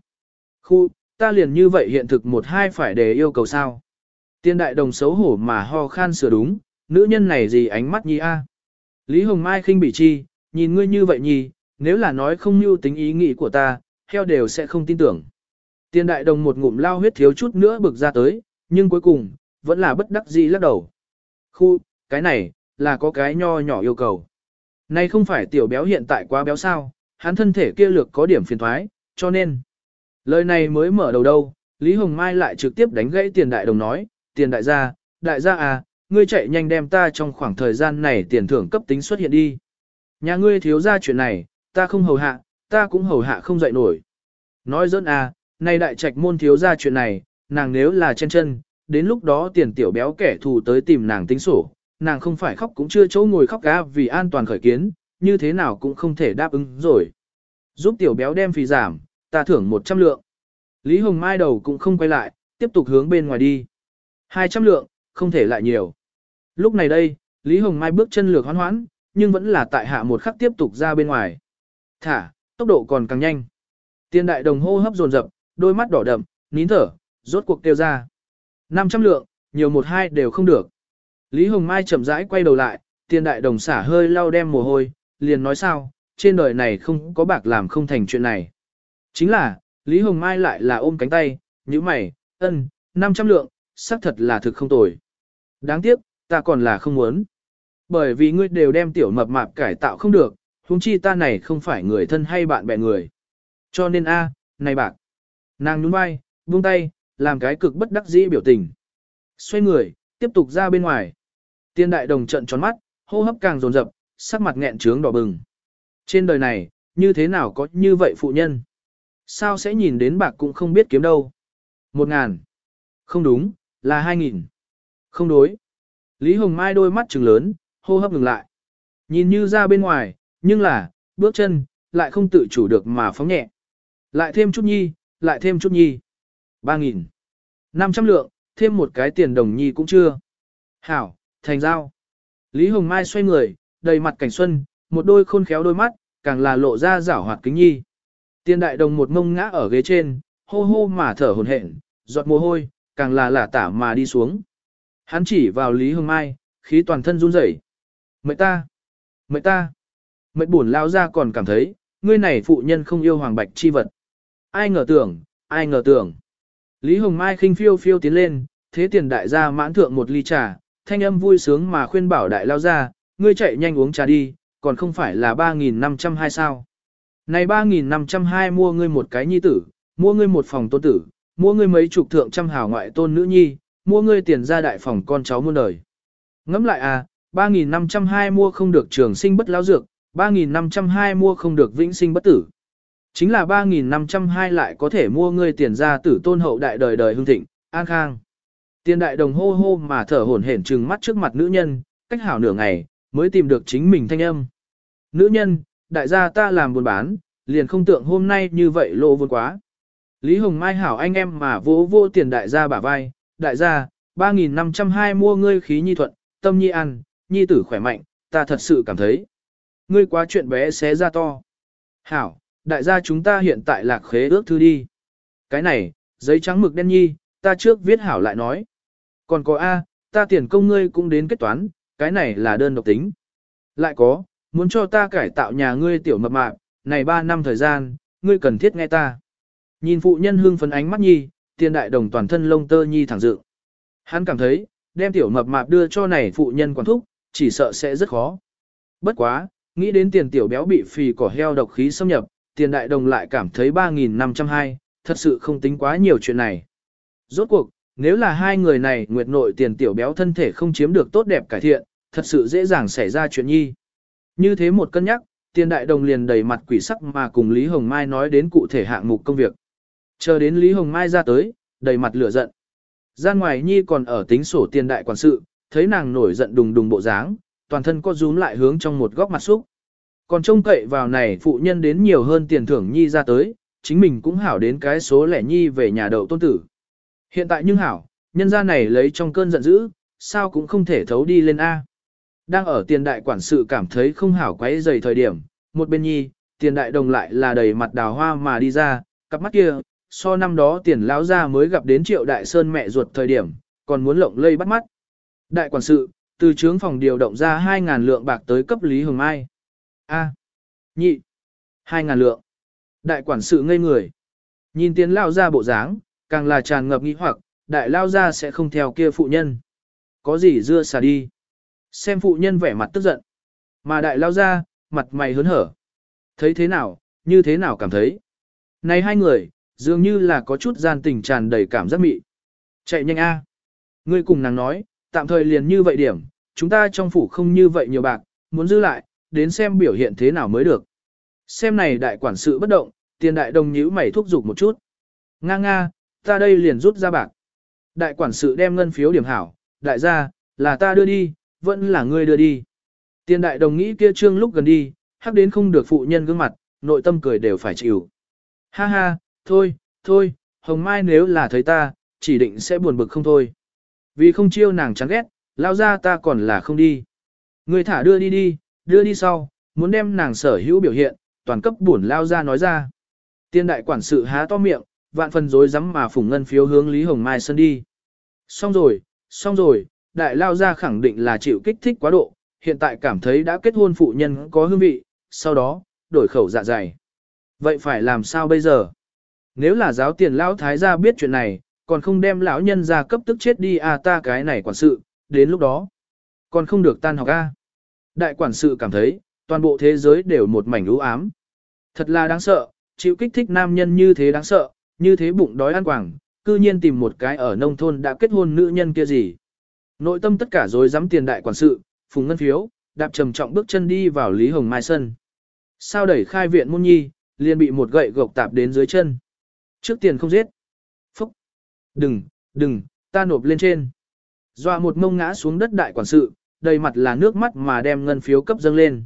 Khu, ta liền như vậy hiện thực một hai phải để yêu cầu sao. Tiên đại đồng xấu hổ mà ho khan sửa đúng, nữ nhân này gì ánh mắt nhi a. Lý Hồng Mai khinh bị chi, nhìn ngươi như vậy nhi, nếu là nói không mưu tính ý nghĩ của ta, heo đều sẽ không tin tưởng. Tiên đại đồng một ngụm lao huyết thiếu chút nữa bực ra tới, nhưng cuối cùng, vẫn là bất đắc dĩ lắc đầu. Khu, cái này, là có cái nho nhỏ yêu cầu. Này không phải tiểu béo hiện tại quá béo sao, hắn thân thể kia lược có điểm phiền thoái, cho nên. Lời này mới mở đầu đâu, Lý Hồng Mai lại trực tiếp đánh gãy tiền đại đồng nói, tiền đại gia, đại gia à, ngươi chạy nhanh đem ta trong khoảng thời gian này tiền thưởng cấp tính xuất hiện đi. Nhà ngươi thiếu ra chuyện này, ta không hầu hạ, ta cũng hầu hạ không dậy nổi. Nói dẫn à, nay đại trạch môn thiếu ra chuyện này, nàng nếu là chân chân, đến lúc đó tiền tiểu béo kẻ thù tới tìm nàng tính sổ, nàng không phải khóc cũng chưa chỗ ngồi khóc cá vì an toàn khởi kiến, như thế nào cũng không thể đáp ứng rồi. Giúp tiểu béo đem phì giảm, ta thưởng 100 lượng. Lý Hồng Mai đầu cũng không quay lại, tiếp tục hướng bên ngoài đi. 200 lượng, không thể lại nhiều. Lúc này đây, Lý Hồng Mai bước chân lược hoán hoãn, nhưng vẫn là tại hạ một khắc tiếp tục ra bên ngoài. Thả, tốc độ còn càng nhanh. Tiên đại đồng hô hấp dồn dập, đôi mắt đỏ đậm, nín thở, rốt cuộc kêu ra. 500 lượng, nhiều một hai đều không được. Lý Hồng Mai chậm rãi quay đầu lại, tiền đại đồng xả hơi lau đem mồ hôi, liền nói sao, trên đời này không có bạc làm không thành chuyện này. Chính là, Lý Hồng Mai lại là ôm cánh tay, như mày, ân, 500 lượng, xác thật là thực không tồi. Đáng tiếc, ta còn là không muốn. Bởi vì ngươi đều đem tiểu mập mạp cải tạo không được, huống chi ta này không phải người thân hay bạn bè người. Cho nên a, này bạc. Nàng nhún vai, buông tay, làm cái cực bất đắc dĩ biểu tình. Xoay người, tiếp tục ra bên ngoài. Tiên đại đồng trận tròn mắt, hô hấp càng dồn dập, sắc mặt nghẹn trướng đỏ bừng. Trên đời này, như thế nào có như vậy phụ nhân? Sao sẽ nhìn đến bạc cũng không biết kiếm đâu? Một ngàn. Không đúng, là hai nghìn. Không đối. Lý Hồng Mai đôi mắt trừng lớn, hô hấp ngừng lại. Nhìn như ra bên ngoài, nhưng là, bước chân, lại không tự chủ được mà phóng nhẹ. Lại thêm chút nhi, lại thêm chút nhi. Ba nghìn. Năm trăm lượng, thêm một cái tiền đồng nhi cũng chưa. Hảo, thành giao. Lý Hồng Mai xoay người, đầy mặt cảnh xuân, một đôi khôn khéo đôi mắt, càng là lộ ra rảo hoạt kính nhi. Tiên đại đồng một mông ngã ở ghế trên, hô hô mà thở hồn hển, giọt mồ hôi, càng là lả tả mà đi xuống. Hắn chỉ vào Lý Hồng Mai, khí toàn thân run rẩy. Mệnh ta, mệnh ta, mệnh buồn lao ra còn cảm thấy, ngươi này phụ nhân không yêu hoàng bạch chi vật. Ai ngờ tưởng, ai ngờ tưởng. Lý Hồng Mai khinh phiêu phiêu tiến lên, thế tiền đại gia mãn thượng một ly trà, thanh âm vui sướng mà khuyên bảo đại lao ra, ngươi chạy nhanh uống trà đi, còn không phải là 3.502 sao. Này 3.502 mua ngươi một cái nhi tử, mua ngươi một phòng tôn tử, mua ngươi mấy chục thượng trăm hào ngoại tôn nữ nhi, mua ngươi tiền ra đại phòng con cháu muôn đời. Ngẫm lại à, 3.502 mua không được trường sinh bất lão dược, 3.502 mua không được vĩnh sinh bất tử. Chính là 3.502 lại có thể mua ngươi tiền ra tử tôn hậu đại đời đời hương thịnh, an khang. Tiền đại đồng hô hô mà thở hổn hển trừng mắt trước mặt nữ nhân, cách hảo nửa ngày, mới tìm được chính mình thanh âm. Nữ nhân, đại gia ta làm buôn bán, liền không tượng hôm nay như vậy lộ vốn quá. Lý Hồng Mai hảo anh em mà vỗ vô tiền đại gia bả vai, đại gia, 3.502 mua ngươi khí nhi thuận, tâm nhi ăn, nhi tử khỏe mạnh, ta thật sự cảm thấy. Ngươi quá chuyện bé xé ra to. Hảo, đại gia chúng ta hiện tại lạc khế ước thư đi. Cái này, giấy trắng mực đen nhi, ta trước viết hảo lại nói. Còn có A, ta tiền công ngươi cũng đến kết toán, cái này là đơn độc tính. Lại có, muốn cho ta cải tạo nhà ngươi tiểu mập mạp, này 3 năm thời gian, ngươi cần thiết nghe ta. Nhìn phụ nhân hương phấn ánh mắt nhi, tiền đại đồng toàn thân lông tơ nhi thẳng dự. Hắn cảm thấy, đem tiểu mập mạp đưa cho này phụ nhân quản thúc, chỉ sợ sẽ rất khó. Bất quá, nghĩ đến tiền tiểu béo bị phì cỏ heo độc khí xâm nhập, tiền đại đồng lại cảm thấy 3.502, thật sự không tính quá nhiều chuyện này. Rốt cuộc, nếu là hai người này nguyệt nội tiền tiểu béo thân thể không chiếm được tốt đẹp cải thiện, thật sự dễ dàng xảy ra chuyện nhi. Như thế một cân nhắc, tiền đại đồng liền đầy mặt quỷ sắc mà cùng Lý Hồng Mai nói đến cụ thể hạng mục công việc. Chờ đến Lý Hồng Mai ra tới, đầy mặt lửa giận. Gian ngoài nhi còn ở tính sổ tiền đại quản sự, thấy nàng nổi giận đùng đùng bộ dáng, toàn thân co rúm lại hướng trong một góc mặt xúc. Còn trông cậy vào này phụ nhân đến nhiều hơn tiền thưởng nhi ra tới, chính mình cũng hảo đến cái số lẻ nhi về nhà đậu tôn tử. Hiện tại nhưng hảo, nhân gia này lấy trong cơn giận dữ, sao cũng không thể thấu đi lên A. Đang ở tiền đại quản sự cảm thấy không hảo quấy dày thời điểm, một bên nhi, tiền đại đồng lại là đầy mặt đào hoa mà đi ra, cặp mắt kia, so năm đó tiền lão ra mới gặp đến triệu đại sơn mẹ ruột thời điểm, còn muốn lộng lây bắt mắt. Đại quản sự, từ trướng phòng điều động ra 2.000 lượng bạc tới cấp Lý Hồng Mai. A. Nhị. hai ngàn lượng. Đại quản sự ngây người. Nhìn tiến lao ra bộ dáng, càng là tràn ngập nghi hoặc, đại lao ra sẽ không theo kia phụ nhân. Có gì dưa xả đi. Xem phụ nhân vẻ mặt tức giận. Mà đại lao ra, mặt mày hớn hở. Thấy thế nào, như thế nào cảm thấy. Này hai người, dường như là có chút gian tình tràn đầy cảm giác mị. Chạy nhanh a. Ngươi cùng nàng nói, tạm thời liền như vậy điểm, chúng ta trong phủ không như vậy nhiều bạc, muốn giữ lại, đến xem biểu hiện thế nào mới được. Xem này đại quản sự bất động, tiền đại đồng nhíu mày thúc giục một chút. Nga nga, ta đây liền rút ra bạc. Đại quản sự đem ngân phiếu điểm hảo, đại gia, là ta đưa đi, vẫn là ngươi đưa đi. Tiền đại đồng nghĩ kia trương lúc gần đi, hắc đến không được phụ nhân gương mặt, nội tâm cười đều phải chịu. Ha ha, thôi, thôi, hồng mai nếu là thấy ta, chỉ định sẽ buồn bực không thôi. Vì không chiêu nàng chán ghét, lao ra ta còn là không đi. Ngươi thả đưa đi đi, đưa đi sau, muốn đem nàng sở hữu biểu hiện, toàn cấp buồn lao ra nói ra. Tiên đại quản sự há to miệng, vạn phần rối rắm mà phủng ngân phiếu hướng Lý Hồng Mai sân đi. Xong rồi, xong rồi, đại lao ra khẳng định là chịu kích thích quá độ, hiện tại cảm thấy đã kết hôn phụ nhân có hương vị, sau đó, đổi khẩu dạ dày. Vậy phải làm sao bây giờ? Nếu là giáo tiền lão thái gia biết chuyện này, còn không đem lão nhân ra cấp tức chết đi à ta cái này quản sự, đến lúc đó, còn không được tan học a. Đại quản sự cảm thấy, Toàn bộ thế giới đều một mảnh u ám. Thật là đáng sợ, chịu kích thích nam nhân như thế đáng sợ, như thế bụng đói ăn quảng, cư nhiên tìm một cái ở nông thôn đã kết hôn nữ nhân kia gì. Nội tâm tất cả rồi dám tiền đại quản sự, phùng ngân phiếu, đạp trầm trọng bước chân đi vào Lý Hồng Mai sân. Sao đẩy khai viện môn nhi, liền bị một gậy gộc tạp đến dưới chân. Trước tiền không giết. Phúc. Đừng, đừng, ta nộp lên trên. Doa một mông ngã xuống đất đại quản sự, đầy mặt là nước mắt mà đem ngân phiếu cấp dâng lên.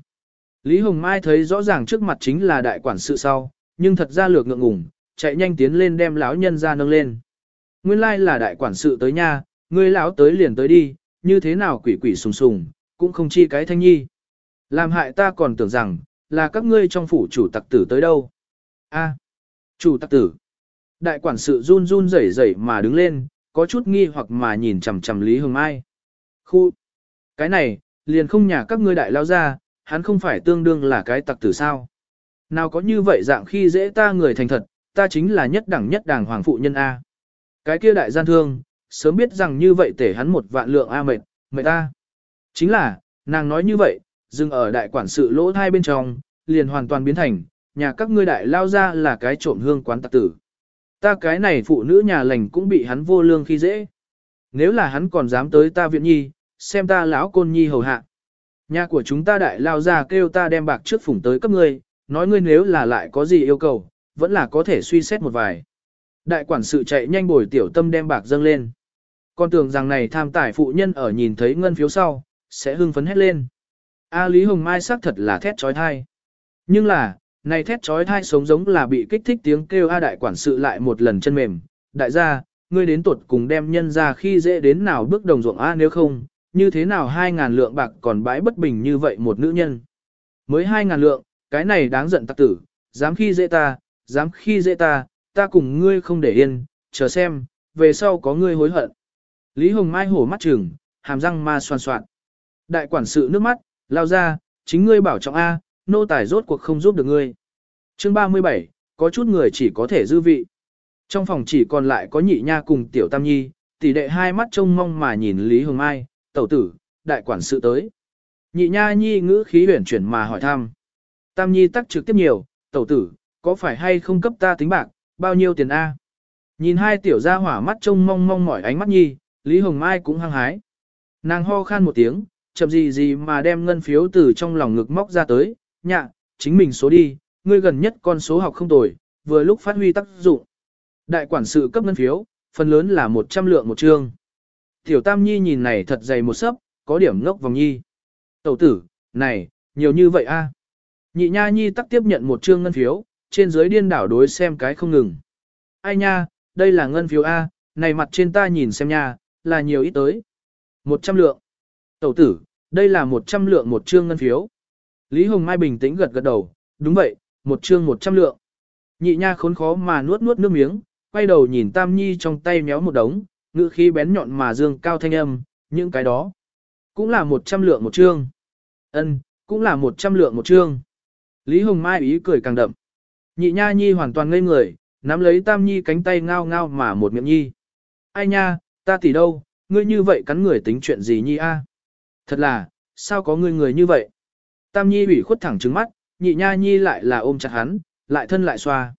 Lý Hồng Mai thấy rõ ràng trước mặt chính là đại quản sự sau, nhưng thật ra lược ngượng ngùng, chạy nhanh tiến lên đem lão nhân ra nâng lên. Nguyên lai là đại quản sự tới nha, người lão tới liền tới đi, như thế nào quỷ quỷ sùng sùng, cũng không chi cái thanh nhi. Làm hại ta còn tưởng rằng, là các ngươi trong phủ chủ tặc tử tới đâu. A, chủ tặc tử. Đại quản sự run run rẩy rẩy mà đứng lên, có chút nghi hoặc mà nhìn chằm chằm Lý Hồng Mai. Khu, cái này, liền không nhà các ngươi đại lao ra, hắn không phải tương đương là cái tặc tử sao. Nào có như vậy dạng khi dễ ta người thành thật, ta chính là nhất đẳng nhất đảng hoàng phụ nhân A. Cái kia đại gian thương, sớm biết rằng như vậy tể hắn một vạn lượng A mệt, mệt ta. Chính là, nàng nói như vậy, dừng ở đại quản sự lỗ thai bên trong, liền hoàn toàn biến thành, nhà các ngươi đại lao ra là cái trộm hương quán tặc tử. Ta cái này phụ nữ nhà lành cũng bị hắn vô lương khi dễ. Nếu là hắn còn dám tới ta viện nhi, xem ta lão côn nhi hầu hạ. Nhà của chúng ta đại lao ra kêu ta đem bạc trước phủng tới cấp ngươi, nói ngươi nếu là lại có gì yêu cầu, vẫn là có thể suy xét một vài. Đại quản sự chạy nhanh bồi tiểu tâm đem bạc dâng lên. Con tưởng rằng này tham tài phụ nhân ở nhìn thấy ngân phiếu sau, sẽ hưng phấn hét lên. A Lý Hồng Mai xác thật là thét trói thai. Nhưng là, này thét trói thai sống giống là bị kích thích tiếng kêu A đại quản sự lại một lần chân mềm. Đại gia, ngươi đến tuột cùng đem nhân ra khi dễ đến nào bước đồng ruộng A nếu không, như thế nào hai ngàn lượng bạc còn bãi bất bình như vậy một nữ nhân. Mới hai ngàn lượng, cái này đáng giận tặc tử, dám khi dễ ta, dám khi dễ ta, ta cùng ngươi không để yên, chờ xem, về sau có ngươi hối hận. Lý Hồng Mai hổ mắt trừng, hàm răng ma xoan soạn. Đại quản sự nước mắt, lao ra, chính ngươi bảo trọng A, nô tài rốt cuộc không giúp được ngươi. Chương 37, có chút người chỉ có thể dư vị. Trong phòng chỉ còn lại có nhị nha cùng tiểu tam nhi, tỷ đệ hai mắt trông mong mà nhìn Lý Hồng Mai, tẩu tử, đại quản sự tới. Nhị nha nhi ngữ khí huyển chuyển mà hỏi thăm. Tam nhi tắc trực tiếp nhiều, tẩu tử, có phải hay không cấp ta tính bạc, bao nhiêu tiền A? Nhìn hai tiểu gia hỏa mắt trông mong mong mỏi ánh mắt nhi, Lý Hồng Mai cũng hăng hái. Nàng ho khan một tiếng, chậm gì gì mà đem ngân phiếu từ trong lòng ngực móc ra tới, nhạ, chính mình số đi, ngươi gần nhất con số học không tồi, vừa lúc phát huy tác dụng. Đại quản sự cấp ngân phiếu, phần lớn là 100 lượng một chương. Tiểu Tam Nhi nhìn này thật dày một sấp, có điểm ngốc vòng nhi. Tẩu tử, này, nhiều như vậy a. Nhị Nha Nhi tắc tiếp nhận một trương ngân phiếu, trên dưới điên đảo đối xem cái không ngừng. Ai nha, đây là ngân phiếu A, này mặt trên ta nhìn xem nha, là nhiều ít tới. 100 lượng. Tẩu tử, đây là 100 lượng một trương ngân phiếu. Lý Hồng Mai bình tĩnh gật gật đầu, đúng vậy, một trương một trăm lượng. Nhị nha khốn khó mà nuốt nuốt nước miếng, quay đầu nhìn Tam Nhi trong tay méo một đống, ngữ khí bén nhọn mà dương cao thanh âm, những cái đó. Cũng là 100 lượng một chương. ân cũng là 100 lượng một chương. Lý Hồng Mai ý cười càng đậm. Nhị nha nhi hoàn toàn ngây người, nắm lấy tam nhi cánh tay ngao ngao mà một miệng nhi. Ai nha, ta tỷ đâu, ngươi như vậy cắn người tính chuyện gì nhi a? Thật là, sao có ngươi người như vậy? Tam nhi ủy khuất thẳng trứng mắt, nhị nha nhi lại là ôm chặt hắn, lại thân lại xoa.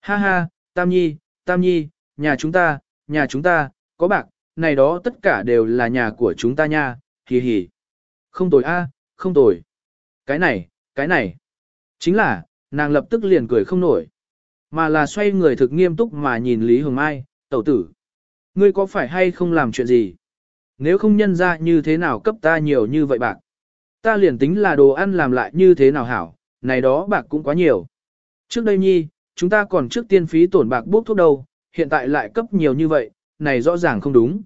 Ha ha, tam nhi, tam nhi, nhà chúng ta, nhà chúng ta, có bạc, này đó tất cả đều là nhà của chúng ta nha, hì hì. Không tồi a, không tồi. Cái này, cái này. Chính là, nàng lập tức liền cười không nổi. Mà là xoay người thực nghiêm túc mà nhìn Lý Hồng Mai, tẩu tử. Ngươi có phải hay không làm chuyện gì? Nếu không nhân ra như thế nào cấp ta nhiều như vậy bạc? Ta liền tính là đồ ăn làm lại như thế nào hảo, này đó bạc cũng quá nhiều. Trước đây nhi, chúng ta còn trước tiên phí tổn bạc bốc thuốc đâu, hiện tại lại cấp nhiều như vậy, này rõ ràng không đúng.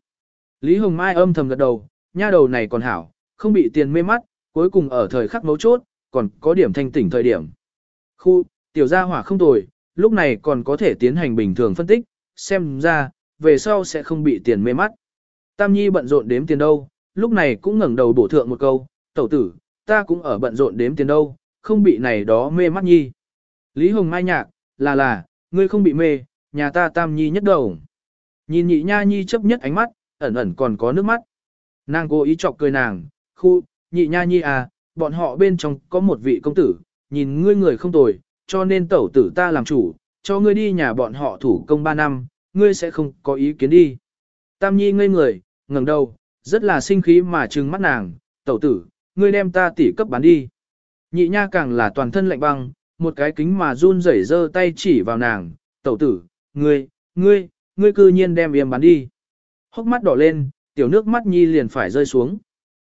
Lý Hồng Mai âm thầm gật đầu, nha đầu này còn hảo, không bị tiền mê mắt, cuối cùng ở thời khắc mấu chốt, còn có điểm thanh tỉnh thời điểm. Khu, tiểu gia hỏa không tồi, lúc này còn có thể tiến hành bình thường phân tích, xem ra, về sau sẽ không bị tiền mê mắt. Tam Nhi bận rộn đếm tiền đâu, lúc này cũng ngẩng đầu bổ thượng một câu, tẩu tử, ta cũng ở bận rộn đếm tiền đâu, không bị này đó mê mắt Nhi. Lý Hồng Mai nhạc, là là, ngươi không bị mê, nhà ta Tam Nhi nhất đầu. Nhìn nhị nha Nhi chấp nhất ánh mắt, ẩn ẩn còn có nước mắt. Nàng cố ý chọc cười nàng, khu, nhị nha Nhi à, bọn họ bên trong có một vị công tử, nhìn ngươi người không tồi, cho nên tẩu tử ta làm chủ, cho ngươi đi nhà bọn họ thủ công 3 năm, ngươi sẽ không có ý kiến đi. Tam Nhi ngây người, ngẩng đầu, rất là sinh khí mà trừng mắt nàng, tẩu tử, ngươi đem ta tỷ cấp bán đi. Nhị nha càng là toàn thân lạnh băng, một cái kính mà run rẩy giơ tay chỉ vào nàng, tẩu tử, ngươi, ngươi, ngươi cư nhiên đem yêm bán đi. Hốc mắt đỏ lên, tiểu nước mắt nhi liền phải rơi xuống.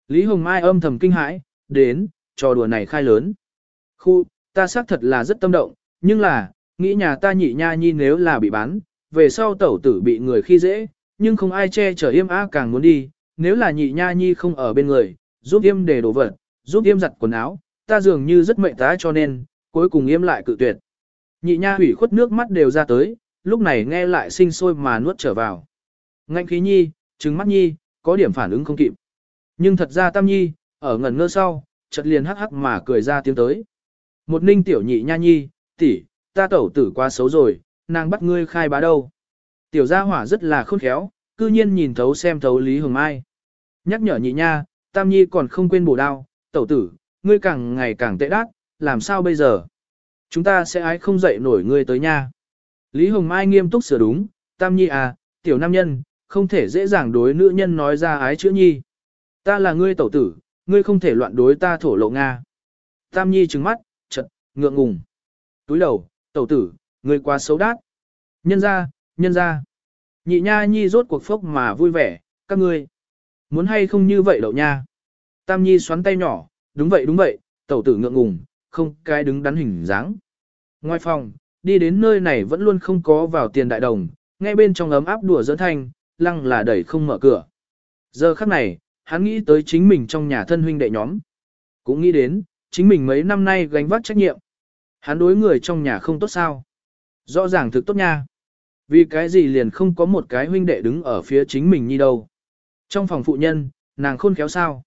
Lý Hồng Mai âm thầm kinh hãi, đến, trò đùa này khai lớn. Khu, ta xác thật là rất tâm động, nhưng là, nghĩ nhà ta nhị nha nhi nếu là bị bán, về sau tẩu tử bị người khi dễ, nhưng không ai che chở yêm á càng muốn đi, nếu là nhị nha nhi không ở bên người, giúp yêm để đồ vật, giúp yêm giặt quần áo, ta dường như rất mệnh tá cho nên, cuối cùng yêm lại cự tuyệt. Nhị nha hủy khuất nước mắt đều ra tới, lúc này nghe lại sinh sôi mà nuốt trở vào. Ngạnh khí nhi, trứng mắt nhi, có điểm phản ứng không kịp. Nhưng thật ra tam nhi, ở ngẩn ngơ sau, chợt liền hắc hắc mà cười ra tiếng tới. Một ninh tiểu nhị nha nhi, tỷ, ta tẩu tử quá xấu rồi, nàng bắt ngươi khai bá đâu. Tiểu gia hỏa rất là khôn khéo, cư nhiên nhìn thấu xem thấu Lý Hồng Mai. Nhắc nhở nhị nha, tam nhi còn không quên bổ đao, tẩu tử, ngươi càng ngày càng tệ đát, làm sao bây giờ? Chúng ta sẽ ái không dậy nổi ngươi tới nha. Lý Hồng Mai nghiêm túc sửa đúng, tam nhi à, tiểu nam nhân, không thể dễ dàng đối nữ nhân nói ra ái chữ nhi. Ta là ngươi tẩu tử, ngươi không thể loạn đối ta thổ lộ Nga. Tam nhi trừng mắt, chật, ngượng ngùng. Túi đầu, tẩu tử, ngươi quá xấu đát. Nhân ra, nhân ra. Nhị nha nhi rốt cuộc phốc mà vui vẻ, các ngươi. Muốn hay không như vậy đậu nha. Tam nhi xoắn tay nhỏ, đúng vậy đúng vậy, tẩu tử ngượng ngùng, không cái đứng đắn hình dáng. Ngoài phòng, đi đến nơi này vẫn luôn không có vào tiền đại đồng, ngay bên trong ấm áp đùa dẫn thanh, lăng là đẩy không mở cửa. Giờ khắc này, hắn nghĩ tới chính mình trong nhà thân huynh đệ nhóm. Cũng nghĩ đến, chính mình mấy năm nay gánh vác trách nhiệm. Hắn đối người trong nhà không tốt sao. Rõ ràng thực tốt nha. Vì cái gì liền không có một cái huynh đệ đứng ở phía chính mình như đâu. Trong phòng phụ nhân, nàng khôn khéo sao.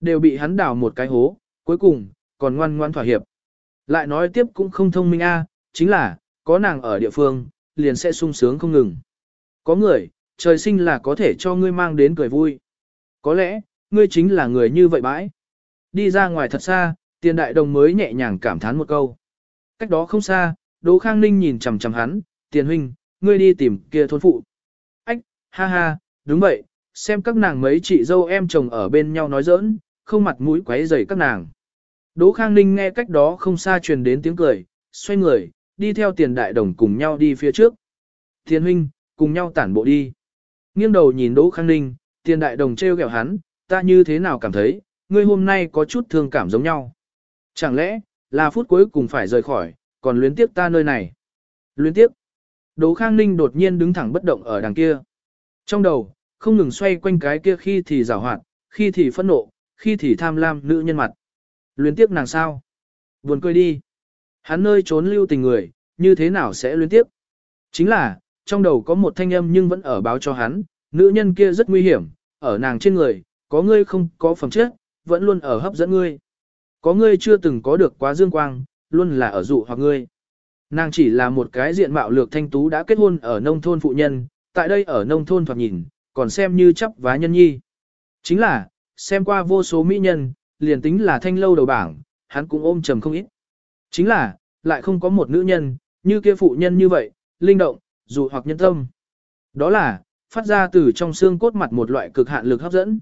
Đều bị hắn đào một cái hố, cuối cùng, còn ngoan ngoan thỏa hiệp. Lại nói tiếp cũng không thông minh a, chính là, có nàng ở địa phương, liền sẽ sung sướng không ngừng. Có người, trời sinh là có thể cho ngươi mang đến cười vui. Có lẽ, ngươi chính là người như vậy bãi. Đi ra ngoài thật xa, tiền đại đồng mới nhẹ nhàng cảm thán một câu. Cách đó không xa, Đỗ Khang Ninh nhìn chằm chằm hắn, tiền huynh, ngươi đi tìm kia thôn phụ. Ách, ha ha, đúng vậy, xem các nàng mấy chị dâu em chồng ở bên nhau nói giỡn, không mặt mũi quấy rầy các nàng. Đỗ Khang Ninh nghe cách đó không xa truyền đến tiếng cười, xoay người, đi theo tiền đại đồng cùng nhau đi phía trước. Thiên huynh, cùng nhau tản bộ đi. Nghiêng đầu nhìn Đỗ Khang Ninh, tiền đại đồng treo ghẹo hắn, ta như thế nào cảm thấy, ngươi hôm nay có chút thương cảm giống nhau. Chẳng lẽ, là phút cuối cùng phải rời khỏi, còn luyến tiếp ta nơi này. Luyến tiếp. Đỗ Khang Ninh đột nhiên đứng thẳng bất động ở đằng kia. Trong đầu, không ngừng xoay quanh cái kia khi thì rào hoạt, khi thì phẫn nộ, khi thì tham lam nữ nhân mặt. Luyến tiếp nàng sao? Buồn cười đi. Hắn nơi trốn lưu tình người, như thế nào sẽ liên tiếp? Chính là, trong đầu có một thanh âm nhưng vẫn ở báo cho hắn, nữ nhân kia rất nguy hiểm, ở nàng trên người, có ngươi không có phẩm chất, vẫn luôn ở hấp dẫn ngươi. Có ngươi chưa từng có được quá dương quang, luôn là ở dụ hoặc ngươi. Nàng chỉ là một cái diện mạo lược thanh tú đã kết hôn ở nông thôn phụ nhân, tại đây ở nông thôn thoạt nhìn, còn xem như chấp vá nhân nhi. Chính là, xem qua vô số mỹ nhân, liền tính là thanh lâu đầu bảng, hắn cũng ôm trầm không ít. Chính là, lại không có một nữ nhân, như kia phụ nhân như vậy, linh động, dụ hoặc nhân tâm. Đó là, phát ra từ trong xương cốt mặt một loại cực hạn lực hấp dẫn.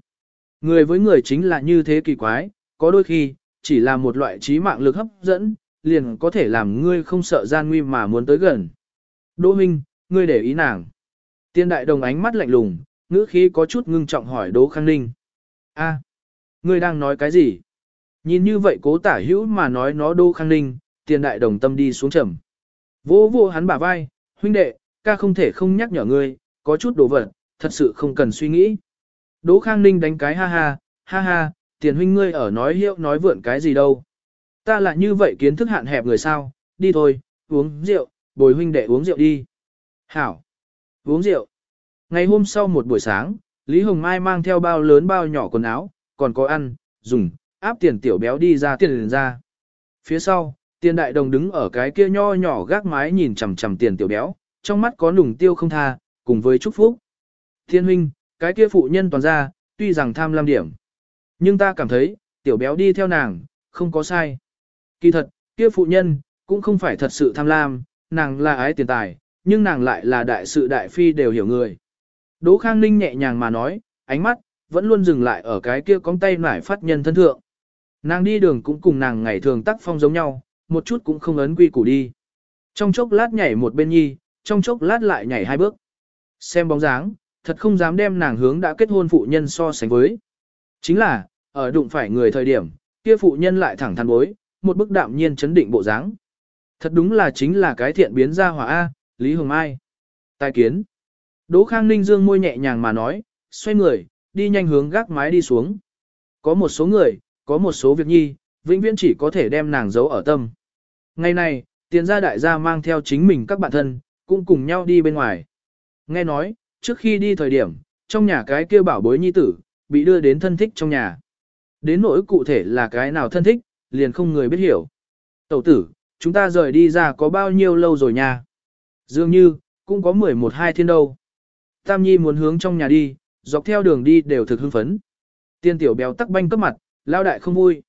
Người với người chính là như thế kỳ quái, có đôi khi, chỉ là một loại trí mạng lực hấp dẫn, liền có thể làm ngươi không sợ gian nguy mà muốn tới gần. Đỗ Minh, ngươi để ý nàng. Tiên đại đồng ánh mắt lạnh lùng, ngữ khí có chút ngưng trọng hỏi Đỗ Khang Ninh. A, ngươi đang nói cái gì? Nhìn như vậy cố tả hữu mà nói nó Đỗ Khang Ninh, Tiền đại đồng tâm đi xuống trầm. Vô vô hắn bả vai, huynh đệ, ca không thể không nhắc nhở ngươi, có chút đồ vật, thật sự không cần suy nghĩ. Đỗ Khang Ninh đánh cái ha ha, ha ha, tiền huynh ngươi ở nói hiệu nói vượn cái gì đâu. Ta là như vậy kiến thức hạn hẹp người sao, đi thôi, uống rượu, bồi huynh đệ uống rượu đi. Hảo, uống rượu. Ngày hôm sau một buổi sáng, Lý Hồng Mai mang theo bao lớn bao nhỏ quần áo, còn có ăn, dùng, áp tiền tiểu béo đi ra tiền ra. Phía sau, tiền đại đồng đứng ở cái kia nho nhỏ gác mái nhìn chằm chằm tiền tiểu béo, trong mắt có nùng tiêu không tha, cùng với chúc phúc. Thiên huynh, cái kia phụ nhân toàn ra, tuy rằng tham lam điểm. Nhưng ta cảm thấy, tiểu béo đi theo nàng, không có sai. Kỳ thật, kia phụ nhân, cũng không phải thật sự tham lam, nàng là ái tiền tài, nhưng nàng lại là đại sự đại phi đều hiểu người. Đỗ Khang Ninh nhẹ nhàng mà nói, ánh mắt, vẫn luôn dừng lại ở cái kia cong tay nải phát nhân thân thượng. Nàng đi đường cũng cùng nàng ngày thường tắc phong giống nhau, một chút cũng không ấn quy củ đi. Trong chốc lát nhảy một bên nhi, trong chốc lát lại nhảy hai bước. Xem bóng dáng, thật không dám đem nàng hướng đã kết hôn phụ nhân so sánh với. Chính là, ở đụng phải người thời điểm, kia phụ nhân lại thẳng thắn bối, một bức đạm nhiên chấn định bộ dáng. Thật đúng là chính là cái thiện biến ra hỏa A, Lý Hồng Mai. Tài kiến. Đỗ Khang Ninh dương môi nhẹ nhàng mà nói, xoay người, đi nhanh hướng gác mái đi xuống. Có một số người, có một số việc nhi, vĩnh viễn chỉ có thể đem nàng giấu ở tâm. Ngày này, tiền gia đại gia mang theo chính mình các bạn thân, cũng cùng nhau đi bên ngoài. Nghe nói, trước khi đi thời điểm, trong nhà cái kia bảo bối nhi tử, bị đưa đến thân thích trong nhà. Đến nỗi cụ thể là cái nào thân thích, liền không người biết hiểu. Tẩu tử, chúng ta rời đi ra có bao nhiêu lâu rồi nha? Dường như, cũng có 11-2 thiên đâu. Tam Nhi muốn hướng trong nhà đi, dọc theo đường đi đều thực hưng phấn. Tiên tiểu béo tắc banh cấp mặt, lao đại không vui.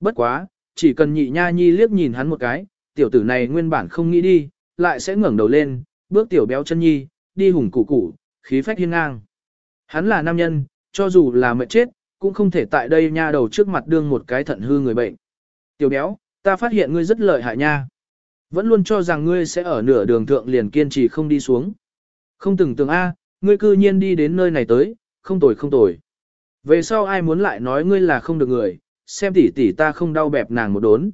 Bất quá, chỉ cần nhị nha nhi liếc nhìn hắn một cái, tiểu tử này nguyên bản không nghĩ đi, lại sẽ ngẩng đầu lên, bước tiểu béo chân nhi, đi hùng củ củ, khí phách hiên ngang. Hắn là nam nhân, cho dù là mệt chết, cũng không thể tại đây nha đầu trước mặt đương một cái thận hư người bệnh. Tiểu béo, ta phát hiện ngươi rất lợi hại nha. Vẫn luôn cho rằng ngươi sẽ ở nửa đường thượng liền kiên trì không đi xuống. Không từng tưởng A, ngươi cư nhiên đi đến nơi này tới, không tồi không tồi. Về sau ai muốn lại nói ngươi là không được người, xem tỷ tỷ ta không đau bẹp nàng một đốn.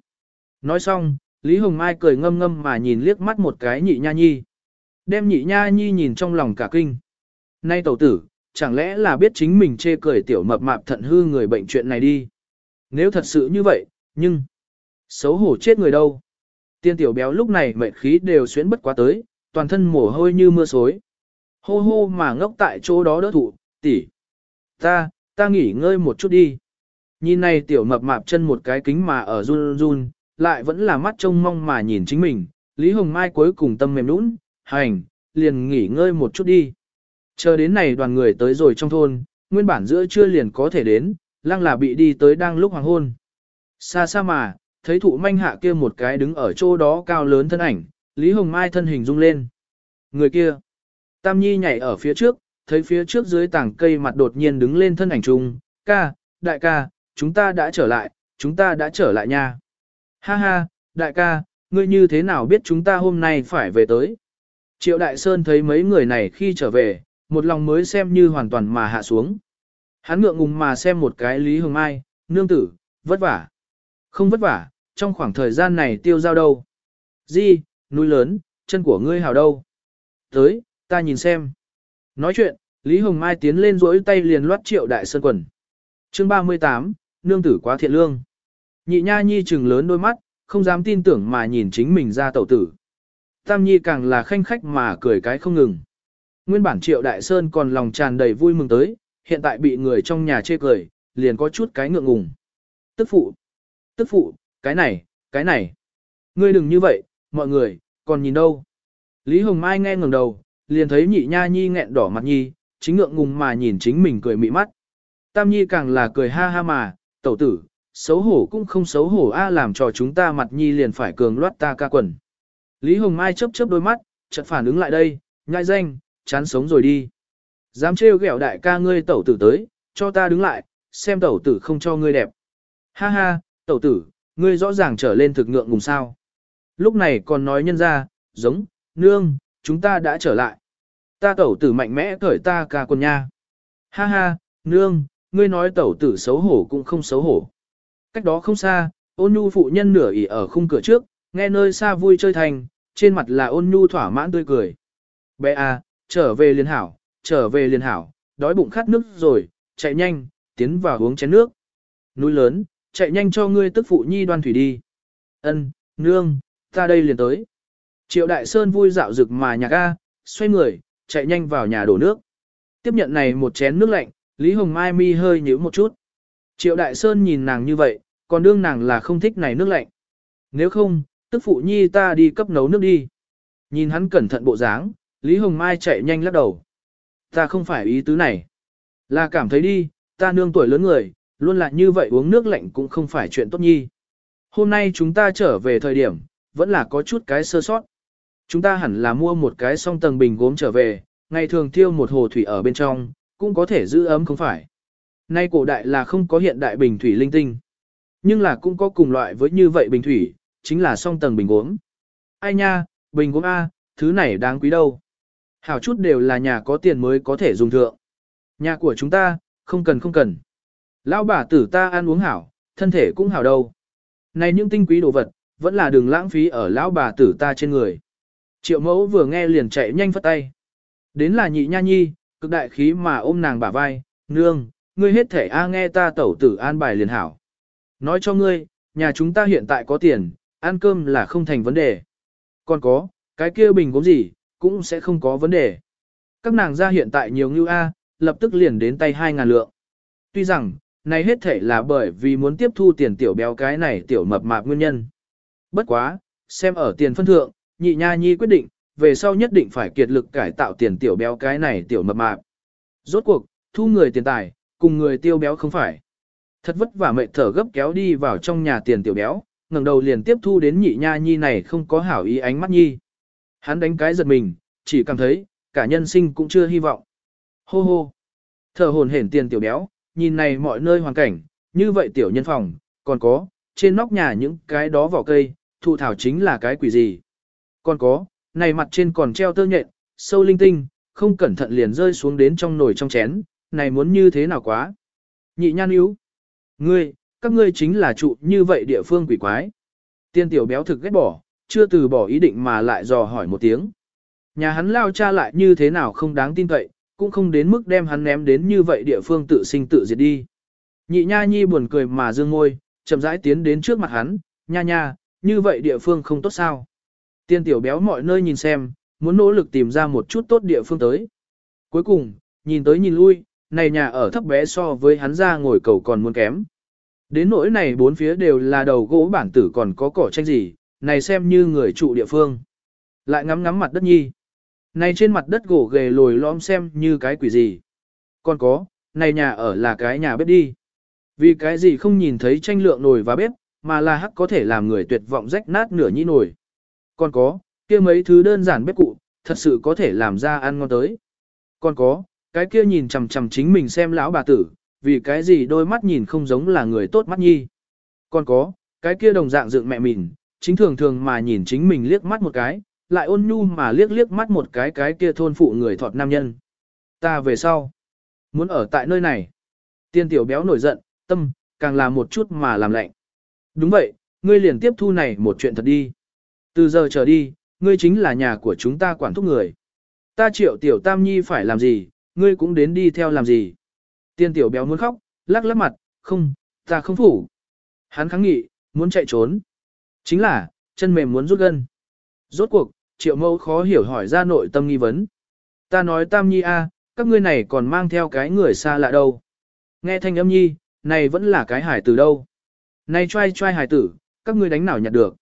Nói xong, Lý Hồng Mai cười ngâm ngâm mà nhìn liếc mắt một cái nhị nha nhi. Đem nhị nha nhi nhìn trong lòng cả kinh. Nay tẩu tử, chẳng lẽ là biết chính mình chê cười tiểu mập mạp thận hư người bệnh chuyện này đi. Nếu thật sự như vậy, nhưng... Xấu hổ chết người đâu. Tiên tiểu béo lúc này mệt khí đều xuyến bất quá tới, toàn thân mồ hôi như mưa xối. Hô hô mà ngốc tại chỗ đó đỡ thụ, tỷ. Ta, ta nghỉ ngơi một chút đi. Nhìn này tiểu mập mạp chân một cái kính mà ở run run, lại vẫn là mắt trông mong mà nhìn chính mình. Lý Hồng Mai cuối cùng tâm mềm nũng, hành, liền nghỉ ngơi một chút đi. Chờ đến này đoàn người tới rồi trong thôn, nguyên bản giữa trưa liền có thể đến, lăng là bị đi tới đang lúc hoàng hôn. Xa xa mà, thấy thụ manh hạ kia một cái đứng ở chỗ đó cao lớn thân ảnh, Lý Hồng Mai thân hình rung lên. Người kia, Tam Nhi nhảy ở phía trước, thấy phía trước dưới tảng cây mặt đột nhiên đứng lên thân ảnh trung, ca, đại ca, chúng ta đã trở lại, chúng ta đã trở lại nha. Ha ha, đại ca, ngươi như thế nào biết chúng ta hôm nay phải về tới? Triệu Đại Sơn thấy mấy người này khi trở về, một lòng mới xem như hoàn toàn mà hạ xuống. Hắn ngượng ngùng mà xem một cái Lý Hồng Mai, nương tử, vất vả. Không vất vả, trong khoảng thời gian này tiêu giao đâu. Di, núi lớn, chân của ngươi hào đâu. Tới, ta nhìn xem. Nói chuyện, Lý Hồng Mai tiến lên rỗi tay liền loát triệu đại sơn quần. chương 38, nương tử quá thiện lương. Nhị nha nhi trừng lớn đôi mắt, không dám tin tưởng mà nhìn chính mình ra tẩu tử. Tam nhi càng là khanh khách mà cười cái không ngừng. Nguyên bản triệu đại sơn còn lòng tràn đầy vui mừng tới, hiện tại bị người trong nhà chê cười, liền có chút cái ngượng ngùng. Tức phụ, tức phụ, cái này, cái này. Ngươi đừng như vậy, mọi người, còn nhìn đâu. Lý Hồng Mai nghe ngẩng đầu, liền thấy nhị nha nhi nghẹn đỏ mặt nhi, chính ngượng ngùng mà nhìn chính mình cười mị mắt. Tam nhi càng là cười ha ha mà, tẩu tử, xấu hổ cũng không xấu hổ a làm cho chúng ta mặt nhi liền phải cường loát ta ca quần. Lý Hồng Mai chớp chớp đôi mắt, chợt phản ứng lại đây, nhai danh, chán sống rồi đi. Dám trêu ghẹo đại ca ngươi tẩu tử tới, cho ta đứng lại, xem tẩu tử không cho ngươi đẹp. Ha ha, tẩu tử, ngươi rõ ràng trở lên thực ngượng ngùng sao. Lúc này còn nói nhân ra, giống, nương, chúng ta đã trở lại. Ta tẩu tử mạnh mẽ cởi ta ca quần nha. Ha ha, nương, ngươi nói tẩu tử xấu hổ cũng không xấu hổ. Cách đó không xa, ôn nhu phụ nhân nửa ỉ ở khung cửa trước, nghe nơi xa vui chơi thành, trên mặt là ôn nhu thỏa mãn tươi cười. Bé à, trở về liền hảo, trở về liền hảo, đói bụng khát nước rồi, chạy nhanh, tiến vào uống chén nước. Núi lớn, chạy nhanh cho ngươi tức phụ nhi đoan thủy đi. Ân, nương, ta đây liền tới. Triệu Đại Sơn vui dạo rực mà nhạc ga, xoay người, chạy nhanh vào nhà đổ nước. Tiếp nhận này một chén nước lạnh, Lý Hồng Mai mi hơi nhíu một chút. Triệu Đại Sơn nhìn nàng như vậy, còn đương nàng là không thích này nước lạnh. Nếu không, tức phụ nhi ta đi cấp nấu nước đi. Nhìn hắn cẩn thận bộ dáng, Lý Hồng Mai chạy nhanh lắc đầu. Ta không phải ý tứ này. Là cảm thấy đi, ta nương tuổi lớn người, Luôn là như vậy uống nước lạnh cũng không phải chuyện tốt nhi. Hôm nay chúng ta trở về thời điểm, vẫn là có chút cái sơ sót. Chúng ta hẳn là mua một cái song tầng bình gốm trở về, ngày thường thiêu một hồ thủy ở bên trong, cũng có thể giữ ấm không phải. Nay cổ đại là không có hiện đại bình thủy linh tinh. Nhưng là cũng có cùng loại với như vậy bình thủy, chính là song tầng bình gốm. Ai nha, bình gốm A, thứ này đáng quý đâu. Hảo chút đều là nhà có tiền mới có thể dùng thượng. Nhà của chúng ta, không cần không cần. Lão bà tử ta ăn uống hảo, thân thể cũng hảo đâu. Này những tinh quý đồ vật, vẫn là đừng lãng phí ở lão bà tử ta trên người. Triệu mẫu vừa nghe liền chạy nhanh phất tay. Đến là nhị nha nhi, cực đại khí mà ôm nàng bả vai, nương, ngươi hết thể a nghe ta tẩu tử an bài liền hảo. Nói cho ngươi, nhà chúng ta hiện tại có tiền, ăn cơm là không thành vấn đề. Còn có, cái kia bình gốm gì, cũng sẽ không có vấn đề. Các nàng ra hiện tại nhiều như A, lập tức liền đến tay 2.000 lượng. Tuy rằng, này hết thể là bởi vì muốn tiếp thu tiền tiểu béo cái này tiểu mập mạp nguyên nhân. Bất quá, xem ở tiền phân thượng, nhị nha nhi quyết định, về sau nhất định phải kiệt lực cải tạo tiền tiểu béo cái này tiểu mập mạp. Rốt cuộc, thu người tiền tài, cùng người tiêu béo không phải. Thật vất vả mệt thở gấp kéo đi vào trong nhà tiền tiểu béo, ngẩng đầu liền tiếp thu đến nhị nha nhi này không có hảo ý ánh mắt nhi. Hắn đánh cái giật mình, chỉ cảm thấy, cả nhân sinh cũng chưa hy vọng. Hô hô. Thở hồn hển tiền tiểu béo, nhìn này mọi nơi hoàn cảnh, như vậy tiểu nhân phòng, còn có, trên nóc nhà những cái đó vỏ cây, thụ thảo chính là cái quỷ gì. Còn có, này mặt trên còn treo tơ nhện, sâu linh tinh, không cẩn thận liền rơi xuống đến trong nồi trong chén, này muốn như thế nào quá. Nhị nhan yếu. Ngươi, các ngươi chính là trụ như vậy địa phương quỷ quái. Tiên tiểu béo thực ghét bỏ, chưa từ bỏ ý định mà lại dò hỏi một tiếng. Nhà hắn lao cha lại như thế nào không đáng tin cậy, cũng không đến mức đem hắn ném đến như vậy địa phương tự sinh tự diệt đi. Nhị nha nhi buồn cười mà dương ngôi, chậm rãi tiến đến trước mặt hắn, nha nha, như vậy địa phương không tốt sao. Tiên tiểu béo mọi nơi nhìn xem, muốn nỗ lực tìm ra một chút tốt địa phương tới. Cuối cùng, nhìn tới nhìn lui, này nhà ở thấp bé so với hắn ra ngồi cầu còn muốn kém. Đến nỗi này bốn phía đều là đầu gỗ bản tử còn có cỏ tranh gì, này xem như người trụ địa phương. Lại ngắm ngắm mặt đất nhi. Này trên mặt đất gỗ ghề lồi lõm xem như cái quỷ gì. Còn có, này nhà ở là cái nhà bếp đi. Vì cái gì không nhìn thấy tranh lượng nồi và bếp, mà là hắc có thể làm người tuyệt vọng rách nát nửa nhĩ nồi. Còn có, kia mấy thứ đơn giản bếp cụ, thật sự có thể làm ra ăn ngon tới. Còn có, cái kia nhìn chằm chằm chính mình xem lão bà tử, vì cái gì đôi mắt nhìn không giống là người tốt mắt nhi. Còn có, cái kia đồng dạng dựng mẹ mình, chính thường thường mà nhìn chính mình liếc mắt một cái, lại ôn nhu mà liếc liếc mắt một cái cái kia thôn phụ người thọt nam nhân. Ta về sau, muốn ở tại nơi này. Tiên tiểu béo nổi giận, tâm, càng là một chút mà làm lạnh. Đúng vậy, ngươi liền tiếp thu này một chuyện thật đi. Từ giờ trở đi, ngươi chính là nhà của chúng ta quản thúc người. Ta triệu tiểu tam nhi phải làm gì, ngươi cũng đến đi theo làm gì. Tiên tiểu béo muốn khóc, lắc lắc mặt, không, ta không phủ. Hắn kháng nghị, muốn chạy trốn. Chính là, chân mềm muốn rút gân. Rốt cuộc, triệu mâu khó hiểu hỏi ra nội tâm nghi vấn. Ta nói tam nhi a, các ngươi này còn mang theo cái người xa lạ đâu. Nghe thanh âm nhi, này vẫn là cái hải tử đâu. Này trai trai hải tử, các ngươi đánh nào nhặt được.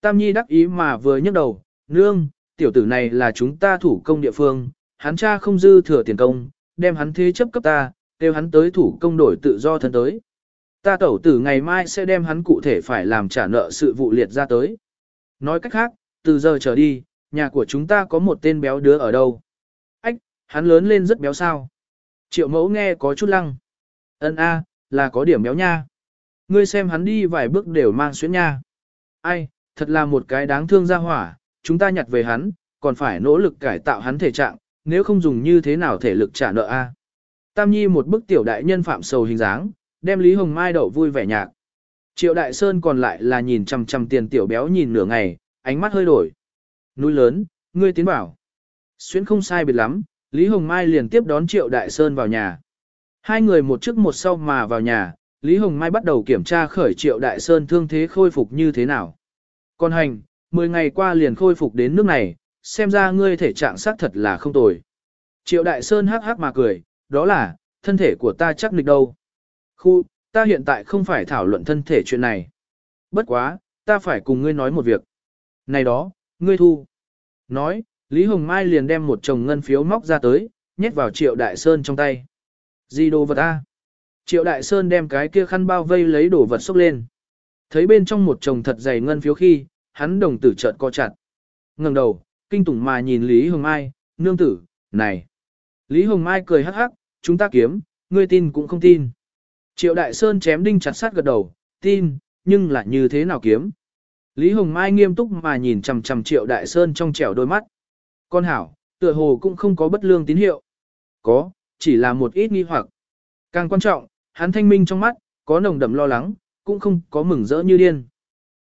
Tam nhi đắc ý mà vừa nhấc đầu, nương, tiểu tử này là chúng ta thủ công địa phương, hắn cha không dư thừa tiền công, đem hắn thế chấp cấp ta, kêu hắn tới thủ công đổi tự do thân tới. Ta tẩu tử ngày mai sẽ đem hắn cụ thể phải làm trả nợ sự vụ liệt ra tới. Nói cách khác, từ giờ trở đi, nhà của chúng ta có một tên béo đứa ở đâu. Ách, hắn lớn lên rất béo sao. Triệu mẫu nghe có chút lăng. Ân a, là có điểm béo nha. Ngươi xem hắn đi vài bước đều mang xuyến nha. Ai, thật là một cái đáng thương ra hỏa, chúng ta nhặt về hắn, còn phải nỗ lực cải tạo hắn thể trạng, nếu không dùng như thế nào thể lực trả nợ a. Tam Nhi một bức tiểu đại nhân phạm sầu hình dáng, đem Lý Hồng Mai đậu vui vẻ nhạc. Triệu Đại Sơn còn lại là nhìn chằm chằm tiền tiểu béo nhìn nửa ngày, ánh mắt hơi đổi. Núi lớn, ngươi tiến bảo. Xuyến không sai biệt lắm, Lý Hồng Mai liền tiếp đón Triệu Đại Sơn vào nhà. Hai người một trước một sau mà vào nhà, Lý Hồng Mai bắt đầu kiểm tra khởi Triệu Đại Sơn thương thế khôi phục như thế nào. Còn hành, 10 ngày qua liền khôi phục đến nước này, xem ra ngươi thể trạng xác thật là không tồi. Triệu Đại Sơn hắc hắc mà cười, đó là, thân thể của ta chắc nịch đâu. Khu, ta hiện tại không phải thảo luận thân thể chuyện này. Bất quá, ta phải cùng ngươi nói một việc. Này đó, ngươi thu. Nói, Lý Hồng Mai liền đem một chồng ngân phiếu móc ra tới, nhét vào triệu đại sơn trong tay. Gì đồ vật ta? Triệu Đại Sơn đem cái kia khăn bao vây lấy đồ vật xúc lên. Thấy bên trong một chồng thật dày ngân phiếu khi, hắn đồng tử chợt co chặt. ngẩng đầu, kinh tủng mà nhìn Lý Hồng Mai, nương tử, này. Lý Hồng Mai cười hắc hắc, chúng ta kiếm, ngươi tin cũng không tin. Triệu Đại Sơn chém đinh chặt sát gật đầu, tin, nhưng là như thế nào kiếm. Lý Hồng Mai nghiêm túc mà nhìn chằm chằm Triệu Đại Sơn trong trẻo đôi mắt. Con hảo, tựa hồ cũng không có bất lương tín hiệu. Có, chỉ là một ít nghi hoặc. Càng quan trọng, hắn thanh minh trong mắt, có nồng đậm lo lắng, cũng không có mừng rỡ như điên.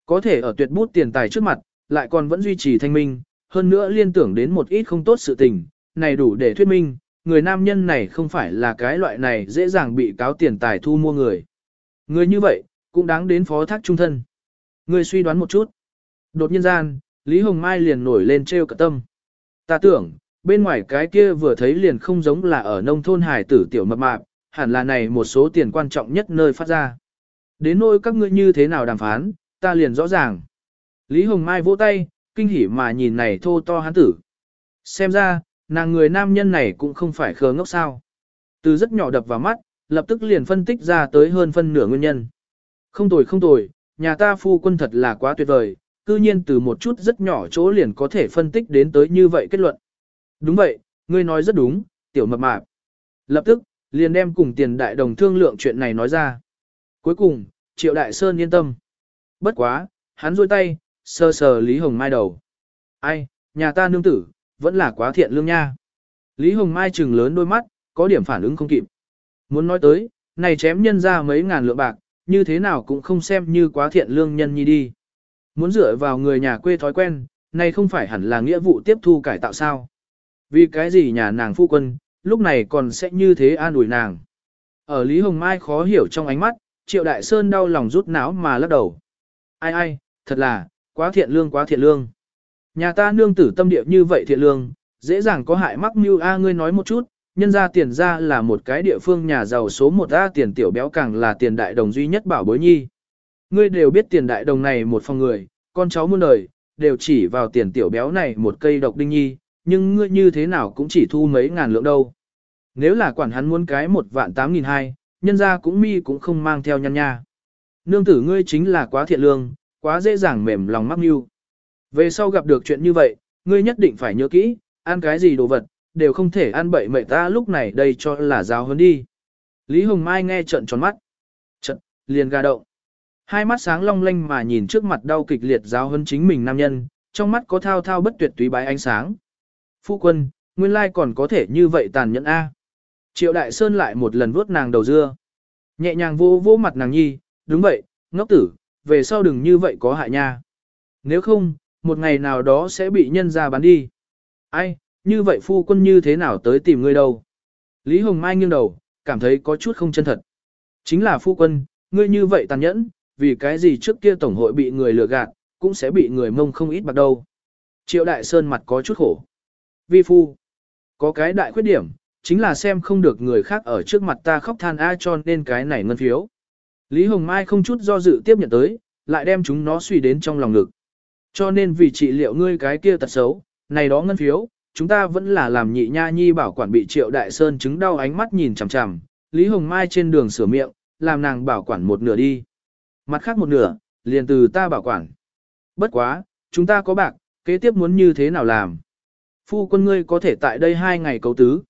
Có thể ở tuyệt bút tiền tài trước mặt, lại còn vẫn duy trì thanh minh, hơn nữa liên tưởng đến một ít không tốt sự tình, này đủ để thuyết minh, người nam nhân này không phải là cái loại này dễ dàng bị cáo tiền tài thu mua người. Người như vậy, cũng đáng đến phó thác trung thân. Người suy đoán một chút. Đột nhiên gian, Lý Hồng Mai liền nổi lên trêu cả tâm. Ta tưởng, bên ngoài cái kia vừa thấy liền không giống là ở nông thôn hải tử tiểu mập mạp, hẳn là này một số tiền quan trọng nhất nơi phát ra. Đến nỗi các ngươi như thế nào đàm phán, ta liền rõ ràng. Lý Hồng Mai vỗ tay, kinh hỉ mà nhìn này thô to hắn tử. Xem ra, nàng người nam nhân này cũng không phải khờ ngốc sao. Từ rất nhỏ đập vào mắt, lập tức liền phân tích ra tới hơn phân nửa nguyên nhân. Không tồi không tồi, nhà ta phu quân thật là quá tuyệt vời, cư nhiên từ một chút rất nhỏ chỗ liền có thể phân tích đến tới như vậy kết luận. Đúng vậy, ngươi nói rất đúng, tiểu mập mạp. Lập tức, liền đem cùng tiền đại đồng thương lượng chuyện này nói ra. Cuối cùng, triệu đại sơn yên tâm. Bất quá, hắn rôi tay, sơ sờ Lý Hồng Mai đầu. Ai, nhà ta nương tử, vẫn là quá thiện lương nha. Lý Hồng Mai trừng lớn đôi mắt, có điểm phản ứng không kịp. Muốn nói tới, này chém nhân ra mấy ngàn lượng bạc, như thế nào cũng không xem như quá thiện lương nhân nhi đi. Muốn dựa vào người nhà quê thói quen, này không phải hẳn là nghĩa vụ tiếp thu cải tạo sao. Vì cái gì nhà nàng phu quân, lúc này còn sẽ như thế an ủi nàng. Ở Lý Hồng Mai khó hiểu trong ánh mắt, Triệu Đại Sơn đau lòng rút não mà lắc đầu. Ai ai, thật là, quá thiện lương quá thiện lương. Nhà ta nương tử tâm địa như vậy thiện lương, dễ dàng có hại mắc mưu A ngươi nói một chút, nhân ra tiền ra là một cái địa phương nhà giàu số một A tiền tiểu béo càng là tiền đại đồng duy nhất bảo bối nhi. Ngươi đều biết tiền đại đồng này một phòng người, con cháu muôn đời, đều chỉ vào tiền tiểu béo này một cây độc đinh nhi, nhưng ngươi như thế nào cũng chỉ thu mấy ngàn lượng đâu. Nếu là quản hắn muốn cái một vạn tám nghìn hai, nhân ra cũng mi cũng không mang theo nhăn nha. Nương tử ngươi chính là quá thiện lương, quá dễ dàng mềm lòng mắc mưu. Về sau gặp được chuyện như vậy, ngươi nhất định phải nhớ kỹ, ăn cái gì đồ vật, đều không thể ăn bậy mệ ta lúc này đây cho là giáo hơn đi. Lý Hồng Mai nghe trận tròn mắt. Trận, liền gà động. Hai mắt sáng long lanh mà nhìn trước mặt đau kịch liệt giáo hơn chính mình nam nhân, trong mắt có thao thao bất tuyệt túy bái ánh sáng. Phu quân, nguyên lai còn có thể như vậy tàn nhẫn A. Triệu Đại Sơn lại một lần vuốt nàng đầu dưa. Nhẹ nhàng vô vô mặt nàng nhi, đúng vậy, ngốc tử, về sau đừng như vậy có hại nha. Nếu không, một ngày nào đó sẽ bị nhân ra bán đi. Ai, như vậy phu quân như thế nào tới tìm ngươi đâu? Lý Hồng Mai nghiêng đầu, cảm thấy có chút không chân thật. Chính là phu quân, ngươi như vậy tàn nhẫn, vì cái gì trước kia tổng hội bị người lừa gạt, cũng sẽ bị người mông không ít bạc đâu. Triệu Đại Sơn mặt có chút khổ. Vi phu, có cái đại khuyết điểm, chính là xem không được người khác ở trước mặt ta khóc than a cho nên cái này ngân phiếu. Lý Hồng Mai không chút do dự tiếp nhận tới, lại đem chúng nó suy đến trong lòng ngực. Cho nên vì trị liệu ngươi cái kia tật xấu, này đó ngân phiếu, chúng ta vẫn là làm nhị nha nhi bảo quản bị triệu đại sơn chứng đau ánh mắt nhìn chằm chằm, Lý Hồng Mai trên đường sửa miệng, làm nàng bảo quản một nửa đi. Mặt khác một nửa, liền từ ta bảo quản. Bất quá, chúng ta có bạc, kế tiếp muốn như thế nào làm? Phu quân ngươi có thể tại đây hai ngày cấu tứ.